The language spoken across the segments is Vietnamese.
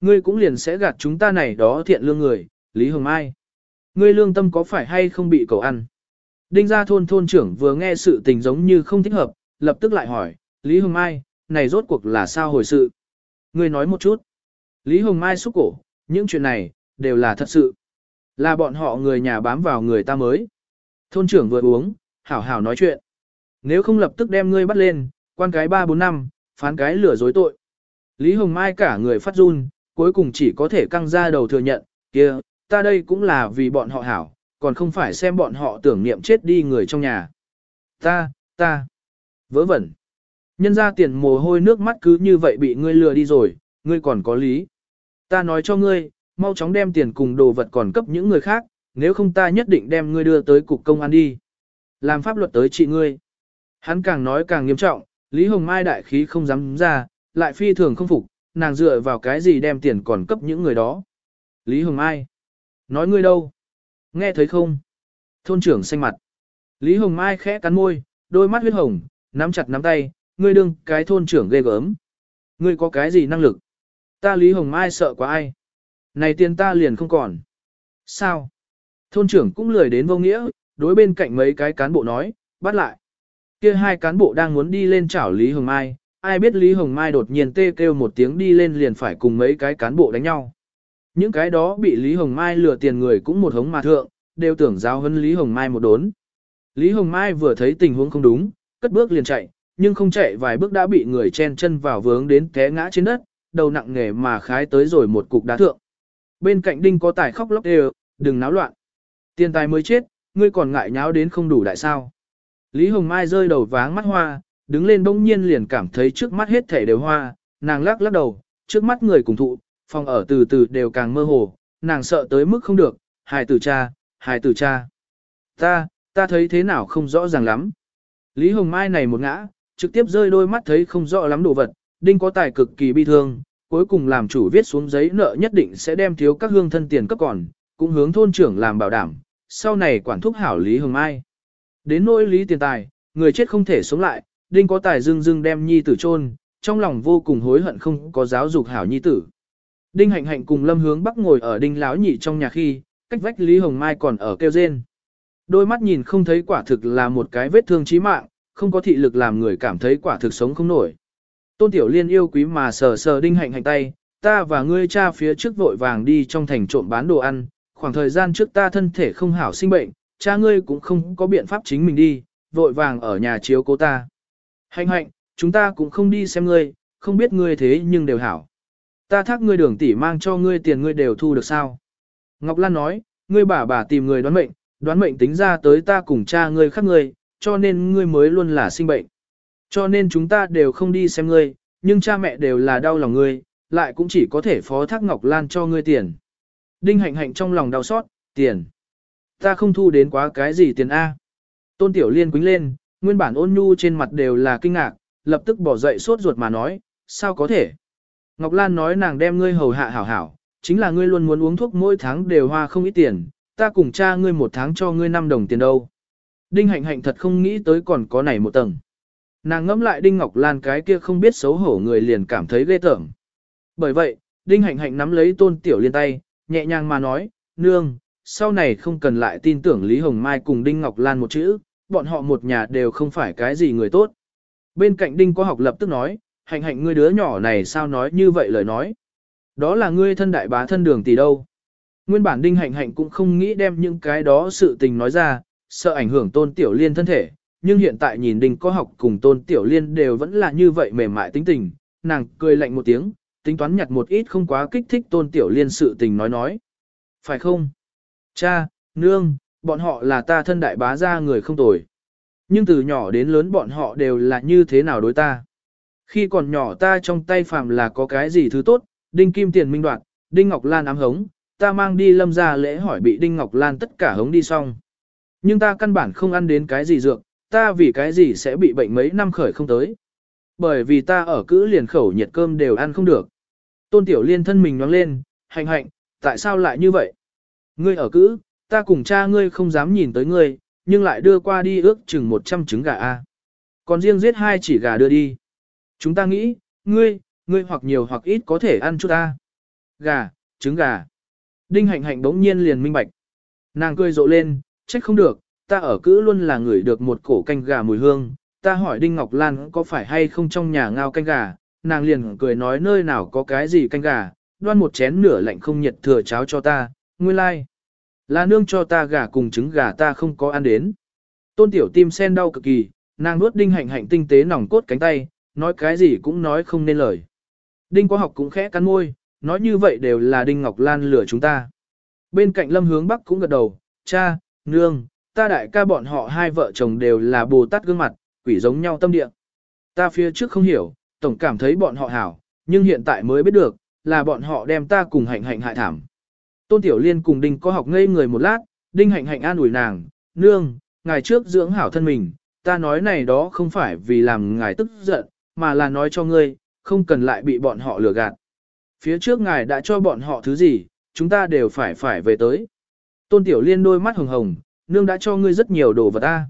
ngươi cũng liền sẽ gạt chúng ta này đó thiện lương người, Lý Hồng Mai. Ngươi lương tâm có phải hay không bị cầu ăn? Đinh gia thôn thôn trưởng vừa nghe sự tình giống như không thích hợp, lập tức lại hỏi, Lý Hồng Mai, này rốt cuộc là sao hồi sự? Ngươi nói một chút. Lý Hồng Mai xúc cổ, những chuyện này, đều là thật sự. Là bọn họ người nhà bám vào người ta mới. Thôn trưởng vừa uống, hảo hảo nói chuyện. Nếu không lập tức đem ngươi bắt lên, quan cái 3-4 năm, phán cái lửa dối tội. Lý Hồng Mai cả người phát run, cuối cùng chỉ có thể căng ra đầu thừa nhận, kia, ta đây cũng là vì bọn họ hảo, còn không phải xem bọn họ tưởng niệm chết đi người trong nhà. Ta, ta, vớ vẩn. Nhân ra tiền mồ hôi nước mắt cứ như vậy bị ngươi lừa đi rồi, ngươi còn có lý. Ta nói cho ngươi, mau chóng đem tiền cùng đồ vật còn cấp những người khác, nếu không ta nhất định đem ngươi đưa tới cục công an đi. Làm pháp luật tới trị ngươi. Hắn càng nói càng nghiêm trọng, Lý Hồng Mai đại khí không dám ra, lại phi thường không phục, nàng dựa vào cái gì đem tiền còn cấp những người đó. Lý Hồng Mai. Nói ngươi đâu? Nghe thấy không? Thôn trưởng xanh mặt. Lý Hồng Mai khẽ cắn môi, đôi mắt huyết hồng, nắm chặt nắm tay, ngươi đừng cái thôn trưởng ghê gớm. Ngươi có cái gì năng lực? Ta Lý Hồng Mai sợ quá ai? Này tiền ta liền không còn. Sao? Thôn trưởng cũng lười đến vô nghĩa, đối bên cạnh mấy cái cán bộ nói, bắt lại. Kia hai cán bộ đang muốn đi lên chảo Lý Hồng Mai, ai biết Lý Hồng Mai đột nhiên tê kêu một tiếng đi lên liền phải cùng mấy cái cán bộ đánh nhau. Những cái đó bị Lý Hồng Mai lừa tiền người cũng một hống mà thượng, đều tưởng giao hấn Lý Hồng Mai một đốn. Lý Hồng Mai vừa thấy tình huống không đúng, cất bước liền chạy, nhưng không chạy vài bước đã bị người chen chân vào vướng đến té ngã trên đất, đầu nặng nghề mà khái tới rồi một cục đá thượng. Bên cạnh đinh có tài khóc lóc đều, đừng náo loạn. Tiền tài mới chết, ngươi còn ngại nháo đến không đủ đại sao. Lý Hồng Mai rơi đầu váng mắt hoa, đứng lên bỗng nhiên liền cảm thấy trước mắt hết thể đều hoa, nàng lắc lắc đầu, trước mắt người cùng thụ, phòng ở từ từ đều càng mơ hồ, nàng sợ tới mức không được, hài tử cha, hài tử cha. Ta, ta thấy thế nào không rõ ràng lắm. Lý Hồng Mai này một ngã, trực tiếp rơi đôi mắt thấy không rõ lắm đồ vật, đinh có tài cực kỳ bi thương, cuối cùng làm chủ viết xuống giấy nợ nhất định sẽ đem thiếu các hương thân tiền cấp còn, cũng hướng thôn trưởng làm bảo đảm, sau này quản thúc hảo Lý Hồng Mai. Đến nỗi Lý tiền tài, người chết không thể sống lại, đinh có tài dưng dưng đem nhi tử chôn trong lòng vô cùng hối hận không có giáo dục hảo nhi tử. Đinh hạnh hạnh cùng lâm hướng bắc ngồi ở đinh láo nhị trong nhà khi, cách vách Lý Hồng Mai còn ở kêu rên. Đôi mắt nhìn không thấy quả thực là một cái vết thương chí mạng, không có thị lực làm người cảm thấy quả thực sống không nổi. Tôn Tiểu Liên yêu quý mà sờ sờ đinh hạnh hạnh tay, ta và ngươi cha phía trước vội vàng đi trong thành trộm bán đồ ăn, khoảng thời gian trước ta thân thể không hảo sinh bệnh, cha ngươi cũng không có biện pháp chính mình đi, vội vàng ở nhà chiếu cố ta. Hạnh hạnh, chúng ta cũng không đi xem ngươi, không biết ngươi thế nhưng đều hảo. Ta thác ngươi đường tỷ mang cho ngươi tiền ngươi đều thu được sao. Ngọc Lan nói, ngươi bà bà tìm người đoán mệnh, đoán mệnh tính ra tới ta cùng cha ngươi khác ngươi, cho nên ngươi mới luôn là sinh bệnh. Cho nên chúng ta đều không đi xem ngươi, nhưng cha mẹ đều là đau lòng ngươi, lại cũng chỉ có thể phó thác Ngọc Lan cho ngươi tiền. Đinh hạnh hạnh trong lòng đau xót, tiền. Ta không thu đến quá cái gì tiền A. Tôn Tiểu Liên quính lên, nguyên bản ôn nhu trên mặt đều là kinh ngạc, lập tức bỏ dậy sốt ruột mà nói, sao có thể. Ngọc Lan nói nàng đem ngươi hầu hạ hảo hảo, chính là ngươi luôn muốn uống thuốc mỗi tháng đều hoa không ít tiền, ta cùng cha ngươi một tháng cho ngươi 5 đồng tiền đâu. Đinh hạnh hạnh thật không nghĩ tới còn có này một tầng. Nàng ngẫm lại Đinh Ngọc Lan cái kia không biết xấu hổ người liền cảm thấy ghê tởm. Bởi vậy, Đinh hạnh hạnh nắm lấy tôn tiểu liên tay, nhẹ nhàng mà nói, nương, sau này không cần lại tin tưởng Lý Hồng Mai cùng Đinh Ngọc Lan một chữ, bọn họ một nhà đều không phải cái gì người tốt. Bên cạnh Đinh có học lập tức nói, hạnh hạnh ngươi đứa nhỏ này sao nói như vậy lời nói. Đó là ngươi thân đại bá thân đường tỷ đâu. Nguyên bản Đinh hạnh hạnh cũng không nghĩ đem những cái đó sự tình nói ra, sợ ảnh hưởng tôn tiểu liên thân thể, nhưng hiện tại nhìn Đinh có học cùng tôn tiểu liên đều vẫn là như vậy mềm mại tính tình, nàng cười lạnh một tiếng, tính toán nhặt một ít không quá kích thích tôn tiểu liên sự tình nói nói. Phải không? Cha, nương, bọn họ là ta thân đại bá gia người không tồi. Nhưng từ nhỏ đến lớn bọn họ đều là như thế nào đối ta. Khi còn nhỏ ta trong tay phàm là có cái gì thứ tốt, đinh kim tiền minh đoạt, đinh ngọc lan ám hống, ta mang đi lâm ra lễ hỏi bị đinh ngọc lan tất cả hống đi xong. Nhưng ta căn bản không ăn đến cái gì dược, ta vì cái gì sẽ bị bệnh mấy năm khởi không tới. Bởi vì ta ở cữ liền khẩu nhiệt cơm đều ăn không được. Tôn tiểu liên thân mình nhoáng lên, hành hạnh, tại sao lại như vậy? Ngươi ở cữ, ta cùng cha ngươi không dám nhìn tới ngươi, nhưng lại đưa qua đi ước chừng 100 trứng gà A. Còn riêng giết hai chỉ gà đưa đi. Chúng ta nghĩ, ngươi, ngươi hoặc nhiều hoặc ít có thể ăn chút ta. gà, trứng gà. Đinh hạnh hạnh đống nhiên liền minh bạch. Nàng cười rộ lên, trách không được, ta ở cữ luôn là người được một cổ canh gà mùi hương. Ta hỏi Đinh Ngọc Lan có phải hay không trong nhà ngao canh gà, nàng liền cười nói nơi nào có cái gì canh gà, đoan một chén nửa lạnh không nhiệt thừa cháo cho ta, nguyên lai. Like. Là nương cho ta gà cùng trứng gà ta không có ăn đến. Tôn tiểu tim sen đau cực kỳ, nàng nuốt đinh hạnh hạnh tinh tế nòng cốt cánh tay, nói cái gì cũng nói không nên lời. Đinh có học cũng khẽ cắn môi, nói như vậy đều là Đinh Ngọc Lan lừa chúng ta. Bên cạnh lâm hướng bắc cũng gật đầu, cha, nương, ta đại ca bọn họ hai vợ chồng đều là Bồ Tát gương mặt, quỷ giống nhau tâm địa. Ta phía trước không hiểu, tổng cảm thấy bọn họ hảo, nhưng hiện tại mới biết được, là bọn họ đem ta cùng hạnh hạnh hại thảm. Tôn Tiểu Liên cùng Đinh có học ngây người một lát, Đinh hạnh hạnh an ủi nàng, nương, ngày trước dưỡng hảo thân mình, ta nói này đó không phải vì làm ngài tức giận, mà là nói cho ngươi, không cần lại bị bọn họ lừa gạt. Phía trước ngài đã cho bọn họ thứ gì, chúng ta đều phải phải về tới. Tôn Tiểu Liên đôi mắt hồng hồng, nương đã cho ngươi rất nhiều đồ vật ta.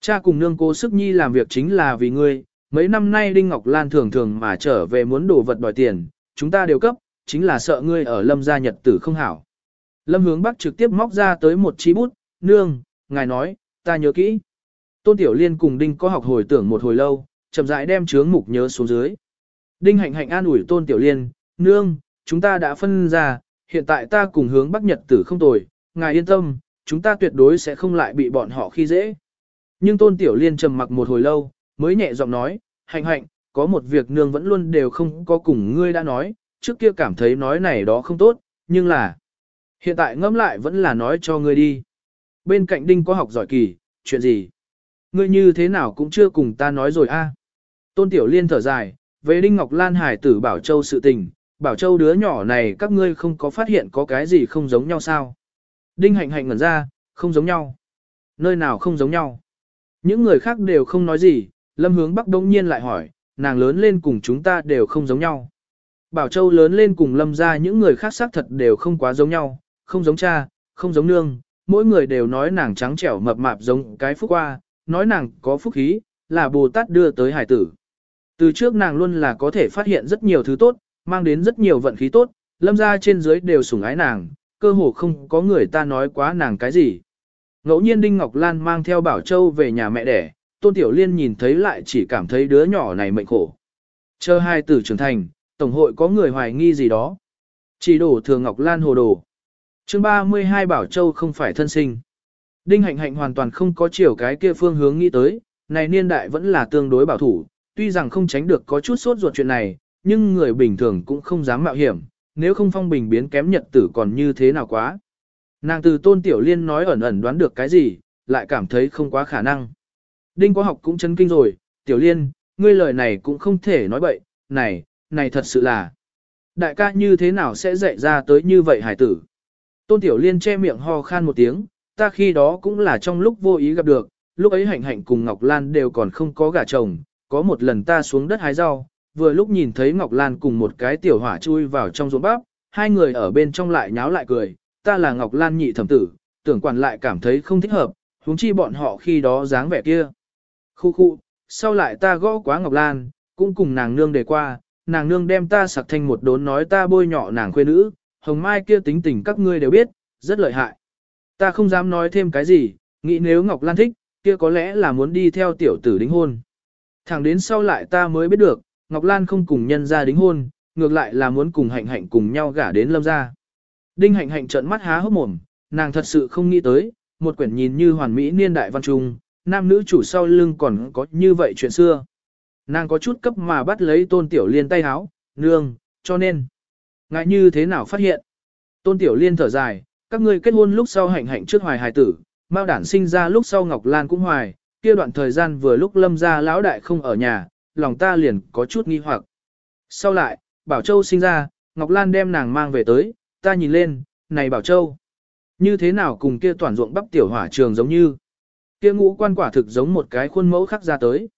Cha cùng nương cố sức nhi làm việc chính là vì ngươi, mấy năm nay Đinh Ngọc Lan thường thường mà trở về muốn đồ vật đòi tiền, chúng ta đều cấp, chính là sợ ngươi ở lâm gia nhật tử không hảo. Lâm hướng bắc trực tiếp móc ra tới một chi bút, nương, ngài nói, ta nhớ kỹ. Tôn Tiểu Liên cùng Đinh có học hồi tưởng một hồi lâu, chậm rãi đem chướng mục nhớ xuống dưới. Đinh hạnh hạnh an ủi Tôn Tiểu Liên, nương, chúng ta đã phân ra, hiện tại ta cùng hướng Bắc Nhật tử không tồi, ngài yên tâm, chúng ta tuyệt đối sẽ không lại bị bọn họ khi dễ. Nhưng Tôn Tiểu Liên trầm mặc một hồi lâu, mới nhẹ giọng nói, hạnh hạnh, có một việc nương vẫn luôn đều không có cùng ngươi đã nói, trước kia cảm thấy nói này đó không tốt, nhưng là hiện tại ngẫm lại vẫn là nói cho ngươi đi. Bên cạnh Đinh có học giỏi kỳ, chuyện gì? Ngươi như thế nào cũng chưa cùng ta nói rồi a. À? Tôn Tiểu Liên thở dài, về Đinh Ngọc Lan Hải tử Bảo Châu sự tình, Bảo Châu đứa nhỏ này các ngươi không có phát hiện có cái gì không giống nhau sao? Đinh hạnh hạnh ngẩn ra, không giống nhau. Nơi nào không giống nhau? Những người khác đều không nói gì, Lâm Hướng Bắc đông nhiên lại hỏi, nàng lớn lên cùng chúng ta đều không giống nhau. Bảo Châu lớn lên cùng Lâm ra những người khác xác thật đều không quá giống nhau, không giống cha, không giống nương, mỗi người đều nói nàng trắng trẻo mập mạp giống cái phúc qua, nói nàng có phúc khí, là Bồ Tát đưa tới hải tử. Từ trước nàng luôn là có thể phát hiện rất nhiều thứ tốt, mang đến rất nhiều vận khí tốt, lâm ra trên dưới đều sủng ái nàng, cơ hồ không có người ta nói quá nàng cái gì. Ngẫu nhiên Đinh Ngọc Lan mang theo Bảo Châu về nhà mẹ đẻ, Tôn Tiểu Liên nhìn thấy lại chỉ cảm thấy đứa nhỏ này mệnh khổ. Chờ hai tử trưởng thành, Tổng hội có người hoài nghi gì đó. Chỉ đổ thường Ngọc Lan hồ đồ chương 32 Bảo Châu không phải thân sinh. Đinh Hạnh Hạnh hoàn toàn không có chiều cái kia phương hướng nghĩ tới, này niên đại vẫn là tương đối bảo thủ, tuy rằng không tránh được có chút sốt ruột chuyện này, nhưng người bình thường cũng không dám mạo hiểm, nếu không phong bình biến kém nhật tử còn như thế nào quá. Nàng từ tôn tiểu liên nói ẩn ẩn đoán được cái gì, lại cảm thấy không quá khả năng. Đinh có học cũng chấn kinh rồi, tiểu liên, ngươi lời này cũng không thể nói bậy, này, này thật sự là. Đại ca như thế nào sẽ dạy ra tới như vậy hải tử. Tôn tiểu liên che miệng ho khan một tiếng, ta khi đó cũng là trong lúc vô ý gặp được, lúc ấy hạnh hạnh cùng Ngọc Lan đều còn không có gả chồng, có một lần ta xuống đất hái rau, vừa lúc nhìn thấy Ngọc Lan cùng một cái tiểu hỏa chui vào trong ruộng bắp, hai người ở bên trong lại nháo lại cười, ta là Ngọc Lan nhị thẩm tử, tưởng quản lại cảm thấy không thích hợp, huống chi bọn họ khi đó dáng vẻ kia. Khu khu, sau lại ta gõ quá Ngọc Lan, cũng cùng nàng nương đề qua, nàng nương đem ta sặc thành một đốn nói ta bôi nhọ nàng khuê nữ, hồng mai kia tính tình các ngươi đều biết, rất lợi hại. Ta không dám nói thêm cái gì, nghĩ nếu Ngọc Lan thích, kia có lẽ là muốn đi theo tiểu tử đính hôn. Thẳng đến sau lại ta mới biết được, Ngọc Lan không cùng nhân ra đính hôn, ngược lại là muốn cùng hạnh hạnh cùng nhau gả đến lâm gia. Đinh hạnh hạnh trợn mắt há hốc mồm, nàng thật sự không nghĩ tới, một quyển nhìn như hoàn mỹ niên đại văn trung, nam nữ chủ sau lưng còn có như vậy chuyện xưa. Nàng có chút cấp mà bắt lấy tôn tiểu liên tay háo, nương, cho nên, ngại như thế nào phát hiện. Tôn tiểu liên thở dài, các ngươi kết hôn lúc sau hạnh hạnh trước hoài hài tử, Mao đản sinh ra lúc sau Ngọc Lan cũng hoài, kia đoạn thời gian vừa lúc lâm ra lão đại không ở nhà, lòng ta liền có chút nghi hoặc. Sau lại, Bảo Châu sinh ra, Ngọc Lan đem nàng mang về tới, ta nhìn lên, này Bảo Châu, như thế nào cùng kia toàn ruộng bắp tiểu hỏa trường giống như. Kia ngũ quan quả thực giống một cái khuôn mẫu khắc ra tới.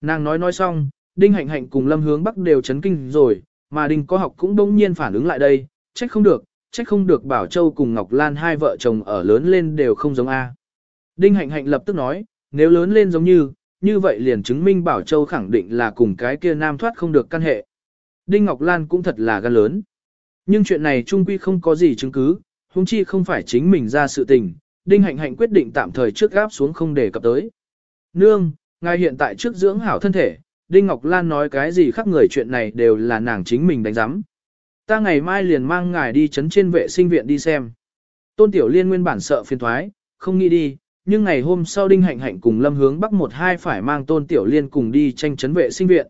Nàng nói nói xong, Đinh Hạnh Hạnh cùng Lâm Hướng Bắc đều chấn kinh rồi, mà Đinh có học cũng đông nhiên phản ứng lại đây, trách không được, trách không được Bảo Châu cùng Ngọc Lan hai vợ chồng ở lớn lên đều không giống A. Đinh Hạnh Hạnh lập tức nói, nếu lớn lên giống như, như vậy liền chứng minh Bảo Châu khẳng định là cùng cái kia nam thoát không được căn hệ. Đinh Ngọc Lan cũng thật là gan lớn. Nhưng chuyện này trung quy không có gì chứng cứ, huống chi không phải chính mình ra sự tình, Đinh Hạnh Hạnh quyết định tạm thời trước gáp xuống không để cập tới. Nương, ngài hiện tại trước dưỡng hảo thân thể, Đinh Ngọc Lan nói cái gì khác người chuyện này đều là nàng chính mình đánh giám. Ta ngày mai liền mang ngài đi chấn trên vệ sinh viện đi xem. Tôn Tiểu Liên nguyên bản sợ phiền thoái, không nghĩ đi, nhưng ngày hôm sau Đinh Hạnh Hạnh cùng Lâm Hướng Bắc một hai phải mang Tôn Tiểu Liên cùng đi tranh chấn vệ sinh viện.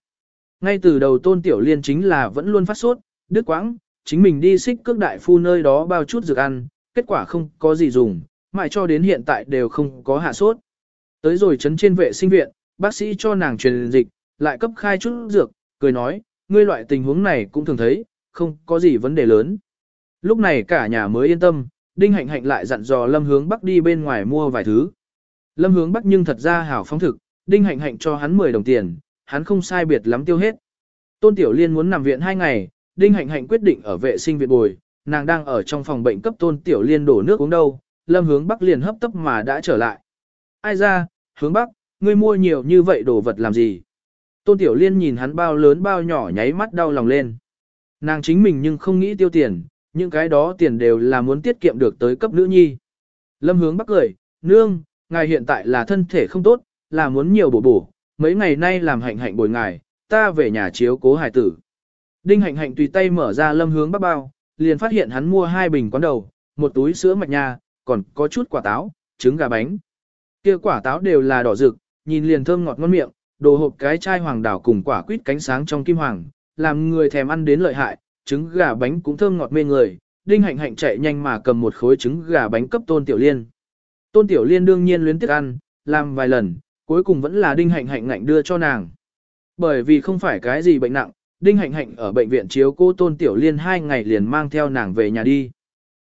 Ngay từ đầu Tôn Tiểu Liên chính là vẫn luôn phát sốt, đứt quãng, chính mình đi xích cước đại phu nơi đó bao chút dược ăn, kết quả không có gì dùng, mãi cho đến hiện tại đều không có hạ sốt. Tới rồi chấn trên vệ sinh viện, bác sĩ cho nàng truyền dịch, lại cấp khai chút dược, cười nói, ngươi loại tình huống này cũng thường thấy, không có gì vấn đề lớn. Lúc này cả nhà mới yên tâm, Đinh Hạnh Hạnh lại dặn dò Lâm Hướng Bắc đi bên ngoài mua vài thứ. Lâm Hướng Bắc nhưng thật ra hảo phóng thực, Đinh Hạnh Hạnh cho hắn 10 đồng tiền, hắn không sai biệt lắm tiêu hết. Tôn Tiểu Liên muốn nằm viện 2 ngày, Đinh Hạnh Hạnh quyết định ở vệ sinh viện bồi, nàng đang ở trong phòng bệnh cấp Tôn Tiểu Liên đổ nước uống đâu, Lâm Hướng Bắc liền hấp tấp mà đã trở lại. Ai ra, Hướng Bắc, ngươi mua nhiều như vậy đồ vật làm gì? Tôn Tiểu Liên nhìn hắn bao lớn bao nhỏ nháy mắt đau lòng lên. Nàng chính mình nhưng không nghĩ tiêu tiền, những cái đó tiền đều là muốn tiết kiệm được tới cấp nữ nhi. Lâm hướng bắc cười, nương, ngài hiện tại là thân thể không tốt, là muốn nhiều bổ bổ, mấy ngày nay làm hạnh hạnh bồi ngài, ta về nhà chiếu cố hải tử. Đinh hạnh hạnh tùy tay mở ra lâm hướng bắc bao, liền phát hiện hắn mua hai bình quán đầu, một túi sữa mạch nha, còn có chút quả táo, trứng gà bánh. Kia quả táo đều là đỏ rực, nhìn liền thơm ngọt ngon miệng, đồ hộp cái chai hoàng đảo cùng quả quýt cánh sáng trong kim hoàng, làm người thèm ăn đến lợi hại, trứng gà bánh cũng thơm ngọt mê người, Đinh Hạnh Hạnh chạy nhanh mà cầm một khối trứng gà bánh cấp Tôn Tiểu Liên. Tôn Tiểu Liên đương nhiên luyến tiếc ăn, làm vài lần, cuối cùng vẫn là Đinh Hạnh Hạnh ngạnh đưa cho nàng. Bởi vì không phải cái gì bệnh nặng, Đinh Hạnh Hạnh ở bệnh viện chiếu cô Tôn Tiểu Liên hai ngày liền mang theo nàng về nhà đi.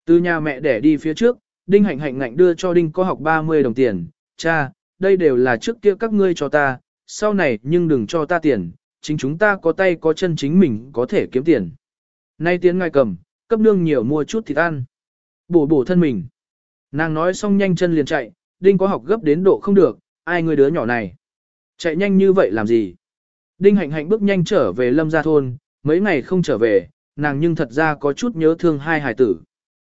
Từ nhà mẹ để đi phía trước, Đinh Hạnh Hạnh ngạnh đưa cho Đinh có học 30 đồng tiền, cha, đây đều là trước kia các ngươi cho ta, sau này nhưng đừng cho ta tiền, chính chúng ta có tay có chân chính mình có thể kiếm tiền. Nay tiến ngài cầm, cấp nương nhiều mua chút thịt ăn. Bổ bổ thân mình. Nàng nói xong nhanh chân liền chạy, Đinh có học gấp đến độ không được, ai người đứa nhỏ này. Chạy nhanh như vậy làm gì? Đinh hạnh hạnh bước nhanh trở về lâm gia thôn, mấy ngày không trở về, nàng nhưng thật ra có chút nhớ thương hai hài tử.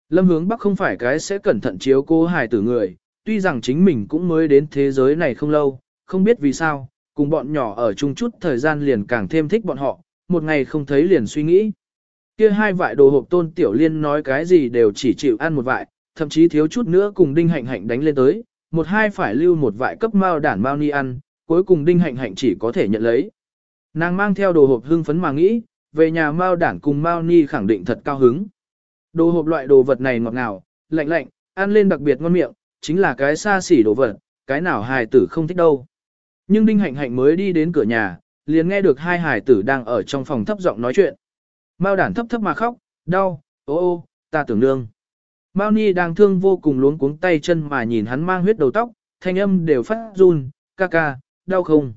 Lâm hướng bắc không phải cái sẽ cẩn thận chiếu cô hài tử người, tuy rằng chính mình cũng mới đến thế giới này không lâu, không biết vì sao, cùng bọn nhỏ ở chung chút thời gian liền càng thêm thích bọn họ, một ngày không thấy liền suy nghĩ. Kia hai vại đồ hộp tôn tiểu liên nói cái gì đều chỉ chịu ăn một vại, thậm chí thiếu chút nữa cùng đinh hạnh hạnh đánh lên tới, một hai phải lưu một vại cấp mao đản mao ni ăn, cuối cùng đinh hạnh hạnh chỉ có thể nhận lấy. Nàng mang theo đồ hộp hưng phấn mà nghĩ, về nhà mao đản cùng mao ni khẳng định thật cao hứng. Đồ hộp loại đồ vật này ngọt ngào, lạnh lạnh, ăn lên đặc biệt ngon miệng, chính là cái xa xỉ đồ vật, cái nào hài tử không thích đâu. Nhưng đinh hạnh hạnh mới đi đến cửa nhà, liền nghe được hai hải tử đang ở trong phòng thấp giọng nói chuyện. Mao đản thấp thấp mà khóc, đau, ô ô, ta tưởng nương. Mao Ni đang thương vô cùng luống cuống tay chân mà nhìn hắn mang huyết đầu tóc, thanh âm đều phát run, ca ca, đau không?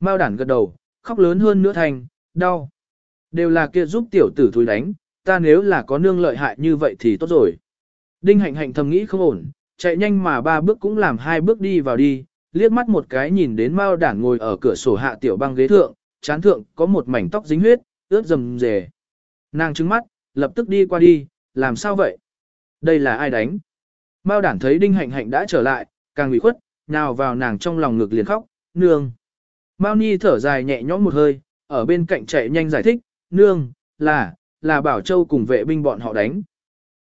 Mao đản gật đầu, khóc lớn hơn nữa thành, đau. Đều là kia giúp tiểu tử thúi đánh, ta nếu là có nương lợi hại như vậy thì tốt rồi. Đinh hạnh hạnh thầm nghĩ không ổn, chạy nhanh mà ba bước cũng làm hai bước đi vào đi, liếc mắt một cái nhìn đến Mao đản ngồi ở cửa sổ hạ tiểu băng ghế thượng, chán thượng có một mảnh tóc dính huyết, ướt rầm rề. Nàng trứng mắt, lập tức đi qua đi, làm sao vậy? Đây là ai đánh? Mao đản thấy đinh hạnh hạnh đã trở lại, càng bị khuất, nào vào nàng trong lòng ngực liền khóc, nương. Mao Ni thở dài nhẹ nhõm một hơi, ở bên cạnh chạy nhanh giải thích, nương, là, là Bảo Châu cùng vệ binh bọn họ đánh.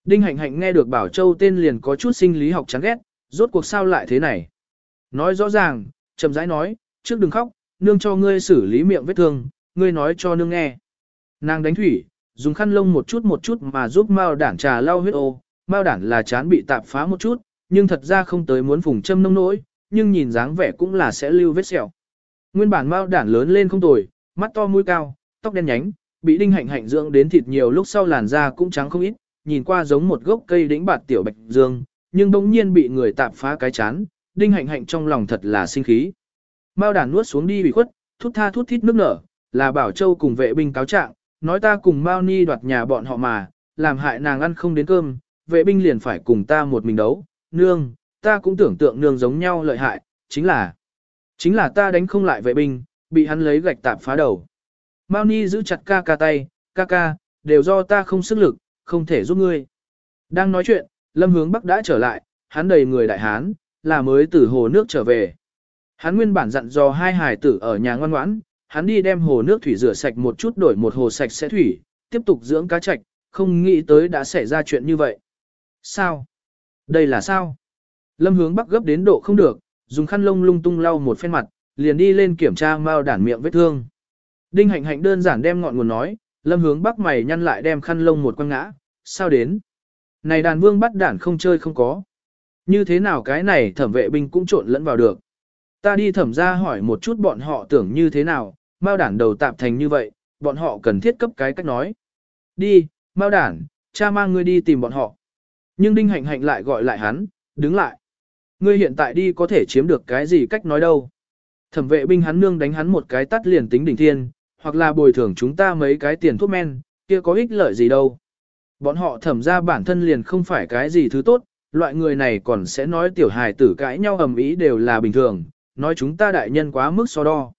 Đinh hạnh hạnh nghe được Bảo Châu tên liền có chút sinh lý học chán ghét, rốt cuộc sao lại thế này. Nói rõ ràng, chậm rãi nói, trước đừng khóc, nương cho ngươi xử lý miệng vết thương, ngươi nói cho nương nghe. Nàng đánh thủy, dùng khăn lông một chút một chút mà giúp Mao đản trà lau huyết ô, Mao đản là chán bị tạp phá một chút, nhưng thật ra không tới muốn phùng châm nông nỗi, nhưng nhìn dáng vẻ cũng là sẽ lưu vết sẹo. Nguyên bản Mao đản lớn lên không tồi, mắt to mũi cao, tóc đen nhánh, bị đinh hạnh hạnh dưỡng đến thịt nhiều lúc sau làn da cũng trắng không ít, nhìn qua giống một gốc cây đĩnh bạt tiểu bạch dương, nhưng bỗng nhiên bị người tạp phá cái chán, đinh hạnh hạnh trong lòng thật là sinh khí. Mao đàn nuốt xuống đi bị khuất, thút tha thút thít nước nở, là Bảo Châu cùng vệ binh cáo trạng, nói ta cùng Mao Ni đoạt nhà bọn họ mà, làm hại nàng ăn không đến cơm, vệ binh liền phải cùng ta một mình đấu, nương, ta cũng tưởng tượng nương giống nhau lợi hại, chính là, chính là ta đánh không lại vệ binh, bị hắn lấy gạch tạp phá đầu. Mao Ni giữ chặt ca ca tay, ca ca, đều do ta không sức lực, không thể giúp ngươi. Đang nói chuyện, Lâm Hướng Bắc đã trở lại, hắn đầy người đại hán, là mới từ hồ nước trở về. Hắn nguyên bản dặn dò hai hài tử ở nhà ngoan ngoãn, hắn đi đem hồ nước thủy rửa sạch một chút đổi một hồ sạch sẽ thủy, tiếp tục dưỡng cá trạch, không nghĩ tới đã xảy ra chuyện như vậy. Sao? Đây là sao? Lâm hướng bắc gấp đến độ không được, dùng khăn lông lung tung lau một phen mặt, liền đi lên kiểm tra mao đản miệng vết thương. Đinh hạnh hạnh đơn giản đem ngọn nguồn nói, lâm hướng bắc mày nhăn lại đem khăn lông một quăng ngã, sao đến? Này đàn vương bắt đản không chơi không có. Như thế nào cái này thẩm vệ binh cũng trộn lẫn vào được. Ta đi thẩm ra hỏi một chút bọn họ tưởng như thế nào, mao đản đầu tạp thành như vậy, bọn họ cần thiết cấp cái cách nói. Đi, mao đản, cha mang ngươi đi tìm bọn họ. Nhưng đinh hạnh hạnh lại gọi lại hắn, đứng lại. Ngươi hiện tại đi có thể chiếm được cái gì cách nói đâu. Thẩm vệ binh hắn nương đánh hắn một cái tắt liền tính đỉnh thiên, hoặc là bồi thường chúng ta mấy cái tiền thuốc men, kia có ích lợi gì đâu. Bọn họ thẩm ra bản thân liền không phải cái gì thứ tốt, loại người này còn sẽ nói tiểu hài tử cãi nhau ầm ĩ đều là bình thường, nói chúng ta đại nhân quá mức so đo.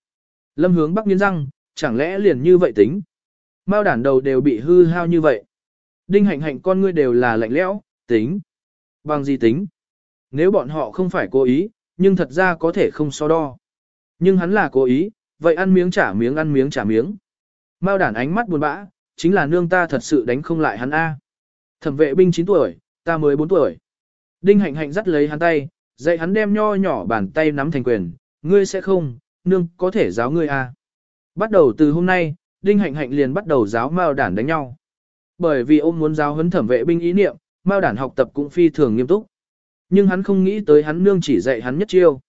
Lâm hướng bắc nghiến răng, chẳng lẽ liền như vậy tính. Mao đản đầu đều bị hư hao như vậy. Đinh hạnh hạnh con ngươi đều là lạnh lẽo, tính. Bằng gì tính? Nếu bọn họ không phải cố ý, nhưng thật ra có thể không so đo. Nhưng hắn là cố ý, vậy ăn miếng trả miếng ăn miếng trả miếng. Mao đản ánh mắt buồn bã, chính là nương ta thật sự đánh không lại hắn A. Thẩm vệ binh 9 tuổi, ta mới 4 tuổi. Đinh hạnh hạnh dắt lấy hắn tay, dạy hắn đem nho nhỏ bàn tay nắm thành quyền, ngươi sẽ không, nương có thể giáo ngươi à? Bắt đầu từ hôm nay, Đinh hạnh hạnh liền bắt đầu giáo Mao đản đánh nhau. Bởi vì ông muốn giáo huấn thẩm vệ binh ý niệm, Mao đản học tập cũng phi thường nghiêm túc. Nhưng hắn không nghĩ tới hắn nương chỉ dạy hắn nhất chiêu.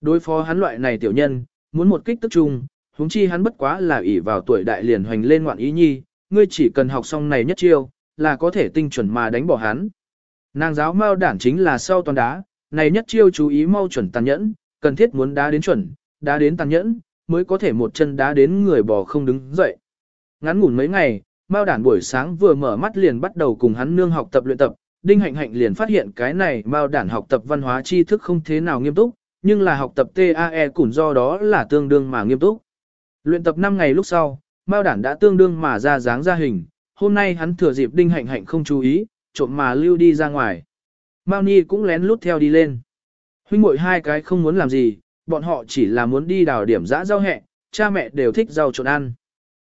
Đối phó hắn loại này tiểu nhân, muốn một kích tức trung, huống chi hắn bất quá là ỷ vào tuổi đại liền hoành lên ngoạn ý nhi, ngươi chỉ cần học xong này nhất chiêu, là có thể tinh chuẩn mà đánh bỏ hắn. Nàng giáo mao đản chính là sau toàn đá, này nhất chiêu chú ý mau chuẩn tàn nhẫn, cần thiết muốn đá đến chuẩn, đá đến tàn nhẫn, mới có thể một chân đá đến người bò không đứng dậy. Ngắn ngủn mấy ngày, mao đản buổi sáng vừa mở mắt liền bắt đầu cùng hắn nương học tập luyện tập, Đinh Hạnh Hạnh liền phát hiện cái này mao đản học tập văn hóa tri thức không thế nào nghiêm túc, nhưng là học tập TAE cũng do đó là tương đương mà nghiêm túc. Luyện tập 5 ngày lúc sau, mao đản đã tương đương mà ra dáng ra hình, hôm nay hắn thừa dịp Đinh Hạnh Hạnh không chú ý, trộm mà lưu đi ra ngoài. Mao Ni cũng lén lút theo đi lên. Huynh muội hai cái không muốn làm gì, bọn họ chỉ là muốn đi đào điểm dã rau hẹ, cha mẹ đều thích rau trộn ăn.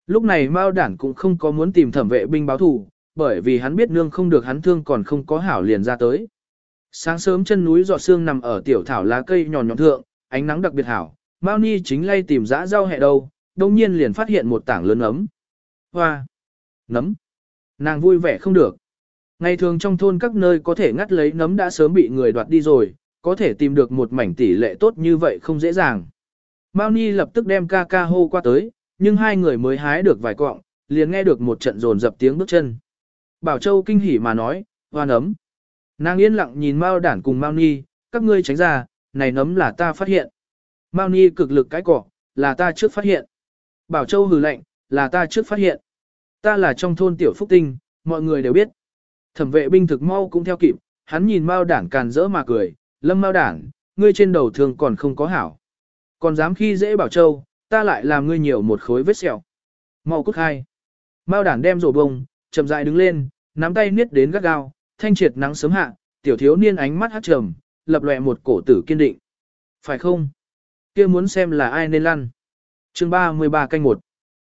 Lúc này Mao Đản cũng không có muốn tìm thẩm vệ binh báo thù, bởi vì hắn biết nương không được hắn thương còn không có hảo liền ra tới. Sáng sớm chân núi giọt sương nằm ở tiểu thảo lá cây nhọn nhọn thượng, ánh nắng đặc biệt hảo, Mao Ni chính lay tìm dã rau hẹ đâu, đồng nhiên liền phát hiện một tảng lớn ấm. Hoa! Nấm! Nàng vui vẻ không được. Ngày thường trong thôn các nơi có thể ngắt lấy nấm đã sớm bị người đoạt đi rồi, có thể tìm được một mảnh tỷ lệ tốt như vậy không dễ dàng. Mao Ni lập tức đem ca ca hô qua tới, nhưng hai người mới hái được vài cọng, liền nghe được một trận rồn dập tiếng bước chân. Bảo Châu kinh hỉ mà nói, hoa nấm. Nàng yên lặng nhìn Mao đản cùng Mao Ni, các ngươi tránh ra, này nấm là ta phát hiện. Mao Ni cực lực cái cỏ, là ta trước phát hiện. Bảo Châu hừ lạnh, là ta trước phát hiện. Ta là trong thôn tiểu phúc tinh, mọi người đều biết. Thẩm vệ binh thực mau cũng theo kịp, hắn nhìn Mao đản càn rỡ mà cười, lâm Mao đản, ngươi trên đầu thường còn không có hảo. Còn dám khi dễ Bảo Châu, ta lại làm ngươi nhiều một khối vết sẹo. Mau cút hai. Mao đản đem rổ bông, chậm rãi đứng lên, nắm tay niết đến gắt gao, thanh triệt nắng sớm hạ, tiểu thiếu niên ánh mắt hát trầm, lập lòe một cổ tử kiên định. Phải không? kia muốn xem là ai nên lăn. chương 33 canh một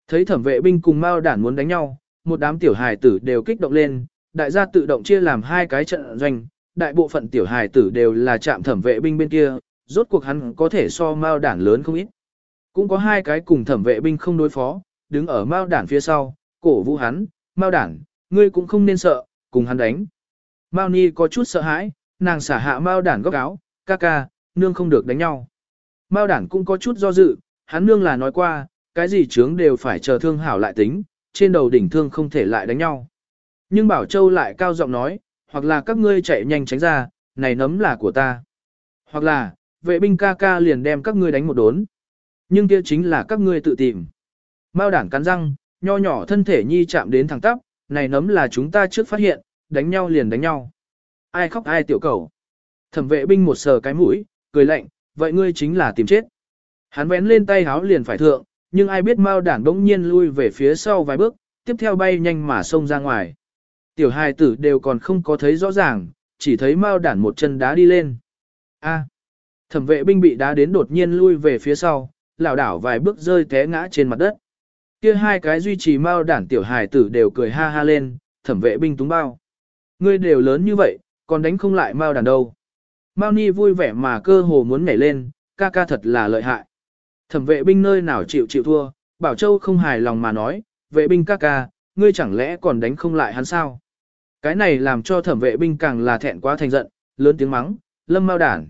Thấy thẩm vệ binh cùng Mao đản muốn đánh nhau, một đám tiểu hài tử đều kích động lên, đại gia tự động chia làm hai cái trận doanh, đại bộ phận tiểu hài tử đều là chạm thẩm vệ binh bên kia, rốt cuộc hắn có thể so Mao đản lớn không ít. Cũng có hai cái cùng thẩm vệ binh không đối phó, đứng ở Mao đản phía sau, cổ vũ hắn, Mao đản, ngươi cũng không nên sợ, cùng hắn đánh. Mao Ni có chút sợ hãi, nàng xả hạ Mao đản góc áo, ca ca, nương không được đánh nhau. Mao đản cũng có chút do dự, hắn nương là nói qua, cái gì chướng đều phải chờ thương hảo lại tính, trên đầu đỉnh thương không thể lại đánh nhau. Nhưng Bảo Châu lại cao giọng nói, hoặc là các ngươi chạy nhanh tránh ra, này nấm là của ta. Hoặc là, vệ binh ca ca liền đem các ngươi đánh một đốn. Nhưng kia chính là các ngươi tự tìm. Mao đản cắn răng, nho nhỏ thân thể nhi chạm đến thẳng tắp, này nấm là chúng ta trước phát hiện, đánh nhau liền đánh nhau. Ai khóc ai tiểu cầu. Thẩm vệ binh một sờ cái mũi, cười lạnh, vậy ngươi chính là tìm chết. Hắn vén lên tay háo liền phải thượng, nhưng ai biết Mao đản đống nhiên lui về phía sau vài bước, tiếp theo bay nhanh mà xông ra ngoài. Tiểu hài tử đều còn không có thấy rõ ràng, chỉ thấy Mao đản một chân đá đi lên. A. Thẩm vệ binh bị đá đến đột nhiên lui về phía sau, lảo đảo vài bước rơi té ngã trên mặt đất. Kia hai cái duy trì Mao đản tiểu hài tử đều cười ha ha lên, thẩm vệ binh túng bao. Ngươi đều lớn như vậy, còn đánh không lại Mao đản đâu. Mao Ni vui vẻ mà cơ hồ muốn nhảy lên, ca ca thật là lợi hại. Thẩm vệ binh nơi nào chịu chịu thua, Bảo Châu không hài lòng mà nói, vệ binh ca ca, ngươi chẳng lẽ còn đánh không lại hắn sao? Cái này làm cho thẩm vệ binh càng là thẹn quá thành giận, lớn tiếng mắng, lâm mao đản.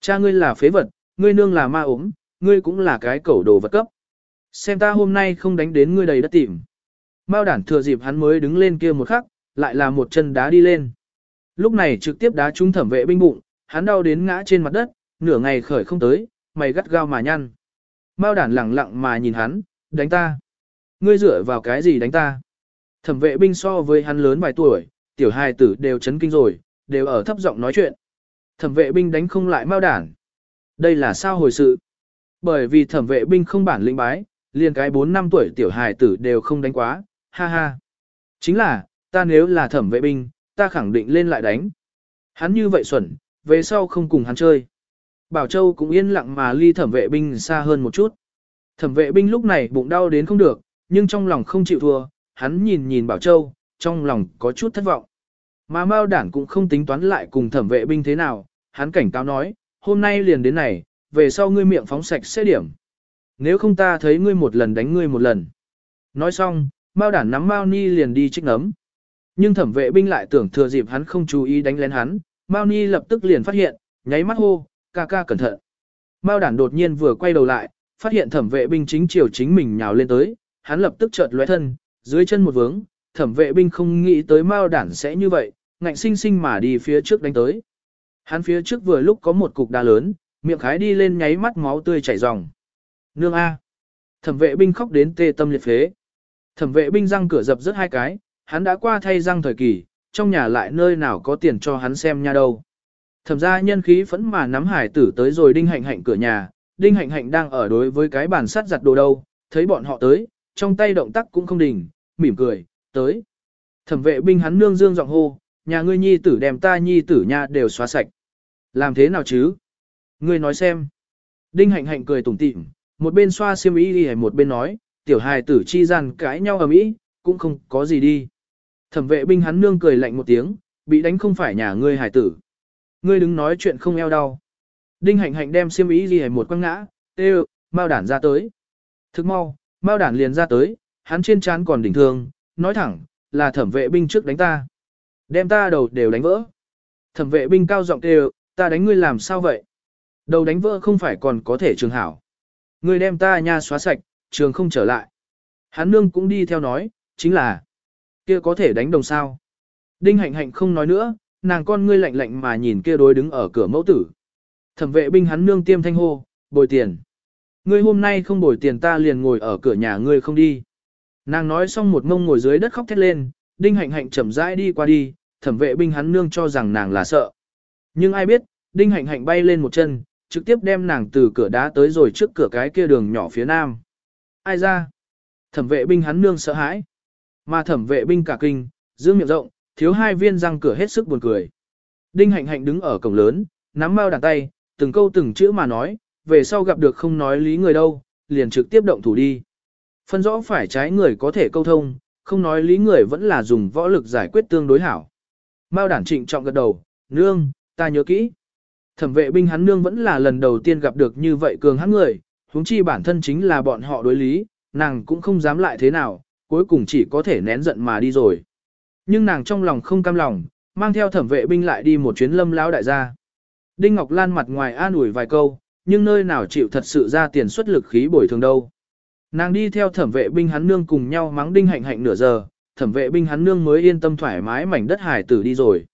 Cha ngươi là phế vật, ngươi nương là ma ốm, ngươi cũng là cái cẩu đồ vật cấp. Xem ta hôm nay không đánh đến ngươi đầy đất tìm. Mao đản thừa dịp hắn mới đứng lên kia một khắc, lại là một chân đá đi lên. Lúc này trực tiếp đá trúng thẩm vệ binh bụng, hắn đau đến ngã trên mặt đất, nửa ngày khởi không tới, mày gắt gao mà nhăn. Mao đản lẳng lặng mà nhìn hắn, đánh ta. Ngươi dựa vào cái gì đánh ta? Thẩm vệ binh so với hắn lớn vài tuổi, tiểu hài tử đều chấn kinh rồi, đều ở thấp giọng nói chuyện. Thẩm vệ binh đánh không lại Mao đản. Đây là sao hồi sự? Bởi vì thẩm vệ binh không bản lĩnh bái, liền cái 4 năm tuổi tiểu hài tử đều không đánh quá, ha ha. Chính là, ta nếu là thẩm vệ binh, ta khẳng định lên lại đánh. Hắn như vậy xuẩn, về sau không cùng hắn chơi. Bảo Châu cũng yên lặng mà ly thẩm vệ binh xa hơn một chút. Thẩm vệ binh lúc này bụng đau đến không được, nhưng trong lòng không chịu thua, hắn nhìn nhìn Bảo Châu, trong lòng có chút thất vọng. Mà Mao Đản cũng không tính toán lại cùng thẩm vệ binh thế nào, hắn cảnh cáo nói, hôm nay liền đến này, về sau ngươi miệng phóng sạch sẽ điểm. Nếu không ta thấy ngươi một lần đánh ngươi một lần. Nói xong, Mao Đản nắm Mao Ni liền đi trích nấm. Nhưng thẩm vệ binh lại tưởng thừa dịp hắn không chú ý đánh lén hắn, Mao Ni lập tức liền phát hiện, nháy mắt hô, ca ca cẩn thận. Mao Đản đột nhiên vừa quay đầu lại, phát hiện thẩm vệ binh chính chiều chính mình nhào lên tới, hắn lập tức chợt lóe thân, dưới chân một vướng, thẩm vệ binh không nghĩ tới Mao Đản sẽ như vậy, ngạnh sinh sinh mà đi phía trước đánh tới. Hắn phía trước vừa lúc có một cục đá lớn, miệng khái đi lên nháy mắt máu tươi chảy ròng. Nương A. Thẩm vệ binh khóc đến tê tâm liệt phế. Thẩm vệ binh răng cửa dập rất hai cái, hắn đã qua thay răng thời kỳ, trong nhà lại nơi nào có tiền cho hắn xem nha đâu. Thẩm ra nhân khí phẫn mà nắm hải tử tới rồi đinh hạnh hạnh cửa nhà, đinh hạnh hạnh đang ở đối với cái bàn sắt giặt đồ đâu, thấy bọn họ tới, trong tay động tác cũng không đình, mỉm cười, tới. Thẩm vệ binh hắn nương dương giọng hô, nhà ngươi nhi tử đem ta nhi tử nha đều xóa sạch. Làm thế nào chứ? Ngươi nói xem. Đinh hạnh hạnh cười tủm tỉm, một bên xoa xiêm y đi một bên nói, tiểu hài tử chi gian cãi nhau ở mỹ, cũng không có gì đi. Thẩm vệ binh hắn nương cười lạnh một tiếng, bị đánh không phải nhà ngươi hài tử. Ngươi đứng nói chuyện không eo đau. Đinh hạnh hạnh đem xiêm y đi một quăng ngã, tê mau đản ra tới. Thức mau, mau đản liền ra tới, hắn trên trán còn đỉnh thương, nói thẳng, là thẩm vệ binh trước đánh ta. Đem ta đầu đều đánh vỡ. Thẩm vệ binh cao giọng kêu, ta đánh ngươi làm sao vậy? Đầu đánh vỡ không phải còn có thể trường hảo. Ngươi đem ta nha xóa sạch, trường không trở lại. Hắn nương cũng đi theo nói, chính là, kia có thể đánh đồng sao. Đinh hạnh hạnh không nói nữa, nàng con ngươi lạnh lạnh mà nhìn kia đối đứng ở cửa mẫu tử. Thẩm vệ binh hắn nương tiêm thanh hô, bồi tiền. Ngươi hôm nay không bồi tiền ta liền ngồi ở cửa nhà ngươi không đi. Nàng nói xong một mông ngồi dưới đất khóc thét lên, đinh hạnh hạnh chậm rãi đi qua đi, thẩm vệ binh hắn nương cho rằng nàng là sợ. Nhưng ai biết, đinh hạnh hạnh bay lên một chân, trực tiếp đem nàng từ cửa đá tới rồi trước cửa cái kia đường nhỏ phía nam. Ai ra? Thẩm vệ binh hắn nương sợ hãi. Mà thẩm vệ binh cả kinh, giữ miệng rộng, thiếu hai viên răng cửa hết sức buồn cười. Đinh hạnh hạnh đứng ở cổng lớn, nắm mau đàn tay, từng câu từng chữ mà nói, về sau gặp được không nói lý người đâu, liền trực tiếp động thủ đi. Phân rõ phải trái người có thể câu thông, không nói lý người vẫn là dùng võ lực giải quyết tương đối hảo. Mao đản trịnh trọng gật đầu, nương, ta nhớ kỹ. Thẩm vệ binh hắn nương vẫn là lần đầu tiên gặp được như vậy cường hắn người, huống chi bản thân chính là bọn họ đối lý, nàng cũng không dám lại thế nào, cuối cùng chỉ có thể nén giận mà đi rồi. Nhưng nàng trong lòng không cam lòng, mang theo thẩm vệ binh lại đi một chuyến lâm lão đại gia. Đinh Ngọc Lan mặt ngoài an ủi vài câu, nhưng nơi nào chịu thật sự ra tiền xuất lực khí bồi thường đâu. Nàng đi theo thẩm vệ binh hắn nương cùng nhau mắng đinh hạnh hạnh nửa giờ, thẩm vệ binh hắn nương mới yên tâm thoải mái mảnh đất hải tử đi rồi.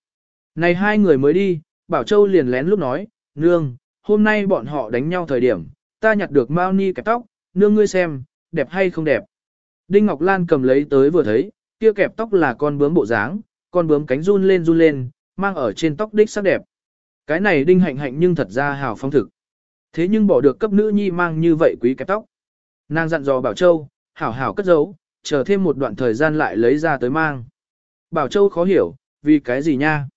Này hai người mới đi, Bảo Châu liền lén lúc nói, nương, hôm nay bọn họ đánh nhau thời điểm, ta nhặt được Mao Ni kẹp tóc, nương ngươi xem, đẹp hay không đẹp. Đinh Ngọc Lan cầm lấy tới vừa thấy, kia kẹp tóc là con bướm bộ dáng, con bướm cánh run lên run lên, mang ở trên tóc đích sắc đẹp. Cái này đinh hạnh hạnh nhưng thật ra hào phong thực. Thế nhưng bỏ được cấp nữ nhi mang như vậy quý kẹp tóc. Nàng dặn dò Bảo Châu, hảo hảo cất giấu, chờ thêm một đoạn thời gian lại lấy ra tới mang. Bảo Châu khó hiểu, vì cái gì nha?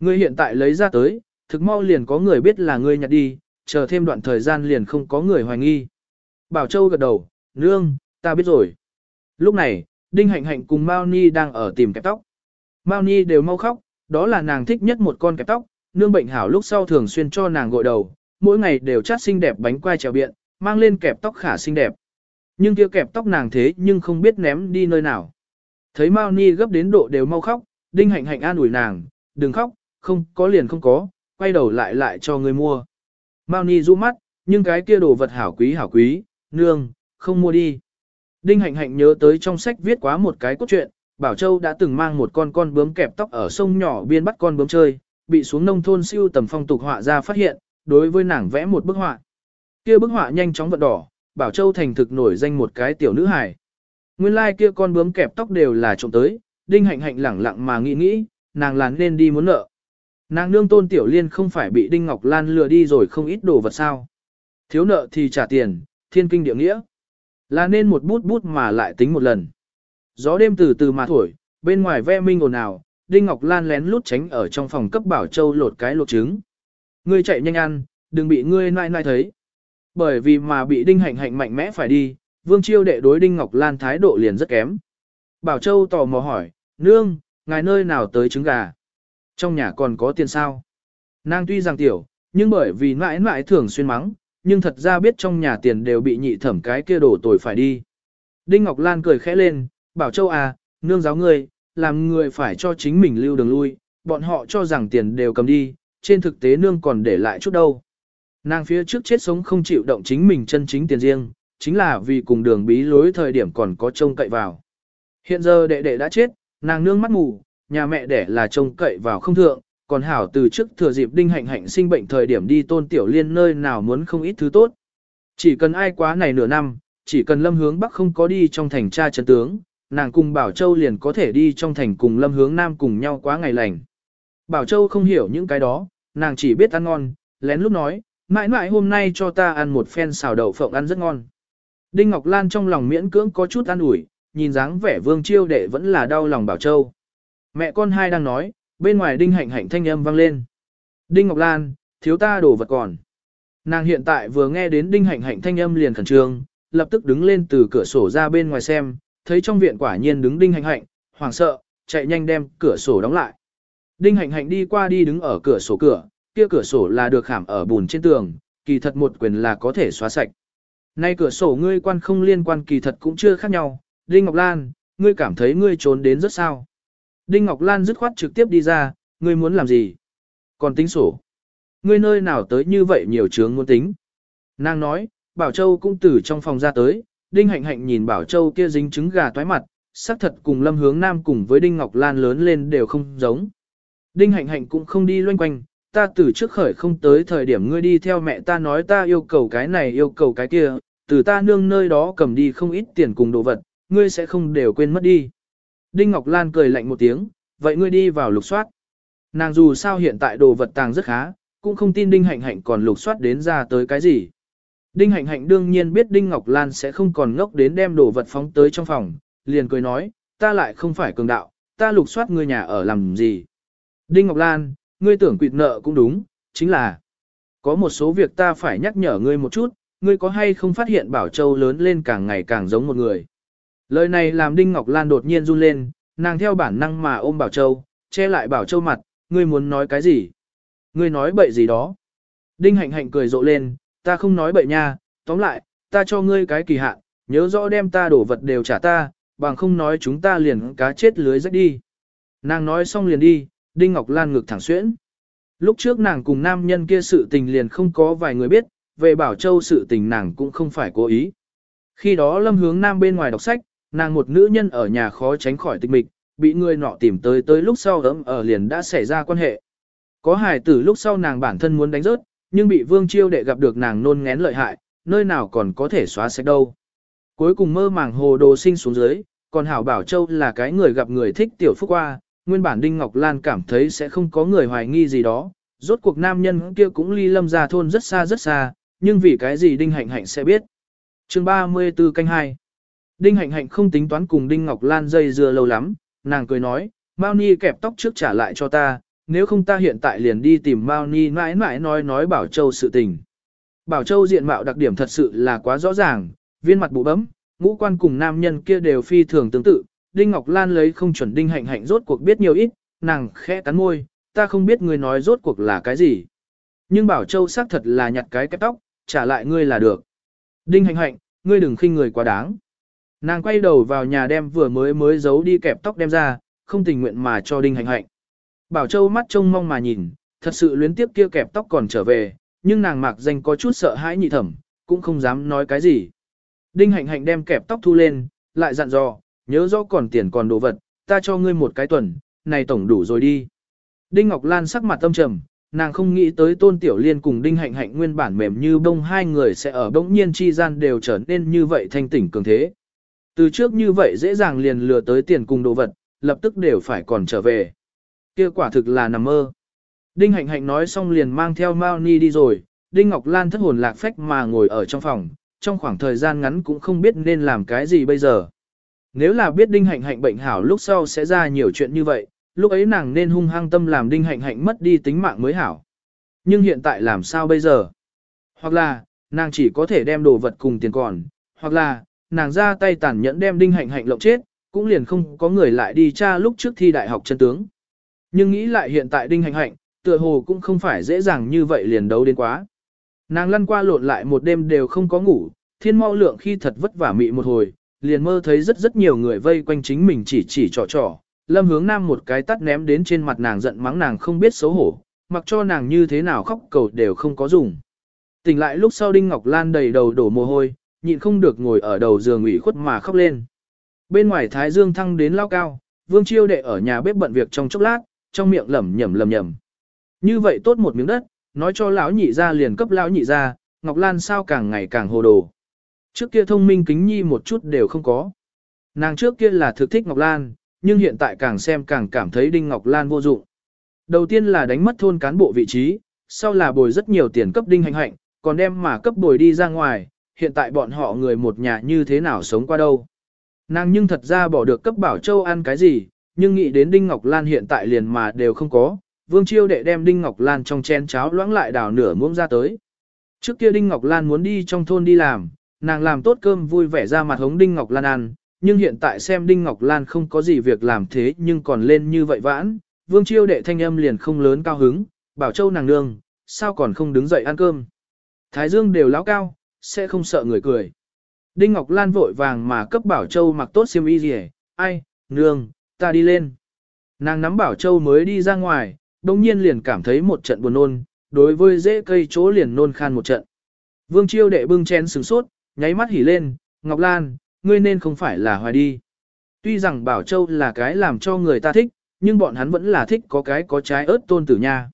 Ngươi hiện tại lấy ra tới, thực mau liền có người biết là ngươi nhặt đi, chờ thêm đoạn thời gian liền không có người hoài nghi. Bảo Châu gật đầu, nương, ta biết rồi. Lúc này, Đinh Hạnh Hạnh cùng Mao Ni đang ở tìm kẹp tóc. Mao Ni đều mau khóc, đó là nàng thích nhất một con kẹp tóc, nương bệnh hảo lúc sau thường xuyên cho nàng gội đầu, mỗi ngày đều chát xinh đẹp bánh quai trèo biện, mang lên kẹp tóc khả xinh đẹp. Nhưng kia kẹp tóc nàng thế nhưng không biết ném đi nơi nào. Thấy Mao Ni gấp đến độ đều mau khóc, Đinh Hạnh Hạnh an ủi nàng, đừng khóc, không có liền không có, quay đầu lại lại cho người mua. Mao Ni du mắt, nhưng cái kia đồ vật hảo quý hảo quý, nương, không mua đi. Đinh Hạnh Hạnh nhớ tới trong sách viết quá một cái cốt truyện, Bảo Châu đã từng mang một con con bướm kẹp tóc ở sông nhỏ biên bắt con bướm chơi, bị xuống nông thôn siêu tầm phong tục họa ra phát hiện, đối với nàng vẽ một bức họa. Kia bức họa nhanh chóng vận đỏ, Bảo Châu thành thực nổi danh một cái tiểu nữ hài. Nguyên lai like kia con bướm kẹp tóc đều là trộm tới, Đinh Hạnh Hạnh lẳng lặng mà nghĩ nghĩ, nàng lán lên đi muốn nợ. Nàng nương tôn tiểu liên không phải bị Đinh Ngọc Lan lừa đi rồi không ít đồ vật sao. Thiếu nợ thì trả tiền, thiên kinh địa nghĩa. Là nên một bút bút mà lại tính một lần. Gió đêm từ từ mà thổi, bên ngoài ve minh ồn ào, Đinh Ngọc Lan lén lút tránh ở trong phòng cấp Bảo Châu lột cái lột trứng. Ngươi chạy nhanh ăn, đừng bị ngươi nai nai thấy. Bởi vì mà bị Đinh Hạnh Hạnh mạnh mẽ phải đi, Vương Chiêu đệ đối Đinh Ngọc Lan thái độ liền rất kém. Bảo Châu tò mò hỏi, nương, ngài nơi nào tới trứng gà? Trong nhà còn có tiền sao? Nàng tuy rằng tiểu, nhưng bởi vì mãi mãi thường xuyên mắng, nhưng thật ra biết trong nhà tiền đều bị nhị thẩm cái kia đổ tồi phải đi. Đinh Ngọc Lan cười khẽ lên, bảo châu à, nương giáo ngươi, làm người phải cho chính mình lưu đường lui, bọn họ cho rằng tiền đều cầm đi, trên thực tế nương còn để lại chút đâu. Nàng phía trước chết sống không chịu động chính mình chân chính tiền riêng, chính là vì cùng đường bí lối thời điểm còn có trông cậy vào. Hiện giờ đệ đệ đã chết, nàng nương mắt mù, nhà mẹ đẻ là trông cậy vào không thượng, còn hảo từ trước thừa dịp đinh hạnh hạnh sinh bệnh thời điểm đi tôn tiểu liên nơi nào muốn không ít thứ tốt. Chỉ cần ai quá này nửa năm, chỉ cần lâm hướng bắc không có đi trong thành tra chân tướng, nàng cùng Bảo Châu liền có thể đi trong thành cùng lâm hướng nam cùng nhau quá ngày lành. Bảo Châu không hiểu những cái đó, nàng chỉ biết ăn ngon, lén lúc nói, mãi mãi hôm nay cho ta ăn một phen xào đậu phộng ăn rất ngon. Đinh Ngọc Lan trong lòng miễn cưỡng có chút ăn ủi, nhìn dáng vẻ vương chiêu đệ vẫn là đau lòng Bảo Châu. Mẹ con hai đang nói, bên ngoài đinh hạnh hạnh thanh âm vang lên. Đinh Ngọc Lan, thiếu ta đồ vật còn. Nàng hiện tại vừa nghe đến đinh hạnh hạnh thanh âm liền khẩn trương, lập tức đứng lên từ cửa sổ ra bên ngoài xem, thấy trong viện quả nhiên đứng đinh hạnh hạnh, hoảng sợ, chạy nhanh đem cửa sổ đóng lại. Đinh hạnh hạnh đi qua đi đứng ở cửa sổ cửa, kia cửa sổ là được khảm ở bùn trên tường, kỳ thật một quyền là có thể xóa sạch. Nay cửa sổ ngươi quan không liên quan kỳ thật cũng chưa khác nhau, Đinh Ngọc Lan, ngươi cảm thấy ngươi trốn đến rất sao. Đinh Ngọc Lan dứt khoát trực tiếp đi ra, ngươi muốn làm gì? Còn tính sổ. Ngươi nơi nào tới như vậy nhiều chướng muốn tính. Nàng nói, Bảo Châu cũng từ trong phòng ra tới, Đinh Hạnh Hạnh nhìn Bảo Châu kia dính trứng gà toái mặt, xác thật cùng Lâm Hướng Nam cùng với Đinh Ngọc Lan lớn lên đều không giống. Đinh Hạnh Hạnh cũng không đi loanh quanh, ta từ trước khởi không tới thời điểm ngươi đi theo mẹ ta nói ta yêu cầu cái này yêu cầu cái kia, từ ta nương nơi đó cầm đi không ít tiền cùng đồ vật, ngươi sẽ không đều quên mất đi. Đinh Ngọc Lan cười lạnh một tiếng, vậy ngươi đi vào lục soát. Nàng dù sao hiện tại đồ vật tàng rất khá, cũng không tin Đinh Hạnh Hạnh còn lục soát đến ra tới cái gì. Đinh Hạnh Hạnh đương nhiên biết Đinh Ngọc Lan sẽ không còn ngốc đến đem đồ vật phóng tới trong phòng, liền cười nói, ta lại không phải cường đạo, ta lục soát ngươi nhà ở làm gì. Đinh Ngọc Lan, ngươi tưởng quỵt nợ cũng đúng, chính là có một số việc ta phải nhắc nhở ngươi một chút, ngươi có hay không phát hiện Bảo Châu lớn lên càng ngày càng giống một người. Lời này làm Đinh Ngọc Lan đột nhiên run lên, nàng theo bản năng mà ôm Bảo Châu, che lại Bảo Châu mặt, ngươi muốn nói cái gì? Ngươi nói bậy gì đó? Đinh Hạnh Hạnh cười rộ lên, ta không nói bậy nha, tóm lại, ta cho ngươi cái kỳ hạn, nhớ rõ đem ta đổ vật đều trả ta, bằng không nói chúng ta liền cá chết lưới rách đi. Nàng nói xong liền đi, Đinh Ngọc Lan ngực thẳng xuyễn. Lúc trước nàng cùng nam nhân kia sự tình liền không có vài người biết, về Bảo Châu sự tình nàng cũng không phải cố ý. Khi đó Lâm hướng nam bên ngoài đọc sách, nàng một nữ nhân ở nhà khó tránh khỏi tịch mịch, bị người nọ tìm tới tới lúc sau ấm ở liền đã xảy ra quan hệ. Có hài tử lúc sau nàng bản thân muốn đánh rớt, nhưng bị vương chiêu đệ gặp được nàng nôn ngén lợi hại, nơi nào còn có thể xóa sạch đâu. Cuối cùng mơ màng hồ đồ sinh xuống dưới, còn Hảo Bảo Châu là cái người gặp người thích tiểu phúc qua, nguyên bản Đinh Ngọc Lan cảm thấy sẽ không có người hoài nghi gì đó, rốt cuộc nam nhân kia cũng ly lâm ra thôn rất xa rất xa, nhưng vì cái gì Đinh Hạnh Hạnh sẽ biết. chương 34 canh 2 Đinh Hạnh Hạnh không tính toán cùng Đinh Ngọc Lan dây dưa lâu lắm, nàng cười nói, Mao Ni kẹp tóc trước trả lại cho ta, nếu không ta hiện tại liền đi tìm Mao Ni mãi mãi nói nói Bảo Châu sự tình. Bảo Châu diện mạo đặc điểm thật sự là quá rõ ràng, viên mặt bụ bấm, ngũ quan cùng nam nhân kia đều phi thường tương tự. Đinh Ngọc Lan lấy không chuẩn Đinh Hạnh Hạnh rốt cuộc biết nhiều ít, nàng khẽ cắn môi, ta không biết người nói rốt cuộc là cái gì. Nhưng Bảo Châu xác thật là nhặt cái kẹp tóc, trả lại ngươi là được. Đinh Hạnh Hạnh, ngươi đừng khinh người quá đáng. Nàng quay đầu vào nhà đem vừa mới mới giấu đi kẹp tóc đem ra, không tình nguyện mà cho Đinh Hạnh Hạnh. Bảo Châu mắt trông mong mà nhìn, thật sự luyến tiếp kia kẹp tóc còn trở về, nhưng nàng mặc danh có chút sợ hãi nhị thẩm, cũng không dám nói cái gì. Đinh Hạnh Hạnh đem kẹp tóc thu lên, lại dặn dò, nhớ rõ còn tiền còn đồ vật, ta cho ngươi một cái tuần, này tổng đủ rồi đi. Đinh Ngọc Lan sắc mặt tâm trầm, nàng không nghĩ tới Tôn Tiểu Liên cùng Đinh Hạnh Hạnh nguyên bản mềm như bông hai người sẽ ở bỗng nhiên chi gian đều trở nên như vậy thanh tỉnh cường thế. Từ trước như vậy dễ dàng liền lừa tới tiền cùng đồ vật, lập tức đều phải còn trở về. Kia quả thực là nằm mơ. Đinh Hạnh Hạnh nói xong liền mang theo Mao Ni đi rồi, Đinh Ngọc Lan thất hồn lạc phách mà ngồi ở trong phòng, trong khoảng thời gian ngắn cũng không biết nên làm cái gì bây giờ. Nếu là biết Đinh Hạnh Hạnh bệnh hảo lúc sau sẽ ra nhiều chuyện như vậy, lúc ấy nàng nên hung hăng tâm làm Đinh Hạnh Hạnh mất đi tính mạng mới hảo. Nhưng hiện tại làm sao bây giờ? Hoặc là, nàng chỉ có thể đem đồ vật cùng tiền còn, hoặc là, nàng ra tay tàn nhẫn đem Đinh Hạnh Hạnh lộng chết, cũng liền không có người lại đi tra lúc trước thi đại học chân tướng. Nhưng nghĩ lại hiện tại Đinh Hạnh Hạnh, tựa hồ cũng không phải dễ dàng như vậy liền đấu đến quá. Nàng lăn qua lộn lại một đêm đều không có ngủ, thiên mau lượng khi thật vất vả mị một hồi, liền mơ thấy rất rất nhiều người vây quanh chính mình chỉ chỉ trò trò. Lâm hướng nam một cái tắt ném đến trên mặt nàng giận mắng nàng không biết xấu hổ, mặc cho nàng như thế nào khóc cầu đều không có dùng. Tỉnh lại lúc sau Đinh Ngọc Lan đầy đầu đổ mồ hôi, nhịn không được ngồi ở đầu giường ủy khuất mà khóc lên. Bên ngoài Thái Dương thăng đến lao cao, Vương Chiêu đệ ở nhà bếp bận việc trong chốc lát, trong miệng lẩm nhẩm lẩm nhẩm. Như vậy tốt một miếng đất, nói cho lão nhị ra liền cấp lão nhị ra, Ngọc Lan sao càng ngày càng hồ đồ. Trước kia thông minh kính nhi một chút đều không có. Nàng trước kia là thực thích Ngọc Lan, nhưng hiện tại càng xem càng cảm thấy Đinh Ngọc Lan vô dụng. Đầu tiên là đánh mất thôn cán bộ vị trí, sau là bồi rất nhiều tiền cấp Đinh Hành Hạnh, còn đem mà cấp bồi đi ra ngoài, hiện tại bọn họ người một nhà như thế nào sống qua đâu. Nàng nhưng thật ra bỏ được cấp Bảo Châu ăn cái gì, nhưng nghĩ đến Đinh Ngọc Lan hiện tại liền mà đều không có, Vương Chiêu đệ đem Đinh Ngọc Lan trong chén cháo loãng lại đảo nửa muỗng ra tới. Trước kia Đinh Ngọc Lan muốn đi trong thôn đi làm, nàng làm tốt cơm vui vẻ ra mặt hống Đinh Ngọc Lan ăn, nhưng hiện tại xem Đinh Ngọc Lan không có gì việc làm thế nhưng còn lên như vậy vãn, Vương Chiêu đệ thanh âm liền không lớn cao hứng, bảo châu nàng nương, sao còn không đứng dậy ăn cơm. Thái Dương đều láo cao, sẽ không sợ người cười. Đinh Ngọc Lan vội vàng mà cấp Bảo Châu mặc tốt xiêm y gì ai, nương, ta đi lên. Nàng nắm Bảo Châu mới đi ra ngoài, đồng nhiên liền cảm thấy một trận buồn nôn, đối với dễ cây chỗ liền nôn khan một trận. Vương Chiêu đệ bưng chén sừng sốt, nháy mắt hỉ lên, Ngọc Lan, ngươi nên không phải là hoài đi. Tuy rằng Bảo Châu là cái làm cho người ta thích, nhưng bọn hắn vẫn là thích có cái có trái ớt tôn tử nha.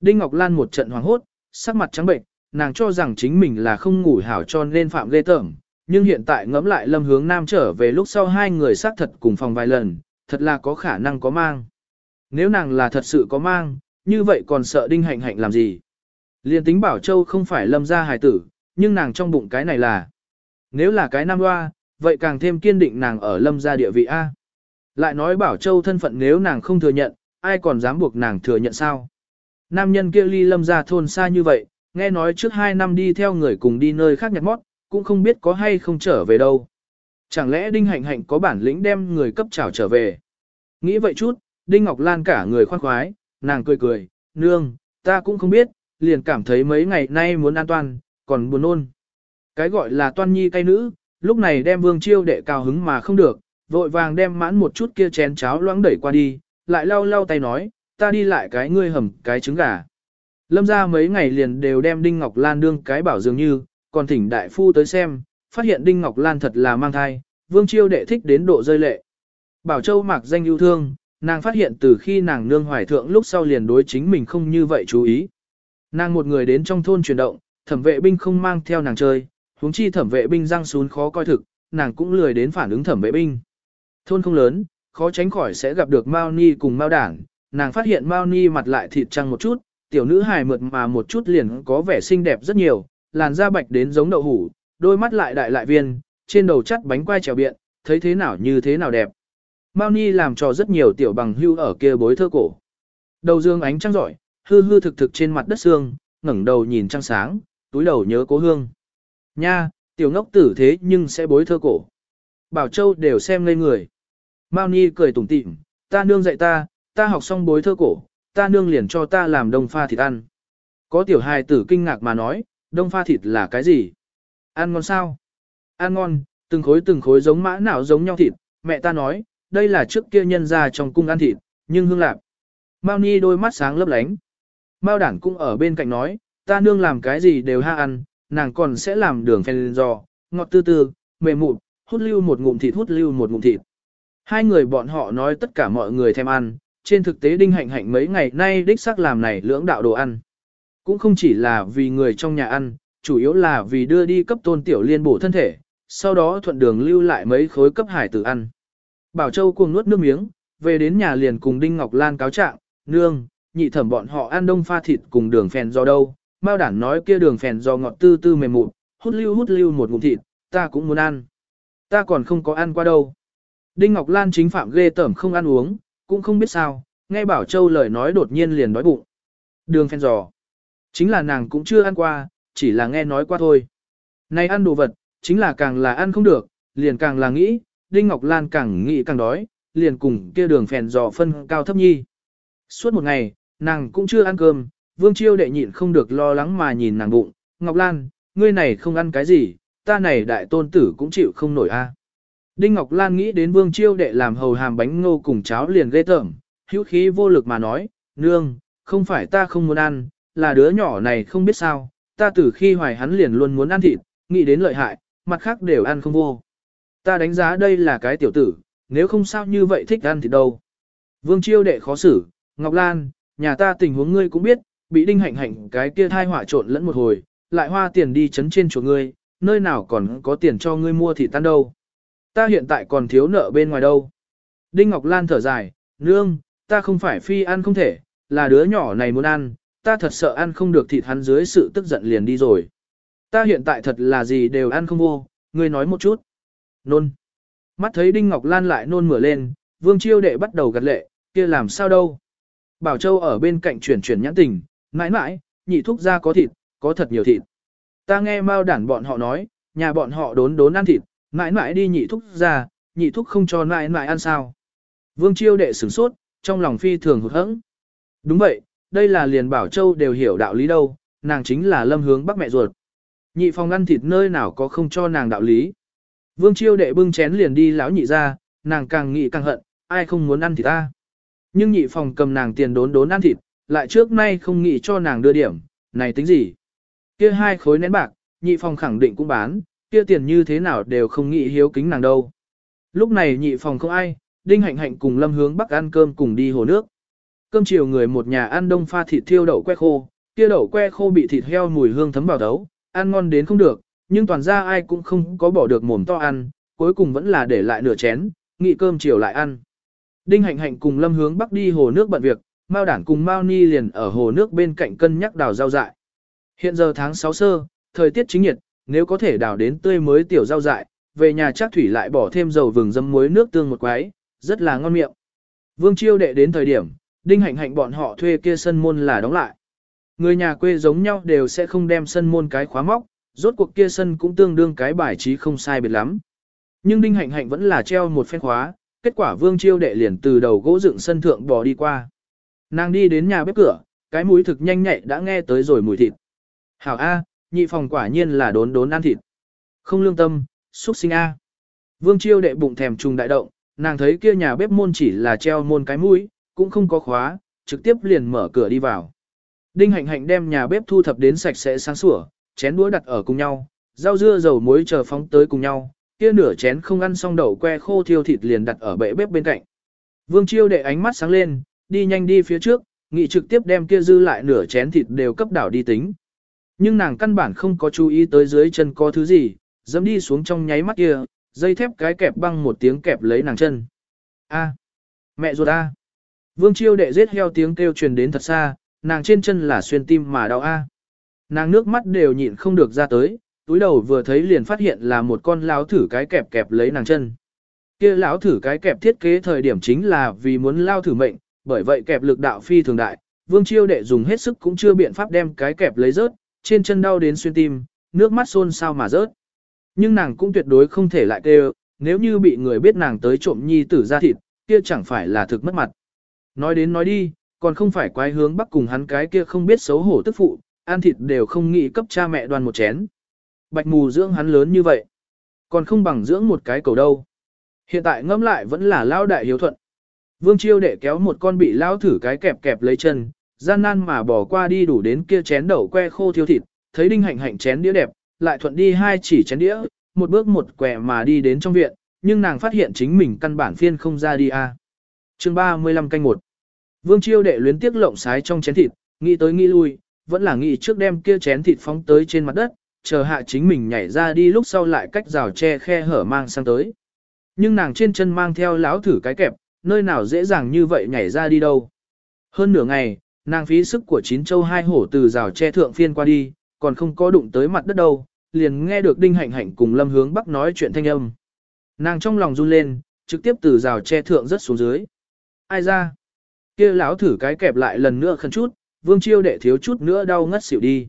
Đinh Ngọc Lan một trận hoàng hốt, sắc mặt trắng bệnh, nàng cho rằng chính mình là không ngủ hảo cho nên phạm ghê tởm, nhưng hiện tại ngẫm lại lâm hướng nam trở về lúc sau hai người xác thật cùng phòng vài lần, thật là có khả năng có mang. Nếu nàng là thật sự có mang, như vậy còn sợ đinh hạnh hạnh làm gì? Liên tính bảo châu không phải lâm gia hài tử, nhưng nàng trong bụng cái này là. Nếu là cái nam hoa, vậy càng thêm kiên định nàng ở lâm gia địa vị A. Lại nói bảo châu thân phận nếu nàng không thừa nhận, ai còn dám buộc nàng thừa nhận sao? Nam nhân kia ly lâm gia thôn xa như vậy, nghe nói trước hai năm đi theo người cùng đi nơi khác nhặt mót, cũng không biết có hay không trở về đâu. Chẳng lẽ Đinh Hạnh Hạnh có bản lĩnh đem người cấp trảo trở về? Nghĩ vậy chút, Đinh Ngọc Lan cả người khoan khoái, nàng cười cười, nương, ta cũng không biết, liền cảm thấy mấy ngày nay muốn an toàn, còn buồn nôn. Cái gọi là toan nhi cay nữ, lúc này đem vương chiêu đệ cao hứng mà không được, vội vàng đem mãn một chút kia chén cháo loãng đẩy qua đi, lại lau lau tay nói, ta đi lại cái ngươi hầm cái trứng gà. Lâm ra mấy ngày liền đều đem Đinh Ngọc Lan đương cái bảo dường như, còn thỉnh đại phu tới xem, phát hiện Đinh Ngọc Lan thật là mang thai, vương chiêu đệ thích đến độ rơi lệ. Bảo Châu mặc danh yêu thương, nàng phát hiện từ khi nàng nương hoài thượng lúc sau liền đối chính mình không như vậy chú ý. Nàng một người đến trong thôn chuyển động, thẩm vệ binh không mang theo nàng chơi, huống chi thẩm vệ binh răng xuống khó coi thực, nàng cũng lười đến phản ứng thẩm vệ binh. Thôn không lớn, khó tránh khỏi sẽ gặp được Mao Ni cùng Mao Đảng, nàng phát hiện Mao Ni mặt lại thịt trăng một chút, tiểu nữ hài mượt mà một chút liền có vẻ xinh đẹp rất nhiều, làn da bạch đến giống đậu hủ, đôi mắt lại đại lại viên, trên đầu chắt bánh quai trèo biện, thấy thế nào như thế nào đẹp. Mao Ni làm cho rất nhiều tiểu bằng hưu ở kia bối thơ cổ. Đầu dương ánh trăng giỏi, hư hư thực thực trên mặt đất xương, ngẩng đầu nhìn trăng sáng, túi đầu nhớ cố hương. Nha, tiểu ngốc tử thế nhưng sẽ bối thơ cổ. Bảo Châu đều xem ngây người. Mao Ni cười tủm tỉm, ta nương dạy ta, ta học xong bối thơ cổ, ta nương liền cho ta làm đông pha thịt ăn. Có tiểu hài tử kinh ngạc mà nói, đông pha thịt là cái gì? Ăn ngon sao? Ăn ngon, từng khối từng khối giống mã não giống nhau thịt, mẹ ta nói, đây là trước kia nhân ra trong cung ăn thịt, nhưng hương lạc. Mao Ni đôi mắt sáng lấp lánh. Mao đản cũng ở bên cạnh nói, ta nương làm cái gì đều ha ăn, nàng còn sẽ làm đường phèn giò, ngọt tư tư, mềm mụn, hút lưu một ngụm thịt hút lưu một ngụm thịt. Hai người bọn họ nói tất cả mọi người thèm ăn, trên thực tế đinh hạnh hạnh mấy ngày nay đích xác làm này lưỡng đạo đồ ăn. Cũng không chỉ là vì người trong nhà ăn, chủ yếu là vì đưa đi cấp tôn tiểu liên bổ thân thể, sau đó thuận đường lưu lại mấy khối cấp hải tử ăn. Bảo Châu cuồng nuốt nước miếng, về đến nhà liền cùng Đinh Ngọc Lan cáo trạng, nương, nhị thẩm bọn họ ăn đông pha thịt cùng đường phèn do đâu, Mao đản nói kia đường phèn do ngọt tư tư mềm mụn, hút lưu hút lưu một ngụm thịt, ta cũng muốn ăn. Ta còn không có ăn qua đâu. Đinh Ngọc Lan chính phạm ghê tởm không ăn uống, cũng không biết sao, nghe Bảo Châu lời nói đột nhiên liền đói bụng. Đường phèn giò. Chính là nàng cũng chưa ăn qua, chỉ là nghe nói qua thôi. Này ăn đồ vật, chính là càng là ăn không được, liền càng là nghĩ, Đinh Ngọc Lan càng nghĩ càng đói, liền cùng kia đường phèn giò phân cao thấp nhi. Suốt một ngày, nàng cũng chưa ăn cơm, Vương Chiêu đệ nhịn không được lo lắng mà nhìn nàng bụng, Ngọc Lan, ngươi này không ăn cái gì, ta này đại tôn tử cũng chịu không nổi a. Đinh Ngọc Lan nghĩ đến Vương Chiêu đệ làm hầu hàm bánh ngô cùng cháo liền ghê tởm, hữu khí vô lực mà nói, nương, không phải ta không muốn ăn, là đứa nhỏ này không biết sao, ta từ khi hoài hắn liền luôn muốn ăn thịt, nghĩ đến lợi hại, mặt khác đều ăn không vô. Ta đánh giá đây là cái tiểu tử, nếu không sao như vậy thích ăn thịt đâu. Vương Chiêu đệ khó xử, Ngọc Lan, nhà ta tình huống ngươi cũng biết, bị đinh hạnh hạnh cái kia thai họa trộn lẫn một hồi, lại hoa tiền đi chấn trên chỗ ngươi, nơi nào còn có tiền cho ngươi mua thì tan đâu. Ta hiện tại còn thiếu nợ bên ngoài đâu. Đinh Ngọc Lan thở dài, nương, ta không phải phi ăn không thể, là đứa nhỏ này muốn ăn, ta thật sợ ăn không được thịt hắn dưới sự tức giận liền đi rồi. Ta hiện tại thật là gì đều ăn không vô, ngươi nói một chút. Nôn. Mắt thấy Đinh Ngọc Lan lại nôn mửa lên, Vương Chiêu đệ bắt đầu gật lệ, kia làm sao đâu. Bảo Châu ở bên cạnh chuyển chuyển nhãn tình, mãi mãi, nhị thúc ra có thịt, có thật nhiều thịt. Ta nghe Mao đản bọn họ nói, nhà bọn họ đốn đốn ăn thịt, mãi mãi đi nhị thúc ra, nhị thúc không cho mãi mãi ăn sao. Vương Chiêu đệ sửng sốt, trong lòng phi thường hụt hẫng. Đúng vậy, đây là liền Bảo Châu đều hiểu đạo lý đâu, nàng chính là lâm hướng bắc mẹ ruột. Nhị phòng ăn thịt nơi nào có không cho nàng đạo lý. Vương Chiêu đệ bưng chén liền đi lão nhị ra, nàng càng nghĩ càng hận, ai không muốn ăn thịt ta. Nhưng nhị phòng cầm nàng tiền đốn đốn ăn thịt, lại trước nay không nghĩ cho nàng đưa điểm, này tính gì? Kia hai khối nén bạc, nhị phòng khẳng định cũng bán, kia tiền như thế nào đều không nghĩ hiếu kính nàng đâu. Lúc này nhị phòng không ai, đinh hạnh hạnh cùng lâm hướng bắc ăn cơm cùng đi hồ nước. Cơm chiều người một nhà ăn đông pha thịt thiêu đậu que khô, kia đậu que khô bị thịt heo mùi hương thấm vào đấu, ăn ngon đến không được, nhưng toàn ra ai cũng không có bỏ được mồm to ăn, cuối cùng vẫn là để lại nửa chén, nghị cơm chiều lại ăn. Đinh hạnh hạnh cùng lâm hướng bắc đi hồ nước bận việc, Mao đản cùng Mao ni liền ở hồ nước bên cạnh cân nhắc đào rau dại. Hiện giờ tháng 6 sơ, thời tiết chính nhiệt, nếu có thể đào đến tươi mới tiểu rau dại, về nhà chắc thủy lại bỏ thêm dầu vừng dấm muối nước tương một quái, rất là ngon miệng. Vương chiêu đệ đến thời điểm, đinh hạnh hạnh bọn họ thuê kia sân môn là đóng lại. Người nhà quê giống nhau đều sẽ không đem sân môn cái khóa móc, rốt cuộc kia sân cũng tương đương cái bài trí không sai biệt lắm. Nhưng đinh hạnh hạnh vẫn là treo một phen khóa, kết quả vương chiêu đệ liền từ đầu gỗ dựng sân thượng bò đi qua. Nàng đi đến nhà bếp cửa, cái mũi thực nhanh nhạy đã nghe tới rồi mùi thịt. Hảo A, nhị phòng quả nhiên là đốn đốn ăn thịt. Không lương tâm, xuất sinh A. Vương chiêu đệ bụng thèm trùng đại động, nàng thấy kia nhà bếp môn chỉ là treo môn cái mũi, cũng không có khóa, trực tiếp liền mở cửa đi vào. Đinh hạnh hạnh đem nhà bếp thu thập đến sạch sẽ sáng sủa, chén đũa đặt ở cùng nhau, rau dưa dầu muối chờ phóng tới cùng nhau, kia nửa chén không ăn xong đậu que khô thiêu thịt liền đặt ở bệ bếp bên cạnh. Vương Chiêu đệ ánh mắt sáng lên, đi nhanh đi phía trước, nghị trực tiếp đem kia dư lại nửa chén thịt đều cấp đảo đi tính. Nhưng nàng căn bản không có chú ý tới dưới chân có thứ gì, dẫm đi xuống trong nháy mắt kia, dây thép cái kẹp băng một tiếng kẹp lấy nàng chân. A, mẹ ruột a. Vương Chiêu đệ giết heo tiếng kêu truyền đến thật xa, nàng trên chân là xuyên tim mà đau a. Nàng nước mắt đều nhịn không được ra tới, túi đầu vừa thấy liền phát hiện là một con lão thử cái kẹp kẹp lấy nàng chân. kia lão thử cái kẹp thiết kế thời điểm chính là vì muốn lao thử mệnh, bởi vậy kẹp lực đạo phi thường đại, Vương Chiêu đệ dùng hết sức cũng chưa biện pháp đem cái kẹp lấy rớt, trên chân đau đến xuyên tim, nước mắt xôn sao mà rớt. Nhưng nàng cũng tuyệt đối không thể lại kêu, nếu như bị người biết nàng tới trộm nhi tử ra thịt, kia chẳng phải là thực mất mặt. Nói đến nói đi, còn không phải quái hướng bắc cùng hắn cái kia không biết xấu hổ tức phụ, ăn thịt đều không nghĩ cấp cha mẹ đoàn một chén. Bạch mù dưỡng hắn lớn như vậy, còn không bằng dưỡng một cái cầu đâu. Hiện tại ngẫm lại vẫn là lao đại hiếu thuận. Vương chiêu đệ kéo một con bị lao thử cái kẹp kẹp lấy chân, gian nan mà bỏ qua đi đủ đến kia chén đậu que khô thiêu thịt, thấy đinh hạnh hạnh chén đĩa đẹp, lại thuận đi hai chỉ chén đĩa, một bước một quẻ mà đi đến trong viện, nhưng nàng phát hiện chính mình căn bản phiên không ra đi a. À. Chương 35 canh 1 Vương chiêu đệ luyến tiếc lộng sái trong chén thịt, nghĩ tới nghĩ lui, vẫn là nghĩ trước đem kia chén thịt phóng tới trên mặt đất, chờ hạ chính mình nhảy ra đi lúc sau lại cách rào che khe hở mang sang tới. Nhưng nàng trên chân mang theo láo thử cái kẹp, nơi nào dễ dàng như vậy nhảy ra đi đâu. Hơn nửa ngày, nàng phí sức của chín châu hai hổ từ rào che thượng phiên qua đi, còn không có đụng tới mặt đất đâu, liền nghe được đinh hạnh hạnh cùng lâm hướng bắc nói chuyện thanh âm. Nàng trong lòng run lên, trực tiếp từ rào che thượng rất xuống dưới. Ai ra? kia lão thử cái kẹp lại lần nữa khẩn chút, vương chiêu đệ thiếu chút nữa đau ngất xỉu đi.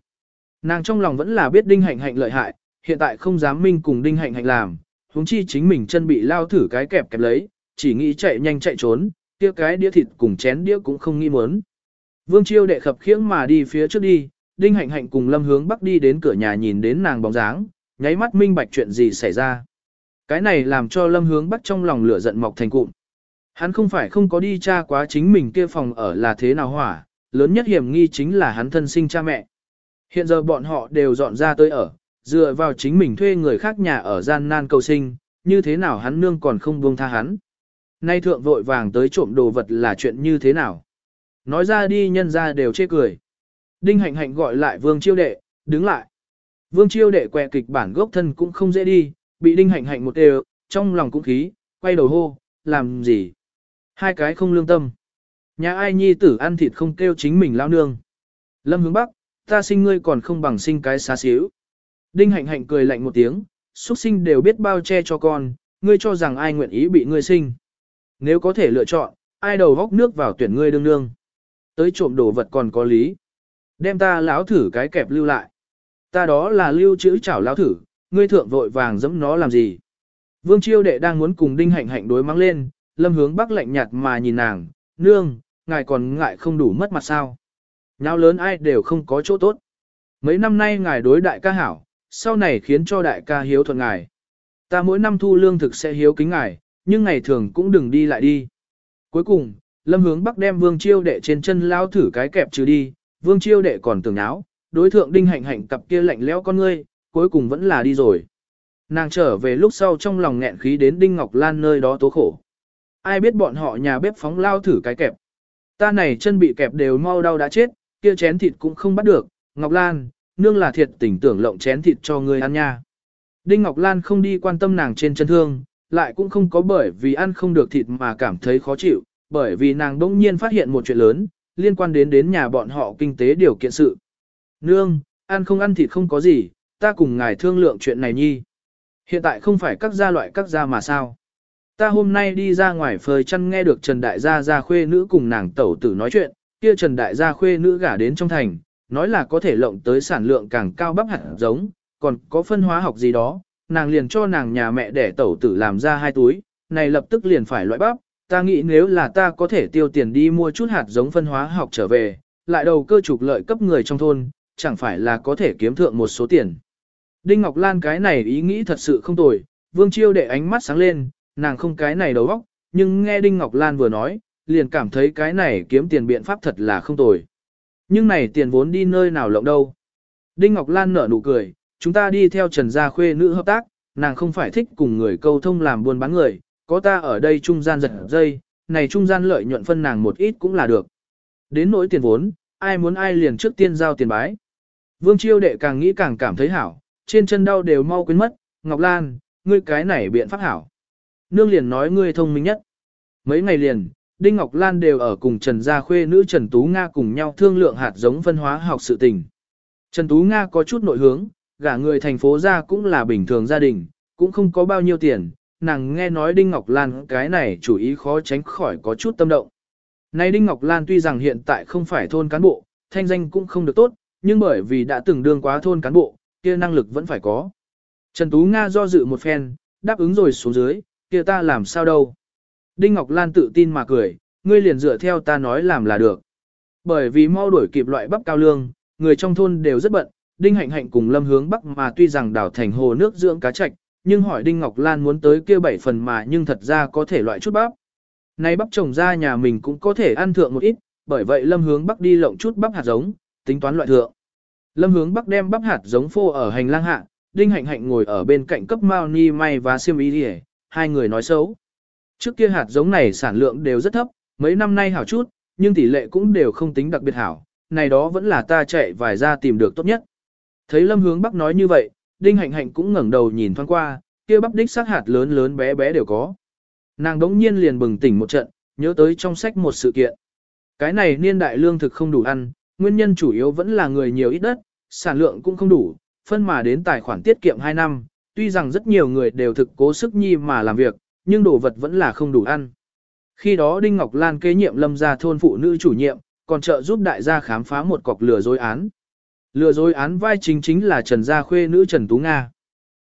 Nàng trong lòng vẫn là biết đinh hạnh hạnh lợi hại, hiện tại không dám minh cùng đinh hạnh hạnh làm, huống chi chính mình chân bị lao thử cái kẹp kẹp lấy, chỉ nghĩ chạy nhanh chạy trốn, kia cái đĩa thịt cùng chén đĩa cũng không nghĩ muốn. Vương chiêu đệ khập khiễng mà đi phía trước đi, đinh hạnh hạnh cùng lâm hướng bắc đi đến cửa nhà nhìn đến nàng bóng dáng, nháy mắt minh bạch chuyện gì xảy ra. Cái này làm cho lâm hướng bắc trong lòng lửa giận mọc thành cụm. Hắn không phải không có đi tra quá chính mình kia phòng ở là thế nào hỏa, lớn nhất hiểm nghi chính là hắn thân sinh cha mẹ. Hiện giờ bọn họ đều dọn ra tới ở, dựa vào chính mình thuê người khác nhà ở gian nan cầu sinh, như thế nào hắn nương còn không buông tha hắn. Nay thượng vội vàng tới trộm đồ vật là chuyện như thế nào. Nói ra đi nhân ra đều chê cười. Đinh hạnh hạnh gọi lại vương chiêu đệ, đứng lại. Vương chiêu đệ quẹ kịch bản gốc thân cũng không dễ đi, bị đinh hạnh hạnh một đều, trong lòng cũng khí, quay đầu hô, làm gì. Hai cái không lương tâm. Nhà ai nhi tử ăn thịt không kêu chính mình lao nương. Lâm hướng bắc, ta sinh ngươi còn không bằng sinh cái xá xíu. Đinh hạnh hạnh cười lạnh một tiếng, xuất sinh đều biết bao che cho con, ngươi cho rằng ai nguyện ý bị ngươi sinh. Nếu có thể lựa chọn, ai đầu vóc nước vào tuyển ngươi đương đương. Tới trộm đồ vật còn có lý. Đem ta láo thử cái kẹp lưu lại. Ta đó là lưu chữ chảo láo thử, ngươi thượng vội vàng dẫm nó làm gì. Vương chiêu đệ đang muốn cùng đinh hạnh hạnh đối mắng lên, lâm hướng bắc lạnh nhạt mà nhìn nàng, nương, ngài còn ngại không đủ mất mặt sao. Nháo lớn ai đều không có chỗ tốt. Mấy năm nay ngài đối đại ca hảo, sau này khiến cho đại ca hiếu thuận ngài. Ta mỗi năm thu lương thực sẽ hiếu kính ngài, nhưng ngày thường cũng đừng đi lại đi. Cuối cùng, lâm hướng bắc đem vương chiêu đệ trên chân lao thử cái kẹp trừ đi, vương chiêu đệ còn tưởng náo, đối thượng đinh hạnh hạnh cặp kia lạnh lẽo con ngươi, cuối cùng vẫn là đi rồi. Nàng trở về lúc sau trong lòng nghẹn khí đến đinh ngọc lan nơi đó tố khổ. Ai biết bọn họ nhà bếp phóng lao thử cái kẹp. Ta này chân bị kẹp đều mau đau đã chết, kia chén thịt cũng không bắt được, Ngọc Lan, nương là thiệt tình tưởng lộng chén thịt cho người ăn nha. Đinh Ngọc Lan không đi quan tâm nàng trên chân thương, lại cũng không có bởi vì ăn không được thịt mà cảm thấy khó chịu, bởi vì nàng đông nhiên phát hiện một chuyện lớn, liên quan đến đến nhà bọn họ kinh tế điều kiện sự. Nương, ăn không ăn thịt không có gì, ta cùng ngài thương lượng chuyện này nhi. Hiện tại không phải các gia loại các gia mà sao. Ta hôm nay đi ra ngoài phơi chăn nghe được Trần Đại Gia Gia khuê nữ cùng nàng tẩu tử nói chuyện, kia Trần Đại Gia khuê nữ gả đến trong thành, nói là có thể lộng tới sản lượng càng cao bắp hẳn giống, còn có phân hóa học gì đó, nàng liền cho nàng nhà mẹ để tẩu tử làm ra hai túi, này lập tức liền phải loại bắp, ta nghĩ nếu là ta có thể tiêu tiền đi mua chút hạt giống phân hóa học trở về, lại đầu cơ trục lợi cấp người trong thôn, chẳng phải là có thể kiếm thượng một số tiền. Đinh Ngọc Lan cái này ý nghĩ thật sự không tồi, Vương Chiêu để ánh mắt sáng lên, nàng không cái này đầu óc, nhưng nghe Đinh Ngọc Lan vừa nói, liền cảm thấy cái này kiếm tiền biện pháp thật là không tồi. Nhưng này tiền vốn đi nơi nào lộng đâu. Đinh Ngọc Lan nở nụ cười, chúng ta đi theo Trần Gia Khuê nữ hợp tác, nàng không phải thích cùng người câu thông làm buôn bán người, có ta ở đây trung gian giật dây, này trung gian lợi nhuận phân nàng một ít cũng là được. Đến nỗi tiền vốn, ai muốn ai liền trước tiên giao tiền bái. Vương Chiêu đệ càng nghĩ càng cảm thấy hảo, trên chân đau đều mau quên mất, Ngọc Lan, ngươi cái này biện pháp hảo nương liền nói ngươi thông minh nhất. Mấy ngày liền, Đinh Ngọc Lan đều ở cùng Trần Gia Khuê nữ Trần Tú Nga cùng nhau thương lượng hạt giống phân hóa học sự tình. Trần Tú Nga có chút nội hướng, gả người thành phố ra cũng là bình thường gia đình, cũng không có bao nhiêu tiền, nàng nghe nói Đinh Ngọc Lan cái này chủ ý khó tránh khỏi có chút tâm động. Nay Đinh Ngọc Lan tuy rằng hiện tại không phải thôn cán bộ, thanh danh cũng không được tốt, nhưng bởi vì đã từng đương quá thôn cán bộ, kia năng lực vẫn phải có. Trần Tú Nga do dự một phen, đáp ứng rồi xuống dưới, kia ta làm sao đâu. Đinh Ngọc Lan tự tin mà cười, ngươi liền dựa theo ta nói làm là được. Bởi vì mau đuổi kịp loại bắp cao lương, người trong thôn đều rất bận, Đinh Hạnh Hạnh cùng Lâm Hướng Bắc mà tuy rằng đảo thành hồ nước dưỡng cá trạch, nhưng hỏi Đinh Ngọc Lan muốn tới kia bảy phần mà nhưng thật ra có thể loại chút bắp. Này bắp trồng ra nhà mình cũng có thể ăn thượng một ít, bởi vậy Lâm Hướng Bắc đi lộng chút bắp hạt giống, tính toán loại thượng. Lâm Hướng Bắc đem bắp hạt giống phô ở hành lang hạ, Đinh Hạnh Hạnh ngồi ở bên cạnh cấp Mao Ni may và xiêm y đi hai người nói xấu. Trước kia hạt giống này sản lượng đều rất thấp, mấy năm nay hảo chút, nhưng tỷ lệ cũng đều không tính đặc biệt hảo, này đó vẫn là ta chạy vài ra tìm được tốt nhất. Thấy Lâm Hướng Bắc nói như vậy, Đinh Hạnh Hạnh cũng ngẩng đầu nhìn thoáng qua, kia bắp đích sắc hạt lớn lớn bé bé đều có. Nàng đống nhiên liền bừng tỉnh một trận, nhớ tới trong sách một sự kiện. Cái này niên đại lương thực không đủ ăn, nguyên nhân chủ yếu vẫn là người nhiều ít đất, sản lượng cũng không đủ, phân mà đến tài khoản tiết kiệm 2 năm, tuy rằng rất nhiều người đều thực cố sức nhi mà làm việc, nhưng đồ vật vẫn là không đủ ăn. Khi đó Đinh Ngọc Lan kế nhiệm lâm gia thôn phụ nữ chủ nhiệm, còn trợ giúp đại gia khám phá một cọc lửa dối án. Lừa dối án vai chính chính là Trần Gia Khuê nữ Trần Tú Nga.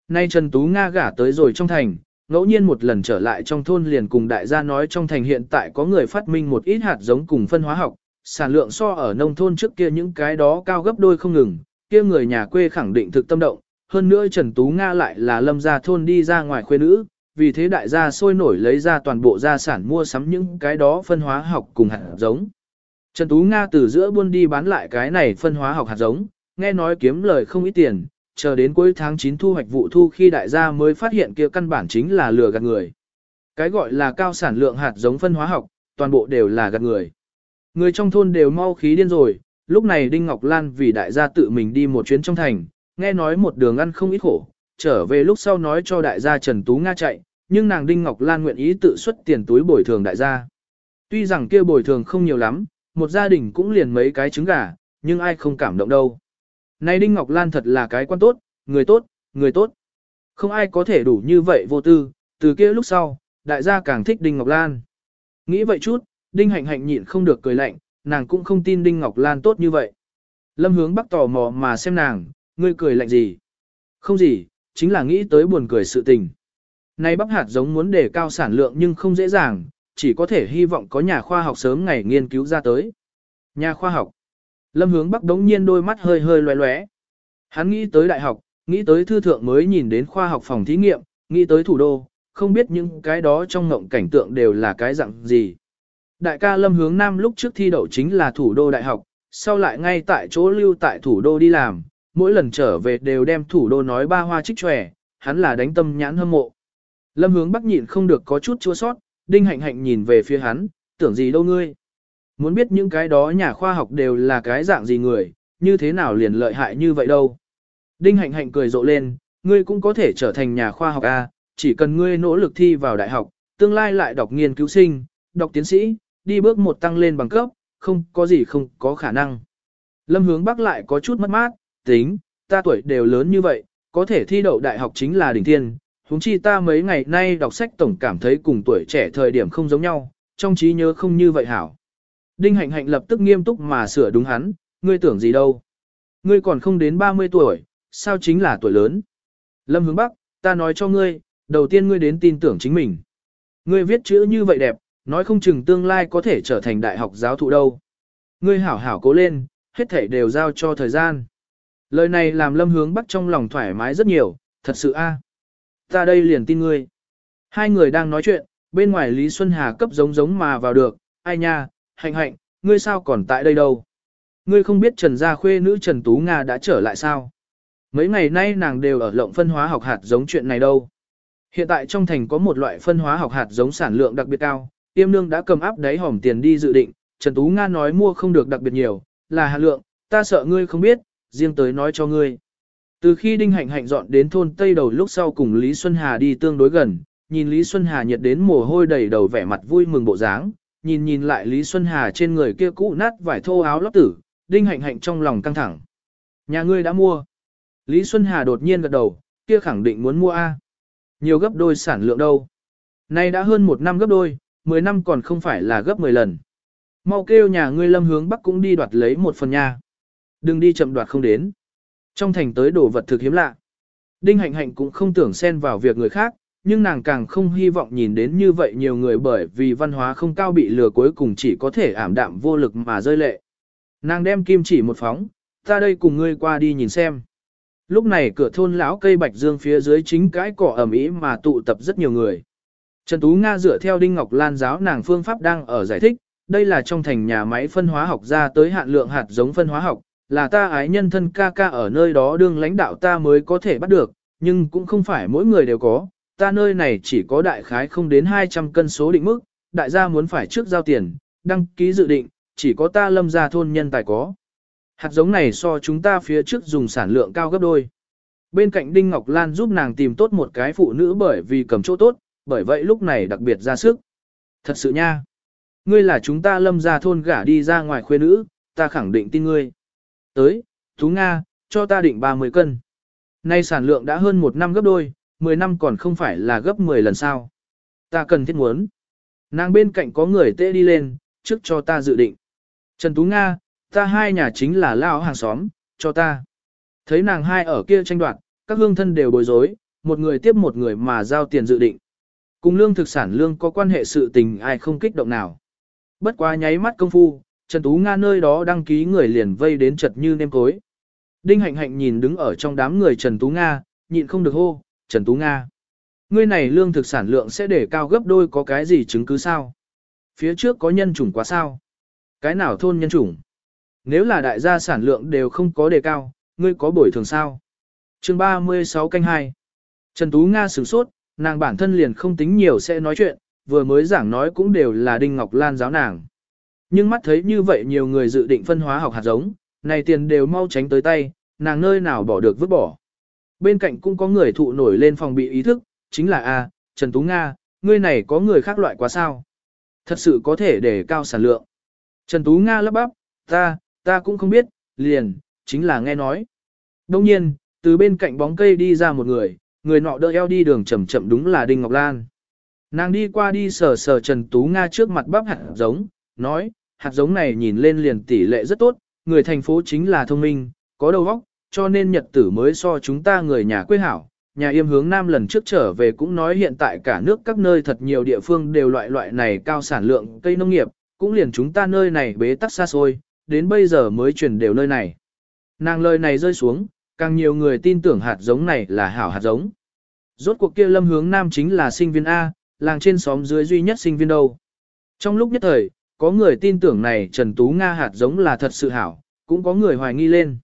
Nay Trần Tú Nga gả tới rồi trong thành, ngẫu nhiên một lần trở lại trong thôn liền cùng đại gia nói trong thành hiện tại có người phát minh một ít hạt giống cùng phân hóa học, sản lượng so ở nông thôn trước kia những cái đó cao gấp đôi không ngừng, kia người nhà quê khẳng định thực tâm động, hơn nữa Trần Tú Nga lại là lâm gia thôn đi ra ngoài khuê nữ, vì thế đại gia sôi nổi lấy ra toàn bộ gia sản mua sắm những cái đó phân hóa học cùng hạt giống. Trần Tú Nga từ giữa buôn đi bán lại cái này phân hóa học hạt giống, nghe nói kiếm lời không ít tiền, chờ đến cuối tháng 9 thu hoạch vụ thu khi đại gia mới phát hiện kia căn bản chính là lừa gạt người. Cái gọi là cao sản lượng hạt giống phân hóa học, toàn bộ đều là gạt người. Người trong thôn đều mau khí điên rồi, lúc này Đinh Ngọc Lan vì đại gia tự mình đi một chuyến trong thành, nghe nói một đường ăn không ít khổ, trở về lúc sau nói cho đại gia Trần Tú Nga chạy, nhưng nàng Đinh Ngọc Lan nguyện ý tự xuất tiền túi bồi thường đại gia. Tuy rằng kia bồi thường không nhiều lắm, một gia đình cũng liền mấy cái trứng gà, nhưng ai không cảm động đâu. Này Đinh Ngọc Lan thật là cái quan tốt, người tốt, người tốt. Không ai có thể đủ như vậy vô tư, từ kia lúc sau, đại gia càng thích Đinh Ngọc Lan. Nghĩ vậy chút, Đinh Hạnh Hạnh nhịn không được cười lạnh, nàng cũng không tin Đinh Ngọc Lan tốt như vậy. Lâm hướng bắc tò mò mà xem nàng, ngươi cười lạnh gì? Không gì, chính là nghĩ tới buồn cười sự tình. Này bắp hạt giống muốn đề cao sản lượng nhưng không dễ dàng, chỉ có thể hy vọng có nhà khoa học sớm ngày nghiên cứu ra tới. Nhà khoa học. Lâm hướng bắc đống nhiên đôi mắt hơi hơi loé loé. Hắn nghĩ tới đại học, nghĩ tới thư thượng mới nhìn đến khoa học phòng thí nghiệm, nghĩ tới thủ đô, không biết những cái đó trong ngộng cảnh tượng đều là cái dạng gì. Đại ca Lâm Hướng Nam lúc trước thi đậu chính là thủ đô đại học, sau lại ngay tại chỗ lưu tại thủ đô đi làm, mỗi lần trở về đều đem thủ đô nói ba hoa trích tròe, hắn là đánh tâm nhãn hâm mộ. Lâm Hướng Bắc nhịn không được có chút chua sót, Đinh Hạnh Hạnh nhìn về phía hắn, tưởng gì đâu ngươi. Muốn biết những cái đó nhà khoa học đều là cái dạng gì người, như thế nào liền lợi hại như vậy đâu. Đinh Hạnh Hạnh cười rộ lên, ngươi cũng có thể trở thành nhà khoa học A, chỉ cần ngươi nỗ lực thi vào đại học, tương lai lại đọc nghiên cứu sinh, đọc tiến sĩ, đi bước một tăng lên bằng cấp, không có gì không có khả năng. Lâm hướng bắc lại có chút mất mát, tính, ta tuổi đều lớn như vậy, có thể thi đậu đại học chính là đỉnh thiên, huống chi ta mấy ngày nay đọc sách tổng cảm thấy cùng tuổi trẻ thời điểm không giống nhau, trong trí nhớ không như vậy hảo. Đinh hạnh hạnh lập tức nghiêm túc mà sửa đúng hắn, ngươi tưởng gì đâu. Ngươi còn không đến 30 tuổi, sao chính là tuổi lớn. Lâm hướng bắc, ta nói cho ngươi, đầu tiên ngươi đến tin tưởng chính mình. Ngươi viết chữ như vậy đẹp, nói không chừng tương lai có thể trở thành đại học giáo thụ đâu. Ngươi hảo hảo cố lên, hết thảy đều giao cho thời gian. Lời này làm lâm hướng bắc trong lòng thoải mái rất nhiều, thật sự a. Ta đây liền tin ngươi. Hai người đang nói chuyện, bên ngoài Lý Xuân Hà cấp giống giống mà vào được, ai nha, hạnh hạnh, ngươi sao còn tại đây đâu? Ngươi không biết Trần Gia Khuê nữ Trần Tú Nga đã trở lại sao? Mấy ngày nay nàng đều ở lộng phân hóa học hạt giống chuyện này đâu. Hiện tại trong thành có một loại phân hóa học hạt giống sản lượng đặc biệt cao, tiêm nương đã cầm áp đáy hỏng tiền đi dự định, Trần Tú Nga nói mua không được đặc biệt nhiều, là hạt lượng, ta sợ ngươi không biết, riêng tới nói cho ngươi. Từ khi Đinh Hạnh Hạnh dọn đến thôn Tây Đầu lúc sau cùng Lý Xuân Hà đi tương đối gần, nhìn Lý Xuân Hà nhiệt đến mồ hôi đầy đầu vẻ mặt vui mừng bộ dáng, nhìn nhìn lại Lý Xuân Hà trên người kia cũ nát vải thô áo lót tử, Đinh Hạnh Hạnh trong lòng căng thẳng. Nhà ngươi đã mua. Lý Xuân Hà đột nhiên gật đầu, kia khẳng định muốn mua A. Nhiều gấp đôi sản lượng đâu. Nay đã hơn một năm gấp đôi, 10 năm còn không phải là gấp 10 lần. Mau kêu nhà ngươi lâm hướng bắc cũng đi đoạt lấy một phần nhà Đừng đi chậm đoạt không đến. Trong thành tới đồ vật thực hiếm lạ. Đinh hạnh hạnh cũng không tưởng xen vào việc người khác, nhưng nàng càng không hy vọng nhìn đến như vậy nhiều người bởi vì văn hóa không cao bị lừa cuối cùng chỉ có thể ảm đạm vô lực mà rơi lệ. Nàng đem kim chỉ một phóng, ta đây cùng ngươi qua đi nhìn xem. Lúc này cửa thôn lão cây bạch dương phía dưới chính cái cỏ ẩm ý mà tụ tập rất nhiều người. Trần Tú Nga dựa theo Đinh Ngọc Lan giáo nàng phương pháp đang ở giải thích, đây là trong thành nhà máy phân hóa học ra tới hạn lượng hạt giống phân hóa học, là ta ái nhân thân ca ca ở nơi đó đương lãnh đạo ta mới có thể bắt được, nhưng cũng không phải mỗi người đều có, ta nơi này chỉ có đại khái không đến 200 cân số định mức, đại gia muốn phải trước giao tiền, đăng ký dự định, chỉ có ta lâm gia thôn nhân tài có. Hạt giống này so chúng ta phía trước dùng sản lượng cao gấp đôi. Bên cạnh Đinh Ngọc Lan giúp nàng tìm tốt một cái phụ nữ bởi vì cầm chỗ tốt, bởi vậy lúc này đặc biệt ra sức. Thật sự nha. Ngươi là chúng ta lâm gia thôn gả đi ra ngoài khuê nữ, ta khẳng định tin ngươi. Tới, thú Nga, cho ta định 30 cân. Nay sản lượng đã hơn một năm gấp đôi, 10 năm còn không phải là gấp 10 lần sao. Ta cần thiết muốn. Nàng bên cạnh có người tê đi lên, trước cho ta dự định. Trần Tú Nga, ta hai nhà chính là lao hàng xóm, cho ta. Thấy nàng hai ở kia tranh đoạt, các hương thân đều bối rối, một người tiếp một người mà giao tiền dự định. Cùng lương thực sản lương có quan hệ sự tình ai không kích động nào. Bất quá nháy mắt công phu, Trần Tú Nga nơi đó đăng ký người liền vây đến chật như nêm cối. Đinh hạnh hạnh nhìn đứng ở trong đám người Trần Tú Nga, nhịn không được hô, Trần Tú Nga. Ngươi này lương thực sản lượng sẽ để cao gấp đôi có cái gì chứng cứ sao? Phía trước có nhân chủng quá sao? Cái nào thôn nhân chủng? Nếu là đại gia sản lượng đều không có đề cao, ngươi có bồi thường sao? chương 36 canh 2 Trần Tú Nga sửng sốt, nàng bản thân liền không tính nhiều sẽ nói chuyện, vừa mới giảng nói cũng đều là Đinh Ngọc Lan giáo nàng. Nhưng mắt thấy như vậy nhiều người dự định phân hóa học hạt giống, này tiền đều mau tránh tới tay, nàng nơi nào bỏ được vứt bỏ. Bên cạnh cũng có người thụ nổi lên phòng bị ý thức, chính là A, Trần Tú Nga, ngươi này có người khác loại quá sao? Thật sự có thể để cao sản lượng. Trần Tú Nga lắp bắp, ta, ta cũng không biết, liền, chính là nghe nói. Đông nhiên, từ bên cạnh bóng cây đi ra một người, người nọ đỡ eo đi đường chậm chậm đúng là Đinh Ngọc Lan. Nàng đi qua đi sờ sờ Trần Tú Nga trước mặt bắp hạt giống, nói, hạt giống này nhìn lên liền tỷ lệ rất tốt, người thành phố chính là thông minh, có đầu óc, cho nên nhật tử mới so chúng ta người nhà quê hảo. Nhà yêm hướng nam lần trước trở về cũng nói hiện tại cả nước các nơi thật nhiều địa phương đều loại loại này cao sản lượng cây nông nghiệp, cũng liền chúng ta nơi này bế tắc xa xôi, đến bây giờ mới chuyển đều nơi này. Nàng lời này rơi xuống, càng nhiều người tin tưởng hạt giống này là hảo hạt giống. Rốt cuộc kia lâm hướng nam chính là sinh viên A, làng trên xóm dưới duy nhất sinh viên đâu. Trong lúc nhất thời, có người tin tưởng này Trần Tú Nga hạt giống là thật sự hảo, cũng có người hoài nghi lên.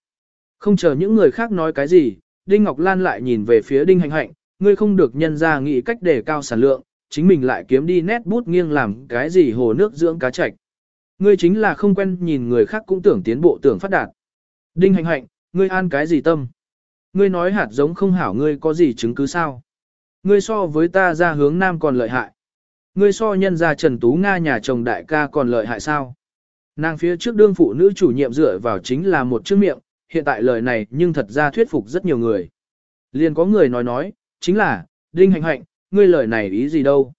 Không chờ những người khác nói cái gì, Đinh Ngọc Lan lại nhìn về phía Đinh Hành Hạnh, ngươi không được nhân ra nghĩ cách để cao sản lượng, chính mình lại kiếm đi nét bút nghiêng làm cái gì hồ nước dưỡng cá chạch. Ngươi chính là không quen nhìn người khác cũng tưởng tiến bộ tưởng phát đạt. Đinh Hành Hạnh, ngươi an cái gì tâm? Ngươi nói hạt giống không hảo ngươi có gì chứng cứ sao? Ngươi so với ta ra hướng nam còn lợi hại. Ngươi so nhân ra Trần Tú Nga nhà chồng đại ca còn lợi hại sao? Nàng phía trước đương phụ nữ chủ nhiệm dựa vào chính là một chữ miệng, hiện tại lời này nhưng thật ra thuyết phục rất nhiều người. Liền có người nói nói, chính là, Đinh Hạnh Hạnh, ngươi lời này ý gì đâu?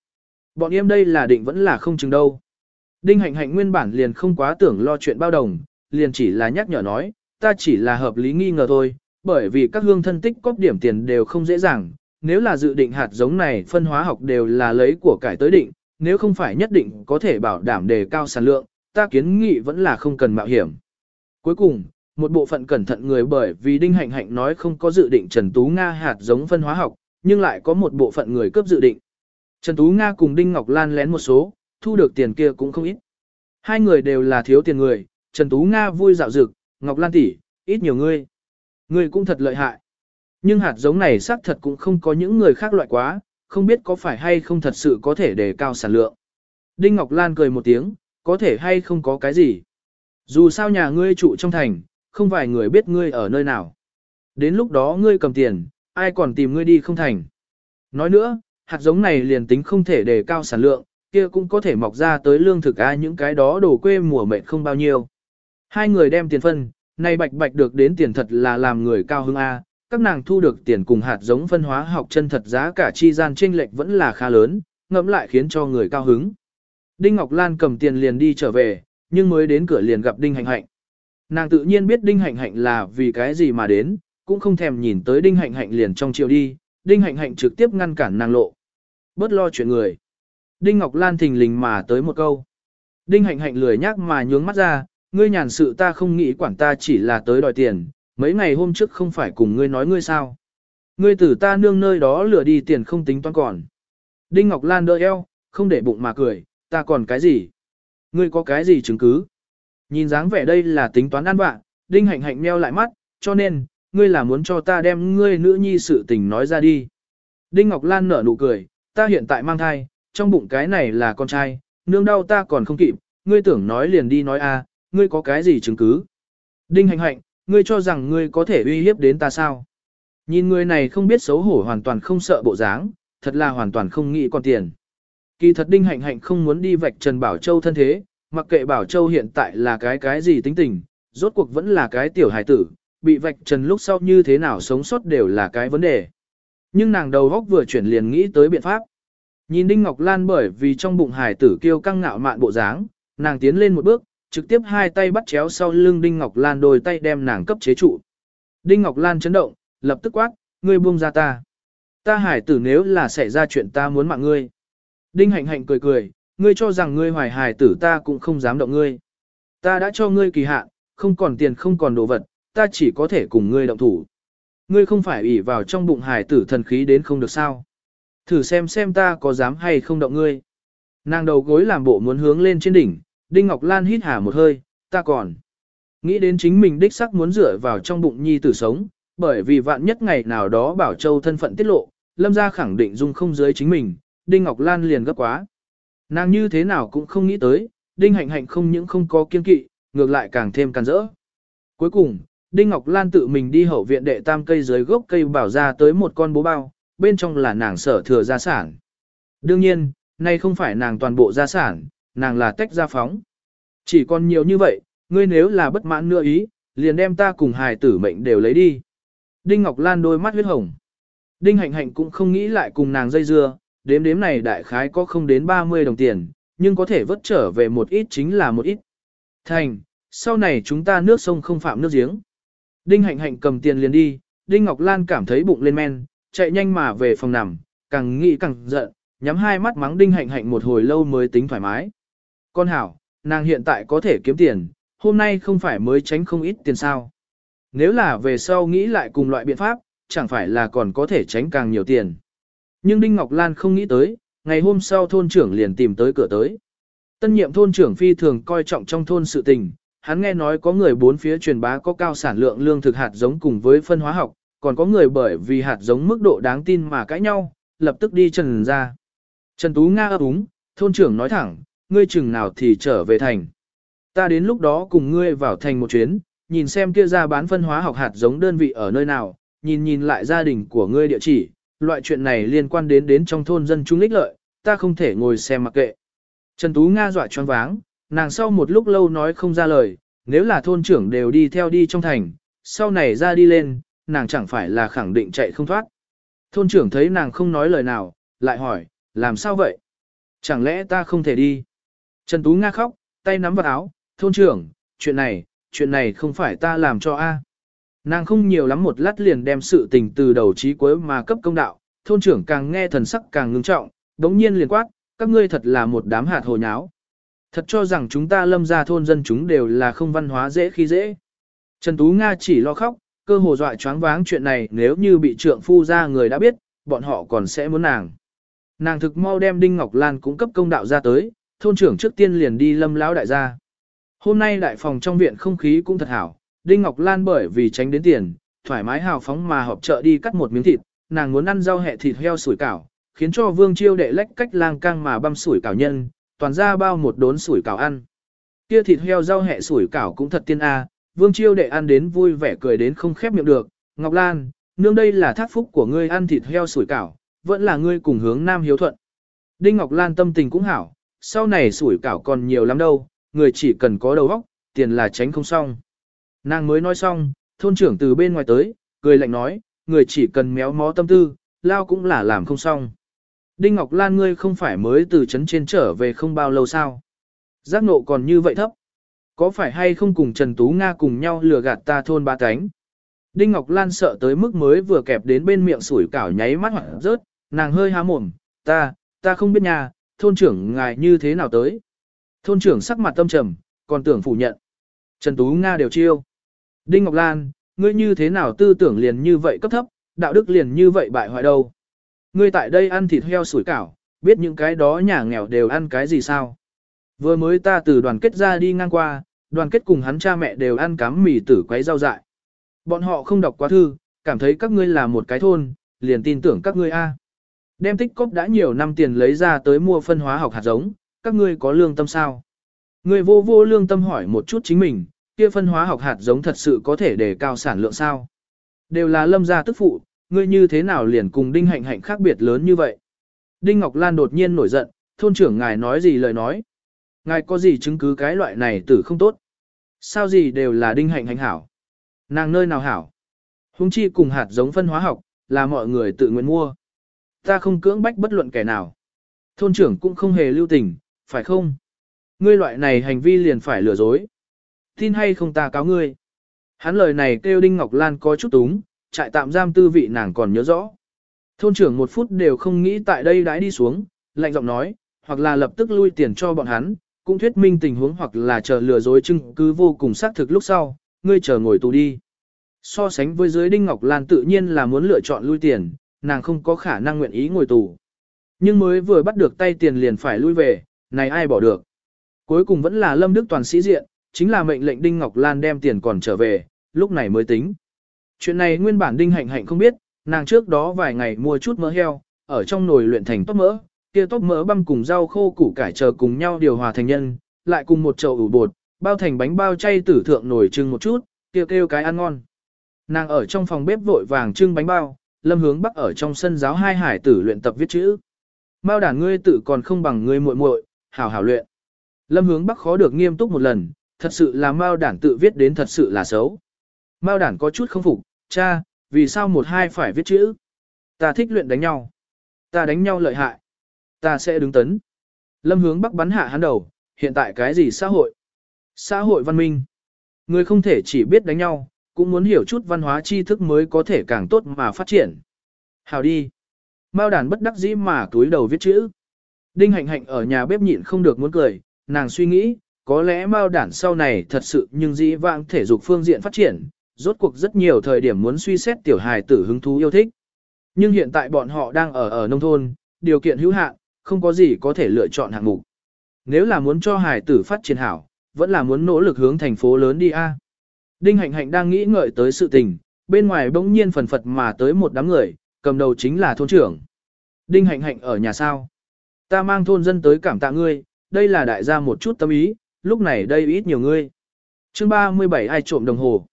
Bọn em đây là định vẫn là không chừng đâu. Đinh Hạnh Hạnh nguyên bản liền không quá tưởng lo chuyện bao đồng, liền chỉ là nhắc nhở nói, ta chỉ là hợp lý nghi ngờ thôi, bởi vì các hương thân tích cóp điểm tiền đều không dễ dàng, nếu là dự định hạt giống này phân hóa học đều là lấy của cải tới định, nếu không phải nhất định có thể bảo đảm đề cao sản lượng, ta kiến nghị vẫn là không cần mạo hiểm. Cuối cùng, một bộ phận cẩn thận người bởi vì Đinh Hạnh Hạnh nói không có dự định Trần Tú Nga hạt giống phân hóa học, nhưng lại có một bộ phận người cướp dự định. Trần Tú Nga cùng Đinh Ngọc Lan lén một số, thu được tiền kia cũng không ít. Hai người đều là thiếu tiền người, Trần Tú Nga vui dạo dực, Ngọc Lan tỷ, ít nhiều ngươi. Ngươi cũng thật lợi hại. Nhưng hạt giống này xác thật cũng không có những người khác loại quá, không biết có phải hay không thật sự có thể đề cao sản lượng. Đinh Ngọc Lan cười một tiếng, có thể hay không có cái gì. Dù sao nhà ngươi trụ trong thành, không vài người biết ngươi ở nơi nào. Đến lúc đó ngươi cầm tiền, ai còn tìm ngươi đi không thành. Nói nữa, hạt giống này liền tính không thể đề cao sản lượng, kia cũng có thể mọc ra tới lương thực ai những cái đó đổ quê mùa mệt không bao nhiêu. Hai người đem tiền phân, nay bạch bạch được đến tiền thật là làm người cao hứng A, các nàng thu được tiền cùng hạt giống phân hóa học chân thật giá cả chi gian chênh lệch vẫn là khá lớn, ngẫm lại khiến cho người cao hứng. Đinh Ngọc Lan cầm tiền liền đi trở về, nhưng mới đến cửa liền gặp Đinh Hạnh Hạnh. Nàng tự nhiên biết Đinh Hạnh Hạnh là vì cái gì mà đến, cũng không thèm nhìn tới Đinh Hạnh Hạnh liền trong chiều đi, Đinh Hạnh Hạnh trực tiếp ngăn cản nàng lộ. Bớt lo chuyện người. Đinh Ngọc Lan thình lình mà tới một câu. Đinh Hạnh Hạnh lười nhác mà nhướng mắt ra, ngươi nhàn sự ta không nghĩ quản ta chỉ là tới đòi tiền, mấy ngày hôm trước không phải cùng ngươi nói ngươi sao. Ngươi tử ta nương nơi đó lừa đi tiền không tính toán còn. Đinh Ngọc Lan đỡ eo, không để bụng mà cười, ta còn cái gì? Ngươi có cái gì chứng cứ? Nhìn dáng vẻ đây là tính toán ăn vạ, Đinh Hạnh Hạnh meo lại mắt, cho nên, ngươi là muốn cho ta đem ngươi nữ nhi sự tình nói ra đi. Đinh Ngọc Lan nở nụ cười, ta hiện tại mang thai, trong bụng cái này là con trai, nương đau ta còn không kịp, ngươi tưởng nói liền đi nói a, ngươi có cái gì chứng cứ? Đinh Hạnh Hạnh, ngươi cho rằng ngươi có thể uy hiếp đến ta sao? Nhìn người này không biết xấu hổ hoàn toàn không sợ bộ dáng, thật là hoàn toàn không nghĩ còn tiền. Kỳ thật Đinh Hạnh Hạnh không muốn đi vạch Trần Bảo Châu thân thế, mặc kệ Bảo Châu hiện tại là cái cái gì tính tình, rốt cuộc vẫn là cái tiểu hài tử, bị vạch trần lúc sau như thế nào sống sót đều là cái vấn đề. Nhưng nàng đầu góc vừa chuyển liền nghĩ tới biện pháp. Nhìn Đinh Ngọc Lan bởi vì trong bụng hài tử kêu căng ngạo mạn bộ dáng, nàng tiến lên một bước, trực tiếp hai tay bắt chéo sau lưng Đinh Ngọc Lan đôi tay đem nàng cấp chế trụ. Đinh Ngọc Lan chấn động, lập tức quát, ngươi buông ra ta. Ta hải tử nếu là xảy ra chuyện ta muốn mạng ngươi. Đinh hạnh hạnh cười cười, ngươi cho rằng ngươi hoài hải tử ta cũng không dám động ngươi. Ta đã cho ngươi kỳ hạn, không còn tiền không còn đồ vật, ta chỉ có thể cùng ngươi động thủ. Ngươi không phải ủy vào trong bụng hải tử thần khí đến không được sao. Thử xem xem ta có dám hay không động ngươi. Nàng đầu gối làm bộ muốn hướng lên trên đỉnh, Đinh Ngọc Lan hít hà một hơi, ta còn. Nghĩ đến chính mình đích sắc muốn dựa vào trong bụng nhi tử sống, bởi vì vạn nhất ngày nào đó Bảo Châu thân phận tiết lộ, Lâm gia khẳng định dung không dưới chính mình, Đinh Ngọc Lan liền gấp quá. Nàng như thế nào cũng không nghĩ tới, Đinh Hạnh Hạnh không những không có kiên kỵ, ngược lại càng thêm can rỡ. Cuối cùng, Đinh Ngọc Lan tự mình đi hậu viện đệ tam cây dưới gốc cây bảo ra tới một con bố bao, bên trong là nàng sở thừa gia sản. Đương nhiên, nay không phải nàng toàn bộ gia sản, nàng là tách gia phóng. Chỉ còn nhiều như vậy, ngươi nếu là bất mãn nữa ý, liền đem ta cùng hài tử mệnh đều lấy đi. Đinh Ngọc Lan đôi mắt huyết hồng. Đinh Hạnh Hạnh cũng không nghĩ lại cùng nàng dây dưa, đếm đếm này đại khái có không đến 30 đồng tiền, nhưng có thể vớt trở về một ít chính là một ít. Thành, sau này chúng ta nước sông không phạm nước giếng. Đinh Hạnh Hạnh cầm tiền liền đi, Đinh Ngọc Lan cảm thấy bụng lên men, chạy nhanh mà về phòng nằm, càng nghĩ càng giận, nhắm hai mắt mắng Đinh Hạnh Hạnh một hồi lâu mới tính thoải mái. Con hảo, nàng hiện tại có thể kiếm tiền, hôm nay không phải mới tránh không ít tiền sao. Nếu là về sau nghĩ lại cùng loại biện pháp, chẳng phải là còn có thể tránh càng nhiều tiền. Nhưng Đinh Ngọc Lan không nghĩ tới, ngày hôm sau thôn trưởng liền tìm tới cửa tới. Tân nhiệm thôn trưởng phi thường coi trọng trong thôn sự tình, hắn nghe nói có người bốn phía truyền bá có cao sản lượng lương thực hạt giống cùng với phân hóa học, còn có người bởi vì hạt giống mức độ đáng tin mà cãi nhau, lập tức đi trần ra. Trần Tú Nga ấp úng, thôn trưởng nói thẳng, ngươi chừng nào thì trở về thành. Ta đến lúc đó cùng ngươi vào thành một chuyến, nhìn xem kia ra bán phân hóa học hạt giống đơn vị ở nơi nào, nhìn nhìn lại gia đình của ngươi địa chỉ, loại chuyện này liên quan đến đến trong thôn dân chúng lích lợi, ta không thể ngồi xem mặc kệ. Trần Tú Nga dọa choáng váng, nàng sau một lúc lâu nói không ra lời, nếu là thôn trưởng đều đi theo đi trong thành, sau này ra đi lên, nàng chẳng phải là khẳng định chạy không thoát. Thôn trưởng thấy nàng không nói lời nào, lại hỏi, làm sao vậy? Chẳng lẽ ta không thể đi? Trần Tú Nga khóc, tay nắm vào áo, thôn trưởng, chuyện này, chuyện này không phải ta làm cho a. Nàng không nhiều lắm một lát liền đem sự tình từ đầu chí cuối mà cấp công đạo, thôn trưởng càng nghe thần sắc càng ngưng trọng, đống nhiên liền quát, các ngươi thật là một đám hạt hồ nháo. Thật cho rằng chúng ta lâm ra thôn dân chúng đều là không văn hóa dễ khi dễ. Trần Tú Nga chỉ lo khóc, cơ hồ dọa choáng váng chuyện này nếu như bị trượng phu ra người đã biết, bọn họ còn sẽ muốn nàng. Nàng thực mau đem Đinh Ngọc Lan cũng cấp công đạo ra tới, thôn trưởng trước tiên liền đi lâm lão đại gia. Hôm nay đại phòng trong viện không khí cũng thật hảo, Đinh Ngọc Lan bởi vì tránh đến tiền, thoải mái hào phóng mà họp chợ đi cắt một miếng thịt, nàng muốn ăn rau hẹ thịt heo sủi cảo, khiến cho Vương Chiêu đệ lách cách lang cang mà băm sủi cảo nhân, toàn ra bao một đốn sủi cảo ăn. Kia thịt heo rau hẹ sủi cảo cũng thật tiên a, Vương Chiêu đệ ăn đến vui vẻ cười đến không khép miệng được, Ngọc Lan, nương đây là thác phúc của ngươi ăn thịt heo sủi cảo, vẫn là ngươi cùng hướng nam hiếu thuận. Đinh Ngọc Lan tâm tình cũng hảo, sau này sủi cảo còn nhiều lắm đâu, người chỉ cần có đầu óc, tiền là tránh không xong. Nàng mới nói xong, thôn trưởng từ bên ngoài tới, cười lạnh nói, người chỉ cần méo mó tâm tư, lao cũng là làm không xong. Đinh Ngọc Lan ngươi không phải mới từ trấn trên trở về không bao lâu sao? Giác nộ còn như vậy thấp. Có phải hay không cùng Trần Tú Nga cùng nhau lừa gạt ta thôn ba cánh? Đinh Ngọc Lan sợ tới mức mới vừa kẹp đến bên miệng sủi cảo nháy mắt hoặc rớt, nàng hơi há mồm, ta, ta không biết nhà, thôn trưởng ngài như thế nào tới. Thôn trưởng sắc mặt tâm trầm, còn tưởng phủ nhận. Trần Tú Nga đều chiêu. Đinh Ngọc Lan, ngươi như thế nào tư tưởng liền như vậy cấp thấp, đạo đức liền như vậy bại hoại đâu. Ngươi tại đây ăn thịt heo sủi cảo, biết những cái đó nhà nghèo đều ăn cái gì sao? Vừa mới ta từ đoàn kết ra đi ngang qua, đoàn kết cùng hắn cha mẹ đều ăn cám mì tử quấy rau dại. Bọn họ không đọc quá thư, cảm thấy các ngươi là một cái thôn, liền tin tưởng các ngươi a. Đem tích cóp đã nhiều năm tiền lấy ra tới mua phân hóa học hạt giống, các ngươi có lương tâm sao? Ngươi vô vô lương tâm hỏi một chút chính mình, kia phân hóa học hạt giống thật sự có thể đề cao sản lượng sao? Đều là lâm gia tức phụ, ngươi như thế nào liền cùng Đinh Hạnh Hạnh khác biệt lớn như vậy? Đinh Ngọc Lan đột nhiên nổi giận, thôn trưởng ngài nói gì lời nói? Ngài có gì chứng cứ cái loại này tử không tốt? Sao gì đều là Đinh Hạnh Hạnh hảo? Nàng nơi nào hảo? Hùng chi cùng hạt giống phân hóa học, là mọi người tự nguyện mua. Ta không cưỡng bách bất luận kẻ nào. Thôn trưởng cũng không hề lưu tình, phải không? Ngươi loại này hành vi liền phải lừa dối. Tin hay không ta cáo ngươi? Hắn lời này kêu Đinh Ngọc Lan có chút túng, trại tạm giam tư vị nàng còn nhớ rõ. Thôn trưởng một phút đều không nghĩ tại đây đãi đi xuống, lạnh giọng nói, hoặc là lập tức lui tiền cho bọn hắn, cũng thuyết minh tình huống hoặc là chờ lừa dối chứng cứ vô cùng xác thực lúc sau, ngươi chờ ngồi tù đi. So sánh với dưới Đinh Ngọc Lan tự nhiên là muốn lựa chọn lui tiền, nàng không có khả năng nguyện ý ngồi tù. Nhưng mới vừa bắt được tay tiền liền phải lui về, này ai bỏ được. Cuối cùng vẫn là Lâm Đức Toàn sĩ diện, chính là mệnh lệnh Đinh Ngọc Lan đem tiền còn trở về, lúc này mới tính. Chuyện này nguyên bản Đinh Hạnh Hạnh không biết, nàng trước đó vài ngày mua chút mỡ heo, ở trong nồi luyện thành tóc mỡ, kia tóc mỡ băm cùng rau khô củ cải chờ cùng nhau điều hòa thành nhân, lại cùng một chậu ủ bột, bao thành bánh bao chay tử thượng nồi trưng một chút, kia kêu, kêu cái ăn ngon. Nàng ở trong phòng bếp vội vàng trưng bánh bao, lâm hướng bắc ở trong sân giáo hai hải tử luyện tập viết chữ. Mao đản ngươi tự còn không bằng ngươi muội muội, hảo hảo luyện. Lâm hướng bắc khó được nghiêm túc một lần, thật sự là Mao đản tự viết đến thật sự là xấu. Mao đản có chút không phục, cha, vì sao một hai phải viết chữ? Ta thích luyện đánh nhau. Ta đánh nhau lợi hại. Ta sẽ đứng tấn. Lâm hướng bắc bắn hạ hắn đầu, hiện tại cái gì xã hội? Xã hội văn minh. Người không thể chỉ biết đánh nhau, cũng muốn hiểu chút văn hóa tri thức mới có thể càng tốt mà phát triển. Hào đi. Mao đàn bất đắc dĩ mà túi đầu viết chữ. Đinh hạnh hạnh ở nhà bếp nhịn không được muốn cười, nàng suy nghĩ, có lẽ Mao đản sau này thật sự nhưng dĩ vãng thể dục phương diện phát triển, rốt cuộc rất nhiều thời điểm muốn suy xét tiểu hài tử hứng thú yêu thích. Nhưng hiện tại bọn họ đang ở ở nông thôn, điều kiện hữu hạn, không có gì có thể lựa chọn hạng mục. Nếu là muốn cho hài tử phát triển hảo, vẫn là muốn nỗ lực hướng thành phố lớn đi a. Đinh Hạnh Hạnh đang nghĩ ngợi tới sự tình, bên ngoài bỗng nhiên phần phật mà tới một đám người, cầm đầu chính là thôn trưởng. Đinh Hạnh Hạnh ở nhà sao? Ta mang thôn dân tới cảm tạ ngươi, đây là đại gia một chút tâm ý, lúc này đây ít nhiều ngươi. chương 37 ai trộm đồng hồ.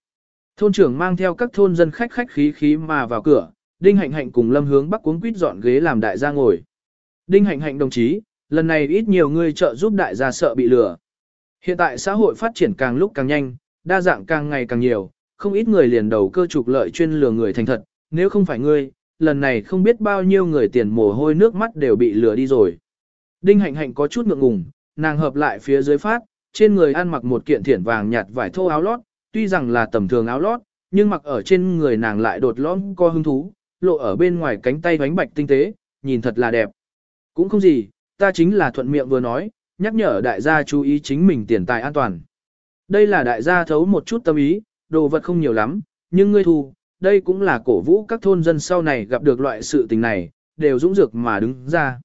Thôn trưởng mang theo các thôn dân khách khách khí khí mà vào cửa, Đinh Hạnh Hạnh cùng Lâm Hướng Bắc cuống quýt dọn ghế làm đại gia ngồi. Đinh Hạnh Hạnh đồng chí, lần này ít nhiều ngươi trợ giúp đại gia sợ bị lừa. Hiện tại xã hội phát triển càng lúc càng nhanh, đa dạng càng ngày càng nhiều, không ít người liền đầu cơ trục lợi chuyên lừa người thành thật, nếu không phải ngươi, lần này không biết bao nhiêu người tiền mồ hôi nước mắt đều bị lừa đi rồi. Đinh hạnh hạnh có chút ngượng ngùng, nàng hợp lại phía dưới phát, trên người ăn mặc một kiện thiển vàng nhạt vải thô áo lót, tuy rằng là tầm thường áo lót, nhưng mặc ở trên người nàng lại đột lõm co hứng thú, lộ ở bên ngoài cánh tay bánh bạch tinh tế, nhìn thật là đẹp. Cũng không gì, ta chính là thuận miệng vừa nói, nhắc nhở đại gia chú ý chính mình tiền tài an toàn. Đây là đại gia thấu một chút tâm ý, đồ vật không nhiều lắm, nhưng ngươi thu, đây cũng là cổ vũ các thôn dân sau này gặp được loại sự tình này, đều dũng dược mà đứng ra.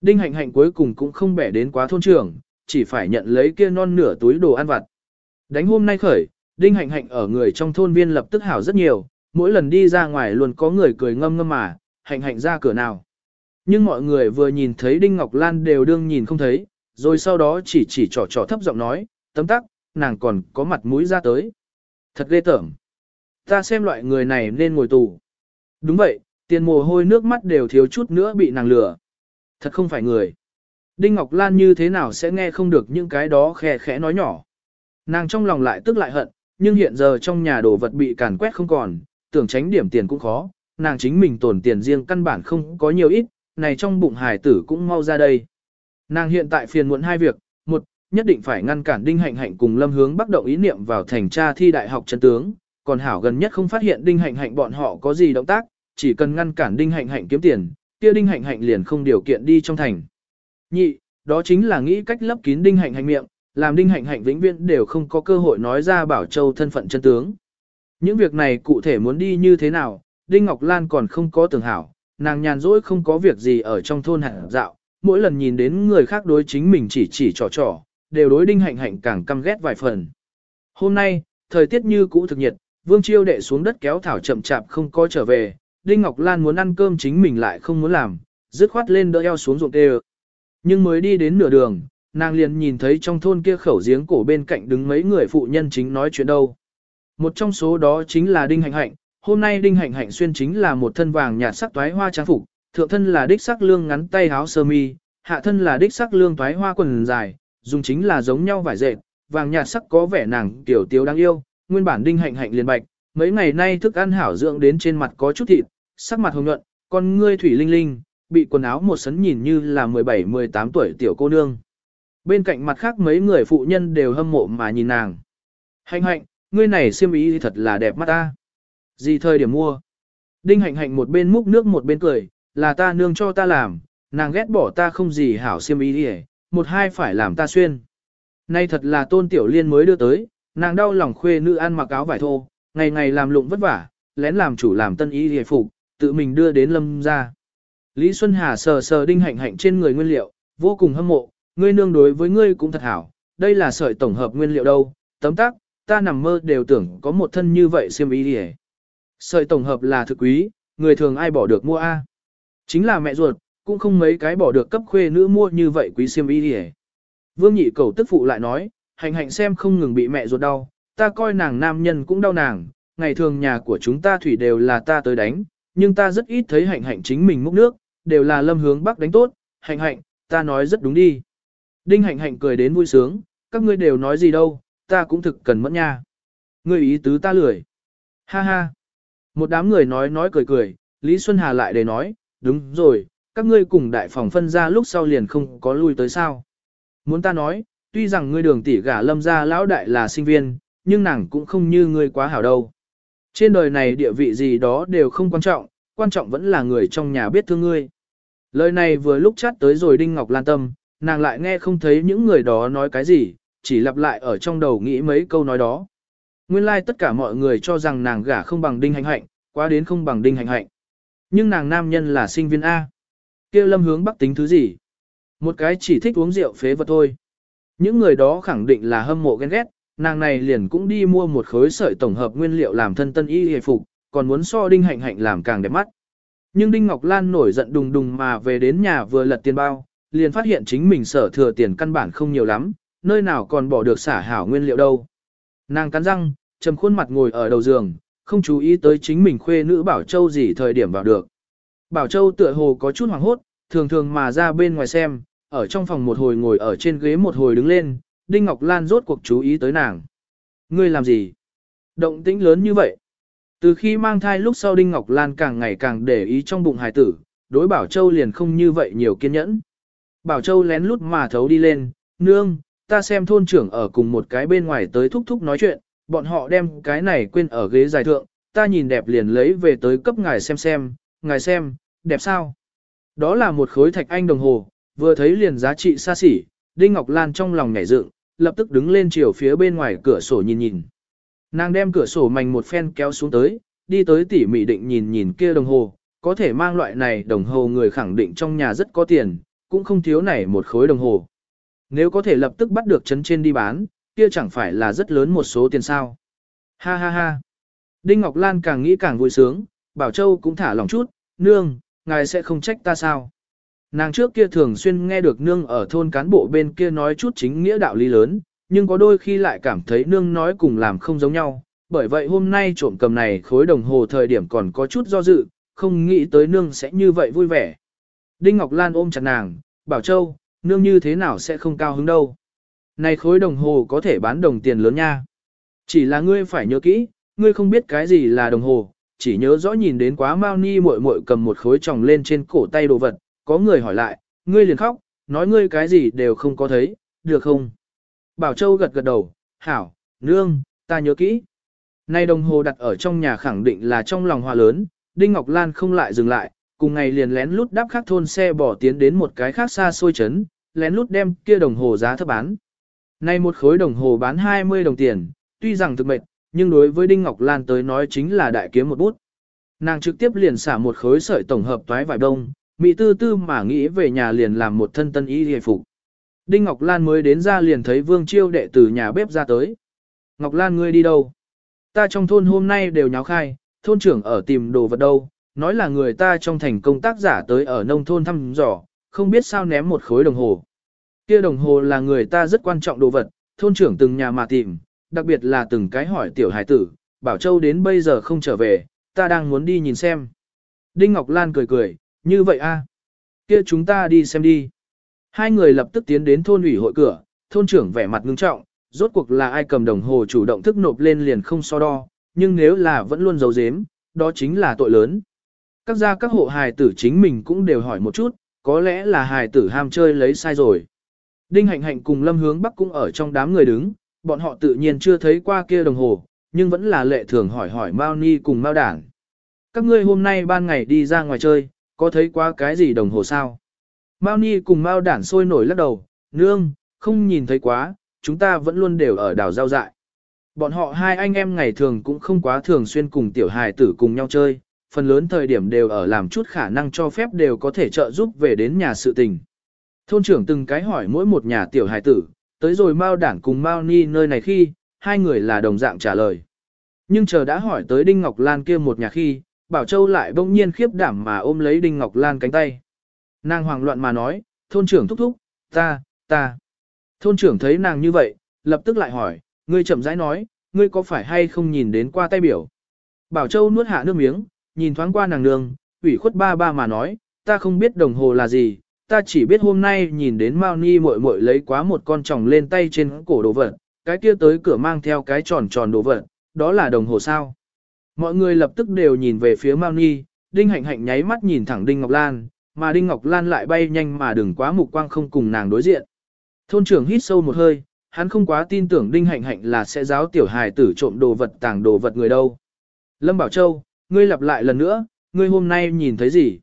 Đinh hạnh hạnh cuối cùng cũng không bẻ đến quá thôn trưởng, chỉ phải nhận lấy kia non nửa túi đồ ăn vặt. Đánh hôm nay khởi, đinh hạnh hạnh ở người trong thôn viên lập tức hảo rất nhiều, mỗi lần đi ra ngoài luôn có người cười ngâm ngâm mà, hạnh hạnh ra cửa nào. Nhưng mọi người vừa nhìn thấy Đinh Ngọc Lan đều đương nhìn không thấy, rồi sau đó chỉ chỉ trò trò thấp giọng nói, tấm tắc, nàng còn có mặt mũi ra tới. Thật ghê tởm. Ta xem loại người này nên ngồi tù. Đúng vậy, tiền mồ hôi nước mắt đều thiếu chút nữa bị nàng lừa. Thật không phải người. Đinh Ngọc Lan như thế nào sẽ nghe không được những cái đó khẽ khẽ nói nhỏ. Nàng trong lòng lại tức lại hận, nhưng hiện giờ trong nhà đồ vật bị càn quét không còn, tưởng tránh điểm tiền cũng khó, nàng chính mình tổn tiền riêng căn bản không có nhiều ít, này trong bụng hải tử cũng mau ra đây. Nàng hiện tại phiền muộn hai việc, một, nhất định phải ngăn cản Đinh Hạnh Hạnh cùng Lâm Hướng bắt động ý niệm vào thành tra thi đại học chân tướng, còn hảo gần nhất không phát hiện Đinh Hạnh Hạnh bọn họ có gì động tác, chỉ cần ngăn cản Đinh Hạnh Hạnh kiếm tiền, kia Đinh Hạnh Hạnh liền không điều kiện đi trong thành. Nhị, đó chính là nghĩ cách lấp kín Đinh Hạnh Hạnh miệng, làm Đinh Hạnh Hạnh vĩnh viễn đều không có cơ hội nói ra Bảo Châu thân phận chân tướng. Những việc này cụ thể muốn đi như thế nào, Đinh Ngọc Lan còn không có tưởng hảo, nàng nhàn rỗi không có việc gì ở trong thôn hạng dạo, mỗi lần nhìn đến người khác đối chính mình chỉ chỉ trò trò, đều đối Đinh Hạnh Hạnh càng căm ghét vài phần. Hôm nay, thời tiết như cũ thực nhiệt, Vương Chiêu đệ xuống đất kéo thảo chậm chạp không có trở về, Đinh Ngọc Lan muốn ăn cơm chính mình lại không muốn làm, dứt khoát lên đỡ eo xuống ruộng tê nhưng mới đi đến nửa đường, nàng liền nhìn thấy trong thôn kia khẩu giếng cổ bên cạnh đứng mấy người phụ nhân chính nói chuyện đâu. Một trong số đó chính là Đinh Hạnh Hạnh, hôm nay Đinh Hạnh Hạnh xuyên chính là một thân vàng nhạt sắc toái hoa trang phục, thượng thân là đích sắc lương ngắn tay áo sơ mi, hạ thân là đích sắc lương toái hoa quần dài, dùng chính là giống nhau vải dệt, vàng nhạt sắc có vẻ nàng tiểu tiếu đáng yêu, nguyên bản Đinh Hạnh Hạnh liền bạch, mấy ngày nay thức ăn hảo dưỡng đến trên mặt có chút thịt, sắc mặt hồng nhuận, con ngươi thủy linh linh, bị quần áo một sấn nhìn như là 17-18 tuổi tiểu cô nương. Bên cạnh mặt khác mấy người phụ nhân đều hâm mộ mà nhìn nàng. Hạnh hạnh, ngươi này xiêm ý thật là đẹp mắt ta. Gì thời điểm mua? Đinh hạnh hạnh một bên múc nước một bên cười, là ta nương cho ta làm, nàng ghét bỏ ta không gì hảo xiêm ý đi một hai phải làm ta xuyên. Nay thật là tôn tiểu liên mới đưa tới, nàng đau lòng khuê nữ ăn mặc áo vải thô, ngày ngày làm lụng vất vả, lén làm chủ làm tân ý hề phục, tự mình đưa đến lâm ra. Lý Xuân Hà sờ sờ đinh hạnh hạnh trên người nguyên liệu, vô cùng hâm mộ, ngươi nương đối với ngươi cũng thật hảo, đây là sợi tổng hợp nguyên liệu đâu, tấm tắc, ta nằm mơ đều tưởng có một thân như vậy xiêm y đi Sợi tổng hợp là thực quý, người thường ai bỏ được mua A. Chính là mẹ ruột, cũng không mấy cái bỏ được cấp khuê nữ mua như vậy quý xiêm y đi Vương nhị cầu tức phụ lại nói, hạnh hạnh xem không ngừng bị mẹ ruột đau, ta coi nàng nam nhân cũng đau nàng, ngày thường nhà của chúng ta thủy đều là ta tới đánh, nhưng ta rất ít thấy hạnh hạnh chính mình múc nước, đều là lâm hướng bắc đánh tốt, hạnh hạnh, ta nói rất đúng đi. Đinh hạnh hạnh cười đến vui sướng, các ngươi đều nói gì đâu, ta cũng thực cần mẫn nha. Ngươi ý tứ ta lười. Ha ha. Một đám người nói nói cười cười, Lý Xuân Hà lại để nói, đúng rồi, các ngươi cùng đại phòng phân ra lúc sau liền không có lui tới sao. Muốn ta nói, tuy rằng ngươi đường tỷ gả lâm gia lão đại là sinh viên, nhưng nàng cũng không như ngươi quá hảo đâu. Trên đời này địa vị gì đó đều không quan trọng, quan trọng vẫn là người trong nhà biết thương ngươi. Lời này vừa lúc chát tới rồi Đinh Ngọc Lan tâm, nàng lại nghe không thấy những người đó nói cái gì, chỉ lặp lại ở trong đầu nghĩ mấy câu nói đó. Nguyên lai like tất cả mọi người cho rằng nàng gả không bằng Đinh Hạnh Hạnh, quá đến không bằng Đinh Hạnh Hạnh. Nhưng nàng nam nhân là sinh viên A. kia lâm hướng bắc tính thứ gì? Một cái chỉ thích uống rượu phế vật thôi. Những người đó khẳng định là hâm mộ ghen ghét, nàng này liền cũng đi mua một khối sợi tổng hợp nguyên liệu làm thân tân y hề phục, còn muốn so Đinh Hạnh Hạnh làm càng đẹp mắt. Nhưng Đinh Ngọc Lan nổi giận đùng đùng mà về đến nhà vừa lật tiền bao, liền phát hiện chính mình sở thừa tiền căn bản không nhiều lắm, nơi nào còn bỏ được xả hảo nguyên liệu đâu. Nàng cắn răng, trầm khuôn mặt ngồi ở đầu giường, không chú ý tới chính mình khuê nữ Bảo Châu gì thời điểm vào được. Bảo Châu tựa hồ có chút hoảng hốt, thường thường mà ra bên ngoài xem, ở trong phòng một hồi ngồi ở trên ghế một hồi đứng lên, Đinh Ngọc Lan rốt cuộc chú ý tới nàng. Ngươi làm gì? Động tĩnh lớn như vậy. Từ khi mang thai lúc sau Đinh Ngọc Lan càng ngày càng để ý trong bụng hài tử, đối Bảo Châu liền không như vậy nhiều kiên nhẫn. Bảo Châu lén lút mà thấu đi lên, nương, ta xem thôn trưởng ở cùng một cái bên ngoài tới thúc thúc nói chuyện, bọn họ đem cái này quên ở ghế dài thượng, ta nhìn đẹp liền lấy về tới cấp ngài xem xem, ngài xem, đẹp sao? Đó là một khối thạch anh đồng hồ, vừa thấy liền giá trị xa xỉ, Đinh Ngọc Lan trong lòng nhảy dựng, lập tức đứng lên chiều phía bên ngoài cửa sổ nhìn nhìn. Nàng đem cửa sổ mảnh một phen kéo xuống tới, đi tới tỉ mỉ định nhìn nhìn kia đồng hồ, có thể mang loại này đồng hồ người khẳng định trong nhà rất có tiền, cũng không thiếu này một khối đồng hồ. Nếu có thể lập tức bắt được chấn trên đi bán, kia chẳng phải là rất lớn một số tiền sao. Ha ha ha. Đinh Ngọc Lan càng nghĩ càng vui sướng, Bảo Châu cũng thả lòng chút, nương, ngài sẽ không trách ta sao. Nàng trước kia thường xuyên nghe được nương ở thôn cán bộ bên kia nói chút chính nghĩa đạo lý lớn, nhưng có đôi khi lại cảm thấy nương nói cùng làm không giống nhau. Bởi vậy hôm nay trộm cầm này khối đồng hồ thời điểm còn có chút do dự, không nghĩ tới nương sẽ như vậy vui vẻ. Đinh Ngọc Lan ôm chặt nàng, Bảo Châu, nương như thế nào sẽ không cao hứng đâu. Này khối đồng hồ có thể bán đồng tiền lớn nha. Chỉ là ngươi phải nhớ kỹ, ngươi không biết cái gì là đồng hồ, chỉ nhớ rõ nhìn đến quá mau Ni muội muội cầm một khối tròng lên trên cổ tay đồ vật, có người hỏi lại, ngươi liền khóc, nói ngươi cái gì đều không có thấy, được không? Bảo Châu gật gật đầu, hảo, nương, ta nhớ kỹ. Nay đồng hồ đặt ở trong nhà khẳng định là trong lòng hòa lớn, Đinh Ngọc Lan không lại dừng lại, cùng ngày liền lén lút đáp khác thôn xe bỏ tiến đến một cái khác xa xôi chấn, lén lút đem kia đồng hồ giá thấp bán. Nay một khối đồng hồ bán 20 đồng tiền, tuy rằng thực mệt, nhưng đối với Đinh Ngọc Lan tới nói chính là đại kiếm một bút. Nàng trực tiếp liền xả một khối sợi tổng hợp toái vải đông, mỹ tư tư mà nghĩ về nhà liền làm một thân tân y hề phục. Đinh Ngọc Lan mới đến ra liền thấy Vương Chiêu đệ từ nhà bếp ra tới. Ngọc Lan ngươi đi đâu? Ta trong thôn hôm nay đều nháo khai, thôn trưởng ở tìm đồ vật đâu, nói là người ta trong thành công tác giả tới ở nông thôn thăm dò, không biết sao ném một khối đồng hồ. Kia đồng hồ là người ta rất quan trọng đồ vật, thôn trưởng từng nhà mà tìm, đặc biệt là từng cái hỏi tiểu hải tử, Bảo Châu đến bây giờ không trở về, ta đang muốn đi nhìn xem. Đinh Ngọc Lan cười cười, như vậy a, Kia chúng ta đi xem đi. Hai người lập tức tiến đến thôn ủy hội cửa, thôn trưởng vẻ mặt ngưng trọng, rốt cuộc là ai cầm đồng hồ chủ động thức nộp lên liền không so đo, nhưng nếu là vẫn luôn giấu giếm, đó chính là tội lớn. Các gia các hộ hài tử chính mình cũng đều hỏi một chút, có lẽ là hài tử ham chơi lấy sai rồi. Đinh Hạnh Hạnh cùng Lâm Hướng Bắc cũng ở trong đám người đứng, bọn họ tự nhiên chưa thấy qua kia đồng hồ, nhưng vẫn là lệ thường hỏi hỏi Mao Ni cùng Mao Đảng. Các ngươi hôm nay ban ngày đi ra ngoài chơi, có thấy qua cái gì đồng hồ sao? Mao Ni cùng Mao Đản sôi nổi lắc đầu, nương, không nhìn thấy quá, chúng ta vẫn luôn đều ở đảo giao dại. Bọn họ hai anh em ngày thường cũng không quá thường xuyên cùng tiểu hài tử cùng nhau chơi, phần lớn thời điểm đều ở làm chút khả năng cho phép đều có thể trợ giúp về đến nhà sự tình. Thôn trưởng từng cái hỏi mỗi một nhà tiểu hài tử, tới rồi Mao Đản cùng Mao Ni nơi này khi, hai người là đồng dạng trả lời. Nhưng chờ đã hỏi tới Đinh Ngọc Lan kia một nhà khi, Bảo Châu lại bỗng nhiên khiếp đảm mà ôm lấy Đinh Ngọc Lan cánh tay. Nàng hoảng loạn mà nói, thôn trưởng thúc thúc, ta, ta. Thôn trưởng thấy nàng như vậy, lập tức lại hỏi, ngươi chậm rãi nói, ngươi có phải hay không nhìn đến qua tay biểu. Bảo Châu nuốt hạ nước miếng, nhìn thoáng qua nàng nương, ủy khuất ba ba mà nói, ta không biết đồng hồ là gì, ta chỉ biết hôm nay nhìn đến Mao Ni muội muội lấy quá một con tròng lên tay trên cổ đồ vật, cái kia tới cửa mang theo cái tròn tròn đồ vật, đó là đồng hồ sao. Mọi người lập tức đều nhìn về phía Mao Ni, Đinh Hạnh Hạnh nháy mắt nhìn thẳng Đinh Ngọc Lan, mà Đinh Ngọc Lan lại bay nhanh mà đừng quá mục quang không cùng nàng đối diện. Thôn trưởng hít sâu một hơi, hắn không quá tin tưởng Đinh Hạnh Hạnh là sẽ giáo tiểu hài tử trộm đồ vật tàng đồ vật người đâu. Lâm Bảo Châu, ngươi lặp lại lần nữa, ngươi hôm nay nhìn thấy gì?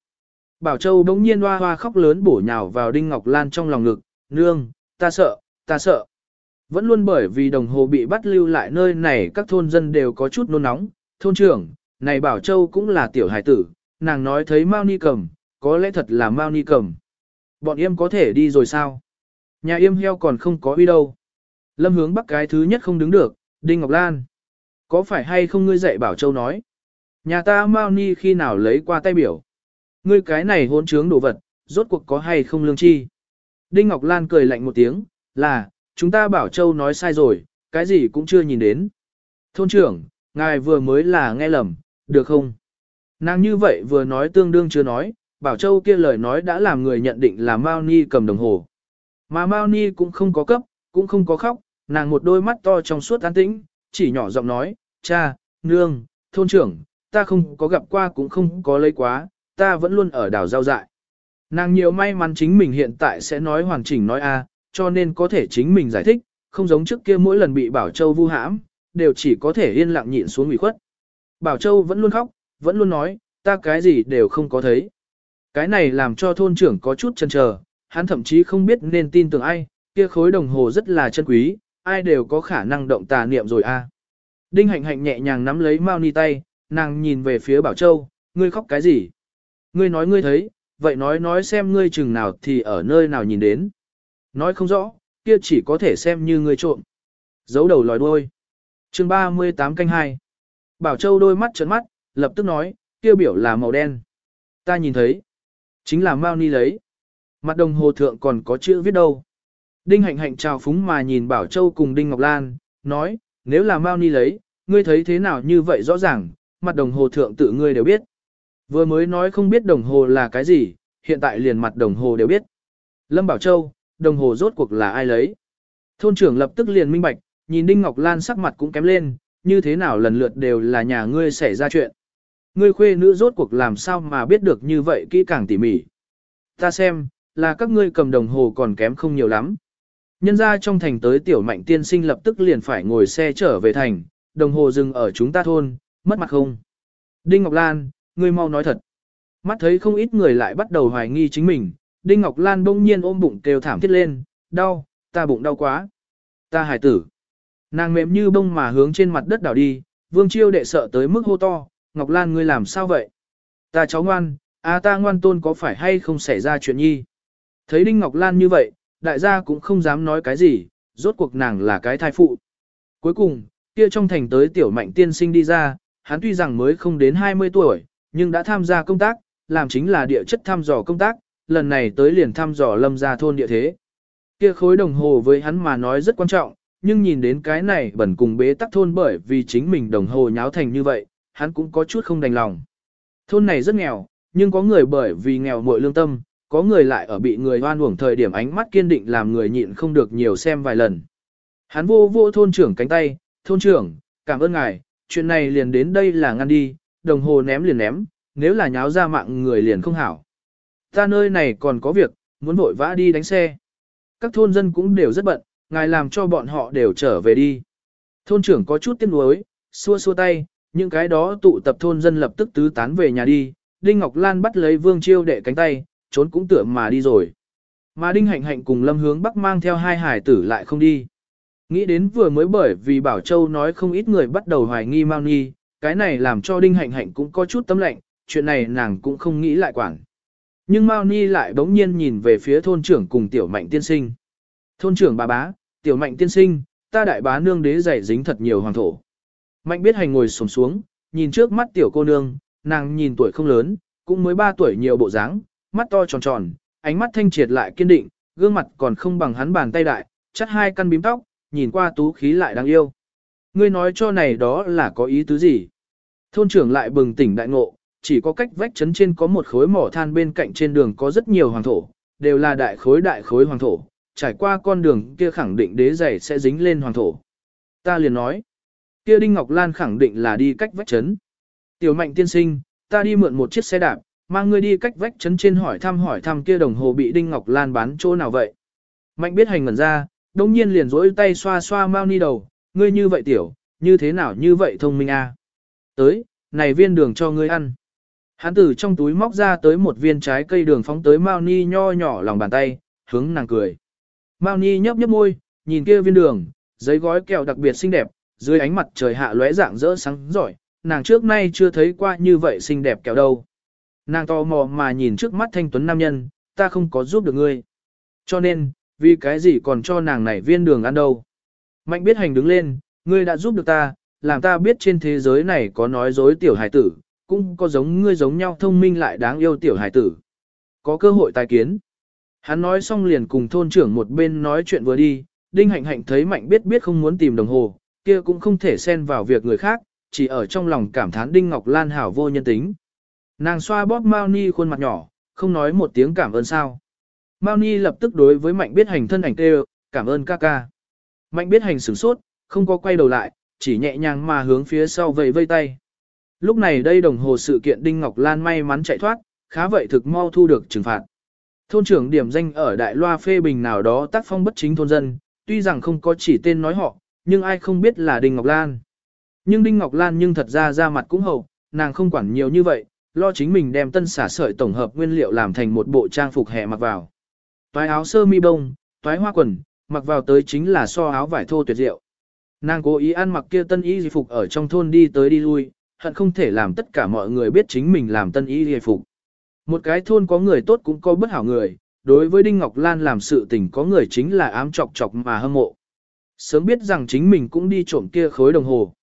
Bảo Châu đống nhiên hoa hoa khóc lớn bổ nhào vào Đinh Ngọc Lan trong lòng ngực, nương, ta sợ, ta sợ. Vẫn luôn bởi vì đồng hồ bị bắt lưu lại nơi này các thôn dân đều có chút nôn nóng, thôn trưởng, này Bảo Châu cũng là tiểu hài tử, nàng nói thấy Mao Ni cầm, có lẽ thật là Mao Ni cầm. Bọn yêm có thể đi rồi sao? Nhà yêm heo còn không có uy đâu. Lâm hướng bắc cái thứ nhất không đứng được, Đinh Ngọc Lan. Có phải hay không ngươi dạy Bảo Châu nói? Nhà ta Mao Ni khi nào lấy qua tay biểu? Ngươi cái này hỗn trướng đồ vật, rốt cuộc có hay không lương chi? Đinh Ngọc Lan cười lạnh một tiếng, là, chúng ta Bảo Châu nói sai rồi, cái gì cũng chưa nhìn đến. Thôn trưởng, ngài vừa mới là nghe lầm, được không? Nàng như vậy vừa nói tương đương chưa nói, Bảo Châu kia lời nói đã làm người nhận định là Mao Ni cầm đồng hồ. Mà Mao Ni cũng không có cấp, cũng không có khóc, nàng một đôi mắt to trong suốt an tĩnh, chỉ nhỏ giọng nói, cha, nương, thôn trưởng, ta không có gặp qua cũng không có lấy quá, ta vẫn luôn ở đảo giao dại. Nàng nhiều may mắn chính mình hiện tại sẽ nói hoàn chỉnh nói a, cho nên có thể chính mình giải thích, không giống trước kia mỗi lần bị Bảo Châu vu hãm, đều chỉ có thể yên lặng nhịn xuống ủy khuất. Bảo Châu vẫn luôn khóc, vẫn luôn nói, ta cái gì đều không có thấy. Cái này làm cho thôn trưởng có chút chần chờ, hắn thậm chí không biết nên tin tưởng ai, kia khối đồng hồ rất là chân quý, ai đều có khả năng động tà niệm rồi a. Đinh hạnh hạnh nhẹ nhàng nắm lấy Mao Ni tay, nàng nhìn về phía Bảo Châu, ngươi khóc cái gì? Ngươi nói ngươi thấy, vậy nói nói xem ngươi chừng nào thì ở nơi nào nhìn đến. Nói không rõ, kia chỉ có thể xem như ngươi trộm. Giấu đầu lòi đuôi. chương 38 canh 2. Bảo Châu đôi mắt trợn mắt, lập tức nói, kia biểu là màu đen. Ta nhìn thấy. Chính là Mao Ni lấy. Mặt đồng hồ thượng còn có chữ viết đâu. Đinh hạnh hạnh chào phúng mà nhìn Bảo Châu cùng Đinh Ngọc Lan, nói, nếu là Mao Ni lấy, ngươi thấy thế nào như vậy rõ ràng, mặt đồng hồ thượng tự ngươi đều biết. Vừa mới nói không biết đồng hồ là cái gì, hiện tại liền mặt đồng hồ đều biết. Lâm Bảo Châu, đồng hồ rốt cuộc là ai lấy? Thôn trưởng lập tức liền minh bạch, nhìn Đinh Ngọc Lan sắc mặt cũng kém lên, như thế nào lần lượt đều là nhà ngươi xảy ra chuyện ngươi khuê nữ rốt cuộc làm sao mà biết được như vậy kỹ càng tỉ mỉ. Ta xem, là các ngươi cầm đồng hồ còn kém không nhiều lắm. Nhân ra trong thành tới tiểu mạnh tiên sinh lập tức liền phải ngồi xe trở về thành, đồng hồ dừng ở chúng ta thôn, mất mặt không. Đinh Ngọc Lan, ngươi mau nói thật. Mắt thấy không ít người lại bắt đầu hoài nghi chính mình, Đinh Ngọc Lan bỗng nhiên ôm bụng kêu thảm thiết lên, đau, ta bụng đau quá. Ta hải tử. Nàng mềm như bông mà hướng trên mặt đất đảo đi, vương chiêu đệ sợ tới mức hô to, Ngọc Lan ngươi làm sao vậy? Ta cháu ngoan, à ta ngoan tôn có phải hay không xảy ra chuyện nhi? Thấy Đinh Ngọc Lan như vậy, đại gia cũng không dám nói cái gì, rốt cuộc nàng là cái thai phụ. Cuối cùng, kia trong thành tới tiểu mạnh tiên sinh đi ra, hắn tuy rằng mới không đến 20 tuổi, nhưng đã tham gia công tác, làm chính là địa chất thăm dò công tác, lần này tới liền thăm dò lâm gia thôn địa thế. Kia khối đồng hồ với hắn mà nói rất quan trọng, nhưng nhìn đến cái này bẩn cùng bế tắc thôn bởi vì chính mình đồng hồ nháo thành như vậy, hắn cũng có chút không đành lòng. Thôn này rất nghèo, nhưng có người bởi vì nghèo muội lương tâm, có người lại ở bị người hoan uổng thời điểm ánh mắt kiên định làm người nhịn không được nhiều xem vài lần. Hắn vô vô thôn trưởng cánh tay, thôn trưởng, cảm ơn ngài, chuyện này liền đến đây là ngăn đi, đồng hồ ném liền ném, nếu là nháo ra mạng người liền không hảo. Ta nơi này còn có việc, muốn vội vã đi đánh xe. Các thôn dân cũng đều rất bận, ngài làm cho bọn họ đều trở về đi. Thôn trưởng có chút tiếc nuối, xua xua tay, những cái đó tụ tập thôn dân lập tức tứ tán về nhà đi. Đinh Ngọc Lan bắt lấy Vương Chiêu đệ cánh tay, trốn cũng tựa mà đi rồi. Mà Đinh Hạnh Hạnh cùng Lâm Hướng Bắc mang theo hai hải tử lại không đi. Nghĩ đến vừa mới bởi vì Bảo Châu nói không ít người bắt đầu hoài nghi Mao Nhi, cái này làm cho Đinh Hạnh Hạnh cũng có chút tấm lạnh, chuyện này nàng cũng không nghĩ lại quản. Nhưng Mao Ni lại bỗng nhiên nhìn về phía thôn trưởng cùng tiểu mạnh tiên sinh. Thôn trưởng bà bá, tiểu mạnh tiên sinh, ta đại bá nương đế dạy dính thật nhiều hoàng thổ. Mạnh biết hành ngồi sồm xuống, nhìn trước mắt tiểu cô nương, nàng nhìn tuổi không lớn, cũng mới 3 tuổi nhiều bộ dáng, mắt to tròn tròn, ánh mắt thanh triệt lại kiên định, gương mặt còn không bằng hắn bàn tay đại, chắt hai căn bím tóc, nhìn qua tú khí lại đáng yêu. Ngươi nói cho này đó là có ý tứ gì? Thôn trưởng lại bừng tỉnh đại ngộ, chỉ có cách vách chấn trên có một khối mỏ than bên cạnh trên đường có rất nhiều hoàng thổ, đều là đại khối đại khối hoàng thổ, trải qua con đường kia khẳng định đế giày sẽ dính lên hoàng thổ. Ta liền nói, kia Đinh Ngọc Lan khẳng định là đi cách vách chấn. Tiểu mạnh tiên sinh, ta đi mượn một chiếc xe đạp, mang ngươi đi cách vách chấn trên hỏi thăm hỏi thăm kia đồng hồ bị Đinh Ngọc Lan bán chỗ nào vậy. Mạnh biết hành ngẩn ra, đông nhiên liền rỗi tay xoa xoa mau ni đầu, ngươi như vậy tiểu, như thế nào như vậy thông minh a? À? Tới, này viên đường cho ngươi ăn. Hắn từ trong túi móc ra tới một viên trái cây đường phóng tới Mao Ni nho nhỏ lòng bàn tay, hướng nàng cười. Mao Ni nhấp nhấp môi, nhìn kia viên đường, giấy gói kẹo đặc biệt xinh đẹp, dưới ánh mặt trời hạ lóe dạng rỡ sáng giỏi, nàng trước nay chưa thấy qua như vậy xinh đẹp kẹo đâu. Nàng to mò mà nhìn trước mắt thanh tuấn nam nhân, ta không có giúp được ngươi. Cho nên, vì cái gì còn cho nàng này viên đường ăn đâu. Mạnh biết hành đứng lên, ngươi đã giúp được ta, làm ta biết trên thế giới này có nói dối tiểu hải tử, cũng có giống ngươi giống nhau thông minh lại đáng yêu tiểu hải tử. Có cơ hội tài kiến. Hắn nói xong liền cùng thôn trưởng một bên nói chuyện vừa đi, đinh hạnh hạnh thấy mạnh biết biết không muốn tìm đồng hồ, kia cũng không thể xen vào việc người khác, chỉ ở trong lòng cảm thán đinh ngọc lan hảo vô nhân tính. Nàng xoa bóp Mao Ni khuôn mặt nhỏ, không nói một tiếng cảm ơn sao. Mao Ni lập tức đối với mạnh biết hành thân ảnh kêu, cảm ơn ca ca. Mạnh biết hành sửng sốt, không có quay đầu lại, chỉ nhẹ nhàng mà hướng phía sau vẫy vây tay. Lúc này đây đồng hồ sự kiện Đinh Ngọc Lan may mắn chạy thoát, khá vậy thực mau thu được trừng phạt. Thôn trưởng điểm danh ở Đại Loa phê bình nào đó tác phong bất chính thôn dân, tuy rằng không có chỉ tên nói họ, nhưng ai không biết là Đinh Ngọc Lan. Nhưng Đinh Ngọc Lan nhưng thật ra ra mặt cũng hậu, nàng không quản nhiều như vậy, lo chính mình đem tân xả sợi tổng hợp nguyên liệu làm thành một bộ trang phục hè mặc vào. Toái áo sơ mi bông, toái hoa quần, mặc vào tới chính là so áo vải thô tuyệt diệu. Nàng cố ý ăn mặc kia tân y phục ở trong thôn đi tới đi lui, hận không thể làm tất cả mọi người biết chính mình làm tân y di phục. Một cái thôn có người tốt cũng có bất hảo người, đối với Đinh Ngọc Lan làm sự tình có người chính là ám chọc chọc mà hâm mộ. Sớm biết rằng chính mình cũng đi trộm kia khối đồng hồ.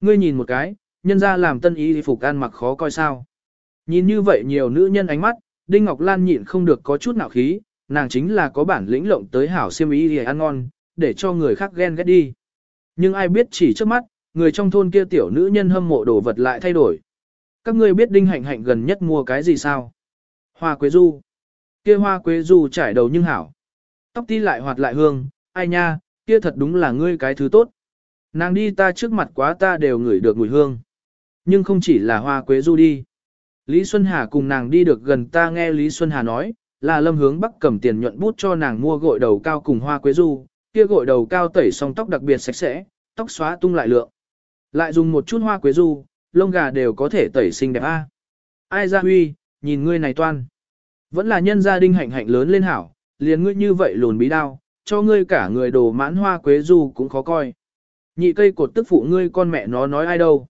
Ngươi nhìn một cái, nhân ra làm tân y phục ăn mặc khó coi sao. Nhìn như vậy nhiều nữ nhân ánh mắt, Đinh Ngọc Lan nhịn không được có chút nạo khí, nàng chính là có bản lĩnh lộng tới hảo siêm ý để ăn ngon, để cho người khác ghen ghét đi. Nhưng ai biết chỉ trước mắt, người trong thôn kia tiểu nữ nhân hâm mộ đồ vật lại thay đổi. Các ngươi biết đinh hạnh hạnh gần nhất mua cái gì sao? Hoa quế du. Kia hoa quế du trải đầu nhưng hảo. Tóc ti lại hoạt lại hương, ai nha, kia thật đúng là ngươi cái thứ tốt. Nàng đi ta trước mặt quá ta đều ngửi được mùi hương. Nhưng không chỉ là hoa quế du đi. Lý Xuân Hà cùng nàng đi được gần ta nghe Lý Xuân Hà nói, là lâm hướng bắc cầm tiền nhuận bút cho nàng mua gội đầu cao cùng hoa quế du, kia gội đầu cao tẩy xong tóc đặc biệt sạch sẽ, tóc xóa tung lại lượng. Lại dùng một chút hoa quế du, lông gà đều có thể tẩy xinh đẹp a. Ai ra huy, nhìn ngươi này toan. Vẫn là nhân gia đinh hạnh hạnh lớn lên hảo, liền ngươi như vậy lùn bí đao, cho ngươi cả người đồ mãn hoa quế du cũng khó coi. Nhị cây cột tức phụ ngươi con mẹ nó nói ai đâu.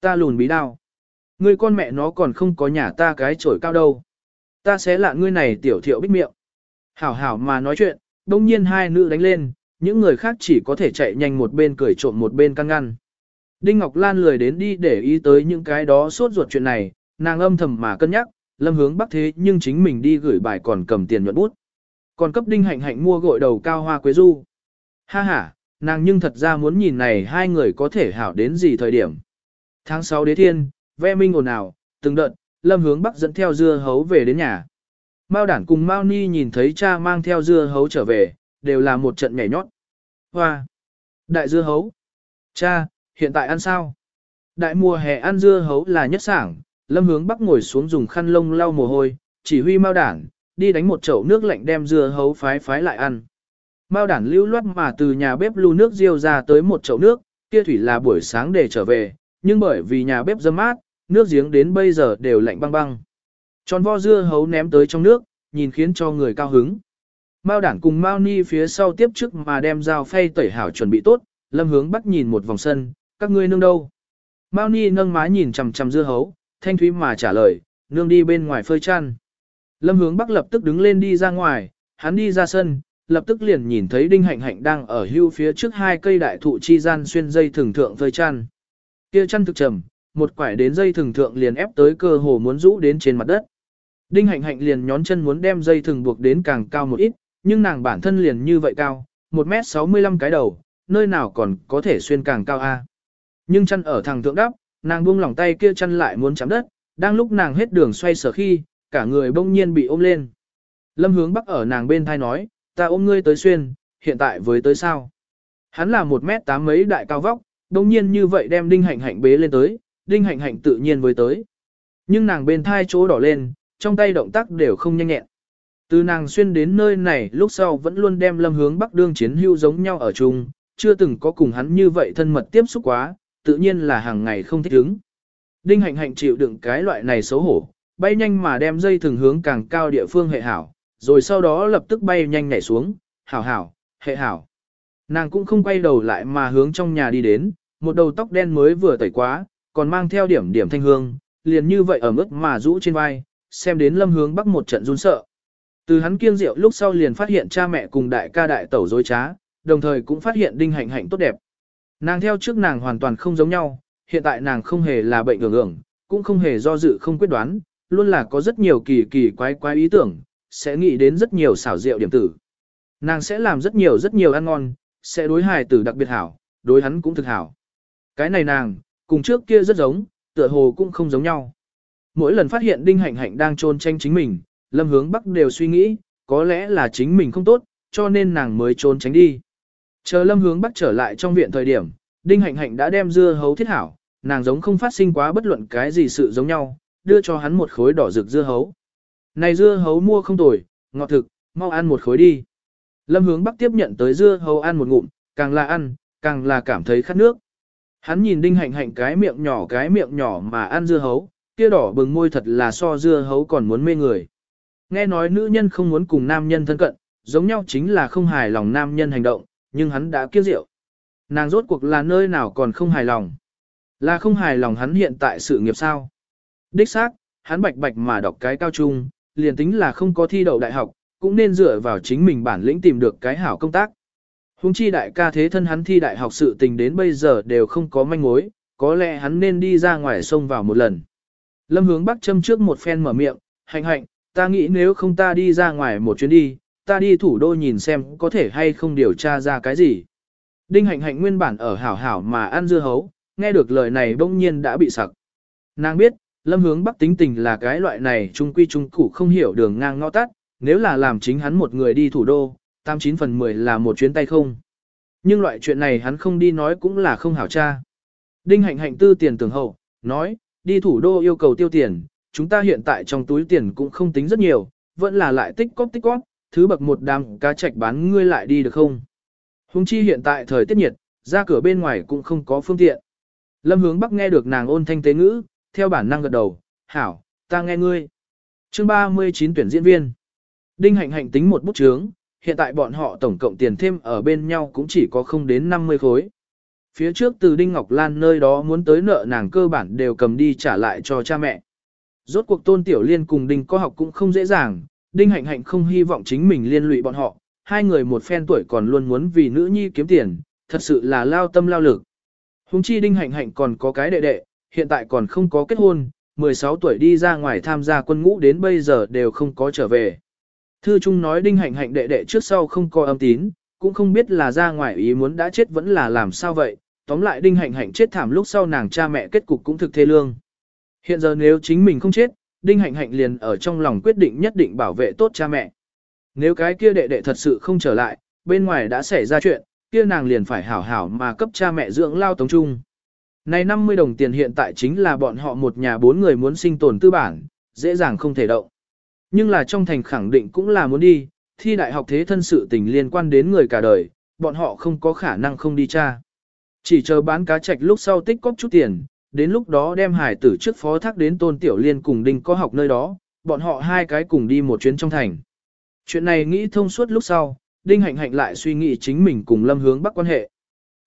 Ta lùn bí đao. Ngươi con mẹ nó còn không có nhà ta cái chổi cao đâu. Ta sẽ lạ ngươi này tiểu thiệu bích miệng. Hảo hảo mà nói chuyện, đông nhiên hai nữ đánh lên, những người khác chỉ có thể chạy nhanh một bên cười trộm một bên căng ngăn. Đinh Ngọc Lan lười đến đi để ý tới những cái đó sốt ruột chuyện này, nàng âm thầm mà cân nhắc, lâm hướng bắc thế nhưng chính mình đi gửi bài còn cầm tiền nhuận bút. Còn cấp Đinh Hạnh Hạnh mua gội đầu cao hoa quế du. Ha ha, nàng nhưng thật ra muốn nhìn này hai người có thể hảo đến gì thời điểm. Tháng 6 đế thiên, ve minh ồn ào, từng đợt, lâm hướng bắc dẫn theo dưa hấu về đến nhà. Mao đản cùng Mao Ni nhìn thấy cha mang theo dưa hấu trở về, đều là một trận nhảy nhót. Hoa! Đại dưa hấu! Cha, hiện tại ăn sao? Đại mùa hè ăn dưa hấu là nhất sảng, lâm hướng bắc ngồi xuống dùng khăn lông lau mồ hôi, chỉ huy Mao đản, đi đánh một chậu nước lạnh đem dưa hấu phái phái lại ăn. Mao đản lưu loát mà từ nhà bếp lu nước riêu ra tới một chậu nước, kia thủy là buổi sáng để trở về, nhưng bởi vì nhà bếp dâm mát, nước giếng đến bây giờ đều lạnh băng băng. Tròn vo dưa hấu ném tới trong nước, nhìn khiến cho người cao hứng. Mao đản cùng Mao Ni phía sau tiếp trước mà đem dao phay tẩy hảo chuẩn bị tốt, lâm hướng bắt nhìn một vòng sân, các ngươi nương đâu. Mao Ni nâng má nhìn chằm chằm dưa hấu, thanh thúy mà trả lời, nương đi bên ngoài phơi chăn. Lâm hướng bắc lập tức đứng lên đi ra ngoài, hắn đi ra sân, lập tức liền nhìn thấy đinh hạnh hạnh đang ở hưu phía trước hai cây đại thụ chi gian xuyên dây thường thượng phơi chăn. Kia chăn thực trầm, một quải đến dây thường thượng liền ép tới cơ hồ muốn rũ đến trên mặt đất. Đinh hạnh hạnh liền nhón chân muốn đem dây thường buộc đến càng cao một ít, nhưng nàng bản thân liền như vậy cao, 1m65 cái đầu, nơi nào còn có thể xuyên càng cao a. Nhưng chân ở thằng thượng đắp, nàng buông lỏng tay kia chân lại muốn chạm đất, đang lúc nàng hết đường xoay sở khi, cả người bỗng nhiên bị ôm lên. Lâm hướng bắc ở nàng bên thai nói, ta ôm ngươi tới xuyên, hiện tại với tới sao. Hắn là một mét tám mấy đại cao vóc, bỗng nhiên như vậy đem đinh hạnh hạnh bế lên tới, đinh hạnh hạnh tự nhiên với tới. Nhưng nàng bên thai chỗ đỏ lên, trong tay động tác đều không nhanh nhẹn. Từ nàng xuyên đến nơi này lúc sau vẫn luôn đem lâm hướng bắc đương chiến hưu giống nhau ở chung, chưa từng có cùng hắn như vậy thân mật tiếp xúc quá, tự nhiên là hàng ngày không thích ứng. Đinh hạnh hạnh chịu đựng cái loại này xấu hổ, bay nhanh mà đem dây thường hướng càng cao địa phương hệ hảo, rồi sau đó lập tức bay nhanh nhảy xuống, hảo hảo, hệ hảo. Nàng cũng không quay đầu lại mà hướng trong nhà đi đến, một đầu tóc đen mới vừa tẩy quá, còn mang theo điểm điểm thanh hương, liền như vậy ở mức mà rũ trên vai, xem đến lâm hướng bắc một trận run sợ. Từ hắn kiêng rượu lúc sau liền phát hiện cha mẹ cùng đại ca đại tẩu dối trá, đồng thời cũng phát hiện đinh hạnh hạnh tốt đẹp. Nàng theo trước nàng hoàn toàn không giống nhau, hiện tại nàng không hề là bệnh ưởng ưởng, cũng không hề do dự không quyết đoán, luôn là có rất nhiều kỳ kỳ quái quái ý tưởng, sẽ nghĩ đến rất nhiều xảo diệu điểm tử. Nàng sẽ làm rất nhiều rất nhiều ăn ngon, sẽ đối hài tử đặc biệt hảo, đối hắn cũng thực hảo. Cái này nàng, cùng trước kia rất giống, tựa hồ cũng không giống nhau. Mỗi lần phát hiện Đinh Hạnh Hạnh đang trôn tranh chính mình, Lâm Hướng Bắc đều suy nghĩ, có lẽ là chính mình không tốt, cho nên nàng mới trốn tránh đi. Chờ Lâm Hướng Bắc trở lại trong viện thời điểm, Đinh Hạnh Hạnh đã đem dưa hấu thiết hảo, nàng giống không phát sinh quá bất luận cái gì sự giống nhau, đưa cho hắn một khối đỏ rực dưa hấu. Này dưa hấu mua không tồi, ngọt thực, mau ăn một khối đi. Lâm hướng bắc tiếp nhận tới dưa hấu ăn một ngụm, càng là ăn, càng là cảm thấy khát nước. Hắn nhìn đinh hạnh hạnh cái miệng nhỏ cái miệng nhỏ mà ăn dưa hấu, kia đỏ bừng môi thật là so dưa hấu còn muốn mê người. Nghe nói nữ nhân không muốn cùng nam nhân thân cận, giống nhau chính là không hài lòng nam nhân hành động, nhưng hắn đã kiếp rượu. Nàng rốt cuộc là nơi nào còn không hài lòng. Là không hài lòng hắn hiện tại sự nghiệp sao. Đích xác, hắn bạch bạch mà đọc cái cao trung, liền tính là không có thi đậu đại học, cũng nên dựa vào chính mình bản lĩnh tìm được cái hảo công tác. Hùng chi đại ca thế thân hắn thi đại học sự tình đến bây giờ đều không có manh mối, có lẽ hắn nên đi ra ngoài sông vào một lần. Lâm hướng bắc châm trước một phen mở miệng, hạnh hạnh, ta nghĩ nếu không ta đi ra ngoài một chuyến đi, ta đi thủ đô nhìn xem có thể hay không điều tra ra cái gì. Đinh hạnh hạnh nguyên bản ở hảo hảo mà ăn dưa hấu, nghe được lời này bỗng nhiên đã bị sặc. Nàng biết, lâm hướng bắc tính tình là cái loại này trung quy trung cụ không hiểu đường ngang ngõ tắt, nếu là làm chính hắn một người đi thủ đô, 89 phần 10 là một chuyến tay không. Nhưng loại chuyện này hắn không đi nói cũng là không hảo cha. Đinh hạnh hạnh tư tiền tưởng hậu, nói, đi thủ đô yêu cầu tiêu tiền, chúng ta hiện tại trong túi tiền cũng không tính rất nhiều, vẫn là lại tích cóp tích cóp, thứ bậc một đám cá trạch bán ngươi lại đi được không? Hùng chi hiện tại thời tiết nhiệt, ra cửa bên ngoài cũng không có phương tiện. Lâm hướng bắc nghe được nàng ôn thanh tế ngữ, theo bản năng gật đầu, hảo, ta nghe ngươi. chương 39 tuyển diễn viên. Đinh hạnh hạnh tính một bút chướng, hiện tại bọn họ tổng cộng tiền thêm ở bên nhau cũng chỉ có không đến 50 khối. Phía trước từ Đinh Ngọc Lan nơi đó muốn tới nợ nàng cơ bản đều cầm đi trả lại cho cha mẹ. Rốt cuộc tôn tiểu liên cùng Đinh có học cũng không dễ dàng, Đinh hạnh hạnh không hy vọng chính mình liên lụy bọn họ, hai người một phen tuổi còn luôn muốn vì nữ nhi kiếm tiền, thật sự là lao tâm lao lực. Hùng chi Đinh hạnh hạnh còn có cái đệ đệ, hiện tại còn không có kết hôn, 16 tuổi đi ra ngoài tham gia quân ngũ đến bây giờ đều không có trở về. Thư Trung nói Đinh Hạnh Hạnh đệ đệ trước sau không có âm tín, cũng không biết là ra ngoài ý muốn đã chết vẫn là làm sao vậy, tóm lại Đinh Hạnh Hạnh chết thảm lúc sau nàng cha mẹ kết cục cũng thực thê lương. Hiện giờ nếu chính mình không chết, Đinh Hạnh Hạnh liền ở trong lòng quyết định nhất định bảo vệ tốt cha mẹ. Nếu cái kia đệ đệ thật sự không trở lại, bên ngoài đã xảy ra chuyện, kia nàng liền phải hảo hảo mà cấp cha mẹ dưỡng lao tống trung. Này 50 đồng tiền hiện tại chính là bọn họ một nhà bốn người muốn sinh tồn tư bản, dễ dàng không thể động. Nhưng là trong thành khẳng định cũng là muốn đi, thi đại học thế thân sự tình liên quan đến người cả đời, bọn họ không có khả năng không đi tra. Chỉ chờ bán cá trạch lúc sau tích cóp chút tiền, đến lúc đó đem hải tử trước phó thác đến tôn tiểu liên cùng đinh có học nơi đó, bọn họ hai cái cùng đi một chuyến trong thành. Chuyện này nghĩ thông suốt lúc sau, đinh hạnh hạnh lại suy nghĩ chính mình cùng lâm hướng bắc quan hệ.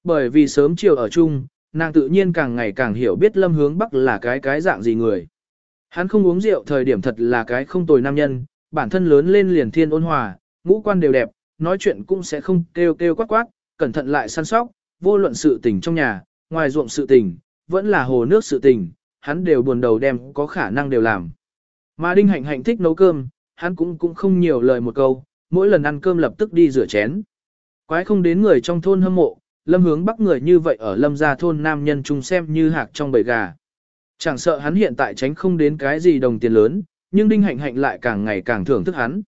Bởi vì sớm chiều ở chung, nàng tự nhiên càng ngày càng hiểu biết lâm hướng bắc là cái cái dạng gì người. Hắn không uống rượu thời điểm thật là cái không tồi nam nhân, bản thân lớn lên liền thiên ôn hòa, ngũ quan đều đẹp, nói chuyện cũng sẽ không kêu kêu quát quát, cẩn thận lại săn sóc, vô luận sự tình trong nhà, ngoài ruộng sự tình, vẫn là hồ nước sự tình, hắn đều buồn đầu đem có khả năng đều làm. Mà Đinh Hạnh Hạnh thích nấu cơm, hắn cũng cũng không nhiều lời một câu, mỗi lần ăn cơm lập tức đi rửa chén. Quái không đến người trong thôn hâm mộ, lâm hướng bắc người như vậy ở lâm gia thôn nam nhân chung xem như hạc trong bầy gà. Chẳng sợ hắn hiện tại tránh không đến cái gì đồng tiền lớn, nhưng Đinh Hạnh Hạnh lại càng ngày càng thưởng thức hắn.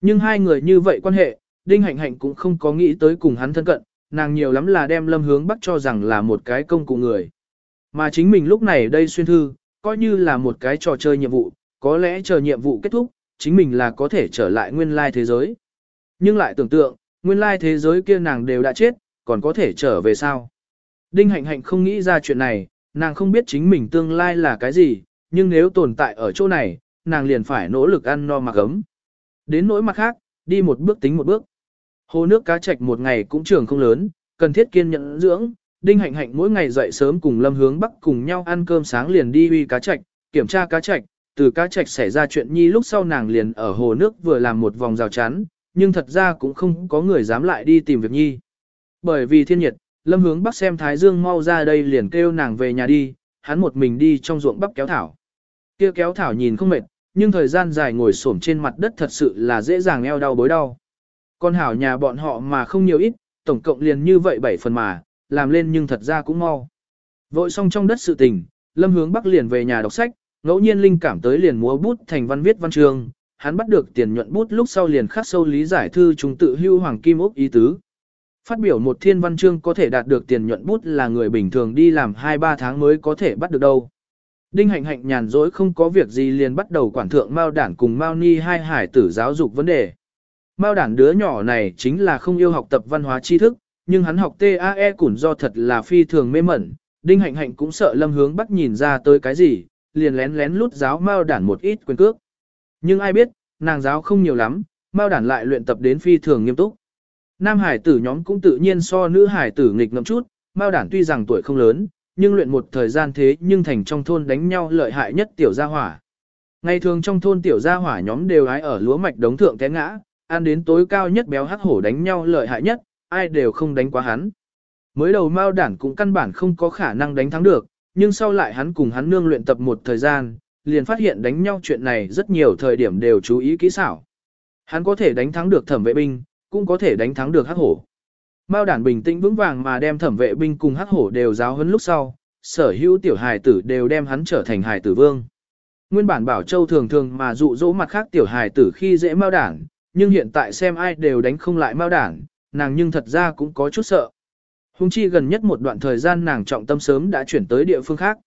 Nhưng hai người như vậy quan hệ, Đinh Hạnh Hạnh cũng không có nghĩ tới cùng hắn thân cận, nàng nhiều lắm là đem lâm hướng bắc cho rằng là một cái công cụ người. Mà chính mình lúc này đây xuyên thư, coi như là một cái trò chơi nhiệm vụ, có lẽ chờ nhiệm vụ kết thúc, chính mình là có thể trở lại nguyên lai thế giới. Nhưng lại tưởng tượng, nguyên lai thế giới kia nàng đều đã chết, còn có thể trở về sao? Đinh Hạnh Hạnh không nghĩ ra chuyện này, nàng không biết chính mình tương lai là cái gì, nhưng nếu tồn tại ở chỗ này, nàng liền phải nỗ lực ăn no mặc ấm. Đến nỗi mặt khác, đi một bước tính một bước. Hồ nước cá trạch một ngày cũng trường không lớn, cần thiết kiên nhẫn dưỡng. Đinh hạnh hạnh mỗi ngày dậy sớm cùng lâm hướng bắc cùng nhau ăn cơm sáng liền đi uy cá trạch, kiểm tra cá trạch. Từ cá trạch xảy ra chuyện nhi lúc sau nàng liền ở hồ nước vừa làm một vòng rào chắn, nhưng thật ra cũng không có người dám lại đi tìm việc nhi. Bởi vì thiên nhiệt, lâm hướng bắc xem thái dương mau ra đây liền kêu nàng về nhà đi, hắn một mình đi trong ruộng bắp kéo thảo. Kia kéo thảo nhìn không mệt, nhưng thời gian dài ngồi xổm trên mặt đất thật sự là dễ dàng eo đau bối đau. Con hảo nhà bọn họ mà không nhiều ít, tổng cộng liền như vậy bảy phần mà, làm lên nhưng thật ra cũng mau. Vội xong trong đất sự tình, Lâm Hướng Bắc liền về nhà đọc sách, ngẫu nhiên linh cảm tới liền múa bút thành văn viết văn chương, hắn bắt được tiền nhuận bút lúc sau liền khắc sâu lý giải thư chúng tự hưu hoàng kim ốc ý tứ. Phát biểu một thiên văn chương có thể đạt được tiền nhuận bút là người bình thường đi làm 2-3 tháng mới có thể bắt được đâu. Đinh hạnh hạnh nhàn rỗi không có việc gì liền bắt đầu quản thượng Mao đản cùng Mao Ni hai hải tử giáo dục vấn đề. Mao đản đứa nhỏ này chính là không yêu học tập văn hóa tri thức, nhưng hắn học TAE củn do thật là phi thường mê mẩn. Đinh hạnh hạnh cũng sợ lâm hướng bắt nhìn ra tới cái gì, liền lén lén lút giáo Mao đản một ít quyền cước. Nhưng ai biết, nàng giáo không nhiều lắm, Mao đản lại luyện tập đến phi thường nghiêm túc. Nam hải tử nhóm cũng tự nhiên so nữ hải tử nghịch ngợm chút, Mao đản tuy rằng tuổi không lớn, nhưng luyện một thời gian thế nhưng thành trong thôn đánh nhau lợi hại nhất tiểu gia hỏa. Ngày thường trong thôn tiểu gia hỏa nhóm đều ái ở lúa mạch đống thượng té ngã, ăn đến tối cao nhất béo hắc hổ đánh nhau lợi hại nhất, ai đều không đánh quá hắn. Mới đầu Mao đản cũng căn bản không có khả năng đánh thắng được, nhưng sau lại hắn cùng hắn nương luyện tập một thời gian, liền phát hiện đánh nhau chuyện này rất nhiều thời điểm đều chú ý kỹ xảo. Hắn có thể đánh thắng được thẩm vệ binh, cũng có thể đánh thắng được hắc hổ. Mao đản bình tĩnh vững vàng mà đem thẩm vệ binh cùng hắc hổ đều giáo huấn lúc sau, sở hữu tiểu hài tử đều đem hắn trở thành hài tử vương. Nguyên bản Bảo Châu thường thường mà dụ dỗ mặt khác tiểu hài tử khi dễ Mao đản, nhưng hiện tại xem ai đều đánh không lại Mao đản, nàng nhưng thật ra cũng có chút sợ. Hùng chi gần nhất một đoạn thời gian nàng trọng tâm sớm đã chuyển tới địa phương khác.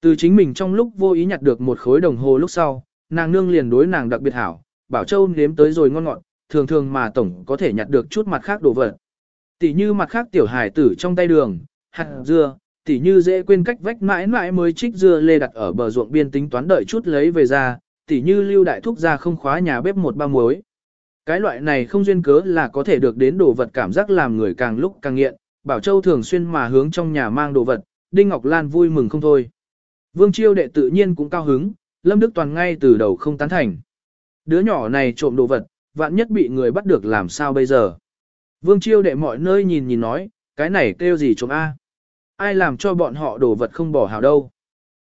Từ chính mình trong lúc vô ý nhặt được một khối đồng hồ lúc sau, nàng nương liền đối nàng đặc biệt hảo, bảo châu nếm tới rồi ngon ngọt, thường thường mà tổng có thể nhặt được chút mặt khác đồ vật. Tỷ như mặt khác tiểu hài tử trong tay đường, hạt dưa, tỷ như dễ quên cách vách mãi mãi mới trích dưa lê đặt ở bờ ruộng biên tính toán đợi chút lấy về ra, tỷ như lưu đại thúc ra không khóa nhà bếp một ba muối. Cái loại này không duyên cớ là có thể được đến đồ vật cảm giác làm người càng lúc càng nghiện, Bảo Châu thường xuyên mà hướng trong nhà mang đồ vật, Đinh Ngọc Lan vui mừng không thôi. Vương Chiêu đệ tự nhiên cũng cao hứng, Lâm Đức Toàn ngay từ đầu không tán thành. Đứa nhỏ này trộm đồ vật, vạn nhất bị người bắt được làm sao bây giờ. Vương Chiêu đệ mọi nơi nhìn nhìn nói, cái này kêu gì chúng A. Ai làm cho bọn họ đổ vật không bỏ hào đâu.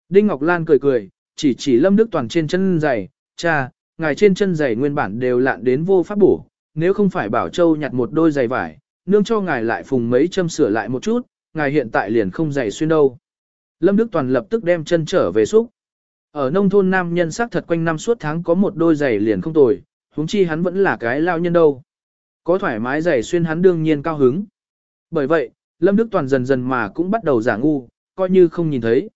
Đinh Ngọc Lan cười cười, chỉ chỉ Lâm Đức Toàn trên chân giày, cha, ngài trên chân giày nguyên bản đều lạn đến vô pháp bổ, nếu không phải Bảo Châu nhặt một đôi giày vải, nương cho ngài lại phùng mấy châm sửa lại một chút, ngài hiện tại liền không giày xuyên đâu. Lâm Đức Toàn lập tức đem chân trở về xúc. Ở nông thôn nam nhân sắc thật quanh năm suốt tháng có một đôi giày liền không tồi, huống chi hắn vẫn là cái lao nhân đâu. Có thoải mái giày xuyên hắn đương nhiên cao hứng. Bởi vậy, Lâm Đức Toàn dần dần mà cũng bắt đầu giả ngu, coi như không nhìn thấy.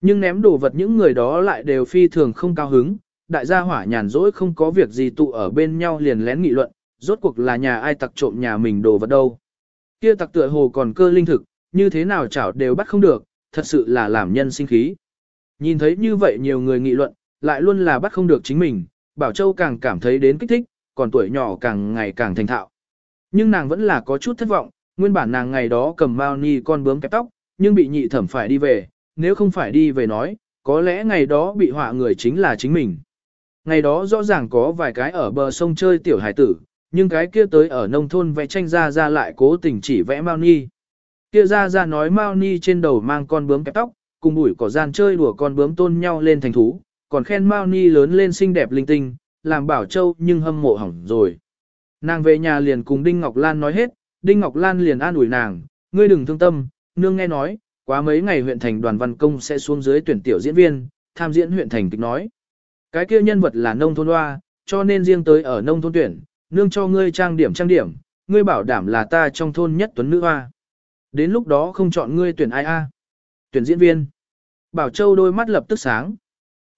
Nhưng ném đồ vật những người đó lại đều phi thường không cao hứng, đại gia hỏa nhàn rỗi không có việc gì tụ ở bên nhau liền lén nghị luận, rốt cuộc là nhà ai tặc trộm nhà mình đồ vật đâu. Kia tặc tựa hồ còn cơ linh thực, như thế nào chảo đều bắt không được, thật sự là làm nhân sinh khí. Nhìn thấy như vậy nhiều người nghị luận, lại luôn là bắt không được chính mình, Bảo Châu càng cảm thấy đến kích thích, còn tuổi nhỏ càng ngày càng thành thạo. Nhưng nàng vẫn là có chút thất vọng, nguyên bản nàng ngày đó cầm Mao Ni con bướm kẹp tóc, nhưng bị nhị thẩm phải đi về, nếu không phải đi về nói, có lẽ ngày đó bị họa người chính là chính mình. Ngày đó rõ ràng có vài cái ở bờ sông chơi tiểu hải tử, nhưng cái kia tới ở nông thôn vẽ tranh ra ra lại cố tình chỉ vẽ Mao Ni. Kia ra ra nói Mao Ni trên đầu mang con bướm kẹp tóc, cùng bụi cỏ gian chơi đùa con bướm tôn nhau lên thành thú, còn khen Mao Ni lớn lên xinh đẹp linh tinh, làm bảo châu nhưng hâm mộ hỏng rồi. Nàng về nhà liền cùng Đinh Ngọc Lan nói hết, Đinh Ngọc Lan liền an ủi nàng, ngươi đừng thương tâm, nương nghe nói, quá mấy ngày huyện thành đoàn văn công sẽ xuống dưới tuyển tiểu diễn viên, tham diễn huyện thành kịch nói. Cái kia nhân vật là nông thôn hoa, cho nên riêng tới ở nông thôn tuyển, nương cho ngươi trang điểm trang điểm, ngươi bảo đảm là ta trong thôn nhất tuấn nữ hoa. Đến lúc đó không chọn ngươi tuyển ai a? Tuyển diễn viên. Bảo Châu đôi mắt lập tức sáng.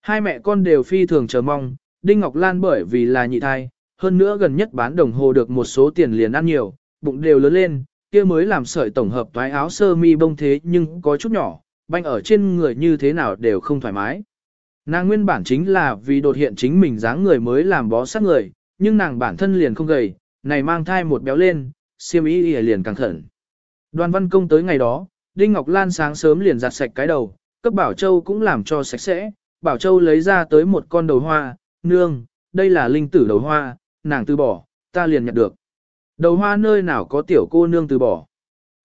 Hai mẹ con đều phi thường chờ mong, Đinh Ngọc Lan bởi vì là nhị thai, hơn nữa gần nhất bán đồng hồ được một số tiền liền ăn nhiều, bụng đều lớn lên, kia mới làm sợi tổng hợp toái áo sơ mi bông thế nhưng có chút nhỏ, banh ở trên người như thế nào đều không thoải mái. Nàng nguyên bản chính là vì đột hiện chính mình dáng người mới làm bó sát người, nhưng nàng bản thân liền không gầy, này mang thai một béo lên, siêm ý liền càng thận. Đoàn văn công tới ngày đó, Đinh Ngọc Lan sáng sớm liền giặt sạch cái đầu, cấp Bảo Châu cũng làm cho sạch sẽ, Bảo Châu lấy ra tới một con đầu hoa, nương, đây là linh tử đầu hoa, nàng từ bỏ, ta liền nhặt được. Đầu hoa nơi nào có tiểu cô nương từ bỏ.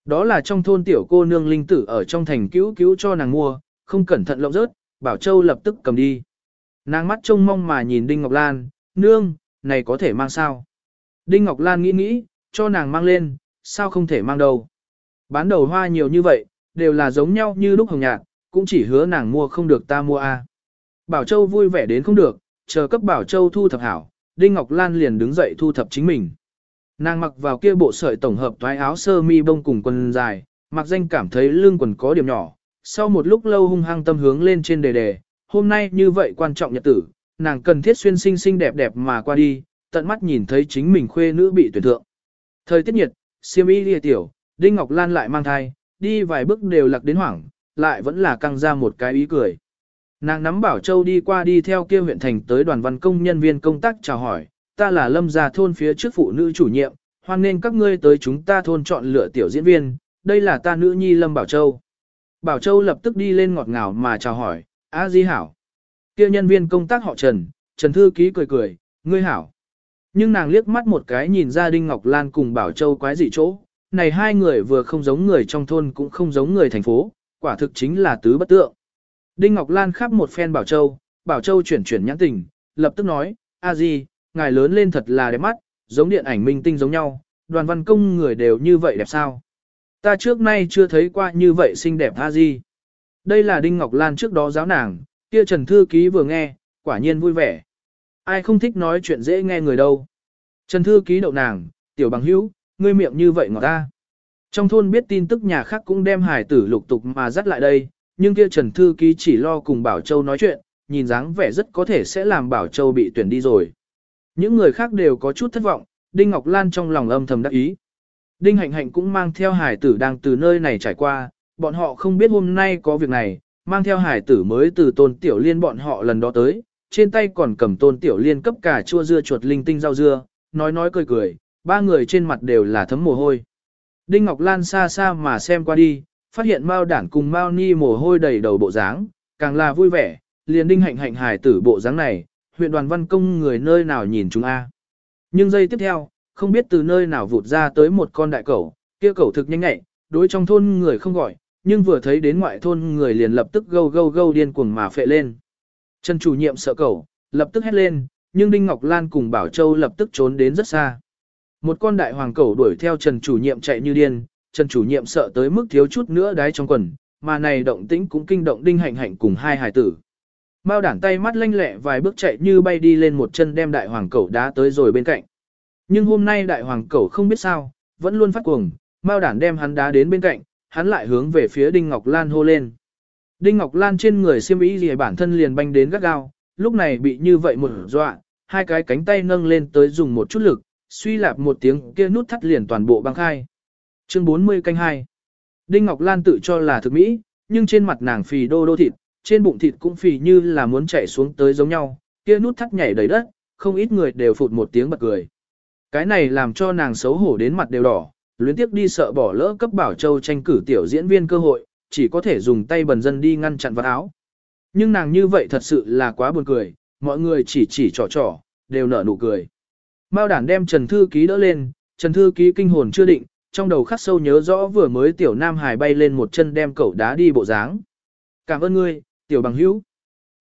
Đó là trong thôn tiểu cô nương linh tử ở trong thành cứu cứu cho nàng mua, không cẩn thận lộng rớt, Bảo Châu lập tức cầm đi. Nàng mắt trông mong mà nhìn Đinh Ngọc Lan, nương, này có thể mang sao? Đinh Ngọc Lan nghĩ nghĩ, cho nàng mang lên, sao không thể mang đâu? Bán đầu hoa nhiều như vậy, đều là giống nhau như lúc hồng nhạt, cũng chỉ hứa nàng mua không được ta mua a. Bảo Châu vui vẻ đến không được, chờ cấp Bảo Châu thu thập hảo, Đinh Ngọc Lan liền đứng dậy thu thập chính mình. Nàng mặc vào kia bộ sợi tổng hợp toái áo sơ mi bông cùng quần dài, mặc danh cảm thấy lưng quần có điểm nhỏ. Sau một lúc lâu hung hăng tâm hướng lên trên đề đề, hôm nay như vậy quan trọng nhật tử, nàng cần thiết xuyên xinh xinh đẹp đẹp mà qua đi, tận mắt nhìn thấy chính mình khuê nữ bị tuyển thượng. Thời tiết nhiệt, siêm y lìa tiểu, Đinh Ngọc Lan lại mang thai, đi vài bước đều lạc đến hoảng, lại vẫn là căng ra một cái ý cười. Nàng nắm Bảo Châu đi qua đi theo kia huyện thành tới đoàn văn công nhân viên công tác chào hỏi, ta là lâm gia thôn phía trước phụ nữ chủ nhiệm, hoan nên các ngươi tới chúng ta thôn chọn lựa tiểu diễn viên, đây là ta nữ nhi Lâm Bảo Châu. Bảo Châu lập tức đi lên ngọt ngào mà chào hỏi, a di hảo. Kia nhân viên công tác họ Trần, Trần Thư Ký cười cười, ngươi hảo. Nhưng nàng liếc mắt một cái nhìn ra Đinh Ngọc Lan cùng Bảo Châu quái dị chỗ, này hai người vừa không giống người trong thôn cũng không giống người thành phố, quả thực chính là tứ bất tượng. Đinh Ngọc Lan khắp một phen Bảo Châu, Bảo Châu chuyển chuyển nhãn tình, lập tức nói, a di, ngài lớn lên thật là đẹp mắt, giống điện ảnh minh tinh giống nhau, đoàn văn công người đều như vậy đẹp sao. Ta trước nay chưa thấy qua như vậy xinh đẹp a di. Đây là Đinh Ngọc Lan trước đó giáo nàng, kia Trần Thư Ký vừa nghe, quả nhiên vui vẻ. Ai không thích nói chuyện dễ nghe người đâu. Trần Thư Ký đậu nàng, tiểu bằng hữu, ngươi miệng như vậy ngọt ta. Trong thôn biết tin tức nhà khác cũng đem hải tử lục tục mà dắt lại đây, nhưng kia Trần Thư Ký chỉ lo cùng Bảo Châu nói chuyện, nhìn dáng vẻ rất có thể sẽ làm Bảo Châu bị tuyển đi rồi. Những người khác đều có chút thất vọng, Đinh Ngọc Lan trong lòng âm thầm đắc ý. Đinh Hạnh Hạnh cũng mang theo hải tử đang từ nơi này trải qua, bọn họ không biết hôm nay có việc này, mang theo hải tử mới từ tôn tiểu liên bọn họ lần đó tới, trên tay còn cầm tôn tiểu liên cấp cả chua dưa chuột linh tinh rau dưa, nói nói cười cười, ba người trên mặt đều là thấm mồ hôi. Đinh Ngọc Lan xa xa mà xem qua đi, phát hiện Mao Đản cùng Mao Ni mồ hôi đầy đầu bộ dáng, càng là vui vẻ, liền Đinh Hạnh Hạnh hài tử bộ dáng này, huyện đoàn văn công người nơi nào nhìn chúng a. Nhưng giây tiếp theo, không biết từ nơi nào vụt ra tới một con đại cẩu, kia cẩu thực nhanh nhẹ, đối trong thôn người không gọi, nhưng vừa thấy đến ngoại thôn người liền lập tức gâu gâu gâu điên cuồng mà phệ lên. Trần chủ nhiệm sợ cẩu, lập tức hét lên, nhưng Đinh Ngọc Lan cùng Bảo Châu lập tức trốn đến rất xa. Một con đại hoàng cẩu đuổi theo Trần chủ nhiệm chạy như điên, Trần chủ nhiệm sợ tới mức thiếu chút nữa đái trong quần, mà này động tĩnh cũng kinh động Đinh Hạnh Hạnh cùng hai hài tử. Mao đản tay mắt lanh lẹ vài bước chạy như bay đi lên một chân đem đại hoàng cẩu đá tới rồi bên cạnh. Nhưng hôm nay đại hoàng cẩu không biết sao, vẫn luôn phát cuồng, Mao đản đem hắn đá đến bên cạnh, hắn lại hướng về phía Đinh Ngọc Lan hô lên. Đinh Ngọc Lan trên người xiêm y gì bản thân liền banh đến gắt gao, lúc này bị như vậy một dọa, hai cái cánh tay nâng lên tới dùng một chút lực, suy lạp một tiếng kia nút thắt liền toàn bộ băng khai. Chương 40 canh 2 Đinh Ngọc Lan tự cho là thực mỹ, nhưng trên mặt nàng phì đô đô thịt, trên bụng thịt cũng phì như là muốn chạy xuống tới giống nhau, kia nút thắt nhảy đầy đất, không ít người đều phụt một tiếng bật cười. Cái này làm cho nàng xấu hổ đến mặt đều đỏ, luyến tiếc đi sợ bỏ lỡ cấp Bảo Châu tranh cử tiểu diễn viên cơ hội, chỉ có thể dùng tay bần dân đi ngăn chặn vật áo. Nhưng nàng như vậy thật sự là quá buồn cười, mọi người chỉ chỉ trò trò, đều nở nụ cười. Mao đản đem Trần Thư Ký đỡ lên, Trần Thư Ký kinh hồn chưa định, trong đầu khắc sâu nhớ rõ vừa mới tiểu nam hải bay lên một chân đem cậu đá đi bộ dáng. Cảm ơn ngươi, tiểu bằng hữu.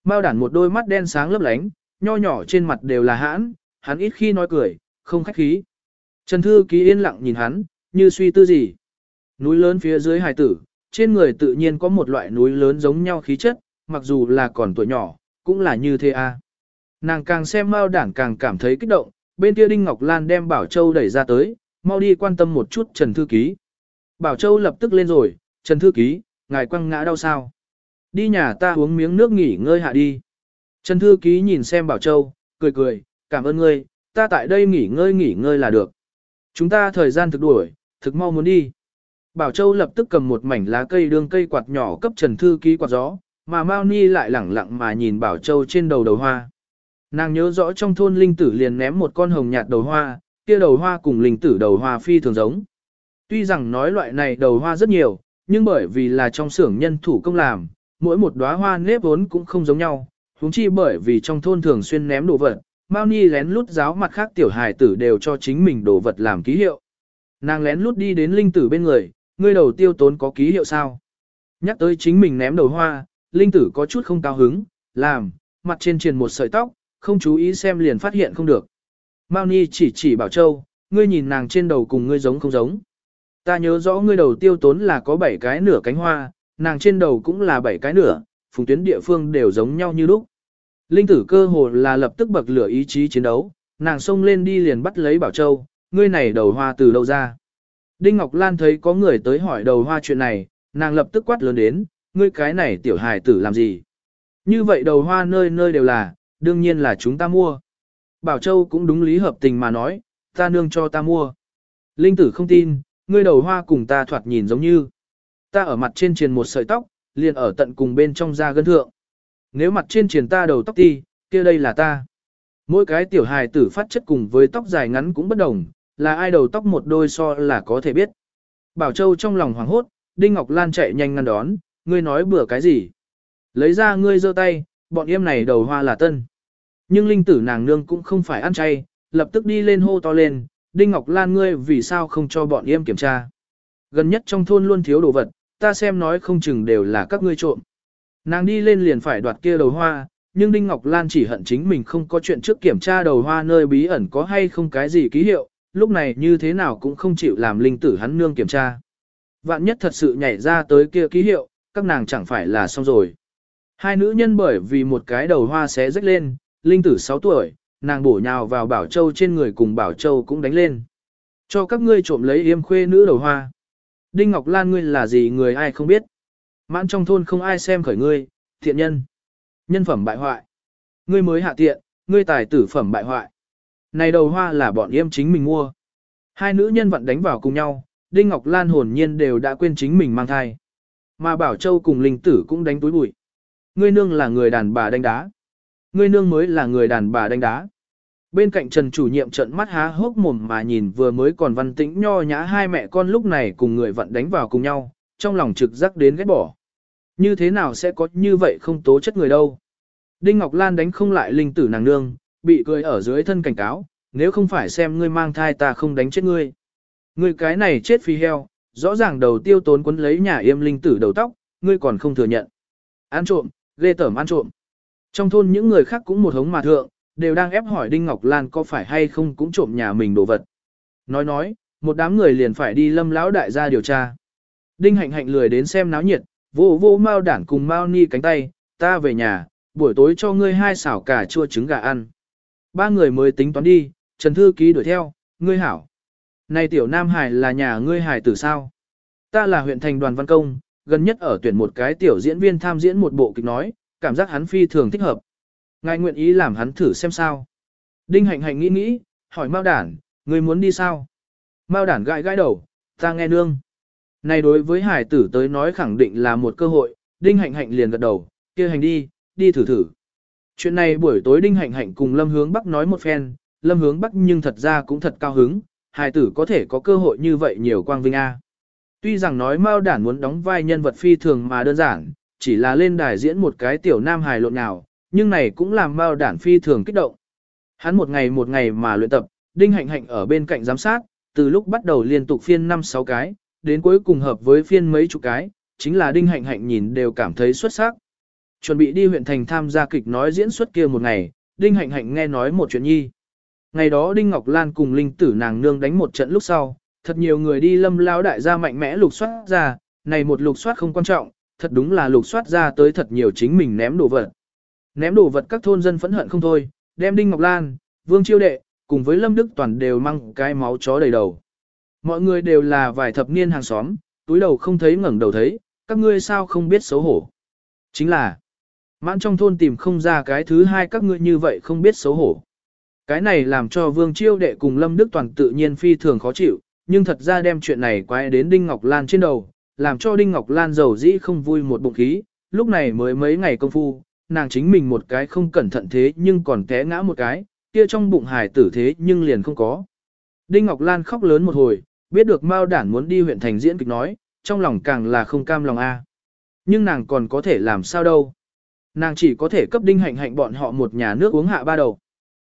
Mao đản một đôi mắt đen sáng lấp lánh, nho nhỏ trên mặt đều là hãn, hắn ít khi nói cười, không khách khí. Trần Thư Ký yên lặng nhìn hắn, như suy tư gì. Núi lớn phía dưới hải tử, trên người tự nhiên có một loại núi lớn giống nhau khí chất, mặc dù là còn tuổi nhỏ, cũng là như thế a. À. Nàng càng xem Mao Đản càng cảm thấy kích động, bên kia Đinh Ngọc Lan đem Bảo Châu đẩy ra tới, mau đi quan tâm một chút Trần Thư Ký. Bảo Châu lập tức lên rồi, Trần Thư Ký, ngài quăng ngã đau sao? Đi nhà ta uống miếng nước nghỉ ngơi hạ đi. Trần Thư Ký nhìn xem Bảo Châu, cười cười, cảm ơn ngươi, ta tại đây nghỉ ngơi nghỉ ngơi là được. Chúng ta thời gian thực đuổi, thực mau muốn đi. Bảo Châu lập tức cầm một mảnh lá cây đương cây quạt nhỏ cấp Trần Thư Ký quạt gió, mà Mao Ni lại lẳng lặng mà nhìn Bảo Châu trên đầu đầu hoa. Nàng nhớ rõ trong thôn linh tử liền ném một con hồng nhạt đầu hoa, kia đầu hoa cùng linh tử đầu hoa phi thường giống. Tuy rằng nói loại này đầu hoa rất nhiều, nhưng bởi vì là trong xưởng nhân thủ công làm, mỗi một đóa hoa nếp vốn cũng không giống nhau, huống chi bởi vì trong thôn thường xuyên ném đồ vật, Mao Ni lén lút giáo mặt khác tiểu hài tử đều cho chính mình đồ vật làm ký hiệu. Nàng lén lút đi đến linh tử bên người, ngươi đầu tiêu tốn có ký hiệu sao? Nhắc tới chính mình ném đầu hoa, linh tử có chút không cao hứng, làm, mặt trên truyền một sợi tóc, không chú ý xem liền phát hiện không được. Mao Ni chỉ chỉ Bảo Châu, ngươi nhìn nàng trên đầu cùng ngươi giống không giống. Ta nhớ rõ ngươi đầu tiêu tốn là có 7 cái nửa cánh hoa, nàng trên đầu cũng là 7 cái nửa, phùng tuyến địa phương đều giống nhau như lúc. Linh tử cơ hồ là lập tức bậc lửa ý chí chiến đấu, nàng xông lên đi liền bắt lấy Bảo Châu, ngươi này đầu hoa từ đâu ra. Đinh Ngọc Lan thấy có người tới hỏi đầu hoa chuyện này, nàng lập tức quát lớn đến, ngươi cái này tiểu hài tử làm gì. Như vậy đầu hoa nơi nơi đều là, đương nhiên là chúng ta mua. Bảo Châu cũng đúng lý hợp tình mà nói, ta nương cho ta mua. Linh tử không tin, ngươi đầu hoa cùng ta thoạt nhìn giống như. Ta ở mặt trên triền một sợi tóc, liền ở tận cùng bên trong da gân thượng. Nếu mặt trên triền ta đầu tóc ti, kia đây là ta. Mỗi cái tiểu hài tử phát chất cùng với tóc dài ngắn cũng bất đồng, là ai đầu tóc một đôi so là có thể biết. Bảo Châu trong lòng hoảng hốt, Đinh Ngọc Lan chạy nhanh ngăn đón, ngươi nói bừa cái gì? Lấy ra ngươi giơ tay, bọn em này đầu hoa là tân. Nhưng linh tử nàng nương cũng không phải ăn chay, lập tức đi lên hô to lên, Đinh Ngọc Lan ngươi vì sao không cho bọn em kiểm tra. Gần nhất trong thôn luôn thiếu đồ vật, ta xem nói không chừng đều là các ngươi trộm. Nàng đi lên liền phải đoạt kia đầu hoa, nhưng Đinh Ngọc Lan chỉ hận chính mình không có chuyện trước kiểm tra đầu hoa nơi bí ẩn có hay không cái gì ký hiệu, lúc này như thế nào cũng không chịu làm linh tử hắn nương kiểm tra. Vạn nhất thật sự nhảy ra tới kia ký hiệu, các nàng chẳng phải là xong rồi. Hai nữ nhân bởi vì một cái đầu hoa xé rách lên, linh tử 6 tuổi, nàng bổ nhào vào Bảo Châu trên người cùng Bảo Châu cũng đánh lên. Cho các ngươi trộm lấy yêm khuê nữ đầu hoa. Đinh Ngọc Lan ngươi là gì người ai không biết. Mãn trong thôn không ai xem khởi ngươi, thiện nhân. Nhân phẩm bại hoại. Ngươi mới hạ tiện, ngươi tài tử phẩm bại hoại. Này đầu hoa là bọn yêm chính mình mua. Hai nữ nhân vận đánh vào cùng nhau, Đinh Ngọc Lan hồn nhiên đều đã quên chính mình mang thai. Mà Bảo Châu cùng Linh Tử cũng đánh túi bụi. Ngươi nương là người đàn bà đánh đá. Ngươi nương mới là người đàn bà đánh đá. Bên cạnh Trần chủ nhiệm trận mắt há hốc mồm mà nhìn vừa mới còn văn tĩnh nho nhã hai mẹ con lúc này cùng người vận đánh vào cùng nhau, trong lòng trực giác đến ghét bỏ. Như thế nào sẽ có như vậy không tố chất người đâu. Đinh Ngọc Lan đánh không lại linh tử nàng nương, bị cười ở dưới thân cảnh cáo, nếu không phải xem ngươi mang thai ta không đánh chết ngươi. Ngươi cái này chết phi heo, rõ ràng đầu tiêu tốn quấn lấy nhà yêm linh tử đầu tóc, ngươi còn không thừa nhận. Ăn trộm, ghê tởm ăn trộm. Trong thôn những người khác cũng một hống mà thượng, đều đang ép hỏi Đinh Ngọc Lan có phải hay không cũng trộm nhà mình đồ vật. Nói nói, một đám người liền phải đi lâm lão đại gia điều tra. Đinh hạnh hạnh lười đến xem náo nhiệt, vô vô mau đản cùng mau ni cánh tay, ta về nhà, buổi tối cho ngươi hai xảo cả chua trứng gà ăn. Ba người mới tính toán đi, Trần Thư Ký đuổi theo, ngươi hảo. Này tiểu Nam Hải là nhà ngươi hải tử sao? Ta là huyện thành đoàn văn công, gần nhất ở tuyển một cái tiểu diễn viên tham diễn một bộ kịch nói, cảm giác hắn phi thường thích hợp. Ngài nguyện ý làm hắn thử xem sao. Đinh hạnh hạnh nghĩ nghĩ, hỏi Mao đản, ngươi muốn đi sao? Mao đản gãi gãi đầu, ta nghe nương. Này đối với hải tử tới nói khẳng định là một cơ hội, đinh hạnh hạnh liền gật đầu, kia hành đi, đi thử thử. Chuyện này buổi tối đinh hạnh hạnh cùng lâm hướng bắc nói một phen, lâm hướng bắc nhưng thật ra cũng thật cao hứng, hải tử có thể có cơ hội như vậy nhiều quang vinh A. Tuy rằng nói Mao đản muốn đóng vai nhân vật phi thường mà đơn giản, chỉ là lên đài diễn một cái tiểu nam hài lộn nào, nhưng này cũng làm Mao đản phi thường kích động. Hắn một ngày một ngày mà luyện tập, đinh hạnh hạnh ở bên cạnh giám sát, từ lúc bắt đầu liên tục phiên 5-6 cái, đến cuối cùng hợp với phiên mấy chục cái, chính là đinh hạnh hạnh nhìn đều cảm thấy xuất sắc. Chuẩn bị đi huyện thành tham gia kịch nói diễn xuất kia một ngày, đinh hạnh hạnh nghe nói một chuyện nhi. Ngày đó Đinh Ngọc Lan cùng linh tử nàng nương đánh một trận lúc sau, thật nhiều người đi lâm lao đại gia mạnh mẽ lục soát ra, này một lục soát không quan trọng, thật đúng là lục soát ra tới thật nhiều chính mình ném đồ vật. Ném đồ vật các thôn dân phẫn hận không thôi, đem Đinh Ngọc Lan, Vương Chiêu Đệ, cùng với Lâm Đức Toàn đều mang cái máu chó đầy đầu. Mọi người đều là vài thập niên hàng xóm, túi đầu không thấy ngẩng đầu thấy, các ngươi sao không biết xấu hổ. Chính là, mãn trong thôn tìm không ra cái thứ hai các ngươi như vậy không biết xấu hổ. Cái này làm cho Vương Chiêu Đệ cùng Lâm Đức Toàn tự nhiên phi thường khó chịu, nhưng thật ra đem chuyện này quay đến Đinh Ngọc Lan trên đầu, làm cho Đinh Ngọc Lan giàu dĩ không vui một bụng khí, lúc này mới mấy ngày công phu, nàng chính mình một cái không cẩn thận thế nhưng còn té ngã một cái, kia trong bụng hài tử thế nhưng liền không có. Đinh Ngọc Lan khóc lớn một hồi, biết được Mao Đản muốn đi huyện thành diễn kịch nói, trong lòng càng là không cam lòng a. Nhưng nàng còn có thể làm sao đâu. Nàng chỉ có thể cấp Đinh Hạnh Hạnh bọn họ một nhà nước uống hạ ba đầu.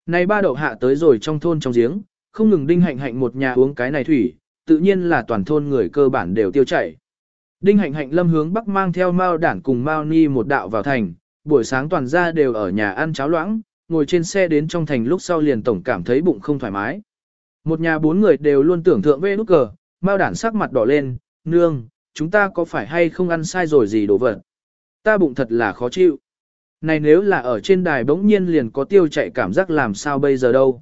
Này ba đầu hạ tới rồi trong thôn trong giếng, không ngừng Đinh Hạnh Hạnh một nhà uống cái này thủy, tự nhiên là toàn thôn người cơ bản đều tiêu chảy. Đinh Hạnh Hạnh lâm hướng bắc mang theo Mao Đản cùng Mao Ni một đạo vào thành, buổi sáng toàn ra đều ở nhà ăn cháo loãng, ngồi trên xe đến trong thành lúc sau liền tổng cảm thấy bụng không thoải mái. Một nhà bốn người đều luôn tưởng thượng về nút cờ, Mao Đản sắc mặt đỏ lên, nương, chúng ta có phải hay không ăn sai rồi gì đồ vật? Ta bụng thật là khó chịu. Này nếu là ở trên đài bỗng nhiên liền có tiêu chạy cảm giác làm sao bây giờ đâu.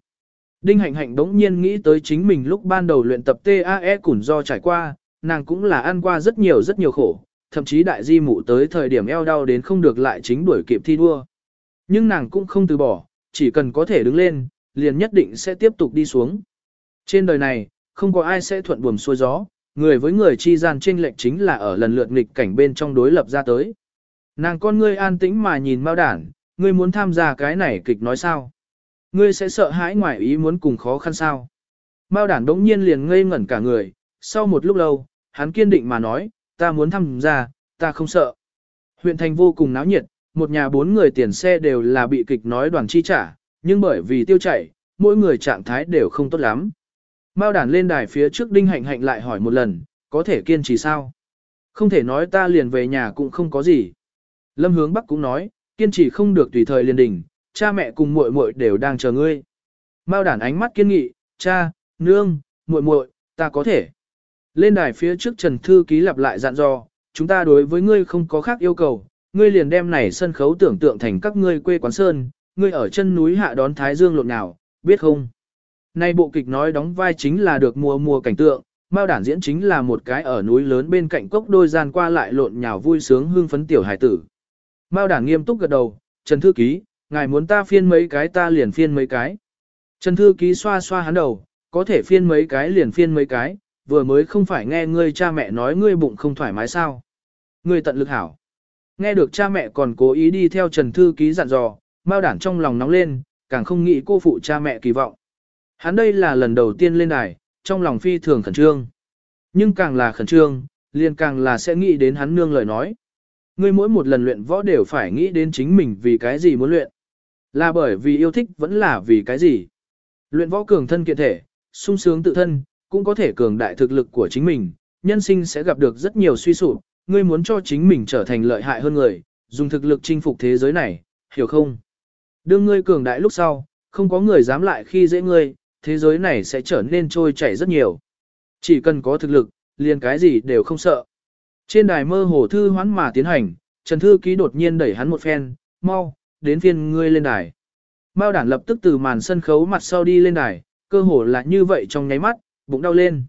Đinh hạnh hạnh bỗng nhiên nghĩ tới chính mình lúc ban đầu luyện tập TAE củn do trải qua, nàng cũng là ăn qua rất nhiều rất nhiều khổ, thậm chí đại di mụ tới thời điểm eo đau đến không được lại chính đuổi kịp thi đua. Nhưng nàng cũng không từ bỏ, chỉ cần có thể đứng lên, liền nhất định sẽ tiếp tục đi xuống. Trên đời này, không có ai sẽ thuận buồm xuôi gió, người với người chi gian chênh lệch chính là ở lần lượt nghịch cảnh bên trong đối lập ra tới. Nàng con ngươi an tĩnh mà nhìn Mao Đản, ngươi muốn tham gia cái này kịch nói sao? Ngươi sẽ sợ hãi ngoài ý muốn cùng khó khăn sao? Mao Đản đống nhiên liền ngây ngẩn cả người, sau một lúc lâu, hắn kiên định mà nói, ta muốn tham gia, ta không sợ. Huyện thành vô cùng náo nhiệt, một nhà bốn người tiền xe đều là bị kịch nói đoàn chi trả, nhưng bởi vì tiêu chảy, mỗi người trạng thái đều không tốt lắm. Mao đàn lên đài phía trước đinh hạnh hạnh lại hỏi một lần, có thể kiên trì sao? Không thể nói ta liền về nhà cũng không có gì. Lâm hướng Bắc cũng nói, kiên trì không được tùy thời liền đỉnh, cha mẹ cùng muội muội đều đang chờ ngươi. Mao đản ánh mắt kiên nghị, cha, nương, muội muội, ta có thể. Lên đài phía trước Trần Thư Ký lặp lại dặn dò, chúng ta đối với ngươi không có khác yêu cầu, ngươi liền đem này sân khấu tưởng tượng thành các ngươi quê quán sơn, ngươi ở chân núi hạ đón Thái Dương lộn nào, biết không? Nay bộ kịch nói đóng vai chính là được mùa mùa cảnh tượng, Mao đản diễn chính là một cái ở núi lớn bên cạnh cốc đôi gian qua lại lộn nhào vui sướng hương phấn tiểu hải tử. Mao đản nghiêm túc gật đầu, Trần Thư Ký, ngài muốn ta phiên mấy cái ta liền phiên mấy cái. Trần Thư Ký xoa xoa hắn đầu, có thể phiên mấy cái liền phiên mấy cái, vừa mới không phải nghe ngươi cha mẹ nói ngươi bụng không thoải mái sao. Ngươi tận lực hảo. Nghe được cha mẹ còn cố ý đi theo Trần Thư Ký dặn dò, Mao đản trong lòng nóng lên, càng không nghĩ cô phụ cha mẹ kỳ vọng. Hắn đây là lần đầu tiên lên đài, trong lòng phi thường khẩn trương. Nhưng càng là khẩn trương, liền càng là sẽ nghĩ đến hắn nương lời nói. Ngươi mỗi một lần luyện võ đều phải nghĩ đến chính mình vì cái gì muốn luyện. Là bởi vì yêu thích vẫn là vì cái gì. Luyện võ cường thân kiện thể, sung sướng tự thân, cũng có thể cường đại thực lực của chính mình, nhân sinh sẽ gặp được rất nhiều suy sụp, ngươi muốn cho chính mình trở thành lợi hại hơn người, dùng thực lực chinh phục thế giới này, hiểu không? Đương ngươi cường đại lúc sau, không có người dám lại khi dễ ngươi, thế giới này sẽ trở nên trôi chảy rất nhiều. Chỉ cần có thực lực, liền cái gì đều không sợ. Trên đài mơ hồ thư hoán mà tiến hành, Trần Thư Ký đột nhiên đẩy hắn một phen, mau, đến phiên ngươi lên đài. Mao đản lập tức từ màn sân khấu mặt sau đi lên đài, cơ hồ là như vậy trong nháy mắt, bụng đau lên.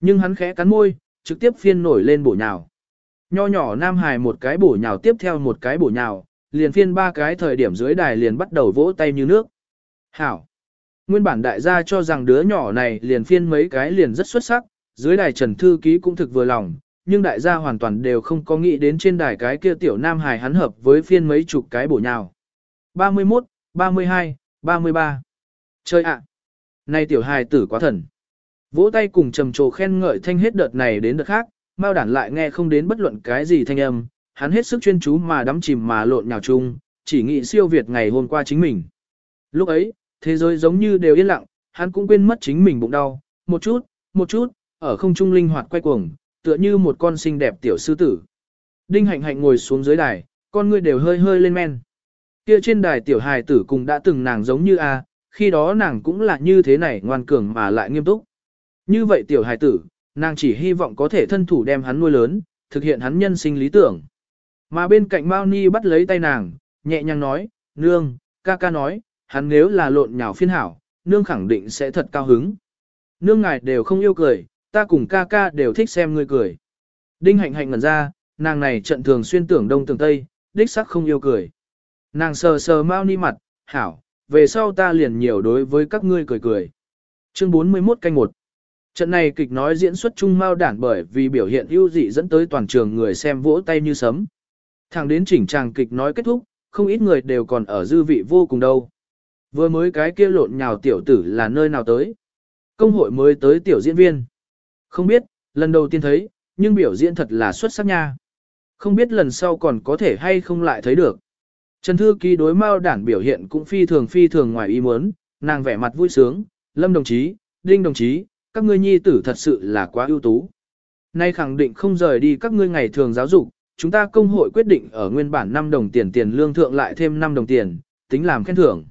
Nhưng hắn khẽ cắn môi, trực tiếp phiên nổi lên bổ nhào. Nho nhỏ Nam Hải một cái bổ nhào tiếp theo một cái bổ nhào, liền phiên ba cái thời điểm dưới đài liền bắt đầu vỗ tay như nước. Hảo! Nguyên bản đại gia cho rằng đứa nhỏ này liền phiên mấy cái liền rất xuất sắc, dưới đài Trần Thư Ký cũng thực vừa lòng, nhưng đại gia hoàn toàn đều không có nghĩ đến trên đài cái kia tiểu Nam Hải hắn hợp với phiên mấy chục cái bổ nhào. 31, 32, 33. Chơi ạ! Này tiểu hài tử quá thần. Vỗ tay cùng trầm trồ khen ngợi thanh hết đợt này đến đợt khác, Mao đản lại nghe không đến bất luận cái gì thanh âm, hắn hết sức chuyên chú mà đắm chìm mà lộn nhào chung, chỉ nghĩ siêu việt ngày hôm qua chính mình. Lúc ấy, thế giới giống như đều yên lặng, hắn cũng quên mất chính mình bụng đau, một chút, một chút, ở không trung linh hoạt quay cuồng, tựa như một con xinh đẹp tiểu sư tử. Đinh hạnh hạnh ngồi xuống dưới đài, con ngươi đều hơi hơi lên men. Kia trên đài tiểu hài tử cùng đã từng nàng giống như a, khi đó nàng cũng là như thế này ngoan cường mà lại nghiêm túc. Như vậy tiểu hài tử, nàng chỉ hy vọng có thể thân thủ đem hắn nuôi lớn, thực hiện hắn nhân sinh lý tưởng. Mà bên cạnh Mao Ni bắt lấy tay nàng, nhẹ nhàng nói, nương, ca ca nói, hắn nếu là lộn nhào phiên hảo, nương khẳng định sẽ thật cao hứng. Nương ngài đều không yêu cười, ta cùng ca ca đều thích xem ngươi cười. Đinh hạnh hạnh ngẩn ra, nàng này trận thường xuyên tưởng đông tưởng tây, đích sắc không yêu cười. Nàng sờ sờ Mao Ni mặt, hảo, về sau ta liền nhiều đối với các ngươi cười cười. Chương 41 canh 1 Trận này kịch nói diễn xuất trung mao đản bởi vì biểu hiện ưu dị dẫn tới toàn trường người xem vỗ tay như sấm. Thẳng đến chỉnh tràng kịch nói kết thúc, không ít người đều còn ở dư vị vô cùng đâu. Vừa mới cái kia lộn nhào tiểu tử là nơi nào tới. Công hội mới tới tiểu diễn viên. Không biết, lần đầu tiên thấy, nhưng biểu diễn thật là xuất sắc nha. Không biết lần sau còn có thể hay không lại thấy được. Trần Thư Ký đối Mao đản biểu hiện cũng phi thường phi thường ngoài ý muốn, nàng vẻ mặt vui sướng, Lâm đồng chí, Đinh đồng chí, các ngươi nhi tử thật sự là quá ưu tú. Nay khẳng định không rời đi các ngươi ngày thường giáo dục, chúng ta công hội quyết định ở nguyên bản 5 đồng tiền tiền lương thượng lại thêm 5 đồng tiền, tính làm khen thưởng.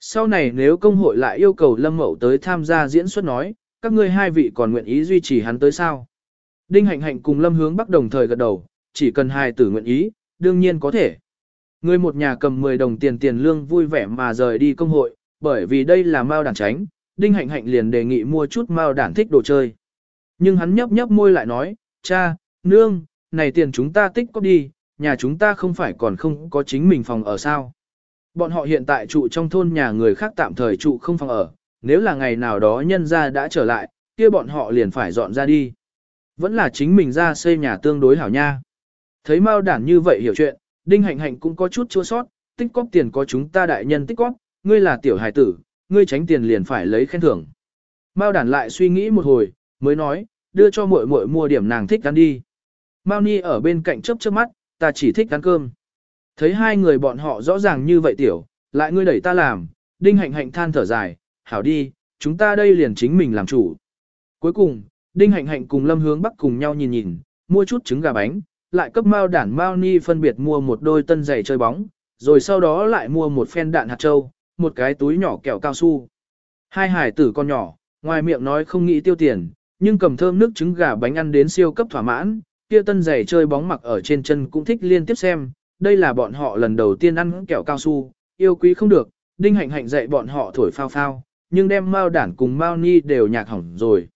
Sau này nếu công hội lại yêu cầu Lâm Mậu tới tham gia diễn xuất nói, các ngươi hai vị còn nguyện ý duy trì hắn tới sao? Đinh Hạnh Hạnh cùng Lâm Hướng Bắc đồng thời gật đầu, chỉ cần hai tử nguyện ý, đương nhiên có thể. Người một nhà cầm 10 đồng tiền tiền lương vui vẻ mà rời đi công hội, bởi vì đây là mao đản tránh, Đinh Hạnh Hạnh liền đề nghị mua chút mao đản thích đồ chơi. Nhưng hắn nhấp nhấp môi lại nói, cha, nương, này tiền chúng ta tích có đi, nhà chúng ta không phải còn không có chính mình phòng ở sao. Bọn họ hiện tại trụ trong thôn nhà người khác tạm thời trụ không phòng ở, nếu là ngày nào đó nhân ra đã trở lại, kia bọn họ liền phải dọn ra đi. Vẫn là chính mình ra xây nhà tương đối hảo nha. Thấy mao đản như vậy hiểu chuyện, Đinh Hạnh Hạnh cũng có chút chua sót, tích cóp tiền có chúng ta đại nhân tích cóp, ngươi là tiểu hài tử, ngươi tránh tiền liền phải lấy khen thưởng. Mao đản lại suy nghĩ một hồi, mới nói, đưa cho muội muội mua điểm nàng thích ăn đi. Mao Ni ở bên cạnh chớp chớp mắt, ta chỉ thích ăn cơm. Thấy hai người bọn họ rõ ràng như vậy tiểu, lại ngươi đẩy ta làm, Đinh Hạnh Hạnh than thở dài, hảo đi, chúng ta đây liền chính mình làm chủ. Cuối cùng, Đinh Hạnh Hạnh cùng Lâm Hướng Bắc cùng nhau nhìn nhìn, mua chút trứng gà bánh, lại cấp Mao đản Mao Ni phân biệt mua một đôi tân giày chơi bóng, rồi sau đó lại mua một phen đạn hạt châu, một cái túi nhỏ kẹo cao su. Hai hải tử con nhỏ, ngoài miệng nói không nghĩ tiêu tiền, nhưng cầm thơm nước trứng gà bánh ăn đến siêu cấp thỏa mãn, kia tân giày chơi bóng mặc ở trên chân cũng thích liên tiếp xem, đây là bọn họ lần đầu tiên ăn kẹo cao su, yêu quý không được, đinh hạnh hạnh dạy bọn họ thổi phao phao, nhưng đem Mao đản cùng Mao Ni đều nhạc hỏng rồi.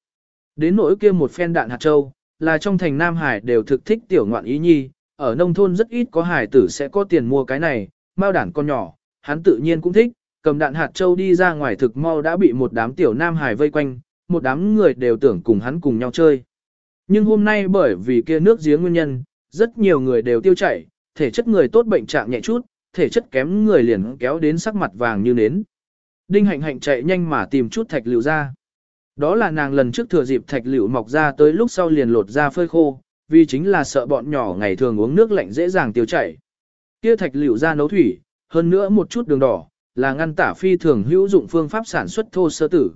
Đến nỗi kia một phen đạn hạt châu, là trong thành Nam Hải đều thực thích tiểu ngoạn ý nhi, ở nông thôn rất ít có hải tử sẽ có tiền mua cái này, mao đản con nhỏ, hắn tự nhiên cũng thích, cầm đạn hạt châu đi ra ngoài thực mau đã bị một đám tiểu Nam Hải vây quanh, một đám người đều tưởng cùng hắn cùng nhau chơi. Nhưng hôm nay bởi vì kia nước giếng nguyên nhân, rất nhiều người đều tiêu chảy, thể chất người tốt bệnh trạng nhẹ chút, thể chất kém người liền kéo đến sắc mặt vàng như nến. Đinh hạnh hạnh chạy nhanh mà tìm chút thạch liệu ra. Đó là nàng lần trước thừa dịp thạch liệu mọc ra tới lúc sau liền lột ra phơi khô, vì chính là sợ bọn nhỏ ngày thường uống nước lạnh dễ dàng tiêu chảy. Kia thạch liệu ra nấu thủy, hơn nữa một chút đường đỏ, là ngăn tả phi thường hữu dụng phương pháp sản xuất thô sơ tử.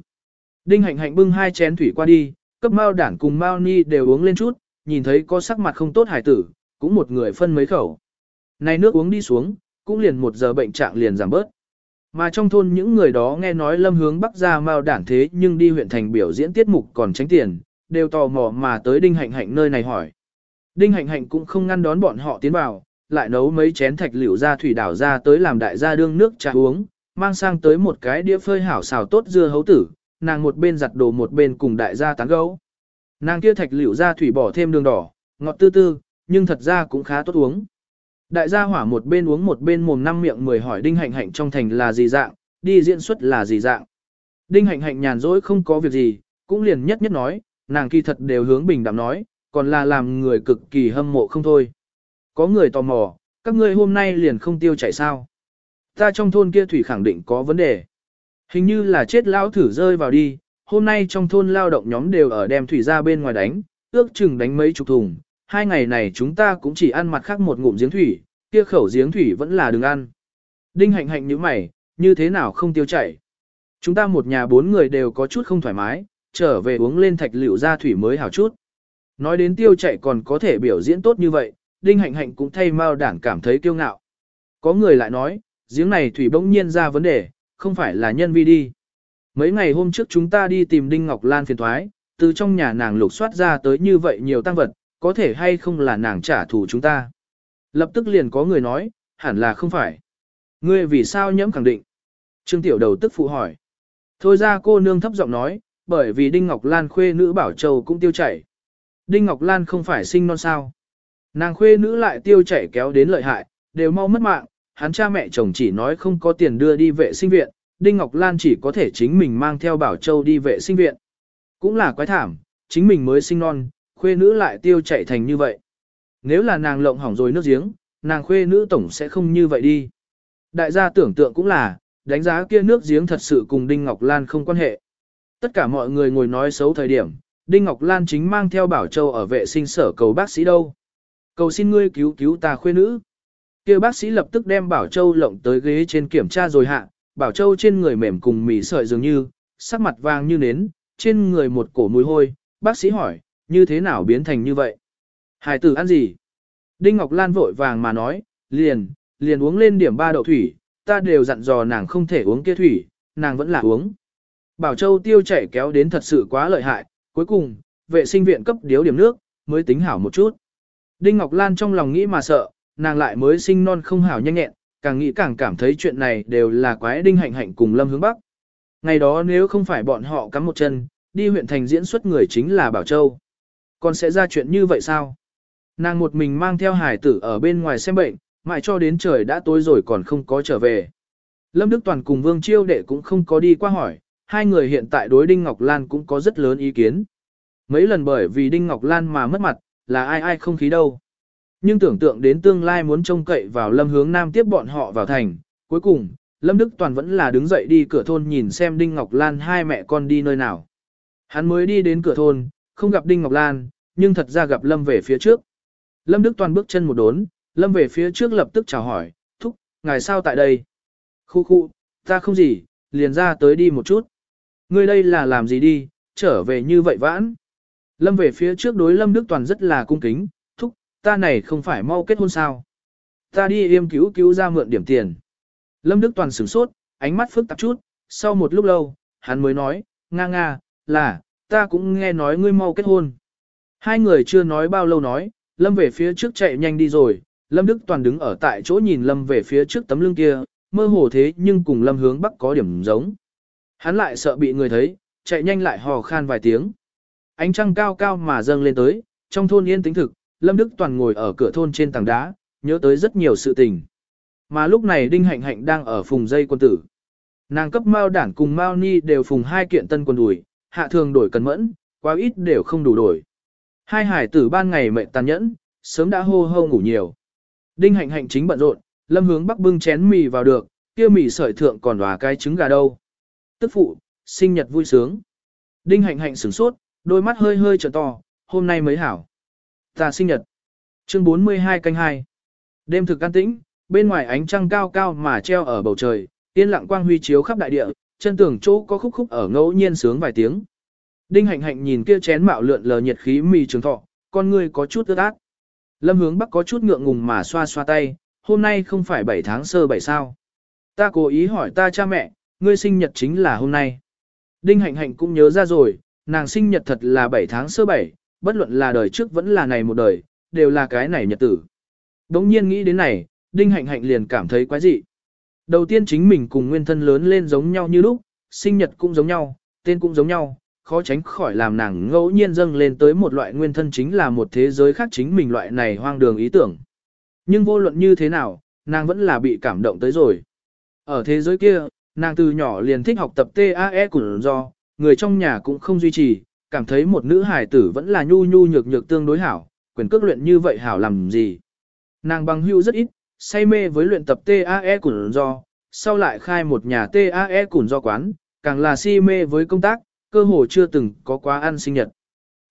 Đinh hạnh hạnh bưng hai chén thủy qua đi, cấp mao đản cùng mao ni đều uống lên chút, nhìn thấy có sắc mặt không tốt hải tử, cũng một người phân mấy khẩu. Này nước uống đi xuống, cũng liền một giờ bệnh trạng liền giảm bớt. Mà trong thôn những người đó nghe nói lâm hướng bắc ra mao đản thế nhưng đi huyện thành biểu diễn tiết mục còn tránh tiền, đều tò mò mà tới đinh hạnh hạnh nơi này hỏi. Đinh hạnh hạnh cũng không ngăn đón bọn họ tiến vào, lại nấu mấy chén thạch liễu ra thủy đảo ra tới làm đại gia đương nước trà uống, mang sang tới một cái đĩa phơi hảo xào tốt dưa hấu tử, nàng một bên giặt đồ một bên cùng đại gia tán gấu. Nàng kia thạch liễu ra thủy bỏ thêm đường đỏ, ngọt tư tư, nhưng thật ra cũng khá tốt uống. Đại gia hỏa một bên uống một bên mồm năm miệng mười hỏi đinh hạnh hạnh trong thành là gì dạng, đi diễn xuất là gì dạng. Đinh hạnh hạnh nhàn rỗi không có việc gì, cũng liền nhất nhất nói, nàng kỳ thật đều hướng bình đạm nói, còn là làm người cực kỳ hâm mộ không thôi. Có người tò mò, các ngươi hôm nay liền không tiêu chảy sao. Ta trong thôn kia thủy khẳng định có vấn đề. Hình như là chết lão thử rơi vào đi, hôm nay trong thôn lao động nhóm đều ở đem thủy ra bên ngoài đánh, ước chừng đánh mấy chục thùng. Hai ngày này chúng ta cũng chỉ ăn mặt khác một ngụm giếng thủy, kia khẩu giếng thủy vẫn là đừng ăn. Đinh hạnh hạnh như mày, như thế nào không tiêu chảy. Chúng ta một nhà bốn người đều có chút không thoải mái, trở về uống lên thạch liệu ra thủy mới hảo chút. Nói đến tiêu chảy còn có thể biểu diễn tốt như vậy, Đinh Hạnh Hạnh cũng thay Mao Đản cảm thấy kiêu ngạo. Có người lại nói, giếng này thủy bỗng nhiên ra vấn đề, không phải là nhân vi đi. Mấy ngày hôm trước chúng ta đi tìm Đinh Ngọc Lan phiền thoái, từ trong nhà nàng lục soát ra tới như vậy nhiều tăng vật, có thể hay không là nàng trả thù chúng ta. Lập tức liền có người nói, hẳn là không phải. Ngươi vì sao nhẫm khẳng định? Trương Tiểu Đầu tức phụ hỏi. Thôi ra cô nương thấp giọng nói, bởi vì Đinh Ngọc Lan khuê nữ Bảo Châu cũng tiêu chảy. Đinh Ngọc Lan không phải sinh non sao. Nàng khuê nữ lại tiêu chảy kéo đến lợi hại, đều mau mất mạng, hắn cha mẹ chồng chỉ nói không có tiền đưa đi vệ sinh viện, Đinh Ngọc Lan chỉ có thể chính mình mang theo Bảo Châu đi vệ sinh viện. Cũng là quái thảm, chính mình mới sinh non, khuê nữ lại tiêu chảy thành như vậy. Nếu là nàng lộng hỏng rồi nước giếng, nàng khuê nữ tổng sẽ không như vậy đi. Đại gia tưởng tượng cũng là, đánh giá kia nước giếng thật sự cùng Đinh Ngọc Lan không quan hệ. Tất cả mọi người ngồi nói xấu thời điểm, Đinh Ngọc Lan chính mang theo Bảo Châu ở vệ sinh sở cầu bác sĩ đâu. Cầu xin ngươi cứu cứu ta khuê nữ. kia bác sĩ lập tức đem Bảo Châu lộng tới ghế trên kiểm tra rồi hạ, Bảo Châu trên người mềm cùng mì sợi dường như, sắc mặt vàng như nến, trên người một cổ mùi hôi, bác sĩ hỏi, như thế nào biến thành như vậy? Hải tử ăn gì? Đinh Ngọc Lan vội vàng mà nói, liền, liền uống lên điểm ba đậu thủy, ta đều dặn dò nàng không thể uống kia thủy, nàng vẫn là uống. Bảo Châu tiêu chảy kéo đến thật sự quá lợi hại, cuối cùng, vệ sinh viện cấp điếu điểm nước, mới tính hảo một chút. Đinh Ngọc Lan trong lòng nghĩ mà sợ, nàng lại mới sinh non không hảo nhanh nhẹn, càng nghĩ càng cảm thấy chuyện này đều là quái Đinh Hạnh Hạnh cùng Lâm Hướng Bắc. Ngày đó nếu không phải bọn họ cắm một chân, đi huyện thành diễn xuất người chính là Bảo Châu. Còn sẽ ra chuyện như vậy sao? Nàng một mình mang theo hải tử ở bên ngoài xem bệnh, mãi cho đến trời đã tối rồi còn không có trở về. Lâm Đức Toàn cùng Vương Chiêu Đệ cũng không có đi qua hỏi, hai người hiện tại đối Đinh Ngọc Lan cũng có rất lớn ý kiến. Mấy lần bởi vì Đinh Ngọc Lan mà mất mặt, là ai ai không khí đâu. Nhưng tưởng tượng đến tương lai muốn trông cậy vào Lâm Hướng Nam tiếp bọn họ vào thành, cuối cùng, Lâm Đức Toàn vẫn là đứng dậy đi cửa thôn nhìn xem Đinh Ngọc Lan hai mẹ con đi nơi nào. Hắn mới đi đến cửa thôn, không gặp Đinh Ngọc Lan, nhưng thật ra gặp Lâm về phía trước. Lâm Đức Toàn bước chân một đốn, Lâm về phía trước lập tức chào hỏi, thúc, ngài sao tại đây? Khu khu, ta không gì, liền ra tới đi một chút. Ngươi đây là làm gì đi, trở về như vậy vãn. Lâm về phía trước đối Lâm Đức Toàn rất là cung kính, thúc, ta này không phải mau kết hôn sao. Ta đi yêm cứu cứu ra mượn điểm tiền. Lâm Đức Toàn sửng sốt, ánh mắt phức tạp chút, sau một lúc lâu, hắn mới nói, nga nga, là, ta cũng nghe nói ngươi mau kết hôn. Hai người chưa nói bao lâu nói, Lâm về phía trước chạy nhanh đi rồi, Lâm Đức Toàn đứng ở tại chỗ nhìn Lâm về phía trước tấm lưng kia, mơ hồ thế nhưng cùng Lâm hướng bắc có điểm giống. Hắn lại sợ bị người thấy, chạy nhanh lại hò khan vài tiếng ánh trăng cao cao mà dâng lên tới, trong thôn yên tĩnh thực, Lâm Đức Toàn ngồi ở cửa thôn trên tảng đá, nhớ tới rất nhiều sự tình. Mà lúc này Đinh Hạnh Hạnh đang ở phùng dây quân tử. Nàng cấp Mao Đản cùng Mao Ni đều phùng hai kiện tân quần đùi, hạ thường đổi cần mẫn, quá ít đều không đủ đổi. Hai hải tử ban ngày mệt tàn nhẫn, sớm đã hô hô ngủ nhiều. Đinh Hạnh Hạnh chính bận rộn, Lâm hướng bắc bưng chén mì vào được, kia mì sợi thượng còn hòa cái trứng gà đâu. Tức phụ, sinh nhật vui sướng. Đinh Hạnh Hạnh sửng sốt, đôi mắt hơi hơi trợn to, hôm nay mới hảo. Ta sinh nhật. Chương 42 canh 2. Đêm thực an tĩnh, bên ngoài ánh trăng cao cao mà treo ở bầu trời, yên lặng quang huy chiếu khắp đại địa, chân tường chỗ có khúc khúc ở ngẫu nhiên sướng vài tiếng. Đinh hạnh hạnh nhìn kia chén mạo lượn lờ nhiệt khí mì trường thọ, con người có chút ướt át. Lâm hướng bắc có chút ngượng ngùng mà xoa xoa tay, hôm nay không phải 7 tháng sơ 7 sao. Ta cố ý hỏi ta cha mẹ, ngươi sinh nhật chính là hôm nay. Đinh hạnh hạnh cũng nhớ ra rồi, nàng sinh nhật thật là 7 tháng sơ 7, bất luận là đời trước vẫn là này một đời, đều là cái này nhật tử. Đống nhiên nghĩ đến này, Đinh Hạnh Hạnh liền cảm thấy quái dị. Đầu tiên chính mình cùng nguyên thân lớn lên giống nhau như lúc, sinh nhật cũng giống nhau, tên cũng giống nhau, khó tránh khỏi làm nàng ngẫu nhiên dâng lên tới một loại nguyên thân chính là một thế giới khác chính mình loại này hoang đường ý tưởng. Nhưng vô luận như thế nào, nàng vẫn là bị cảm động tới rồi. Ở thế giới kia, nàng từ nhỏ liền thích học tập TAE của do, người trong nhà cũng không duy trì, cảm thấy một nữ hài tử vẫn là nhu nhu nhược nhược tương đối hảo, quyền cước luyện như vậy hảo làm gì. Nàng bằng hưu rất ít, say mê với luyện tập TAE của do, sau lại khai một nhà TAE củn do quán, càng là si mê với công tác, cơ hồ chưa từng có quá ăn sinh nhật.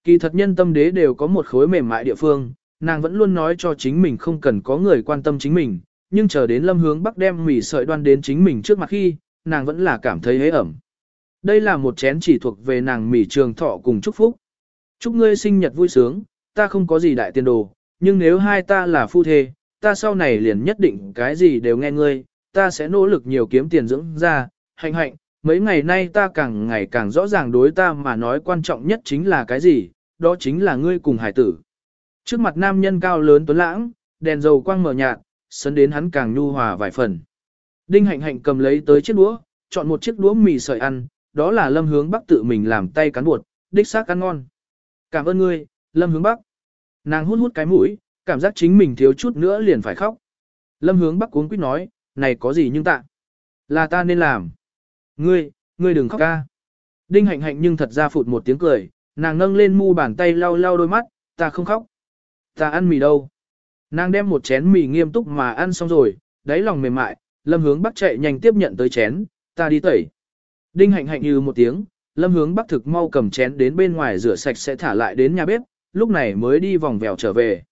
Kỳ thật nhân tâm đế đều có một khối mềm mại địa phương, nàng vẫn luôn nói cho chính mình không cần có người quan tâm chính mình, nhưng chờ đến lâm hướng bắc đem mỉ sợi đoan đến chính mình trước mặt khi, nàng vẫn là cảm thấy hế ẩm. Đây là một chén chỉ thuộc về nàng Mỉ trường thọ cùng chúc phúc. Chúc ngươi sinh nhật vui sướng, ta không có gì đại tiền đồ, nhưng nếu hai ta là phu thê, ta sau này liền nhất định cái gì đều nghe ngươi, ta sẽ nỗ lực nhiều kiếm tiền dưỡng ra, hạnh hạnh, mấy ngày nay ta càng ngày càng rõ ràng đối ta mà nói quan trọng nhất chính là cái gì, đó chính là ngươi cùng hải tử. Trước mặt nam nhân cao lớn tuấn lãng, đèn dầu quang mở nhạt, sấn đến hắn càng nhu hòa vài phần. Đinh hạnh hạnh cầm lấy tới chiếc đũa, chọn một chiếc đũa mì sợi ăn, đó là lâm hướng bắc tự mình làm tay cán bột, đích xác ăn ngon. Cảm ơn ngươi, lâm hướng bắc. Nàng hút hút cái mũi, cảm giác chính mình thiếu chút nữa liền phải khóc. Lâm hướng bắc cuống quýt nói, này có gì nhưng tạ. Là ta nên làm. Ngươi, ngươi đừng khóc ca. Đinh hạnh hạnh nhưng thật ra phụt một tiếng cười, nàng nâng lên mu bàn tay lau lau đôi mắt, ta không khóc. Ta ăn mì đâu. Nàng đem một chén mì nghiêm túc mà ăn xong rồi, đáy lòng mềm mại, lâm hướng bắc chạy nhanh tiếp nhận tới chén, ta đi tẩy. Đinh hạnh hạnh như một tiếng, lâm hướng bắc thực mau cầm chén đến bên ngoài rửa sạch sẽ thả lại đến nhà bếp, lúc này mới đi vòng vèo trở về.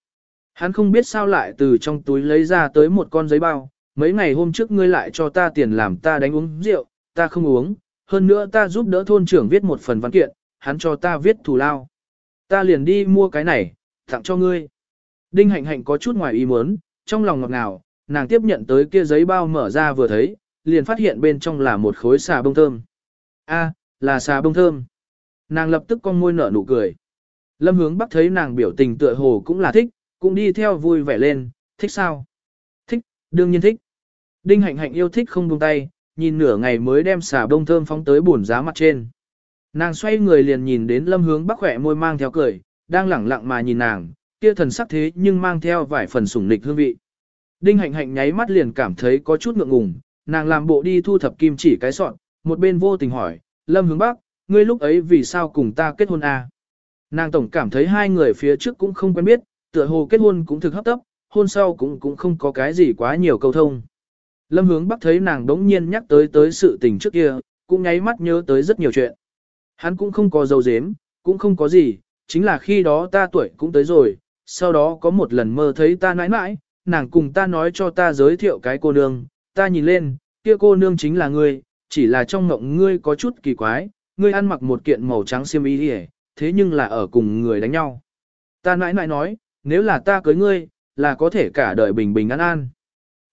Hắn không biết sao lại từ trong túi lấy ra tới một con giấy bao, mấy ngày hôm trước ngươi lại cho ta tiền làm ta đánh uống rượu, ta không uống, hơn nữa ta giúp đỡ thôn trưởng viết một phần văn kiện, hắn cho ta viết thù lao. Ta liền đi mua cái này, tặng cho ngươi. Đinh hạnh hạnh có chút ngoài ý muốn, trong lòng ngọt ngào, nàng tiếp nhận tới kia giấy bao mở ra vừa thấy, liền phát hiện bên trong là một khối xà bông thơm. A, là xà bông thơm. Nàng lập tức con môi nở nụ cười. Lâm hướng bắc thấy nàng biểu tình tựa hồ cũng là thích, cũng đi theo vui vẻ lên, thích sao? Thích, đương nhiên thích. Đinh hạnh hạnh yêu thích không buông tay, nhìn nửa ngày mới đem xà bông thơm phóng tới bùn giá mặt trên. Nàng xoay người liền nhìn đến lâm hướng bắc khỏe môi mang theo cười, đang lẳng lặng mà nhìn nàng, kia thần sắc thế nhưng mang theo vài phần sủng nịch hương vị. Đinh hạnh hạnh nháy mắt liền cảm thấy có chút ngượng ngùng, nàng làm bộ đi thu thập kim chỉ cái sọn, một bên vô tình hỏi, lâm hướng bắc, ngươi lúc ấy vì sao cùng ta kết hôn à? Nàng tổng cảm thấy hai người phía trước cũng không quen biết, tựa hồ kết hôn cũng thực hấp tấp, hôn sau cũng cũng không có cái gì quá nhiều câu thông. Lâm hướng bắc thấy nàng đống nhiên nhắc tới tới sự tình trước kia, cũng nháy mắt nhớ tới rất nhiều chuyện. Hắn cũng không có dầu dếm, cũng không có gì, chính là khi đó ta tuổi cũng tới rồi, sau đó có một lần mơ thấy ta nãi nãi, nàng cùng ta nói cho ta giới thiệu cái cô nương, ta nhìn lên, kia cô nương chính là ngươi, chỉ là trong ngộng ngươi có chút kỳ quái, ngươi ăn mặc một kiện màu trắng xiêm y đi thế nhưng là ở cùng người đánh nhau. Ta nãi nãi nói, nếu là ta cưới ngươi, là có thể cả đời bình bình an an.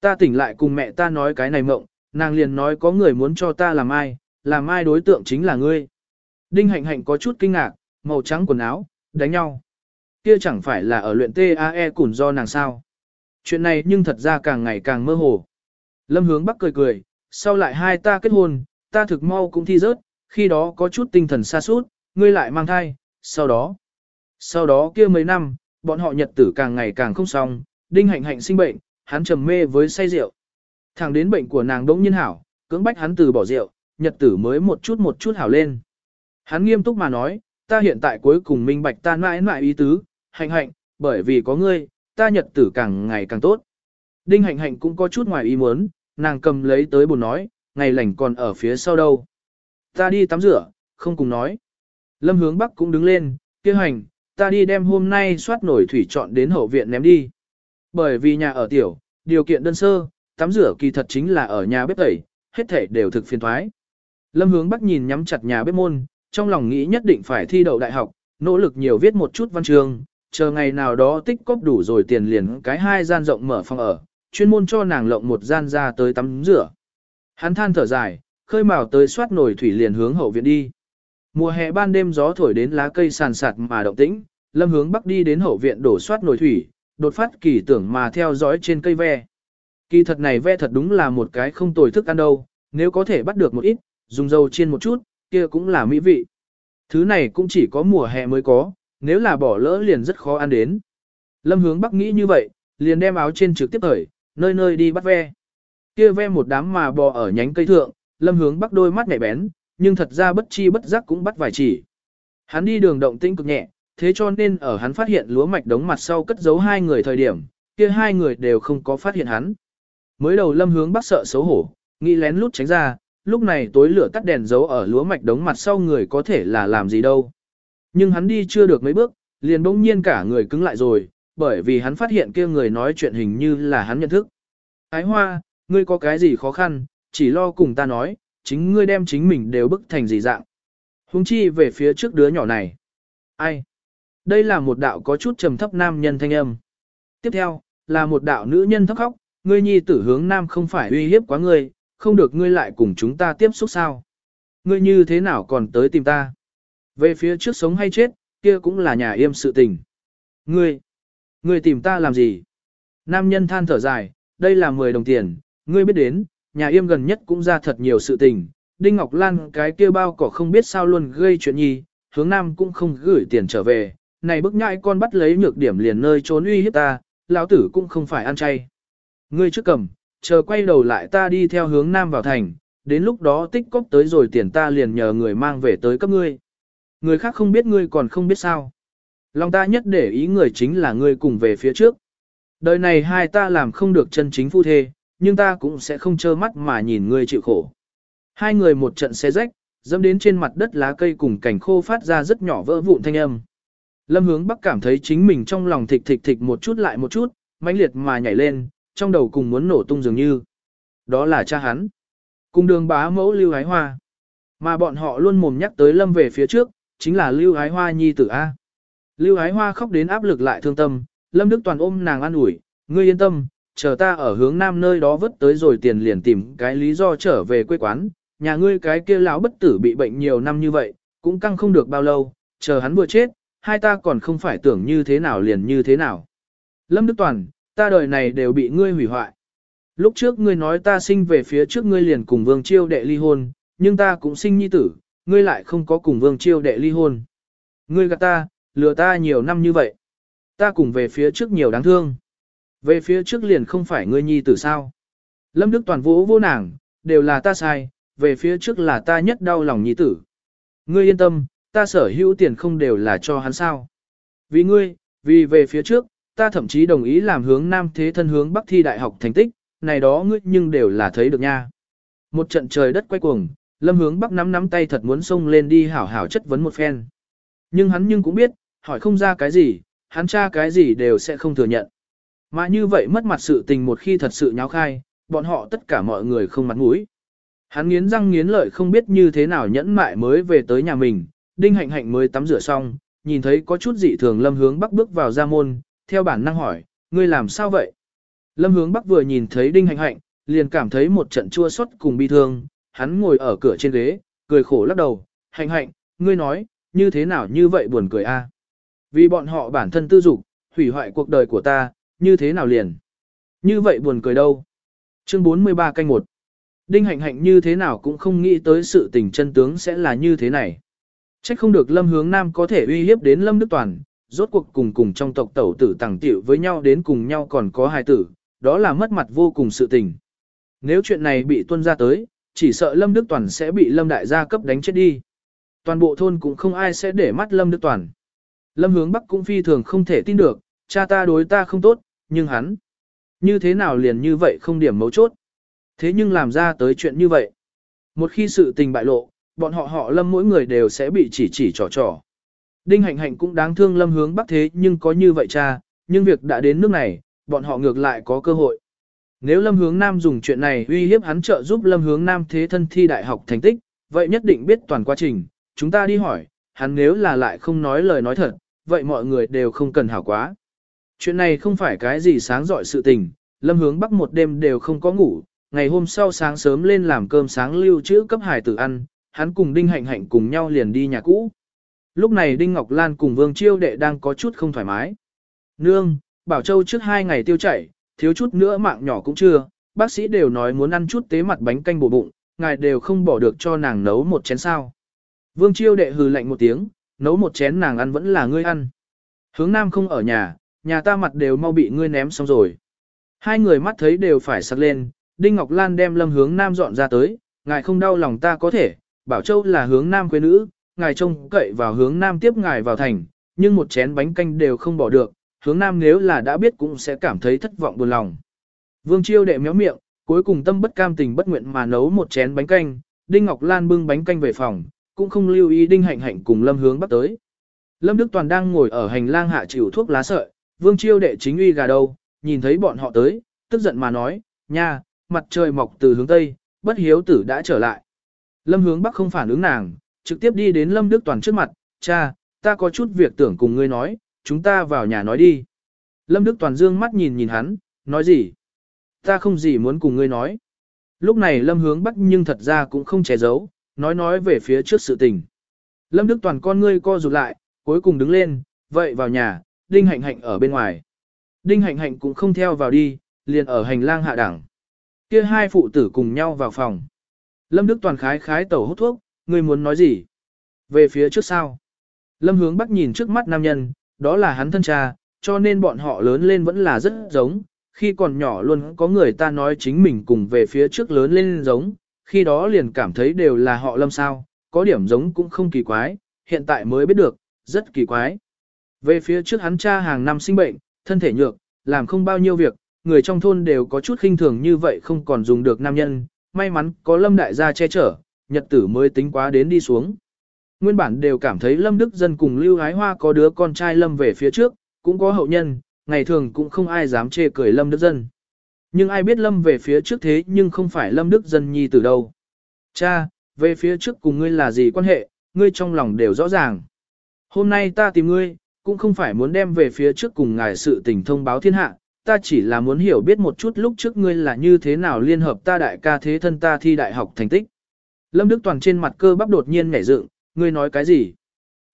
Ta tỉnh lại cùng mẹ ta nói cái này mộng, nàng liền nói có người muốn cho ta làm ai, làm ai đối tượng chính là ngươi. Đinh hạnh hạnh có chút kinh ngạc, màu trắng quần áo, đánh nhau. Kia chẳng phải là ở luyện TAE cùng do nàng sao. Chuyện này nhưng thật ra càng ngày càng mơ hồ. Lâm hướng bắc cười cười, sau lại hai ta kết hôn, ta thực mau cũng thi rớt, khi đó có chút tinh thần xa suốt, ngươi lại mang thai, sau đó, sau đó kia mấy năm, bọn họ nhật tử càng ngày càng không xong, đinh hạnh hạnh sinh bệnh, hắn trầm mê với say rượu. Thẳng đến bệnh của nàng đống nhiên hảo, cưỡng bách hắn từ bỏ rượu, nhật tử mới một chút một chút hảo lên. Hắn nghiêm túc mà nói, ta hiện tại cuối cùng minh bạch ta mãi mãi ý tứ, hạnh hạnh, bởi vì có ngươi, ta nhật tử càng ngày càng tốt. Đinh hạnh hạnh cũng có chút ngoài ý muốn, nàng cầm lấy tới bồn nói, ngày lành còn ở phía sau đâu. Ta đi tắm rửa, không cùng nói. Lâm hướng bắc cũng đứng lên, kêu hành, ta đi đem hôm nay soát nổi thủy chọn đến hậu viện ném đi. Bởi vì nhà ở tiểu, điều kiện đơn sơ, tắm rửa kỳ thật chính là ở nhà bếp tẩy, hết thể đều thực phiền thoái. Lâm hướng bắc nhìn nhắm chặt nhà bếp môn, trong lòng nghĩ nhất định phải thi đậu đại học, nỗ lực nhiều viết một chút văn chương, chờ ngày nào đó tích cóp đủ rồi tiền liền cái hai gian rộng mở phòng ở, chuyên môn cho nàng lộng một gian ra tới tắm rửa. Hắn than thở dài, khơi mào tới soát nổi thủy liền hướng hậu viện đi. Mùa hè ban đêm gió thổi đến lá cây sàn sạt mà động tĩnh, lâm hướng bắc đi đến hậu viện đổ soát nổi thủy, đột phát kỳ tưởng mà theo dõi trên cây ve. Kỳ thật này ve thật đúng là một cái không tồi thức ăn đâu, nếu có thể bắt được một ít, dùng dầu chiên một chút, kia cũng là mỹ vị. Thứ này cũng chỉ có mùa hè mới có, nếu là bỏ lỡ liền rất khó ăn đến. Lâm hướng bắc nghĩ như vậy, liền đem áo trên trực tiếp thời, nơi nơi đi bắt ve. Kia ve một đám mà bò ở nhánh cây thượng, lâm hướng bắc đôi mắt nhạy bén, nhưng thật ra bất chi bất giác cũng bắt vài chỉ. Hắn đi đường động tĩnh cực nhẹ, thế cho nên ở hắn phát hiện lúa mạch đống mặt sau cất giấu hai người thời điểm, kia hai người đều không có phát hiện hắn. Mới đầu lâm hướng bắc sợ xấu hổ, nghĩ lén lút tránh ra, lúc này tối lửa tắt đèn giấu ở lúa mạch đống mặt sau người có thể là làm gì đâu. Nhưng hắn đi chưa được mấy bước, liền bỗng nhiên cả người cứng lại rồi, bởi vì hắn phát hiện kia người nói chuyện hình như là hắn nhận thức. Ái hoa, ngươi có cái gì khó khăn, chỉ lo cùng ta nói, chính ngươi đem chính mình đều bức thành gì dạng. Hùng chi về phía trước đứa nhỏ này. Ai? Đây là một đạo có chút trầm thấp nam nhân thanh âm. Tiếp theo, là một đạo nữ nhân thấp khóc, ngươi nhi tử hướng nam không phải uy hiếp quá ngươi, không được ngươi lại cùng chúng ta tiếp xúc sao. Ngươi như thế nào còn tới tìm ta? Về phía trước sống hay chết, kia cũng là nhà yêm sự tình. Ngươi, ngươi tìm ta làm gì? Nam nhân than thở dài, đây là 10 đồng tiền, ngươi biết đến, nhà yêm gần nhất cũng ra thật nhiều sự tình. Đinh Ngọc Lan cái kia bao cỏ không biết sao luôn gây chuyện nhi, hướng nam cũng không gửi tiền trở về, này bức nhãi con bắt lấy nhược điểm liền nơi trốn uy hiếp ta, lão tử cũng không phải ăn chay. Ngươi trước cầm, chờ quay đầu lại ta đi theo hướng nam vào thành, đến lúc đó tích cóp tới rồi tiền ta liền nhờ người mang về tới cấp ngươi. Người khác không biết ngươi còn không biết sao. Lòng ta nhất để ý người chính là ngươi cùng về phía trước. Đời này hai ta làm không được chân chính phu thê, nhưng ta cũng sẽ không trơ mắt mà nhìn ngươi chịu khổ. Hai người một trận xe rách, dẫm đến trên mặt đất lá cây cùng cảnh khô phát ra rất nhỏ vỡ vụn thanh âm. Lâm hướng bắc cảm thấy chính mình trong lòng thịch thịch thịch một chút lại một chút, mãnh liệt mà nhảy lên, trong đầu cùng muốn nổ tung dường như. Đó là cha hắn. Cùng đường bá mẫu lưu ái hoa. Mà bọn họ luôn mồm nhắc tới lâm về phía trước, chính là lưu ái hoa nhi tử A. Lưu ái hoa khóc đến áp lực lại thương tâm, lâm đức toàn ôm nàng an ủi, ngươi yên tâm, chờ ta ở hướng nam nơi đó vứt tới rồi tiền liền tìm cái lý do trở về quê quán, nhà ngươi cái kia lão bất tử bị bệnh nhiều năm như vậy, cũng căng không được bao lâu, chờ hắn vừa chết, hai ta còn không phải tưởng như thế nào liền như thế nào. Lâm Đức Toàn, ta đời này đều bị ngươi hủy hoại. Lúc trước ngươi nói ta sinh về phía trước ngươi liền cùng Vương Chiêu đệ ly hôn, nhưng ta cũng sinh nhi tử, ngươi lại không có cùng Vương Chiêu đệ ly hôn. Ngươi gạt ta, lừa ta nhiều năm như vậy. Ta cùng về phía trước nhiều đáng thương. Về phía trước liền không phải ngươi nhi tử sao. Lâm Đức Toàn vũ vô nàng, đều là ta sai, về phía trước là ta nhất đau lòng nhi tử. Ngươi yên tâm, ta sở hữu tiền không đều là cho hắn sao. Vì ngươi, vì về phía trước, ta thậm chí đồng ý làm hướng nam thế thân hướng bắc thi đại học thành tích, này đó ngươi nhưng đều là thấy được nha. Một trận trời đất quay cuồng, lâm hướng bắc nắm nắm tay thật muốn xông lên đi hảo hảo chất vấn một phen. Nhưng hắn nhưng cũng biết, hỏi không ra cái gì, hắn tra cái gì đều sẽ không thừa nhận. Mà như vậy mất mặt sự tình một khi thật sự nháo khai, bọn họ tất cả mọi người không mặt mũi. Hắn nghiến răng nghiến lợi không biết như thế nào nhẫn mại mới về tới nhà mình, đinh hạnh hạnh mới tắm rửa xong, nhìn thấy có chút dị thường lâm hướng bắc bước vào ra môn, theo bản năng hỏi, ngươi làm sao vậy? Lâm hướng bắc vừa nhìn thấy đinh hạnh hạnh, liền cảm thấy một trận chua xót cùng bi thương, hắn ngồi ở cửa trên ghế, cười khổ lắc đầu, hạnh hạnh, ngươi nói, như thế nào như vậy buồn cười a? Vì bọn họ bản thân tư dục, hủy hoại cuộc đời của ta, như thế nào liền? Như vậy buồn cười đâu? Chương 43 canh 1 Đinh hạnh hạnh như thế nào cũng không nghĩ tới sự tình chân tướng sẽ là như thế này. Trách không được Lâm Hướng Nam có thể uy hiếp đến Lâm Đức Toàn, rốt cuộc cùng cùng trong tộc tẩu tử tàng tiểu với nhau đến cùng nhau còn có hai tử, đó là mất mặt vô cùng sự tình. Nếu chuyện này bị tuân ra tới, chỉ sợ Lâm Đức Toàn sẽ bị Lâm Đại gia cấp đánh chết đi. Toàn bộ thôn cũng không ai sẽ để mắt Lâm Đức Toàn. Lâm Hướng Bắc cũng phi thường không thể tin được, cha ta đối ta không tốt, nhưng hắn, như thế nào liền như vậy không điểm mấu chốt. Thế nhưng làm ra tới chuyện như vậy. Một khi sự tình bại lộ, bọn họ họ Lâm mỗi người đều sẽ bị chỉ chỉ trò trò. Đinh hạnh hạnh cũng đáng thương Lâm hướng Bắc thế nhưng có như vậy cha, nhưng việc đã đến nước này, bọn họ ngược lại có cơ hội. Nếu Lâm Hướng Nam dùng chuyện này uy hiếp hắn trợ giúp Lâm Hướng Nam thế thân thi đại học thành tích, vậy nhất định biết toàn quá trình, chúng ta đi hỏi, hắn nếu là lại không nói lời nói thật, vậy mọi người đều không cần hảo quá. Chuyện này không phải cái gì sáng dọi sự tình, Lâm Hướng Bắc một đêm đều không có ngủ, ngày hôm sau sáng sớm lên làm cơm sáng lưu trữ cấp hải tử ăn, hắn cùng Đinh Hạnh Hạnh cùng nhau liền đi nhà cũ. Lúc này Đinh Ngọc Lan cùng Vương Chiêu Đệ đang có chút không thoải mái. Nương, Bảo Châu trước hai ngày tiêu chảy, thiếu chút nữa mạng nhỏ cũng chưa, bác sĩ đều nói muốn ăn chút tế mặt bánh canh bổ bụng, ngài đều không bỏ được cho nàng nấu một chén sao. Vương Chiêu Đệ hừ lạnh một tiếng, nấu một chén nàng ăn vẫn là ngươi ăn. Hướng Nam không ở nhà, nhà ta mặt đều mau bị ngươi ném xong rồi. Hai người mắt thấy đều phải sặc lên, Đinh Ngọc Lan đem Lâm Hướng Nam dọn ra tới, ngài không đau lòng ta có thể, Bảo Châu là hướng Nam quê nữ, ngài trông cậy vào hướng Nam tiếp ngài vào thành, nhưng một chén bánh canh đều không bỏ được, hướng Nam nếu là đã biết cũng sẽ cảm thấy thất vọng buồn lòng. Vương Chiêu đệ méo miệng, cuối cùng tâm bất cam tình bất nguyện mà nấu một chén bánh canh, Đinh Ngọc Lan bưng bánh canh về phòng, cũng không lưu ý Đinh Hạnh Hạnh cùng Lâm Hướng bắt tới. Lâm Đức Toàn đang ngồi ở hành lang hạ chịu thuốc lá sợi, Vương Chiêu đệ chính uy gà đâu, nhìn thấy bọn họ tới, tức giận mà nói, nha, mặt trời mọc từ hướng Tây, bất hiếu tử đã trở lại. Lâm hướng Bắc không phản ứng nàng, trực tiếp đi đến Lâm Đức Toàn trước mặt, cha, ta có chút việc tưởng cùng ngươi nói, chúng ta vào nhà nói đi. Lâm Đức Toàn dương mắt nhìn nhìn hắn, nói gì? Ta không gì muốn cùng ngươi nói. Lúc này Lâm hướng Bắc nhưng thật ra cũng không che giấu, nói nói về phía trước sự tình. Lâm Đức Toàn con ngươi co rụt lại, cuối cùng đứng lên, vậy vào nhà, Đinh Hạnh Hạnh ở bên ngoài. Đinh Hạnh Hạnh cũng không theo vào đi, liền ở hành lang hạ đẳng. Kia hai phụ tử cùng nhau vào phòng. Lâm Đức Toàn khái khái tẩu hút thuốc, ngươi muốn nói gì? Về phía trước sao? Lâm hướng bắc nhìn trước mắt nam nhân, đó là hắn thân cha, cho nên bọn họ lớn lên vẫn là rất giống. Khi còn nhỏ luôn có người ta nói chính mình cùng về phía trước lớn lên giống, khi đó liền cảm thấy đều là họ lâm sao, có điểm giống cũng không kỳ quái, hiện tại mới biết được, rất kỳ quái. Về phía trước hắn cha hàng năm sinh bệnh, thân thể nhược, làm không bao nhiêu việc, người trong thôn đều có chút khinh thường như vậy không còn dùng được nam nhân, may mắn có lâm đại gia che chở, nhật tử mới tính quá đến đi xuống. Nguyên bản đều cảm thấy lâm đức dân cùng lưu ái hoa có đứa con trai lâm về phía trước, cũng có hậu nhân, ngày thường cũng không ai dám chê cười lâm đức dân. Nhưng ai biết lâm về phía trước thế nhưng không phải lâm đức dân nhi từ đâu. Cha, về phía trước cùng ngươi là gì quan hệ, ngươi trong lòng đều rõ ràng. Hôm nay ta tìm ngươi, cũng không phải muốn đem về phía trước cùng ngài sự tình thông báo thiên hạ, ta chỉ là muốn hiểu biết một chút lúc trước ngươi là như thế nào liên hợp ta đại ca thế thân ta thi đại học thành tích. Lâm Đức Toàn trên mặt cơ bắp đột nhiên nhảy dựng, ngươi nói cái gì?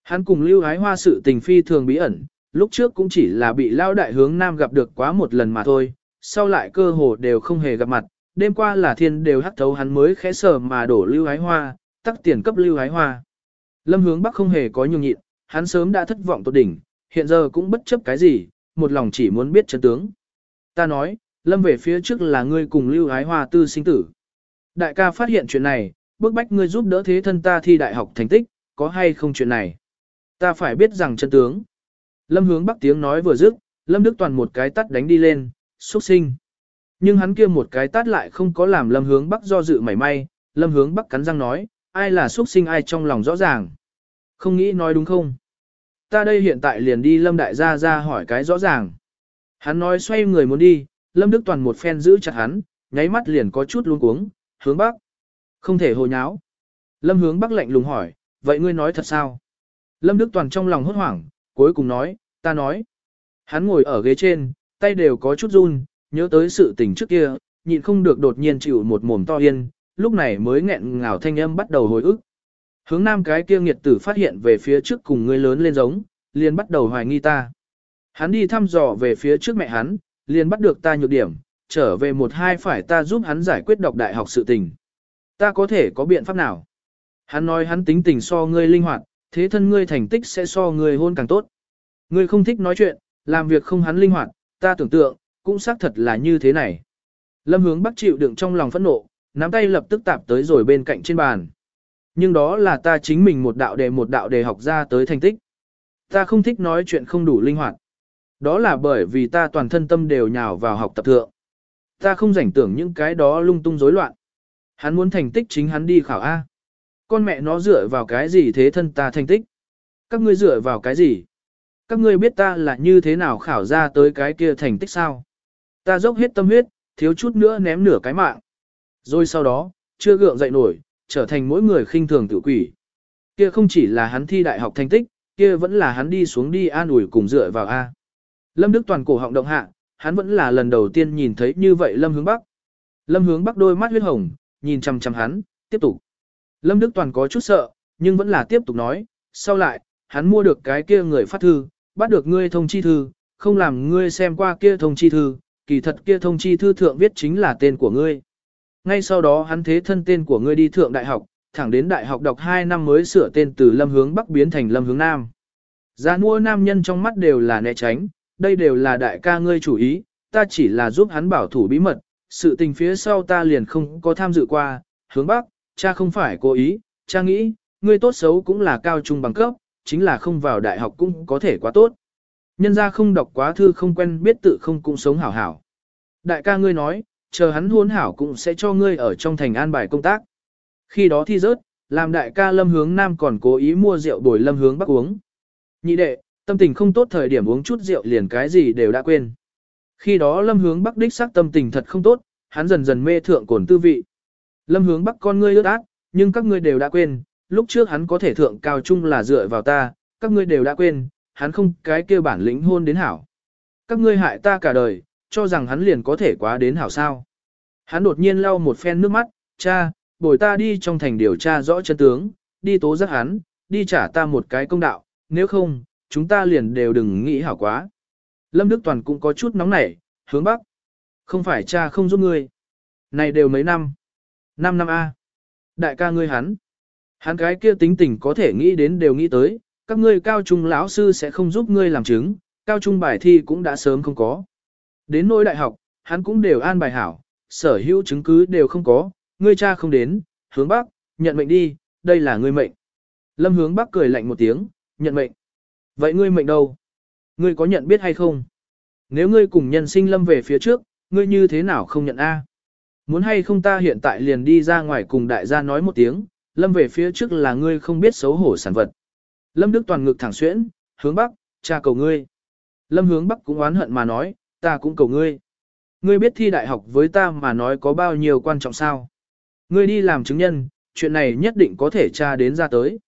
Hắn cùng Lưu Ái Hoa sự tình phi thường bí ẩn, lúc trước cũng chỉ là bị lao đại hướng nam gặp được quá một lần mà thôi, sau lại cơ hồ đều không hề gặp mặt, đêm qua là thiên đều hắc thấu hắn mới khẽ sở mà đổ Lưu Ái Hoa, tắc tiền cấp Lưu Ái Hoa. Lâm hướng Bắc không hề có nhường nhịn, hắn sớm đã thất vọng tột đỉnh, hiện giờ cũng bất chấp cái gì, một lòng chỉ muốn biết chân tướng. Ta nói, lâm về phía trước là ngươi cùng lưu ái hoa tư sinh tử. Đại ca phát hiện chuyện này, bức bách ngươi giúp đỡ thế thân ta thi đại học thành tích, có hay không chuyện này? Ta phải biết rằng chân tướng. Lâm hướng bắc tiếng nói vừa dứt, Lâm Đức Toàn một cái tắt đánh đi lên, xuất sinh. Nhưng hắn kia một cái tát lại không có làm Lâm hướng bắc do dự mảy may, Lâm hướng bắc cắn răng nói, ai là xuất sinh ai trong lòng rõ ràng. Không nghĩ nói đúng không? Ta đây hiện tại liền đi Lâm Đại gia ra hỏi cái rõ ràng. Hắn nói xoay người muốn đi, Lâm Đức Toàn một phen giữ chặt hắn, nháy mắt liền có chút luống cuống, hướng bắc. Không thể hồ nháo. Lâm hướng bắc lạnh lùng hỏi, vậy ngươi nói thật sao? Lâm Đức Toàn trong lòng hốt hoảng, cuối cùng nói, ta nói. Hắn ngồi ở ghế trên, tay đều có chút run, nhớ tới sự tình trước kia, nhịn không được đột nhiên chịu một mồm to yên, lúc này mới nghẹn ngào thanh âm bắt đầu hồi ức. Hướng nam cái kia nghiệt tử phát hiện về phía trước cùng người lớn lên giống, liền bắt đầu hoài nghi ta. Hắn đi thăm dò về phía trước mẹ hắn, liền bắt được ta nhược điểm, trở về một hai phải ta giúp hắn giải quyết đọc đại học sự tình. Ta có thể có biện pháp nào? Hắn nói hắn tính tình so ngươi linh hoạt, thế thân ngươi thành tích sẽ so ngươi hôn càng tốt. Ngươi không thích nói chuyện, làm việc không hắn linh hoạt, ta tưởng tượng, cũng xác thật là như thế này. Lâm hướng bắc chịu đựng trong lòng phẫn nộ, nắm tay lập tức tạp tới rồi bên cạnh trên bàn. Nhưng đó là ta chính mình một đạo đề một đạo đề học ra tới thành tích. Ta không thích nói chuyện không đủ linh hoạt. Đó là bởi vì ta toàn thân tâm đều nhào vào học tập thượng. Ta không rảnh tưởng những cái đó lung tung rối loạn. Hắn muốn thành tích chính hắn đi khảo A. Con mẹ nó dựa vào cái gì thế thân ta thành tích? Các ngươi dựa vào cái gì? Các ngươi biết ta là như thế nào khảo ra tới cái kia thành tích sao? Ta dốc hết tâm huyết, thiếu chút nữa ném nửa cái mạng. Rồi sau đó, chưa gượng dậy nổi, trở thành mỗi người khinh thường tự quỷ. Kia không chỉ là hắn thi đại học thành tích, kia vẫn là hắn đi xuống đi an ủi cùng dựa vào A. Lâm Đức Toàn cổ họng động hạ, hắn vẫn là lần đầu tiên nhìn thấy như vậy Lâm Hướng Bắc. Lâm Hướng Bắc đôi mắt huyết hồng, nhìn chằm chằm hắn, tiếp tục. Lâm Đức Toàn có chút sợ, nhưng vẫn là tiếp tục nói, sau lại, hắn mua được cái kia người phát thư, bắt được ngươi thông chi thư, không làm ngươi xem qua kia thông chi thư, kỳ thật kia thông chi thư thượng viết chính là tên của ngươi. Ngay sau đó hắn thế thân tên của ngươi đi thượng đại học, thẳng đến đại học đọc 2 năm mới sửa tên từ lâm hướng bắc biến thành lâm hướng nam. Giá mua nam nhân trong mắt đều là né tránh, đây đều là đại ca ngươi chủ ý, ta chỉ là giúp hắn bảo thủ bí mật, sự tình phía sau ta liền không có tham dự qua, hướng bắc, cha không phải cố ý, cha nghĩ, ngươi tốt xấu cũng là cao trung bằng cấp, chính là không vào đại học cũng có thể quá tốt. Nhân ra không đọc quá thư không quen biết tự không cũng sống hảo hảo. Đại ca ngươi nói, chờ hắn hôn hảo cũng sẽ cho ngươi ở trong thành an bài công tác. Khi đó thi rớt, làm đại ca lâm hướng nam còn cố ý mua rượu bồi lâm hướng bắc uống. Nhị đệ, tâm tình không tốt thời điểm uống chút rượu liền cái gì đều đã quên. Khi đó lâm hướng bắc đích xác tâm tình thật không tốt, hắn dần dần mê thượng cồn tư vị. Lâm hướng bắc con ngươi ướt át, nhưng các ngươi đều đã quên, lúc trước hắn có thể thượng cao trung là dựa vào ta, các ngươi đều đã quên, hắn không cái kêu bản lĩnh hôn đến hảo. Các ngươi hại ta cả đời, cho rằng hắn liền có thể quá đến hảo sao. Hắn đột nhiên lau một phen nước mắt, cha, bồi ta đi trong thành điều tra rõ chân tướng, đi tố giác hắn, đi trả ta một cái công đạo, nếu không, chúng ta liền đều đừng nghĩ hảo quá. Lâm Đức Toàn cũng có chút nóng nảy, hướng bắc. Không phải cha không giúp ngươi. Này đều mấy năm. Năm năm A. Đại ca ngươi hắn. Hắn cái kia tính tình có thể nghĩ đến đều nghĩ tới, các ngươi cao trung lão sư sẽ không giúp ngươi làm chứng, cao trung bài thi cũng đã sớm không có. Đến nỗi đại học, hắn cũng đều an bài hảo, sở hữu chứng cứ đều không có, ngươi cha không đến, hướng bắc, nhận mệnh đi, đây là ngươi mệnh. Lâm hướng bắc cười lạnh một tiếng, nhận mệnh. Vậy ngươi mệnh đâu? Ngươi có nhận biết hay không? Nếu ngươi cùng nhân sinh lâm về phía trước, ngươi như thế nào không nhận A? Muốn hay không ta hiện tại liền đi ra ngoài cùng đại gia nói một tiếng, lâm về phía trước là ngươi không biết xấu hổ sản vật. Lâm Đức Toàn ngực thẳng xuyễn, hướng bắc, cha cầu ngươi. Lâm hướng bắc cũng oán hận mà nói, ta cũng cầu ngươi. Ngươi biết thi đại học với ta mà nói có bao nhiêu quan trọng sao? Ngươi đi làm chứng nhân, chuyện này nhất định có thể tra đến ra tới.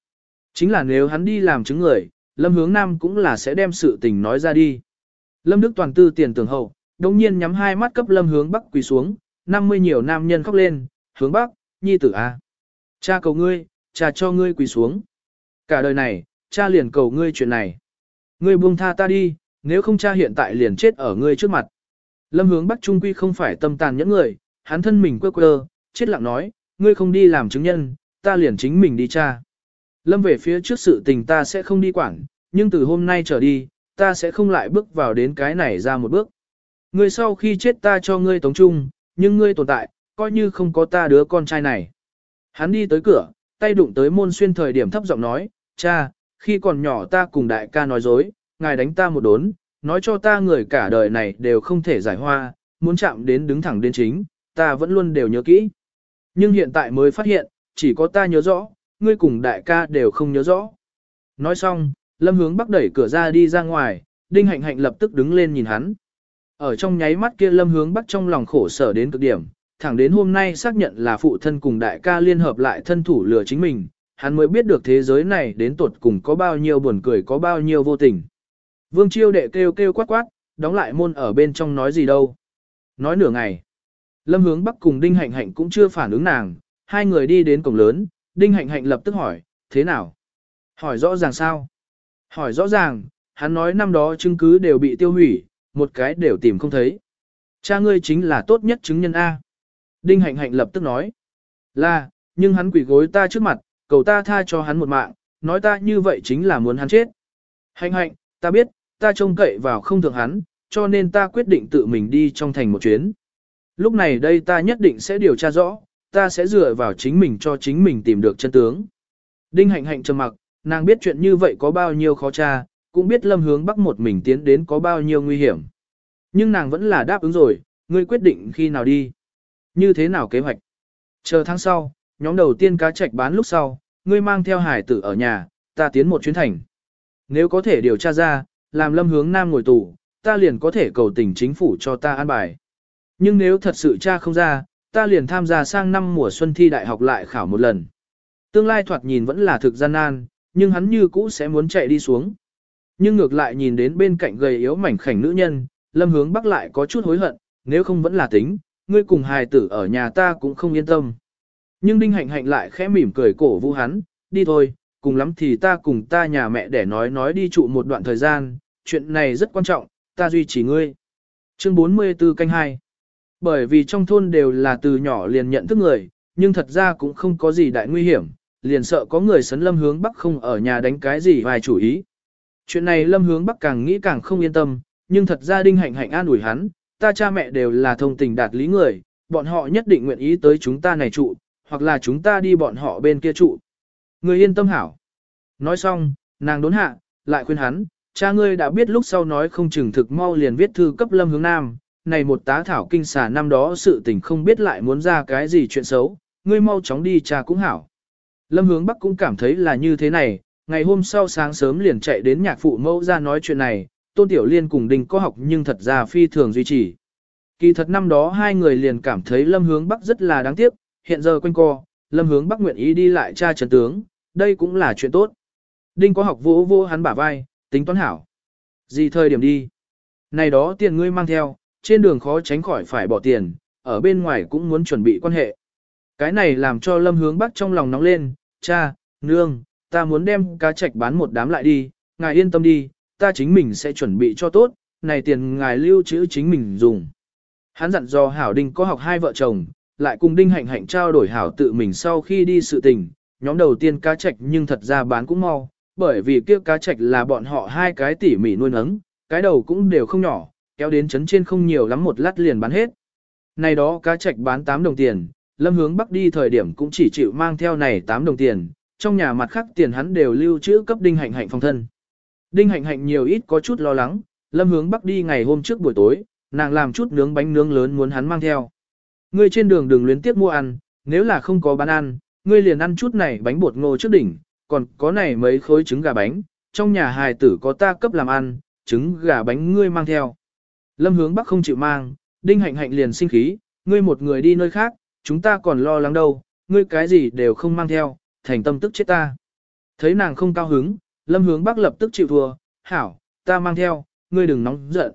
Chính là nếu hắn đi làm chứng người, Lâm Hướng Nam cũng là sẽ đem sự tình nói ra đi. Lâm Đức Toàn tư tiền tưởng hậu, đồng nhiên nhắm hai mắt cấp Lâm Hướng Bắc quỳ xuống, 50 nhiều nam nhân khóc lên, hướng Bắc, nhi tử A. Cha cầu ngươi, cha cho ngươi quỳ xuống. Cả đời này, cha liền cầu ngươi chuyện này. Ngươi buông tha ta đi, nếu không cha hiện tại liền chết ở ngươi trước mặt. Lâm hướng Bắc Trung Quy không phải tâm tàn những người, hắn thân mình quơ quơ, chết lặng nói, ngươi không đi làm chứng nhân, ta liền chính mình đi cha. Lâm về phía trước sự tình ta sẽ không đi quản, nhưng từ hôm nay trở đi, ta sẽ không lại bước vào đến cái này ra một bước. Ngươi sau khi chết ta cho ngươi tống trung, nhưng ngươi tồn tại, coi như không có ta đứa con trai này. Hắn đi tới cửa, tay đụng tới môn xuyên thời điểm thấp giọng nói, cha, khi còn nhỏ ta cùng đại ca nói dối, ngài đánh ta một đốn, nói cho ta người cả đời này đều không thể giải hoa, muốn chạm đến đứng thẳng đến chính, ta vẫn luôn đều nhớ kỹ. Nhưng hiện tại mới phát hiện, chỉ có ta nhớ rõ, ngươi cùng đại ca đều không nhớ rõ. Nói xong, lâm hướng bắc đẩy cửa ra đi ra ngoài, đinh hạnh hạnh lập tức đứng lên nhìn hắn. Ở trong nháy mắt kia lâm hướng bắc trong lòng khổ sở đến cực điểm, thẳng đến hôm nay xác nhận là phụ thân cùng đại ca liên hợp lại thân thủ lừa chính mình, hắn mới biết được thế giới này đến tột cùng có bao nhiêu buồn cười có bao nhiêu vô tình. Vương chiêu đệ kêu kêu quát quát, đóng lại môn ở bên trong nói gì đâu. Nói nửa ngày. Lâm hướng bắc cùng Đinh Hạnh Hạnh cũng chưa phản ứng nàng, hai người đi đến cổng lớn, Đinh Hạnh Hạnh lập tức hỏi, thế nào? Hỏi rõ ràng sao? Hỏi rõ ràng, hắn nói năm đó chứng cứ đều bị tiêu hủy, một cái đều tìm không thấy. Cha ngươi chính là tốt nhất chứng nhân A. Đinh Hạnh Hạnh lập tức nói, là, nhưng hắn quỷ gối ta trước mặt, cầu ta tha cho hắn một mạng, nói ta như vậy chính là muốn hắn chết. Hạnh hạnh, ta biết, ta trông cậy vào không thường hắn, cho nên ta quyết định tự mình đi trong thành một chuyến. Lúc này đây ta nhất định sẽ điều tra rõ, ta sẽ dựa vào chính mình cho chính mình tìm được chân tướng. Đinh hạnh hạnh trầm mặc, nàng biết chuyện như vậy có bao nhiêu khó tra, cũng biết lâm hướng bắc một mình tiến đến có bao nhiêu nguy hiểm. Nhưng nàng vẫn là đáp ứng rồi, ngươi quyết định khi nào đi. Như thế nào kế hoạch? Chờ tháng sau, nhóm đầu tiên cá trạch bán lúc sau, ngươi mang theo hải tử ở nhà, ta tiến một chuyến thành. Nếu có thể điều tra ra, làm lâm hướng nam ngồi tù, ta liền có thể cầu tình chính phủ cho ta an bài. Nhưng nếu thật sự tra không ra, ta liền tham gia sang năm mùa xuân thi đại học lại khảo một lần. Tương lai thoạt nhìn vẫn là thực gian nan, nhưng hắn như cũ sẽ muốn chạy đi xuống. Nhưng ngược lại nhìn đến bên cạnh gầy yếu mảnh khảnh nữ nhân, lâm hướng bắc lại có chút hối hận, nếu không vẫn là tính, ngươi cùng hài tử ở nhà ta cũng không yên tâm. Nhưng đinh hạnh hạnh lại khẽ mỉm cười cổ vũ hắn, đi thôi, cùng lắm thì ta cùng ta nhà mẹ để nói nói đi trụ một đoạn thời gian, chuyện này rất quan trọng, ta duy trì ngươi. Chương 44 canh 2 Bởi vì trong thôn đều là từ nhỏ liền nhận thức người, nhưng thật ra cũng không có gì đại nguy hiểm, liền sợ có người sấn lâm hướng bắc không ở nhà đánh cái gì vài chủ ý. Chuyện này lâm hướng bắc càng nghĩ càng không yên tâm, nhưng thật ra đinh hạnh hạnh an ủi hắn, ta cha mẹ đều là thông tình đạt lý người, bọn họ nhất định nguyện ý tới chúng ta này trụ, hoặc là chúng ta đi bọn họ bên kia trụ. Người yên tâm hảo. Nói xong, nàng đốn hạ, lại khuyên hắn, cha ngươi đã biết lúc sau nói không chừng thực mau liền viết thư cấp lâm hướng nam, này một tá thảo kinh xà năm đó sự tình không biết lại muốn ra cái gì chuyện xấu, ngươi mau chóng đi cha cũng hảo. Lâm hướng bắc cũng cảm thấy là như thế này, ngày hôm sau sáng sớm liền chạy đến nhạc phụ mẫu ra nói chuyện này, tôn tiểu liên cùng Đinh có học nhưng thật ra phi thường duy trì. Kỳ thật năm đó hai người liền cảm thấy lâm hướng bắc rất là đáng tiếc, hiện giờ quanh co, lâm hướng bắc nguyện ý đi lại tra trần tướng, đây cũng là chuyện tốt. Đinh có học vỗ vỗ hắn bả vai, tính toán hảo. Gì thời điểm đi? Này đó tiền ngươi mang theo, trên đường khó tránh khỏi phải bỏ tiền, ở bên ngoài cũng muốn chuẩn bị quan hệ. Cái này làm cho lâm hướng bắc trong lòng nóng lên, cha, nương, ta muốn đem cá trạch bán một đám lại đi, ngài yên tâm đi, ta chính mình sẽ chuẩn bị cho tốt, này tiền ngài lưu trữ chính mình dùng. Hắn dặn dò Hảo Đinh có học hai vợ chồng, lại cùng Đinh Hạnh Hạnh trao đổi Hảo tự mình sau khi đi sự tình, nhóm đầu tiên cá trạch nhưng thật ra bán cũng mau, bởi vì kia cá trạch là bọn họ hai cái tỉ mỉ nuôi nấng, cái đầu cũng đều không nhỏ, kéo đến chấn trên không nhiều lắm một lát liền bán hết. Này đó cá trạch bán 8 đồng tiền, lâm hướng bắc đi thời điểm cũng chỉ chịu mang theo này 8 đồng tiền, trong nhà mặt khác tiền hắn đều lưu trữ cấp đinh hạnh hạnh phòng thân. Đinh hạnh hạnh nhiều ít có chút lo lắng, lâm hướng bắc đi ngày hôm trước buổi tối, nàng làm chút nướng bánh nướng lớn muốn hắn mang theo. Ngươi trên đường đừng luyến tiếc mua ăn, nếu là không có bán ăn, ngươi liền ăn chút này bánh bột ngô trước đỉnh, còn có này mấy khối trứng gà bánh, trong nhà hài tử có ta cấp làm ăn, trứng gà bánh ngươi mang theo. Lâm hướng bắc không chịu mang, đinh hạnh hạnh liền sinh khí, ngươi một người đi nơi khác, chúng ta còn lo lắng đâu, ngươi cái gì đều không mang theo, thành tâm tức chết ta. Thấy nàng không cao hứng, lâm hướng bắc lập tức chịu thua, hảo, ta mang theo, ngươi đừng nóng giận.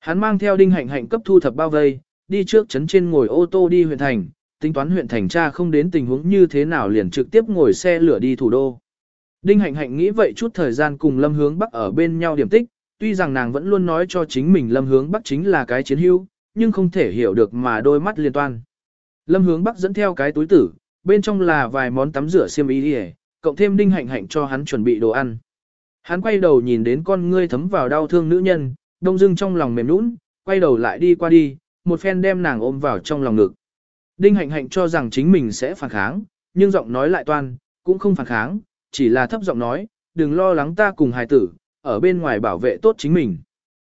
Hắn mang theo đinh hạnh hạnh cấp thu thập bao vây, đi trước chấn trên ngồi ô tô đi huyện thành, tính toán huyện thành cha không đến tình huống như thế nào liền trực tiếp ngồi xe lửa đi thủ đô. Đinh hạnh hạnh nghĩ vậy chút thời gian cùng lâm hướng bắc ở bên nhau điểm tích, tuy rằng nàng vẫn luôn nói cho chính mình lâm hướng bắc chính là cái chiến hữu, nhưng không thể hiểu được mà đôi mắt liên toan. Lâm hướng bắc dẫn theo cái túi tử, bên trong là vài món tắm rửa xiêm y cộng thêm đinh hạnh hạnh cho hắn chuẩn bị đồ ăn. Hắn quay đầu nhìn đến con ngươi thấm vào đau thương nữ nhân, đông dưng trong lòng mềm nũng, quay đầu lại đi qua đi, một phen đem nàng ôm vào trong lòng ngực. Đinh hạnh hạnh cho rằng chính mình sẽ phản kháng, nhưng giọng nói lại toan, cũng không phản kháng, chỉ là thấp giọng nói, đừng lo lắng ta cùng hài tử, ở bên ngoài bảo vệ tốt chính mình.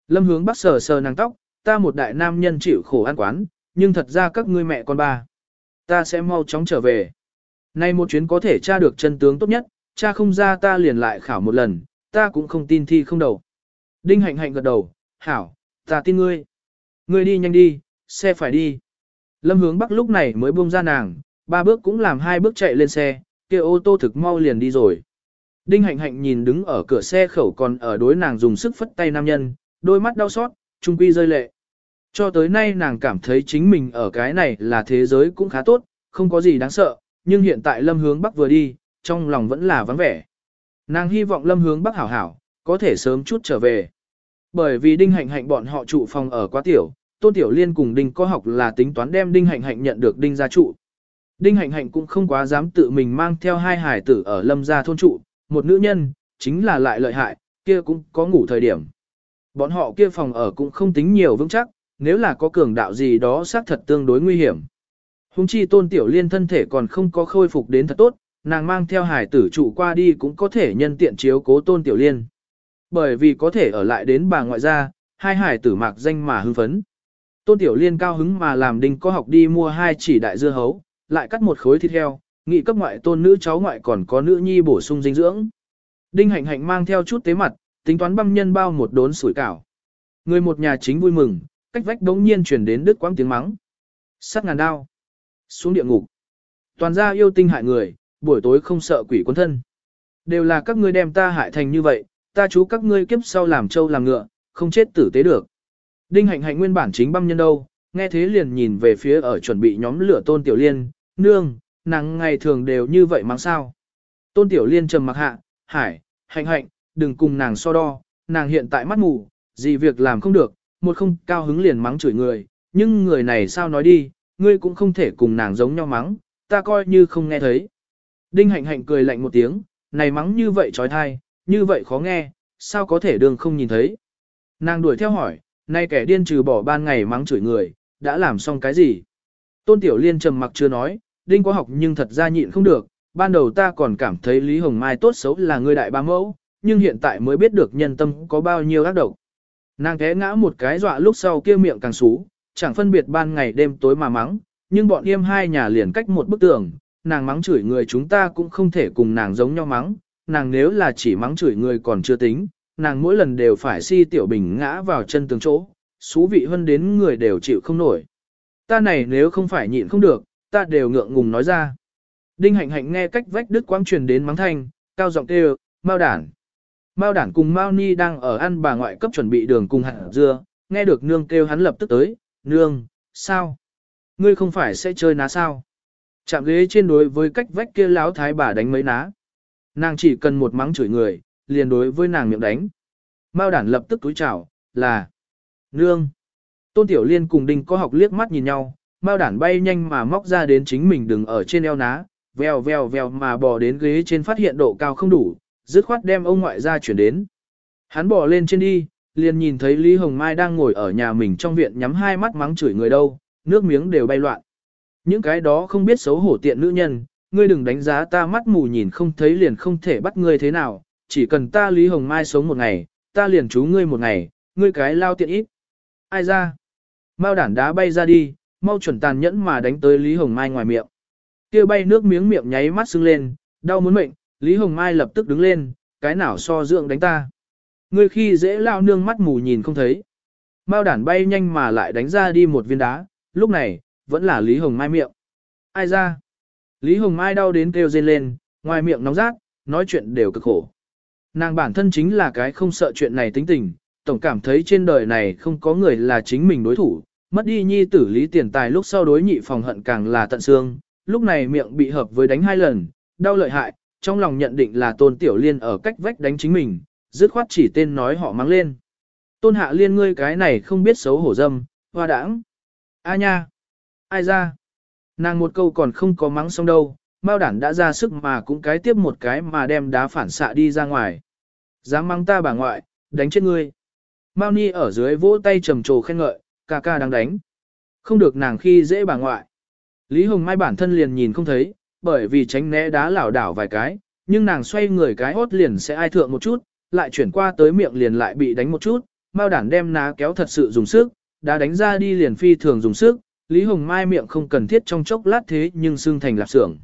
Lâm hướng bắt sờ sờ nàng tóc, ta một đại nam nhân chịu khổ ăn quán, nhưng thật ra các ngươi mẹ con ba. Ta sẽ mau chóng trở về. Nay một chuyến có thể tra được chân tướng tốt nhất, cha không ra ta liền lại khảo một lần, ta cũng không tin thi không đầu. Đinh hạnh hạnh gật đầu, hảo, ta tin ngươi. Ngươi đi nhanh đi, xe phải đi. Lâm hướng bắc lúc này mới buông ra nàng, ba bước cũng làm hai bước chạy lên xe, kia ô tô thực mau liền đi rồi. Đinh hạnh hạnh nhìn đứng ở cửa xe khẩu còn ở đối nàng dùng sức phất tay nam nhân, đôi mắt đau xót, trung quy rơi lệ. Cho tới nay nàng cảm thấy chính mình ở cái này là thế giới cũng khá tốt, không có gì đáng sợ, nhưng hiện tại lâm hướng bắc vừa đi, trong lòng vẫn là vắng vẻ. Nàng hy vọng lâm hướng bắc hảo hảo, có thể sớm chút trở về. Bởi vì đinh hạnh hạnh bọn họ trụ phòng ở quá tiểu, tôn tiểu liên cùng đinh có học là tính toán đem đinh hạnh hạnh nhận được đinh gia trụ. Đinh hạnh hạnh cũng không quá dám tự mình mang theo hai hải tử ở lâm gia thôn trụ, một nữ nhân, chính là lại lợi hại, kia cũng có ngủ thời điểm. Bọn họ kia phòng ở cũng không tính nhiều vững chắc, nếu là có cường đạo gì đó xác thật tương đối nguy hiểm. Hùng chi tôn tiểu liên thân thể còn không có khôi phục đến thật tốt, nàng mang theo hải tử trụ qua đi cũng có thể nhân tiện chiếu cố tôn tiểu liên. Bởi vì có thể ở lại đến bà ngoại gia, hai hải tử mạc danh mà hưng phấn. Tôn tiểu liên cao hứng mà làm đinh có học đi mua hai chỉ đại dưa hấu, lại cắt một khối thịt heo, nghị cấp ngoại tôn nữ cháu ngoại còn có nữ nhi bổ sung dinh dưỡng. Đinh hạnh hạnh mang theo chút tế mặt, tính toán băm nhân bao một đốn sủi cảo. Người một nhà chính vui mừng, cách vách đống nhiên chuyển đến đứt quãng tiếng mắng. sắc ngàn đao. Xuống địa ngục. Toàn gia yêu tinh hại người, buổi tối không sợ quỷ quân thân. Đều là các ngươi đem ta hại thành như vậy, ta chú các ngươi kiếp sau làm trâu làm ngựa, không chết tử tế được. Đinh hạnh hạnh nguyên bản chính băm nhân đâu, nghe thế liền nhìn về phía ở chuẩn bị nhóm lửa tôn tiểu liên, nương, nàng ngày thường đều như vậy mang sao. Tôn tiểu liên trầm mặc hạ, hải, hạnh hạnh, đừng cùng nàng so đo, nàng hiện tại mắt mù, gì việc làm không được, một không cao hứng liền mắng chửi người, nhưng người này sao nói đi, ngươi cũng không thể cùng nàng giống nhau mắng, ta coi như không nghe thấy. Đinh hạnh hạnh cười lạnh một tiếng, này mắng như vậy trói thai, như vậy khó nghe, sao có thể đường không nhìn thấy. Nàng đuổi theo hỏi, nay kẻ điên trừ bỏ ban ngày mắng chửi người, đã làm xong cái gì? Tôn Tiểu Liên trầm mặc chưa nói, Đinh có học nhưng thật ra nhịn không được, ban đầu ta còn cảm thấy Lý Hồng Mai tốt xấu là người đại ba mẫu, nhưng hiện tại mới biết được nhân tâm có bao nhiêu ác độc. Nàng té ngã một cái dọa lúc sau kia miệng càng xú, chẳng phân biệt ban ngày đêm tối mà mắng, nhưng bọn em hai nhà liền cách một bức tường, nàng mắng chửi người chúng ta cũng không thể cùng nàng giống nhau mắng, nàng nếu là chỉ mắng chửi người còn chưa tính, nàng mỗi lần đều phải si tiểu bình ngã vào chân tường chỗ, xú vị hơn đến người đều chịu không nổi. Ta này nếu không phải nhịn không được, ta đều ngượng ngùng nói ra. Đinh hạnh hạnh nghe cách vách đứt quang truyền đến mắng thanh, cao giọng kêu, mau đản. Mao đản cùng Mao Ni đang ở ăn bà ngoại cấp chuẩn bị đường cùng hạt dưa, nghe được nương kêu hắn lập tức tới, nương, sao? Ngươi không phải sẽ chơi ná sao? Chạm ghế trên đối với cách vách kia láo thái bà đánh mấy ná. Nàng chỉ cần một mắng chửi người, liền đối với nàng miệng đánh. Mao đản lập tức túi chào, là Nương. Tôn Tiểu Liên cùng Đinh có học liếc mắt nhìn nhau, Mao đản bay nhanh mà móc ra đến chính mình đừng ở trên eo ná, vèo vèo vèo mà bò đến ghế trên phát hiện độ cao không đủ, dứt khoát đem ông ngoại ra chuyển đến. Hắn bò lên trên đi, liền nhìn thấy Lý Hồng Mai đang ngồi ở nhà mình trong viện nhắm hai mắt mắng chửi người đâu, nước miếng đều bay loạn. Những cái đó không biết xấu hổ tiện nữ nhân, ngươi đừng đánh giá ta mắt mù nhìn không thấy liền không thể bắt ngươi thế nào, chỉ cần ta Lý Hồng Mai sống một ngày, ta liền chú ngươi một ngày, ngươi cái lao tiện ít. Ai ra? Mao đản đá bay ra đi, mau chuẩn tàn nhẫn mà đánh tới Lý Hồng Mai ngoài miệng. kia bay nước miếng miệng nháy mắt sưng lên, đau muốn mệnh, Lý Hồng Mai lập tức đứng lên, cái nào so dưỡng đánh ta. Ngươi khi dễ lao nương mắt mù nhìn không thấy. Mao đản bay nhanh mà lại đánh ra đi một viên đá, lúc này, vẫn là Lý Hồng Mai miệng. Ai ra? Lý Hồng Mai đau đến kêu rên lên, ngoài miệng nóng rát, nói chuyện đều cực khổ. Nàng bản thân chính là cái không sợ chuyện này tính tình, tổng cảm thấy trên đời này không có người là chính mình đối thủ, mất đi nhi tử lý tiền tài lúc sau đối nhị phòng hận càng là tận xương, lúc này miệng bị hợp với đánh hai lần, đau lợi hại, trong lòng nhận định là tôn tiểu liên ở cách vách đánh chính mình, dứt khoát chỉ tên nói họ mắng lên. Tôn hạ liên ngươi cái này không biết xấu hổ dâm, hoa đãng. A nha. Ai ra. Nàng một câu còn không có mắng xong đâu, Mao đản đã ra sức mà cũng cái tiếp một cái mà đem đá phản xạ đi ra ngoài. Dám mắng ta bà ngoại, đánh chết ngươi. Mao Ni ở dưới vỗ tay trầm trồ khen ngợi, ca ca đang đánh. Không được nàng khi dễ bà ngoại. Lý Hồng Mai bản thân liền nhìn không thấy, bởi vì tránh né đá lảo đảo vài cái, nhưng nàng xoay người cái hốt liền sẽ ai thượng một chút, lại chuyển qua tới miệng liền lại bị đánh một chút, Mao đản đem ná kéo thật sự dùng sức, đá đánh ra đi liền phi thường dùng sức, Lý Hồng Mai miệng không cần thiết trong chốc lát thế nhưng xương thành lạp xưởng.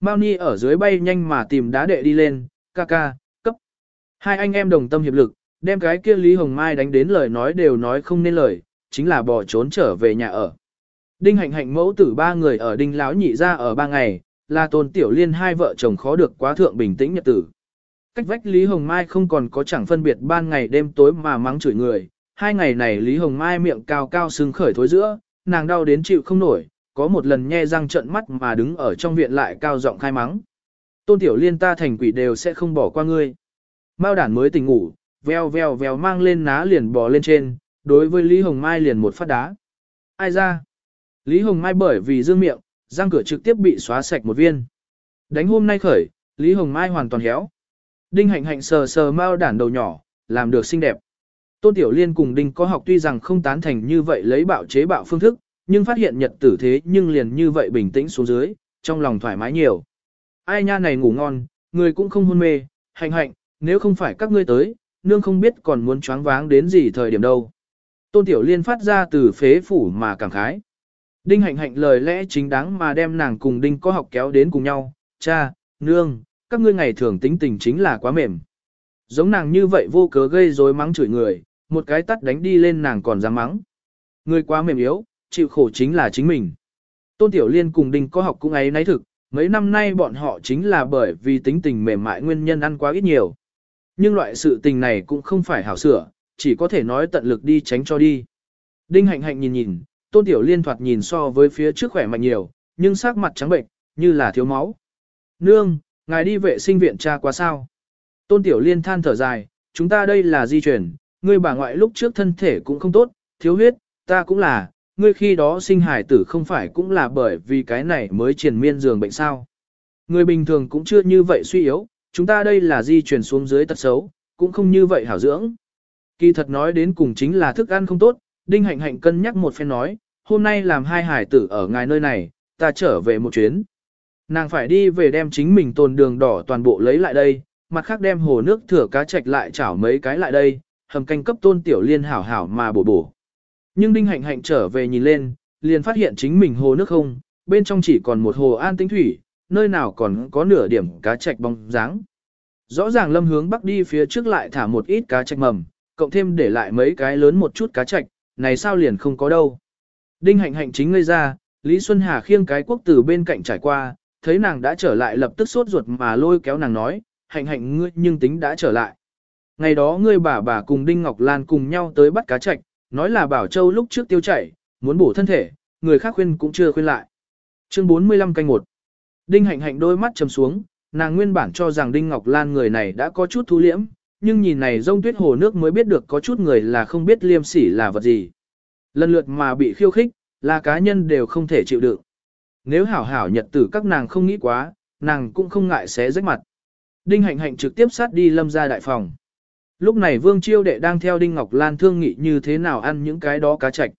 Mao Ni ở dưới bay nhanh mà tìm đá đệ đi lên, ca ca, cấp. Hai anh em đồng tâm hiệp lực, đem cái kia Lý Hồng Mai đánh đến lời nói đều nói không nên lời, chính là bỏ trốn trở về nhà ở. Đinh hạnh hạnh mẫu tử ba người ở đinh lão nhị ra ở ba ngày, là tôn tiểu liên hai vợ chồng khó được quá thượng bình tĩnh nhật tử. Cách vách Lý Hồng Mai không còn có chẳng phân biệt ban ngày đêm tối mà mắng chửi người, hai ngày này Lý Hồng Mai miệng cao cao sưng khởi thối giữa, nàng đau đến chịu không nổi, có một lần nhe răng trợn mắt mà đứng ở trong viện lại cao giọng khai mắng. Tôn tiểu liên ta thành quỷ đều sẽ không bỏ qua ngươi. Mao đản mới tỉnh ngủ, veo veo veo mang lên ná liền bò lên trên, đối với Lý Hồng Mai liền một phát đá. Ai ra? Lý Hồng Mai bởi vì dương miệng, răng cửa trực tiếp bị xóa sạch một viên. Đánh hôm nay khởi, Lý Hồng Mai hoàn toàn héo. Đinh hạnh hạnh sờ sờ mau đản đầu nhỏ, làm được xinh đẹp. Tôn Tiểu Liên cùng Đinh có học tuy rằng không tán thành như vậy lấy bạo chế bạo phương thức, nhưng phát hiện nhật tử thế nhưng liền như vậy bình tĩnh xuống dưới, trong lòng thoải mái nhiều. Ai nha này ngủ ngon, người cũng không hôn mê, hạnh hạnh, nếu không phải các ngươi tới, nương không biết còn muốn choáng váng đến gì thời điểm đâu. Tôn Tiểu Liên phát ra từ phế phủ mà cảm khái. Đinh hạnh hạnh lời lẽ chính đáng mà đem nàng cùng Đinh có học kéo đến cùng nhau, cha, nương, các ngươi ngày thường tính tình chính là quá mềm. Giống nàng như vậy vô cớ gây rối mắng chửi người, một cái tắt đánh đi lên nàng còn dám mắng. Người quá mềm yếu, chịu khổ chính là chính mình. Tôn Tiểu Liên cùng Đinh có học cũng ấy nấy thực, mấy năm nay bọn họ chính là bởi vì tính tình mềm mại nguyên nhân ăn quá ít nhiều. Nhưng loại sự tình này cũng không phải hảo sửa, chỉ có thể nói tận lực đi tránh cho đi. Đinh hạnh hạnh nhìn nhìn, Tôn Tiểu Liên thoạt nhìn so với phía trước khỏe mạnh nhiều, nhưng sắc mặt trắng bệnh, như là thiếu máu. Nương, ngài đi vệ sinh viện tra quá sao? Tôn Tiểu Liên than thở dài, chúng ta đây là di chuyển, ngươi bà ngoại lúc trước thân thể cũng không tốt, thiếu huyết, ta cũng là, ngươi khi đó sinh hải tử không phải cũng là bởi vì cái này mới triền miên giường bệnh sao. Người bình thường cũng chưa như vậy suy yếu, chúng ta đây là di chuyển xuống dưới tật xấu, cũng không như vậy hảo dưỡng. Kỳ thật nói đến cùng chính là thức ăn không tốt, Đinh Hạnh Hạnh cân nhắc một phen nói, hôm nay làm hai hải tử ở ngài nơi này, ta trở về một chuyến. Nàng phải đi về đem chính mình tồn đường đỏ toàn bộ lấy lại đây, mặt khác đem hồ nước thừa cá chạch lại chảo mấy cái lại đây, hầm canh cấp tôn tiểu liên hảo hảo mà bổ bổ. Nhưng Đinh Hạnh Hạnh trở về nhìn lên, liền phát hiện chính mình hồ nước không, bên trong chỉ còn một hồ an tĩnh thủy, nơi nào còn có nửa điểm cá chạch bóng dáng. Rõ ràng lâm hướng bắc đi phía trước lại thả một ít cá chạch mầm, cộng thêm để lại mấy cái lớn một chút cá chạch, này sao liền không có đâu. Đinh hạnh hạnh chính ngây ra, Lý Xuân Hà khiêng cái quốc từ bên cạnh trải qua, thấy nàng đã trở lại lập tức sốt ruột mà lôi kéo nàng nói, hạnh hạnh ngươi nhưng tính đã trở lại. Ngày đó ngươi bà bà cùng Đinh Ngọc Lan cùng nhau tới bắt cá chạch, nói là Bảo Châu lúc trước tiêu chảy, muốn bổ thân thể, người khác khuyên cũng chưa khuyên lại. Chương 45 canh 1 Đinh hạnh hạnh đôi mắt chầm xuống, nàng nguyên bản cho rằng Đinh Ngọc Lan người này đã có chút thu liễm, nhưng nhìn này rông tuyết hồ nước mới biết được có chút người là không biết liêm sỉ là vật gì. Lần lượt mà bị khiêu khích, là cá nhân đều không thể chịu đựng. Nếu hảo hảo nhật tử các nàng không nghĩ quá, nàng cũng không ngại xé rách mặt. Đinh hạnh hạnh trực tiếp sát đi lâm ra đại phòng. Lúc này Vương Chiêu Đệ đang theo Đinh Ngọc Lan thương nghị như thế nào ăn những cái đó cá chạch.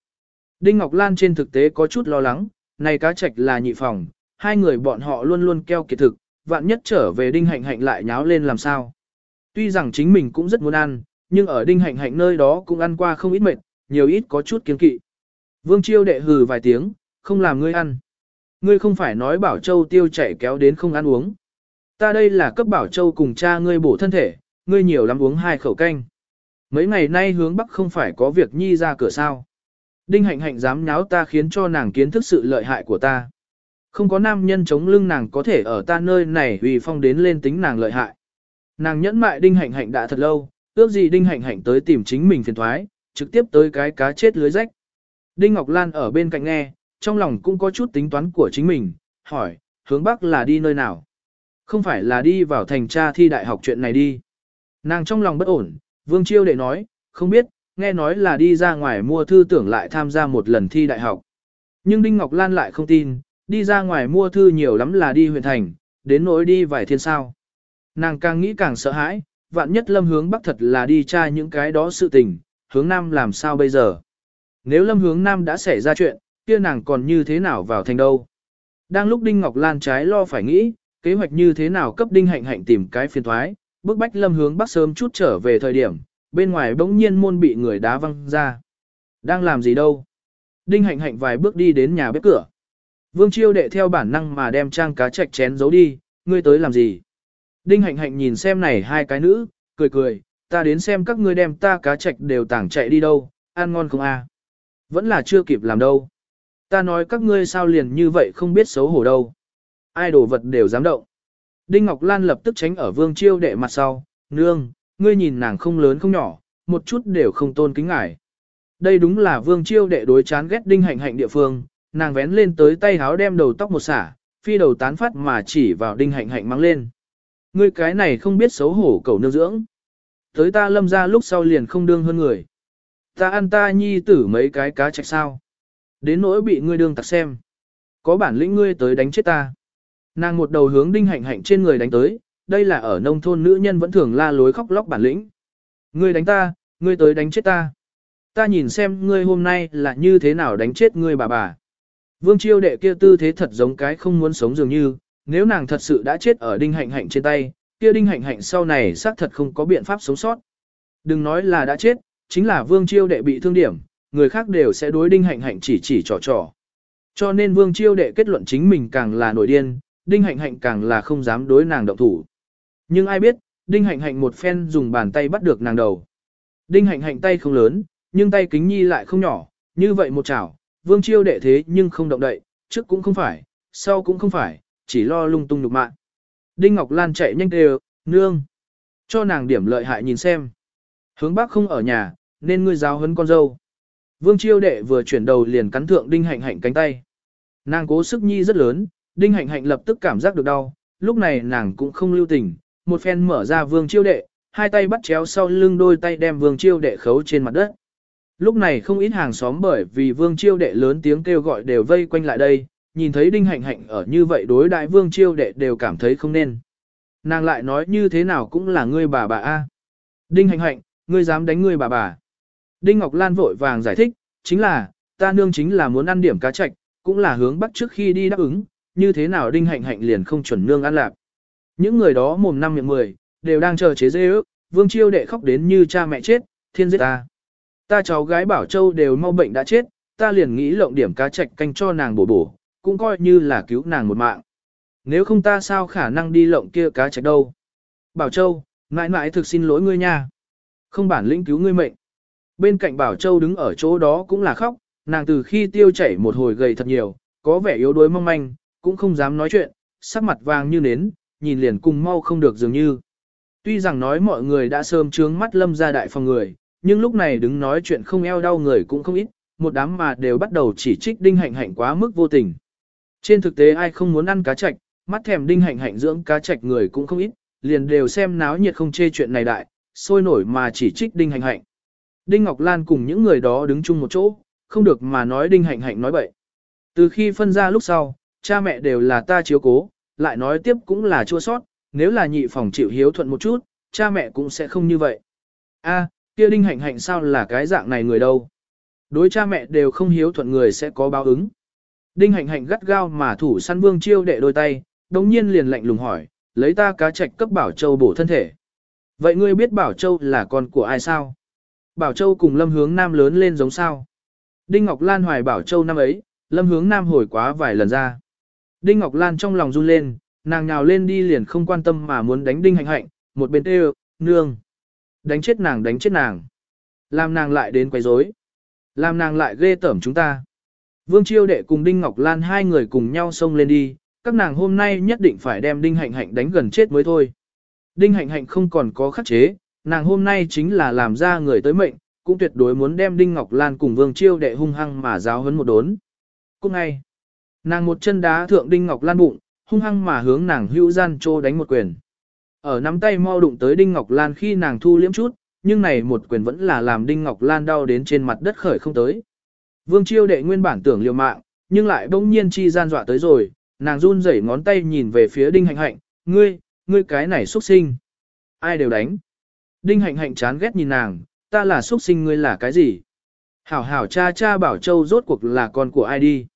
Đinh Ngọc Lan trên thực tế có chút lo lắng, này cá chạch là nhị phòng, hai người bọn họ luôn luôn keo kiệt thực, vạn nhất trở về Đinh Hạnh Hạnh lại nháo lên làm sao. Tuy rằng chính mình cũng rất muốn ăn, nhưng ở Đinh Hạnh Hạnh nơi đó cũng ăn qua không ít mệt, nhiều ít có chút kiên kỵ. Vương Chiêu đệ hừ vài tiếng, không làm ngươi ăn. Ngươi không phải nói Bảo Châu tiêu chảy kéo đến không ăn uống. Ta đây là cấp Bảo Châu cùng cha ngươi bổ thân thể, ngươi nhiều lắm uống hai khẩu canh. Mấy ngày nay hướng Bắc không phải có việc nhi ra cửa sao. Đinh hạnh hạnh dám nháo ta khiến cho nàng kiến thức sự lợi hại của ta. Không có nam nhân chống lưng nàng có thể ở ta nơi này vì phong đến lên tính nàng lợi hại. Nàng nhẫn mại đinh hạnh hạnh đã thật lâu, ước gì đinh hạnh hạnh tới tìm chính mình phiền thoái, trực tiếp tới cái cá chết lưới rách. Đinh Ngọc Lan ở bên cạnh nghe, trong lòng cũng có chút tính toán của chính mình, hỏi, hướng Bắc là đi nơi nào? Không phải là đi vào thành tra thi đại học chuyện này đi. Nàng trong lòng bất ổn, Vương Chiêu đệ nói, không biết, nghe nói là đi ra ngoài mua thư tưởng lại tham gia một lần thi đại học. Nhưng Đinh Ngọc Lan lại không tin, đi ra ngoài mua thư nhiều lắm là đi huyện thành, đến nỗi đi vài thiên sao. Nàng càng nghĩ càng sợ hãi, vạn nhất lâm hướng bắc thật là đi tra những cái đó sự tình, hướng nam làm sao bây giờ. Nếu lâm hướng nam đã xảy ra chuyện, kia nàng còn như thế nào vào thành đâu. Đang lúc Đinh Ngọc Lan trái lo phải nghĩ, kế hoạch như thế nào cấp Đinh Hạnh Hạnh tìm cái phiền thoái, bước bách lâm hướng bắc sớm chút trở về thời điểm, bên ngoài bỗng nhiên môn bị người đá văng ra. Đang làm gì đâu? Đinh Hạnh Hạnh vài bước đi đến nhà bếp cửa. Vương Chiêu đệ theo bản năng mà đem trang cá chạch chén giấu đi, ngươi tới làm gì? Đinh hạnh hạnh nhìn xem này hai cái nữ, cười cười, ta đến xem các ngươi đem ta cá chạch đều tảng chạy đi đâu, ăn ngon không a? Vẫn là chưa kịp làm đâu. Ta nói các ngươi sao liền như vậy không biết xấu hổ đâu. Ai đồ vật đều dám động. Đinh Ngọc Lan lập tức tránh ở vương chiêu đệ mặt sau, nương, ngươi nhìn nàng không lớn không nhỏ, một chút đều không tôn kính ngài. Đây đúng là vương chiêu đệ đối chán ghét đinh hạnh hạnh địa phương, nàng vén lên tới tay háo đem đầu tóc một xả, phi đầu tán phát mà chỉ vào đinh hạnh hạnh mang lên. Ngươi cái này không biết xấu hổ cầu nương dưỡng. Tới ta lâm ra lúc sau liền không đương hơn người. Ta ăn ta nhi tử mấy cái cá chạch sao. Đến nỗi bị ngươi đương tặc xem. Có bản lĩnh ngươi tới đánh chết ta. Nàng một đầu hướng đinh hạnh hạnh trên người đánh tới, đây là ở nông thôn nữ nhân vẫn thường la lối khóc lóc bản lĩnh. Ngươi đánh ta, ngươi tới đánh chết ta. Ta nhìn xem ngươi hôm nay là như thế nào đánh chết ngươi bà bà. Vương chiêu đệ kia tư thế thật giống cái không muốn sống dường như, nếu nàng thật sự đã chết ở đinh hạnh hạnh trên tay, kia đinh hạnh hạnh sau này xác thật không có biện pháp sống sót. Đừng nói là đã chết, chính là vương chiêu đệ bị thương điểm, người khác đều sẽ đối đinh hạnh hạnh chỉ chỉ trò trò. Cho nên vương chiêu đệ kết luận chính mình càng là nổi điên, đinh hạnh hạnh càng là không dám đối nàng động thủ. Nhưng ai biết, đinh hạnh hạnh một phen dùng bàn tay bắt được nàng đầu. Đinh hạnh hạnh tay không lớn, nhưng tay kính nhi lại không nhỏ, như vậy một chảo, vương chiêu đệ thế nhưng không động đậy, trước cũng không phải, sau cũng không phải, chỉ lo lung tung nhục mạng. Đinh Ngọc Lan chạy nhanh đều, nương. Cho nàng điểm lợi hại nhìn xem. Hướng bác không ở nhà, nên ngươi giáo hấn con dâu. Vương chiêu đệ vừa chuyển đầu liền cắn thượng đinh hạnh hạnh cánh tay. Nàng cố sức nhi rất lớn, đinh hạnh hạnh lập tức cảm giác được đau, lúc này nàng cũng không lưu tình, một phen mở ra vương chiêu đệ, hai tay bắt chéo sau lưng đôi tay đem vương chiêu đệ khấu trên mặt đất. Lúc này không ít hàng xóm bởi vì vương chiêu đệ lớn tiếng kêu gọi đều vây quanh lại đây, nhìn thấy đinh hạnh hạnh ở như vậy đối đại vương chiêu đệ đều cảm thấy không nên. Nàng lại nói như thế nào cũng là ngươi bà bà a. Đinh hạnh hạnh, ngươi dám đánh ngươi bà bà. Đinh Ngọc Lan vội vàng giải thích, chính là, ta nương chính là muốn ăn điểm cá chạch, cũng là hướng bắt trước khi đi đáp ứng, như thế nào đinh hạnh hạnh liền không chuẩn nương ăn lạp. Những người đó mồm năm miệng mười, đều đang chờ chế dê ước, vương chiêu đệ khóc đến như cha mẹ chết, thiên giết ta. Ta cháu gái bảo châu đều mau bệnh đã chết, ta liền nghĩ lộng điểm cá chạch canh cho nàng bổ bổ, cũng coi như là cứu nàng một mạng. Nếu không ta sao khả năng đi lộng kia cá chạch đâu. Bảo châu, mãi mãi thực xin lỗi ngươi nha. Không bản lĩnh cứu ngươi mệnh. Bên cạnh Bảo Châu đứng ở chỗ đó cũng là khóc, nàng từ khi tiêu chảy một hồi gầy thật nhiều, có vẻ yếu đuối mong manh, cũng không dám nói chuyện, sắc mặt vàng như nến, nhìn liền cùng mau không được dường như. Tuy rằng nói mọi người đã sớm trướng mắt lâm ra đại phòng người, nhưng lúc này đứng nói chuyện không eo đau người cũng không ít, một đám mà đều bắt đầu chỉ trích đinh hạnh hạnh quá mức vô tình. Trên thực tế ai không muốn ăn cá chạch, mắt thèm đinh hạnh hạnh dưỡng cá chạch người cũng không ít, liền đều xem náo nhiệt không chê chuyện này đại, sôi nổi mà chỉ trích đinh hạnh hạnh. Đinh Ngọc Lan cùng những người đó đứng chung một chỗ, không được mà nói đinh hạnh hạnh nói bậy. Từ khi phân ra lúc sau, cha mẹ đều là ta chiếu cố, lại nói tiếp cũng là chua sót, nếu là nhị phòng chịu hiếu thuận một chút, cha mẹ cũng sẽ không như vậy. A, kia đinh hạnh hạnh sao là cái dạng này người đâu. Đối cha mẹ đều không hiếu thuận người sẽ có báo ứng. Đinh hạnh hạnh gắt gao mà thủ săn vương chiêu đệ đôi tay, đồng nhiên liền lạnh lùng hỏi, lấy ta cá trạch cấp Bảo Châu bổ thân thể. Vậy ngươi biết Bảo Châu là con của ai sao? Bảo Châu cùng Lâm Hướng Nam lớn lên giống sao? Đinh Ngọc Lan hoài Bảo Châu năm ấy, Lâm Hướng Nam hồi quá vài lần ra. Đinh Ngọc Lan trong lòng run lên, nàng nhào lên đi liền không quan tâm mà muốn đánh Đinh Hạnh Hạnh, một bên tê nương. Đánh chết nàng đánh chết nàng. Làm nàng lại đến quấy rối, Làm nàng lại ghê tởm chúng ta. Vương Chiêu Đệ cùng Đinh Ngọc Lan hai người cùng nhau xông lên đi, các nàng hôm nay nhất định phải đem Đinh Hạnh Hạnh đánh gần chết mới thôi. Đinh Hạnh Hạnh không còn có khắc chế, nàng hôm nay chính là làm ra người tới mệnh, cũng tuyệt đối muốn đem Đinh Ngọc Lan cùng Vương Chiêu Đệ hung hăng mà giáo huấn một đốn. Cũng ngay, nàng một chân đá thượng Đinh Ngọc Lan bụng, hung hăng mà hướng nàng hữu gian trô đánh một quyền. Ở nắm tay mau đụng tới Đinh Ngọc Lan khi nàng thu liếm chút, nhưng này một quyền vẫn là làm Đinh Ngọc Lan đau đến trên mặt đất khởi không tới. Vương Chiêu Đệ nguyên bản tưởng liều mạng, nhưng lại bỗng nhiên chi gian dọa tới rồi, nàng run rẩy ngón tay nhìn về phía Đinh Hạnh Hạnh, ngươi, ngươi cái này xuất sinh. Ai đều đánh. Đinh hạnh hạnh chán ghét nhìn nàng, ta là xuất sinh ngươi là cái gì? Hảo hảo cha cha bảo châu rốt cuộc là con của ai đi?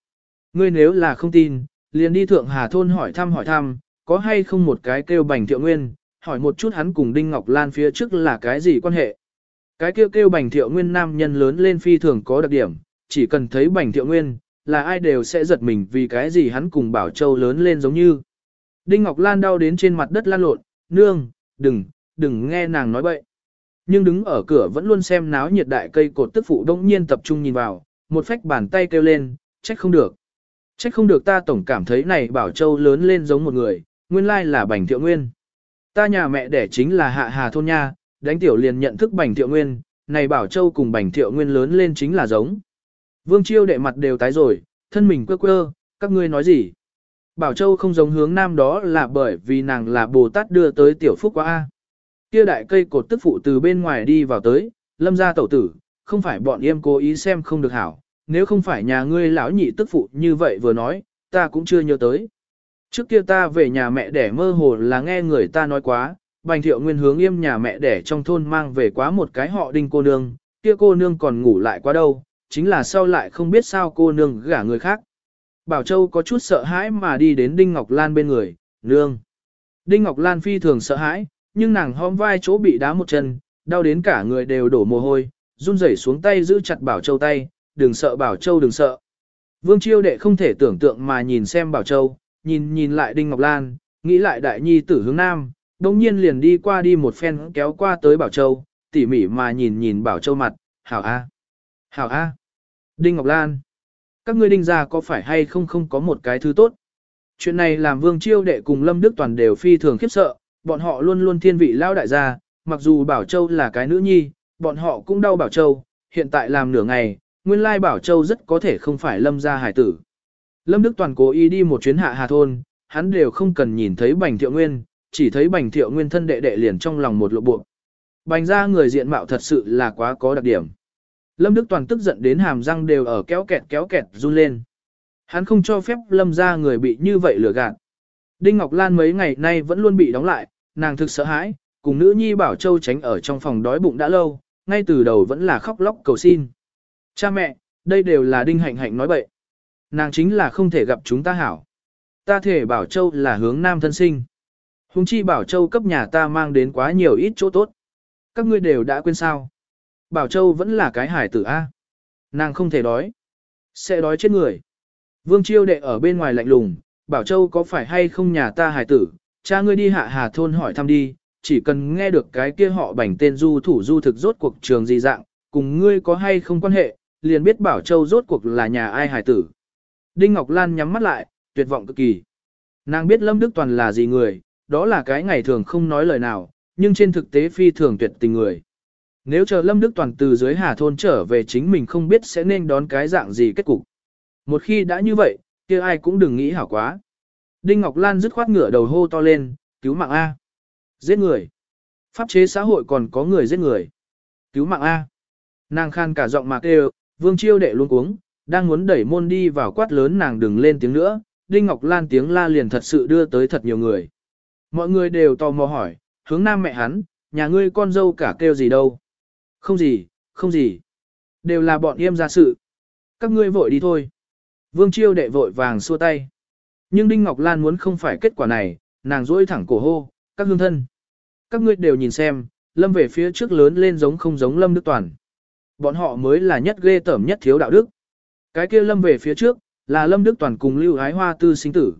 Ngươi nếu là không tin, liền đi thượng hà thôn hỏi thăm hỏi thăm, có hay không một cái kêu bành thiệu nguyên, hỏi một chút hắn cùng Đinh Ngọc Lan phía trước là cái gì quan hệ? Cái kêu kêu bành thiệu nguyên nam nhân lớn lên phi thường có đặc điểm, chỉ cần thấy bành thiệu nguyên, là ai đều sẽ giật mình vì cái gì hắn cùng bảo châu lớn lên giống như. Đinh Ngọc Lan đau đến trên mặt đất lan lộn, nương, đừng, đừng nghe nàng nói bậy. Nhưng đứng ở cửa vẫn luôn xem náo nhiệt đại cây cột tức phụ đông nhiên tập trung nhìn vào, một phách bàn tay kêu lên, trách không được. Trách không được ta tổng cảm thấy này Bảo Châu lớn lên giống một người, nguyên lai là Bành Thiệu Nguyên. Ta nhà mẹ đẻ chính là Hạ Hà Thôn Nha, đánh tiểu liền nhận thức Bành Thiệu Nguyên, này Bảo Châu cùng Bành Thiệu Nguyên lớn lên chính là giống. Vương Chiêu đệ mặt đều tái rồi, thân mình quơ quơ, các ngươi nói gì? Bảo Châu không giống hướng nam đó là bởi vì nàng là Bồ Tát đưa tới tiểu phúc quá A. Kia đại cây cột tức phụ từ bên ngoài đi vào tới, lâm ra tẩu tử, không phải bọn em cố ý xem không được hảo, nếu không phải nhà ngươi lão nhị tức phụ như vậy vừa nói, ta cũng chưa nhớ tới. Trước kia ta về nhà mẹ đẻ mơ hồ là nghe người ta nói quá, Bành Thiệu Nguyên hướng yêm nhà mẹ đẻ trong thôn mang về quá một cái họ đinh cô nương, kia cô nương còn ngủ lại quá đâu, chính là sau lại không biết sao cô nương gả người khác. Bảo Châu có chút sợ hãi mà đi đến Đinh Ngọc Lan bên người, nương. Đinh Ngọc Lan phi thường sợ hãi, nhưng nàng hóm vai chỗ bị đá một chân, đau đến cả người đều đổ mồ hôi, run rẩy xuống tay giữ chặt Bảo Châu tay, đừng sợ Bảo Châu đừng sợ. Vương Chiêu đệ không thể tưởng tượng mà nhìn xem Bảo Châu, nhìn nhìn lại Đinh Ngọc Lan, nghĩ lại đại nhi tử hướng nam, đồng nhiên liền đi qua đi một phen kéo qua tới Bảo Châu, tỉ mỉ mà nhìn nhìn Bảo Châu mặt, hảo a, hảo a, Đinh Ngọc Lan, các ngươi đinh gia có phải hay không không có một cái thứ tốt. Chuyện này làm Vương Chiêu đệ cùng Lâm Đức Toàn đều phi thường khiếp sợ, bọn họ luôn luôn thiên vị lao đại gia, mặc dù Bảo Châu là cái nữ nhi, bọn họ cũng đau Bảo Châu, hiện tại làm nửa ngày, nguyên lai Bảo Châu rất có thể không phải Lâm gia hải tử. Lâm Đức Toàn cố ý đi một chuyến hạ hà thôn, hắn đều không cần nhìn thấy Bành Thiệu Nguyên, chỉ thấy Bành Thiệu Nguyên thân đệ đệ liền trong lòng một lộ buộc. Bành ra người diện mạo thật sự là quá có đặc điểm. Lâm Đức Toàn tức giận đến hàm răng đều ở kéo kẹt kéo kẹt run lên. Hắn không cho phép Lâm ra người bị như vậy lừa gạt. Đinh Ngọc Lan mấy ngày nay vẫn luôn bị đóng lại, nàng thực sợ hãi, cùng nữ nhi Bảo Châu tránh ở trong phòng đói bụng đã lâu, ngay từ đầu vẫn là khóc lóc cầu xin. Cha mẹ, đây đều là Đinh Hạnh Hạnh nói bậy. Nàng chính là không thể gặp chúng ta hảo. Ta thể Bảo Châu là hướng nam thân sinh. Hùng chi Bảo Châu cấp nhà ta mang đến quá nhiều ít chỗ tốt. Các ngươi đều đã quên sao. Bảo Châu vẫn là cái hải tử A. Nàng không thể đói. Sẽ đói chết người. Vương Chiêu đệ ở bên ngoài lạnh lùng, Bảo Châu có phải hay không nhà ta hải tử, cha ngươi đi hạ hà thôn hỏi thăm đi, chỉ cần nghe được cái kia họ bảnh tên du thủ du thực rốt cuộc trường gì dạng, cùng ngươi có hay không quan hệ, liền biết Bảo Châu rốt cuộc là nhà ai hải tử. Đinh Ngọc Lan nhắm mắt lại, tuyệt vọng cực kỳ. Nàng biết Lâm Đức Toàn là gì người, đó là cái ngày thường không nói lời nào, nhưng trên thực tế phi thường tuyệt tình người. Nếu chờ Lâm Đức Toàn từ dưới Hà Thôn trở về chính mình không biết sẽ nên đón cái dạng gì kết cục. Một khi đã như vậy, kia ai cũng đừng nghĩ hảo quá. Đinh Ngọc Lan dứt khoát ngửa đầu hô to lên, cứu mạng A. Giết người. Pháp chế xã hội còn có người giết người. Cứu mạng A. Nàng khan cả giọng mạc đều, vương chiêu đệ luôn cuống, đang muốn đẩy môn đi vào quát lớn nàng đừng lên tiếng nữa. Đinh Ngọc Lan tiếng la liền thật sự đưa tới thật nhiều người. Mọi người đều tò mò hỏi, hướng nam mẹ hắn, nhà ngươi con dâu cả kêu gì đâu. Không gì, không gì. Đều là bọn em ra sự. Các ngươi vội đi thôi. Vương chiêu đệ vội vàng xua tay. Nhưng Đinh Ngọc Lan muốn không phải kết quả này, nàng duỗi thẳng cổ hô, các hương thân. Các ngươi đều nhìn xem, lâm về phía trước lớn lên giống không giống lâm đức toàn. Bọn họ mới là nhất ghê tởm nhất thiếu đạo đức. Cái kia lâm về phía trước, là lâm đức toàn cùng lưu ái hoa tư sinh tử.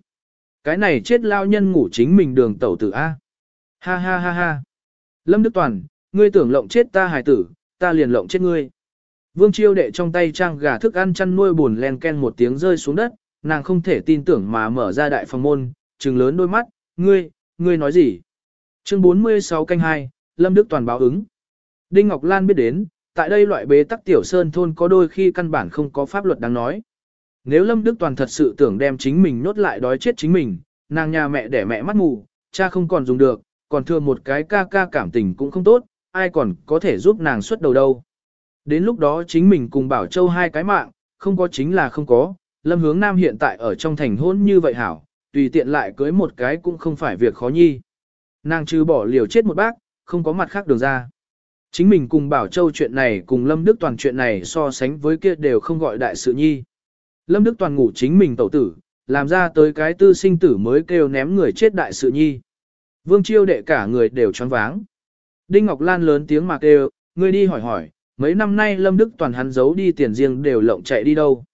Cái này chết lao nhân ngủ chính mình đường tẩu tử A. Ha ha ha ha. Lâm Đức Toàn, ngươi tưởng lộng chết ta hài tử, ta liền lộng chết ngươi. Vương chiêu đệ trong tay trang gà thức ăn chăn nuôi buồn len ken một tiếng rơi xuống đất, nàng không thể tin tưởng mà mở ra đại phòng môn, trừng lớn đôi mắt, ngươi, ngươi nói gì? Chương 46 canh 2, Lâm Đức Toàn báo ứng. Đinh Ngọc Lan biết đến, tại đây loại bế tắc tiểu sơn thôn có đôi khi căn bản không có pháp luật đáng nói. Nếu Lâm Đức Toàn thật sự tưởng đem chính mình nhốt lại đói chết chính mình, nàng nhà mẹ để mẹ mắt mù, cha không còn dùng được, còn thừa một cái ca ca cảm tình cũng không tốt, ai còn có thể giúp nàng xuất đầu đâu. Đến lúc đó chính mình cùng Bảo Châu hai cái mạng, không có chính là không có, Lâm Hướng Nam hiện tại ở trong thành hôn như vậy hảo, tùy tiện lại cưới một cái cũng không phải việc khó nhi. Nàng trừ bỏ liều chết một bác, không có mặt khác đường ra. Chính mình cùng Bảo Châu chuyện này cùng Lâm Đức Toàn chuyện này so sánh với kia đều không gọi đại sự nhi. Lâm Đức Toàn ngủ chính mình tẩu tử, làm ra tới cái tư sinh tử mới kêu ném người chết đại sự nhi. Vương chiêu đệ cả người đều choáng váng. Đinh Ngọc Lan lớn tiếng mà kêu, ngươi đi hỏi hỏi, mấy năm nay Lâm Đức toàn hắn giấu đi tiền riêng đều lộng chạy đi đâu.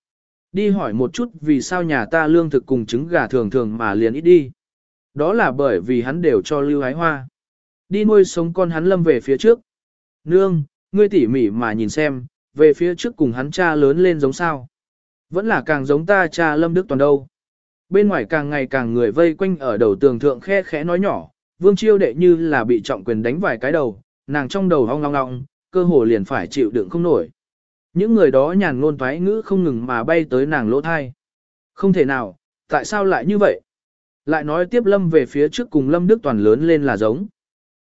Đi hỏi một chút vì sao nhà ta lương thực cùng trứng gà thường thường mà liền ít đi. Đó là bởi vì hắn đều cho lưu hái hoa. Đi nuôi sống con hắn lâm về phía trước. Nương, ngươi tỉ mỉ mà nhìn xem, về phía trước cùng hắn cha lớn lên giống sao. Vẫn là càng giống ta cha lâm đức toàn đâu. Bên ngoài càng ngày càng người vây quanh ở đầu tường thượng khe khẽ nói nhỏ, vương chiêu đệ như là bị trọng quyền đánh vài cái đầu, nàng trong đầu hong long long, cơ hồ liền phải chịu đựng không nổi. Những người đó nhàn ngôn thoái ngữ không ngừng mà bay tới nàng lỗ thai. Không thể nào, tại sao lại như vậy? Lại nói tiếp Lâm về phía trước cùng Lâm Đức Toàn lớn lên là giống.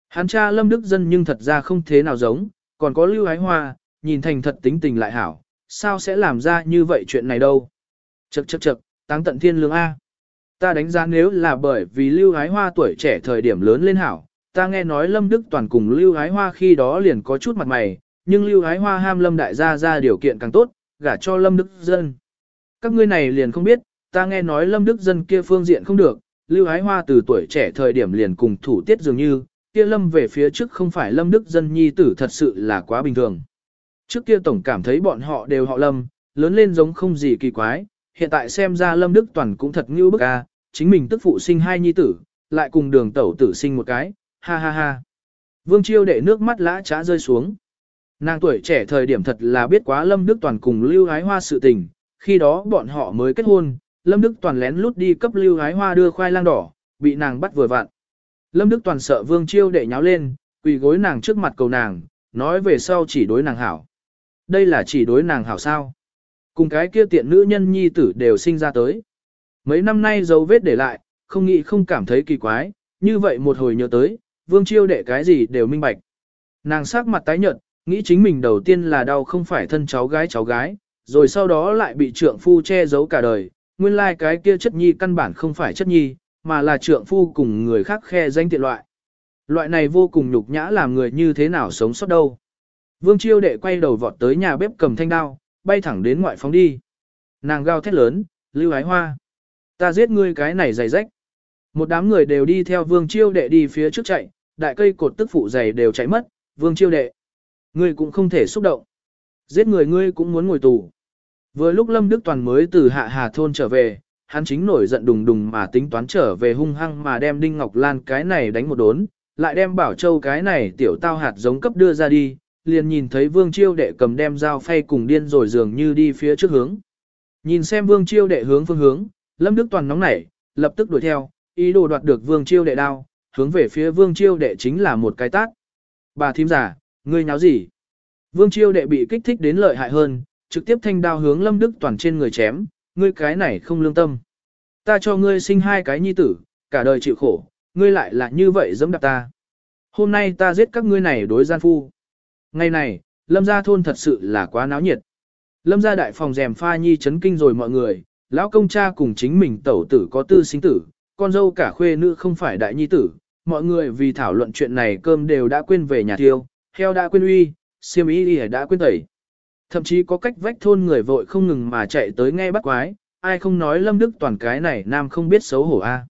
Hắn cha Lâm Đức Dân nhưng thật ra không thế nào giống, còn có lưu ái hoa, nhìn thành thật tính tình lại hảo, sao sẽ làm ra như vậy chuyện này đâu? Chậc chậc chậc, táng tận thiên lương A. Ta đánh giá nếu là bởi vì Lưu Ái Hoa tuổi trẻ thời điểm lớn lên hảo, ta nghe nói Lâm Đức Toàn cùng Lưu Ái Hoa khi đó liền có chút mặt mày, nhưng Lưu Ái Hoa ham Lâm Đại gia ra điều kiện càng tốt, gả cho Lâm Đức Dân. Các ngươi này liền không biết, ta nghe nói Lâm Đức Dân kia phương diện không được, Lưu Ái Hoa từ tuổi trẻ thời điểm liền cùng thủ tiết dường như, kia Lâm về phía trước không phải Lâm Đức Dân nhi tử thật sự là quá bình thường. Trước kia tổng cảm thấy bọn họ đều họ Lâm, lớn lên giống không gì kỳ quái, hiện tại xem ra Lâm Đức Toàn cũng thật như bức a, chính mình tức phụ sinh hai nhi tử, lại cùng đường tẩu tử sinh một cái, ha ha ha. Vương Chiêu đệ nước mắt lã trá rơi xuống. Nàng tuổi trẻ thời điểm thật là biết quá Lâm Đức Toàn cùng Lưu Ái Hoa sự tình, khi đó bọn họ mới kết hôn, Lâm Đức Toàn lén lút đi cấp Lưu Ái Hoa đưa khoai lang đỏ, bị nàng bắt vừa vặn. Lâm Đức Toàn sợ Vương Chiêu đệ nháo lên, quỳ gối nàng trước mặt cầu nàng, nói về sau chỉ đối nàng hảo. Đây là chỉ đối nàng hảo sao. Cùng cái kia tiện nữ nhân nhi tử đều sinh ra tới. Mấy năm nay dấu vết để lại, không nghĩ không cảm thấy kỳ quái, như vậy một hồi nhớ tới, Vương Chiêu đệ cái gì đều minh bạch. Nàng sắc mặt tái nhợt, nghĩ chính mình đầu tiên là đau không phải thân cháu gái cháu gái, rồi sau đó lại bị trượng phu che giấu cả đời, nguyên lai like cái kia chất nhi căn bản không phải chất nhi, mà là trượng phu cùng người khác khe danh tiện loại. Loại này vô cùng nhục nhã làm người như thế nào sống sót đâu. Vương Chiêu đệ quay đầu vọt tới nhà bếp cầm thanh đao, bay thẳng đến ngoại phóng đi. Nàng gào thét lớn, lưu ái hoa. Ta giết ngươi cái này dày rách. Một đám người đều đi theo vương chiêu đệ đi phía trước chạy, đại cây cột tức phụ dày đều chạy mất, vương chiêu đệ. Ngươi cũng không thể xúc động. Giết người ngươi cũng muốn ngồi tù. Vừa lúc Lâm Đức Toàn mới từ hạ hà thôn trở về, hắn chính nổi giận đùng đùng mà tính toán trở về hung hăng mà đem Đinh Ngọc Lan cái này đánh một đốn, lại đem Bảo Châu cái này tiểu tao hạt giống cấp đưa ra đi, liền nhìn thấy Vương Chiêu đệ cầm đem dao phay cùng điên rồi dường như đi phía trước hướng. Nhìn xem Vương Chiêu đệ hướng phương hướng, Lâm Đức Toàn nóng nảy, lập tức đuổi theo, ý đồ đoạt được Vương Chiêu đệ đao, hướng về phía Vương Chiêu đệ chính là một cái tát. Bà thím giả, ngươi nháo gì? Vương Chiêu đệ bị kích thích đến lợi hại hơn, trực tiếp thanh đao hướng Lâm Đức Toàn trên người chém, ngươi cái này không lương tâm. Ta cho ngươi sinh hai cái nhi tử, cả đời chịu khổ, ngươi lại là như vậy dẫm đạp ta. Hôm nay ta giết các ngươi này đối gian phu. Ngày này, Lâm gia thôn thật sự là quá náo nhiệt. Lâm gia đại phòng rèm pha nhi chấn kinh rồi mọi người, lão công cha cùng chính mình tẩu tử có tư sinh tử, con dâu cả khuê nữ không phải đại nhi tử, mọi người vì thảo luận chuyện này cơm đều đã quên về nhà thiêu, heo đã quên uy, siêm ý đi đã quên tẩy. Thậm chí có cách vách thôn người vội không ngừng mà chạy tới nghe bắt quái, ai không nói Lâm Đức toàn cái này nam không biết xấu hổ a. À.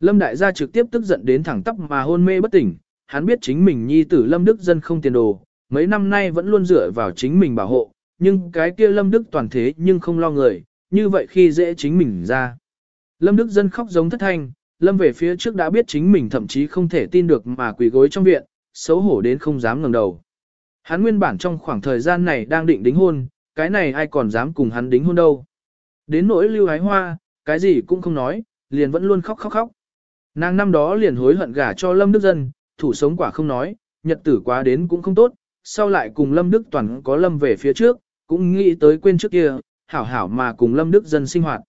Lâm đại gia trực tiếp tức giận đến thẳng tắp mà hôn mê bất tỉnh, hắn biết chính mình nhi tử Lâm Đức dân không tiền đồ, mấy năm nay vẫn luôn dựa vào chính mình bảo hộ, nhưng cái kia Lâm Đức toàn thế nhưng không lo người, như vậy khi dễ chính mình ra. Lâm Đức dân khóc giống thất thanh, Lâm về phía trước đã biết chính mình thậm chí không thể tin được mà quỳ gối trong viện, xấu hổ đến không dám ngẩng đầu. Hắn nguyên bản trong khoảng thời gian này đang định đính hôn, cái này ai còn dám cùng hắn đính hôn đâu. Đến nỗi lưu hái hoa, cái gì cũng không nói, liền vẫn luôn khóc khóc khóc. Nàng năm đó liền hối hận gả cho Lâm Đức Dân, thủ sống quả không nói, nhật tử quá đến cũng không tốt, sau lại cùng Lâm Đức Toàn có Lâm về phía trước, cũng nghĩ tới quên trước kia, hảo hảo mà cùng Lâm Đức Dân sinh hoạt.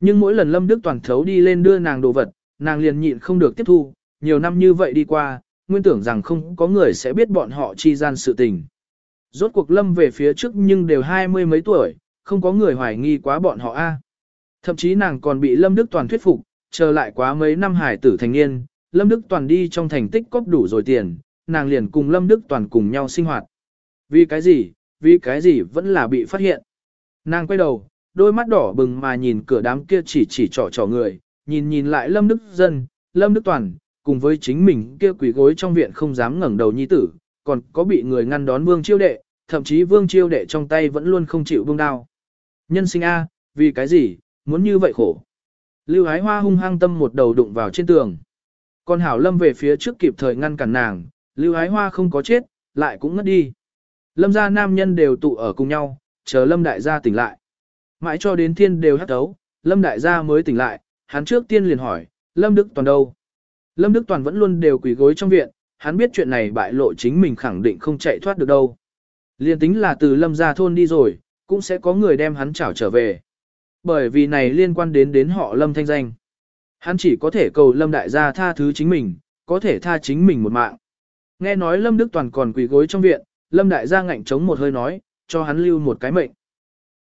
Nhưng mỗi lần Lâm Đức Toàn thấu đi lên đưa nàng đồ vật, nàng liền nhịn không được tiếp thu, nhiều năm như vậy đi qua, nguyên tưởng rằng không có người sẽ biết bọn họ chi gian sự tình. Rốt cuộc Lâm về phía trước nhưng đều hai mươi mấy tuổi, không có người hoài nghi quá bọn họ a. Thậm chí nàng còn bị Lâm Đức Toàn thuyết phục, chờ lại quá mấy năm hải tử thành niên, Lâm Đức Toàn đi trong thành tích cóp đủ rồi tiền, nàng liền cùng Lâm Đức Toàn cùng nhau sinh hoạt. Vì cái gì, vì cái gì vẫn là bị phát hiện. Nàng quay đầu, đôi mắt đỏ bừng mà nhìn cửa đám kia chỉ chỉ trỏ trỏ người, nhìn nhìn lại Lâm Đức Dân, Lâm Đức Toàn, cùng với chính mình kia quỷ gối trong viện không dám ngẩng đầu nhi tử, còn có bị người ngăn đón vương chiêu đệ, thậm chí vương chiêu đệ trong tay vẫn luôn không chịu vương đao. Nhân sinh A, vì cái gì, muốn như vậy khổ. Lưu Ái Hoa hung hăng tâm một đầu đụng vào trên tường. Còn Hảo Lâm về phía trước kịp thời ngăn cản nàng, Lưu Ái Hoa không có chết, lại cũng ngất đi. Lâm gia nam nhân đều tụ ở cùng nhau, chờ Lâm đại gia tỉnh lại. Mãi cho đến thiên đều hắt đấu, Lâm đại gia mới tỉnh lại, hắn trước tiên liền hỏi, Lâm Đức Toàn đâu? Lâm Đức Toàn vẫn luôn đều quỳ gối trong viện, hắn biết chuyện này bại lộ chính mình khẳng định không chạy thoát được đâu. Liên tính là từ Lâm gia thôn đi rồi, cũng sẽ có người đem hắn trảo trở về. Bởi vì này liên quan đến đến họ Lâm thanh danh. Hắn chỉ có thể cầu Lâm đại gia tha thứ chính mình, có thể tha chính mình một mạng. Nghe nói Lâm Đức Toàn còn quỳ gối trong viện, Lâm đại gia ngạnh chống một hơi nói, cho hắn lưu một cái mệnh.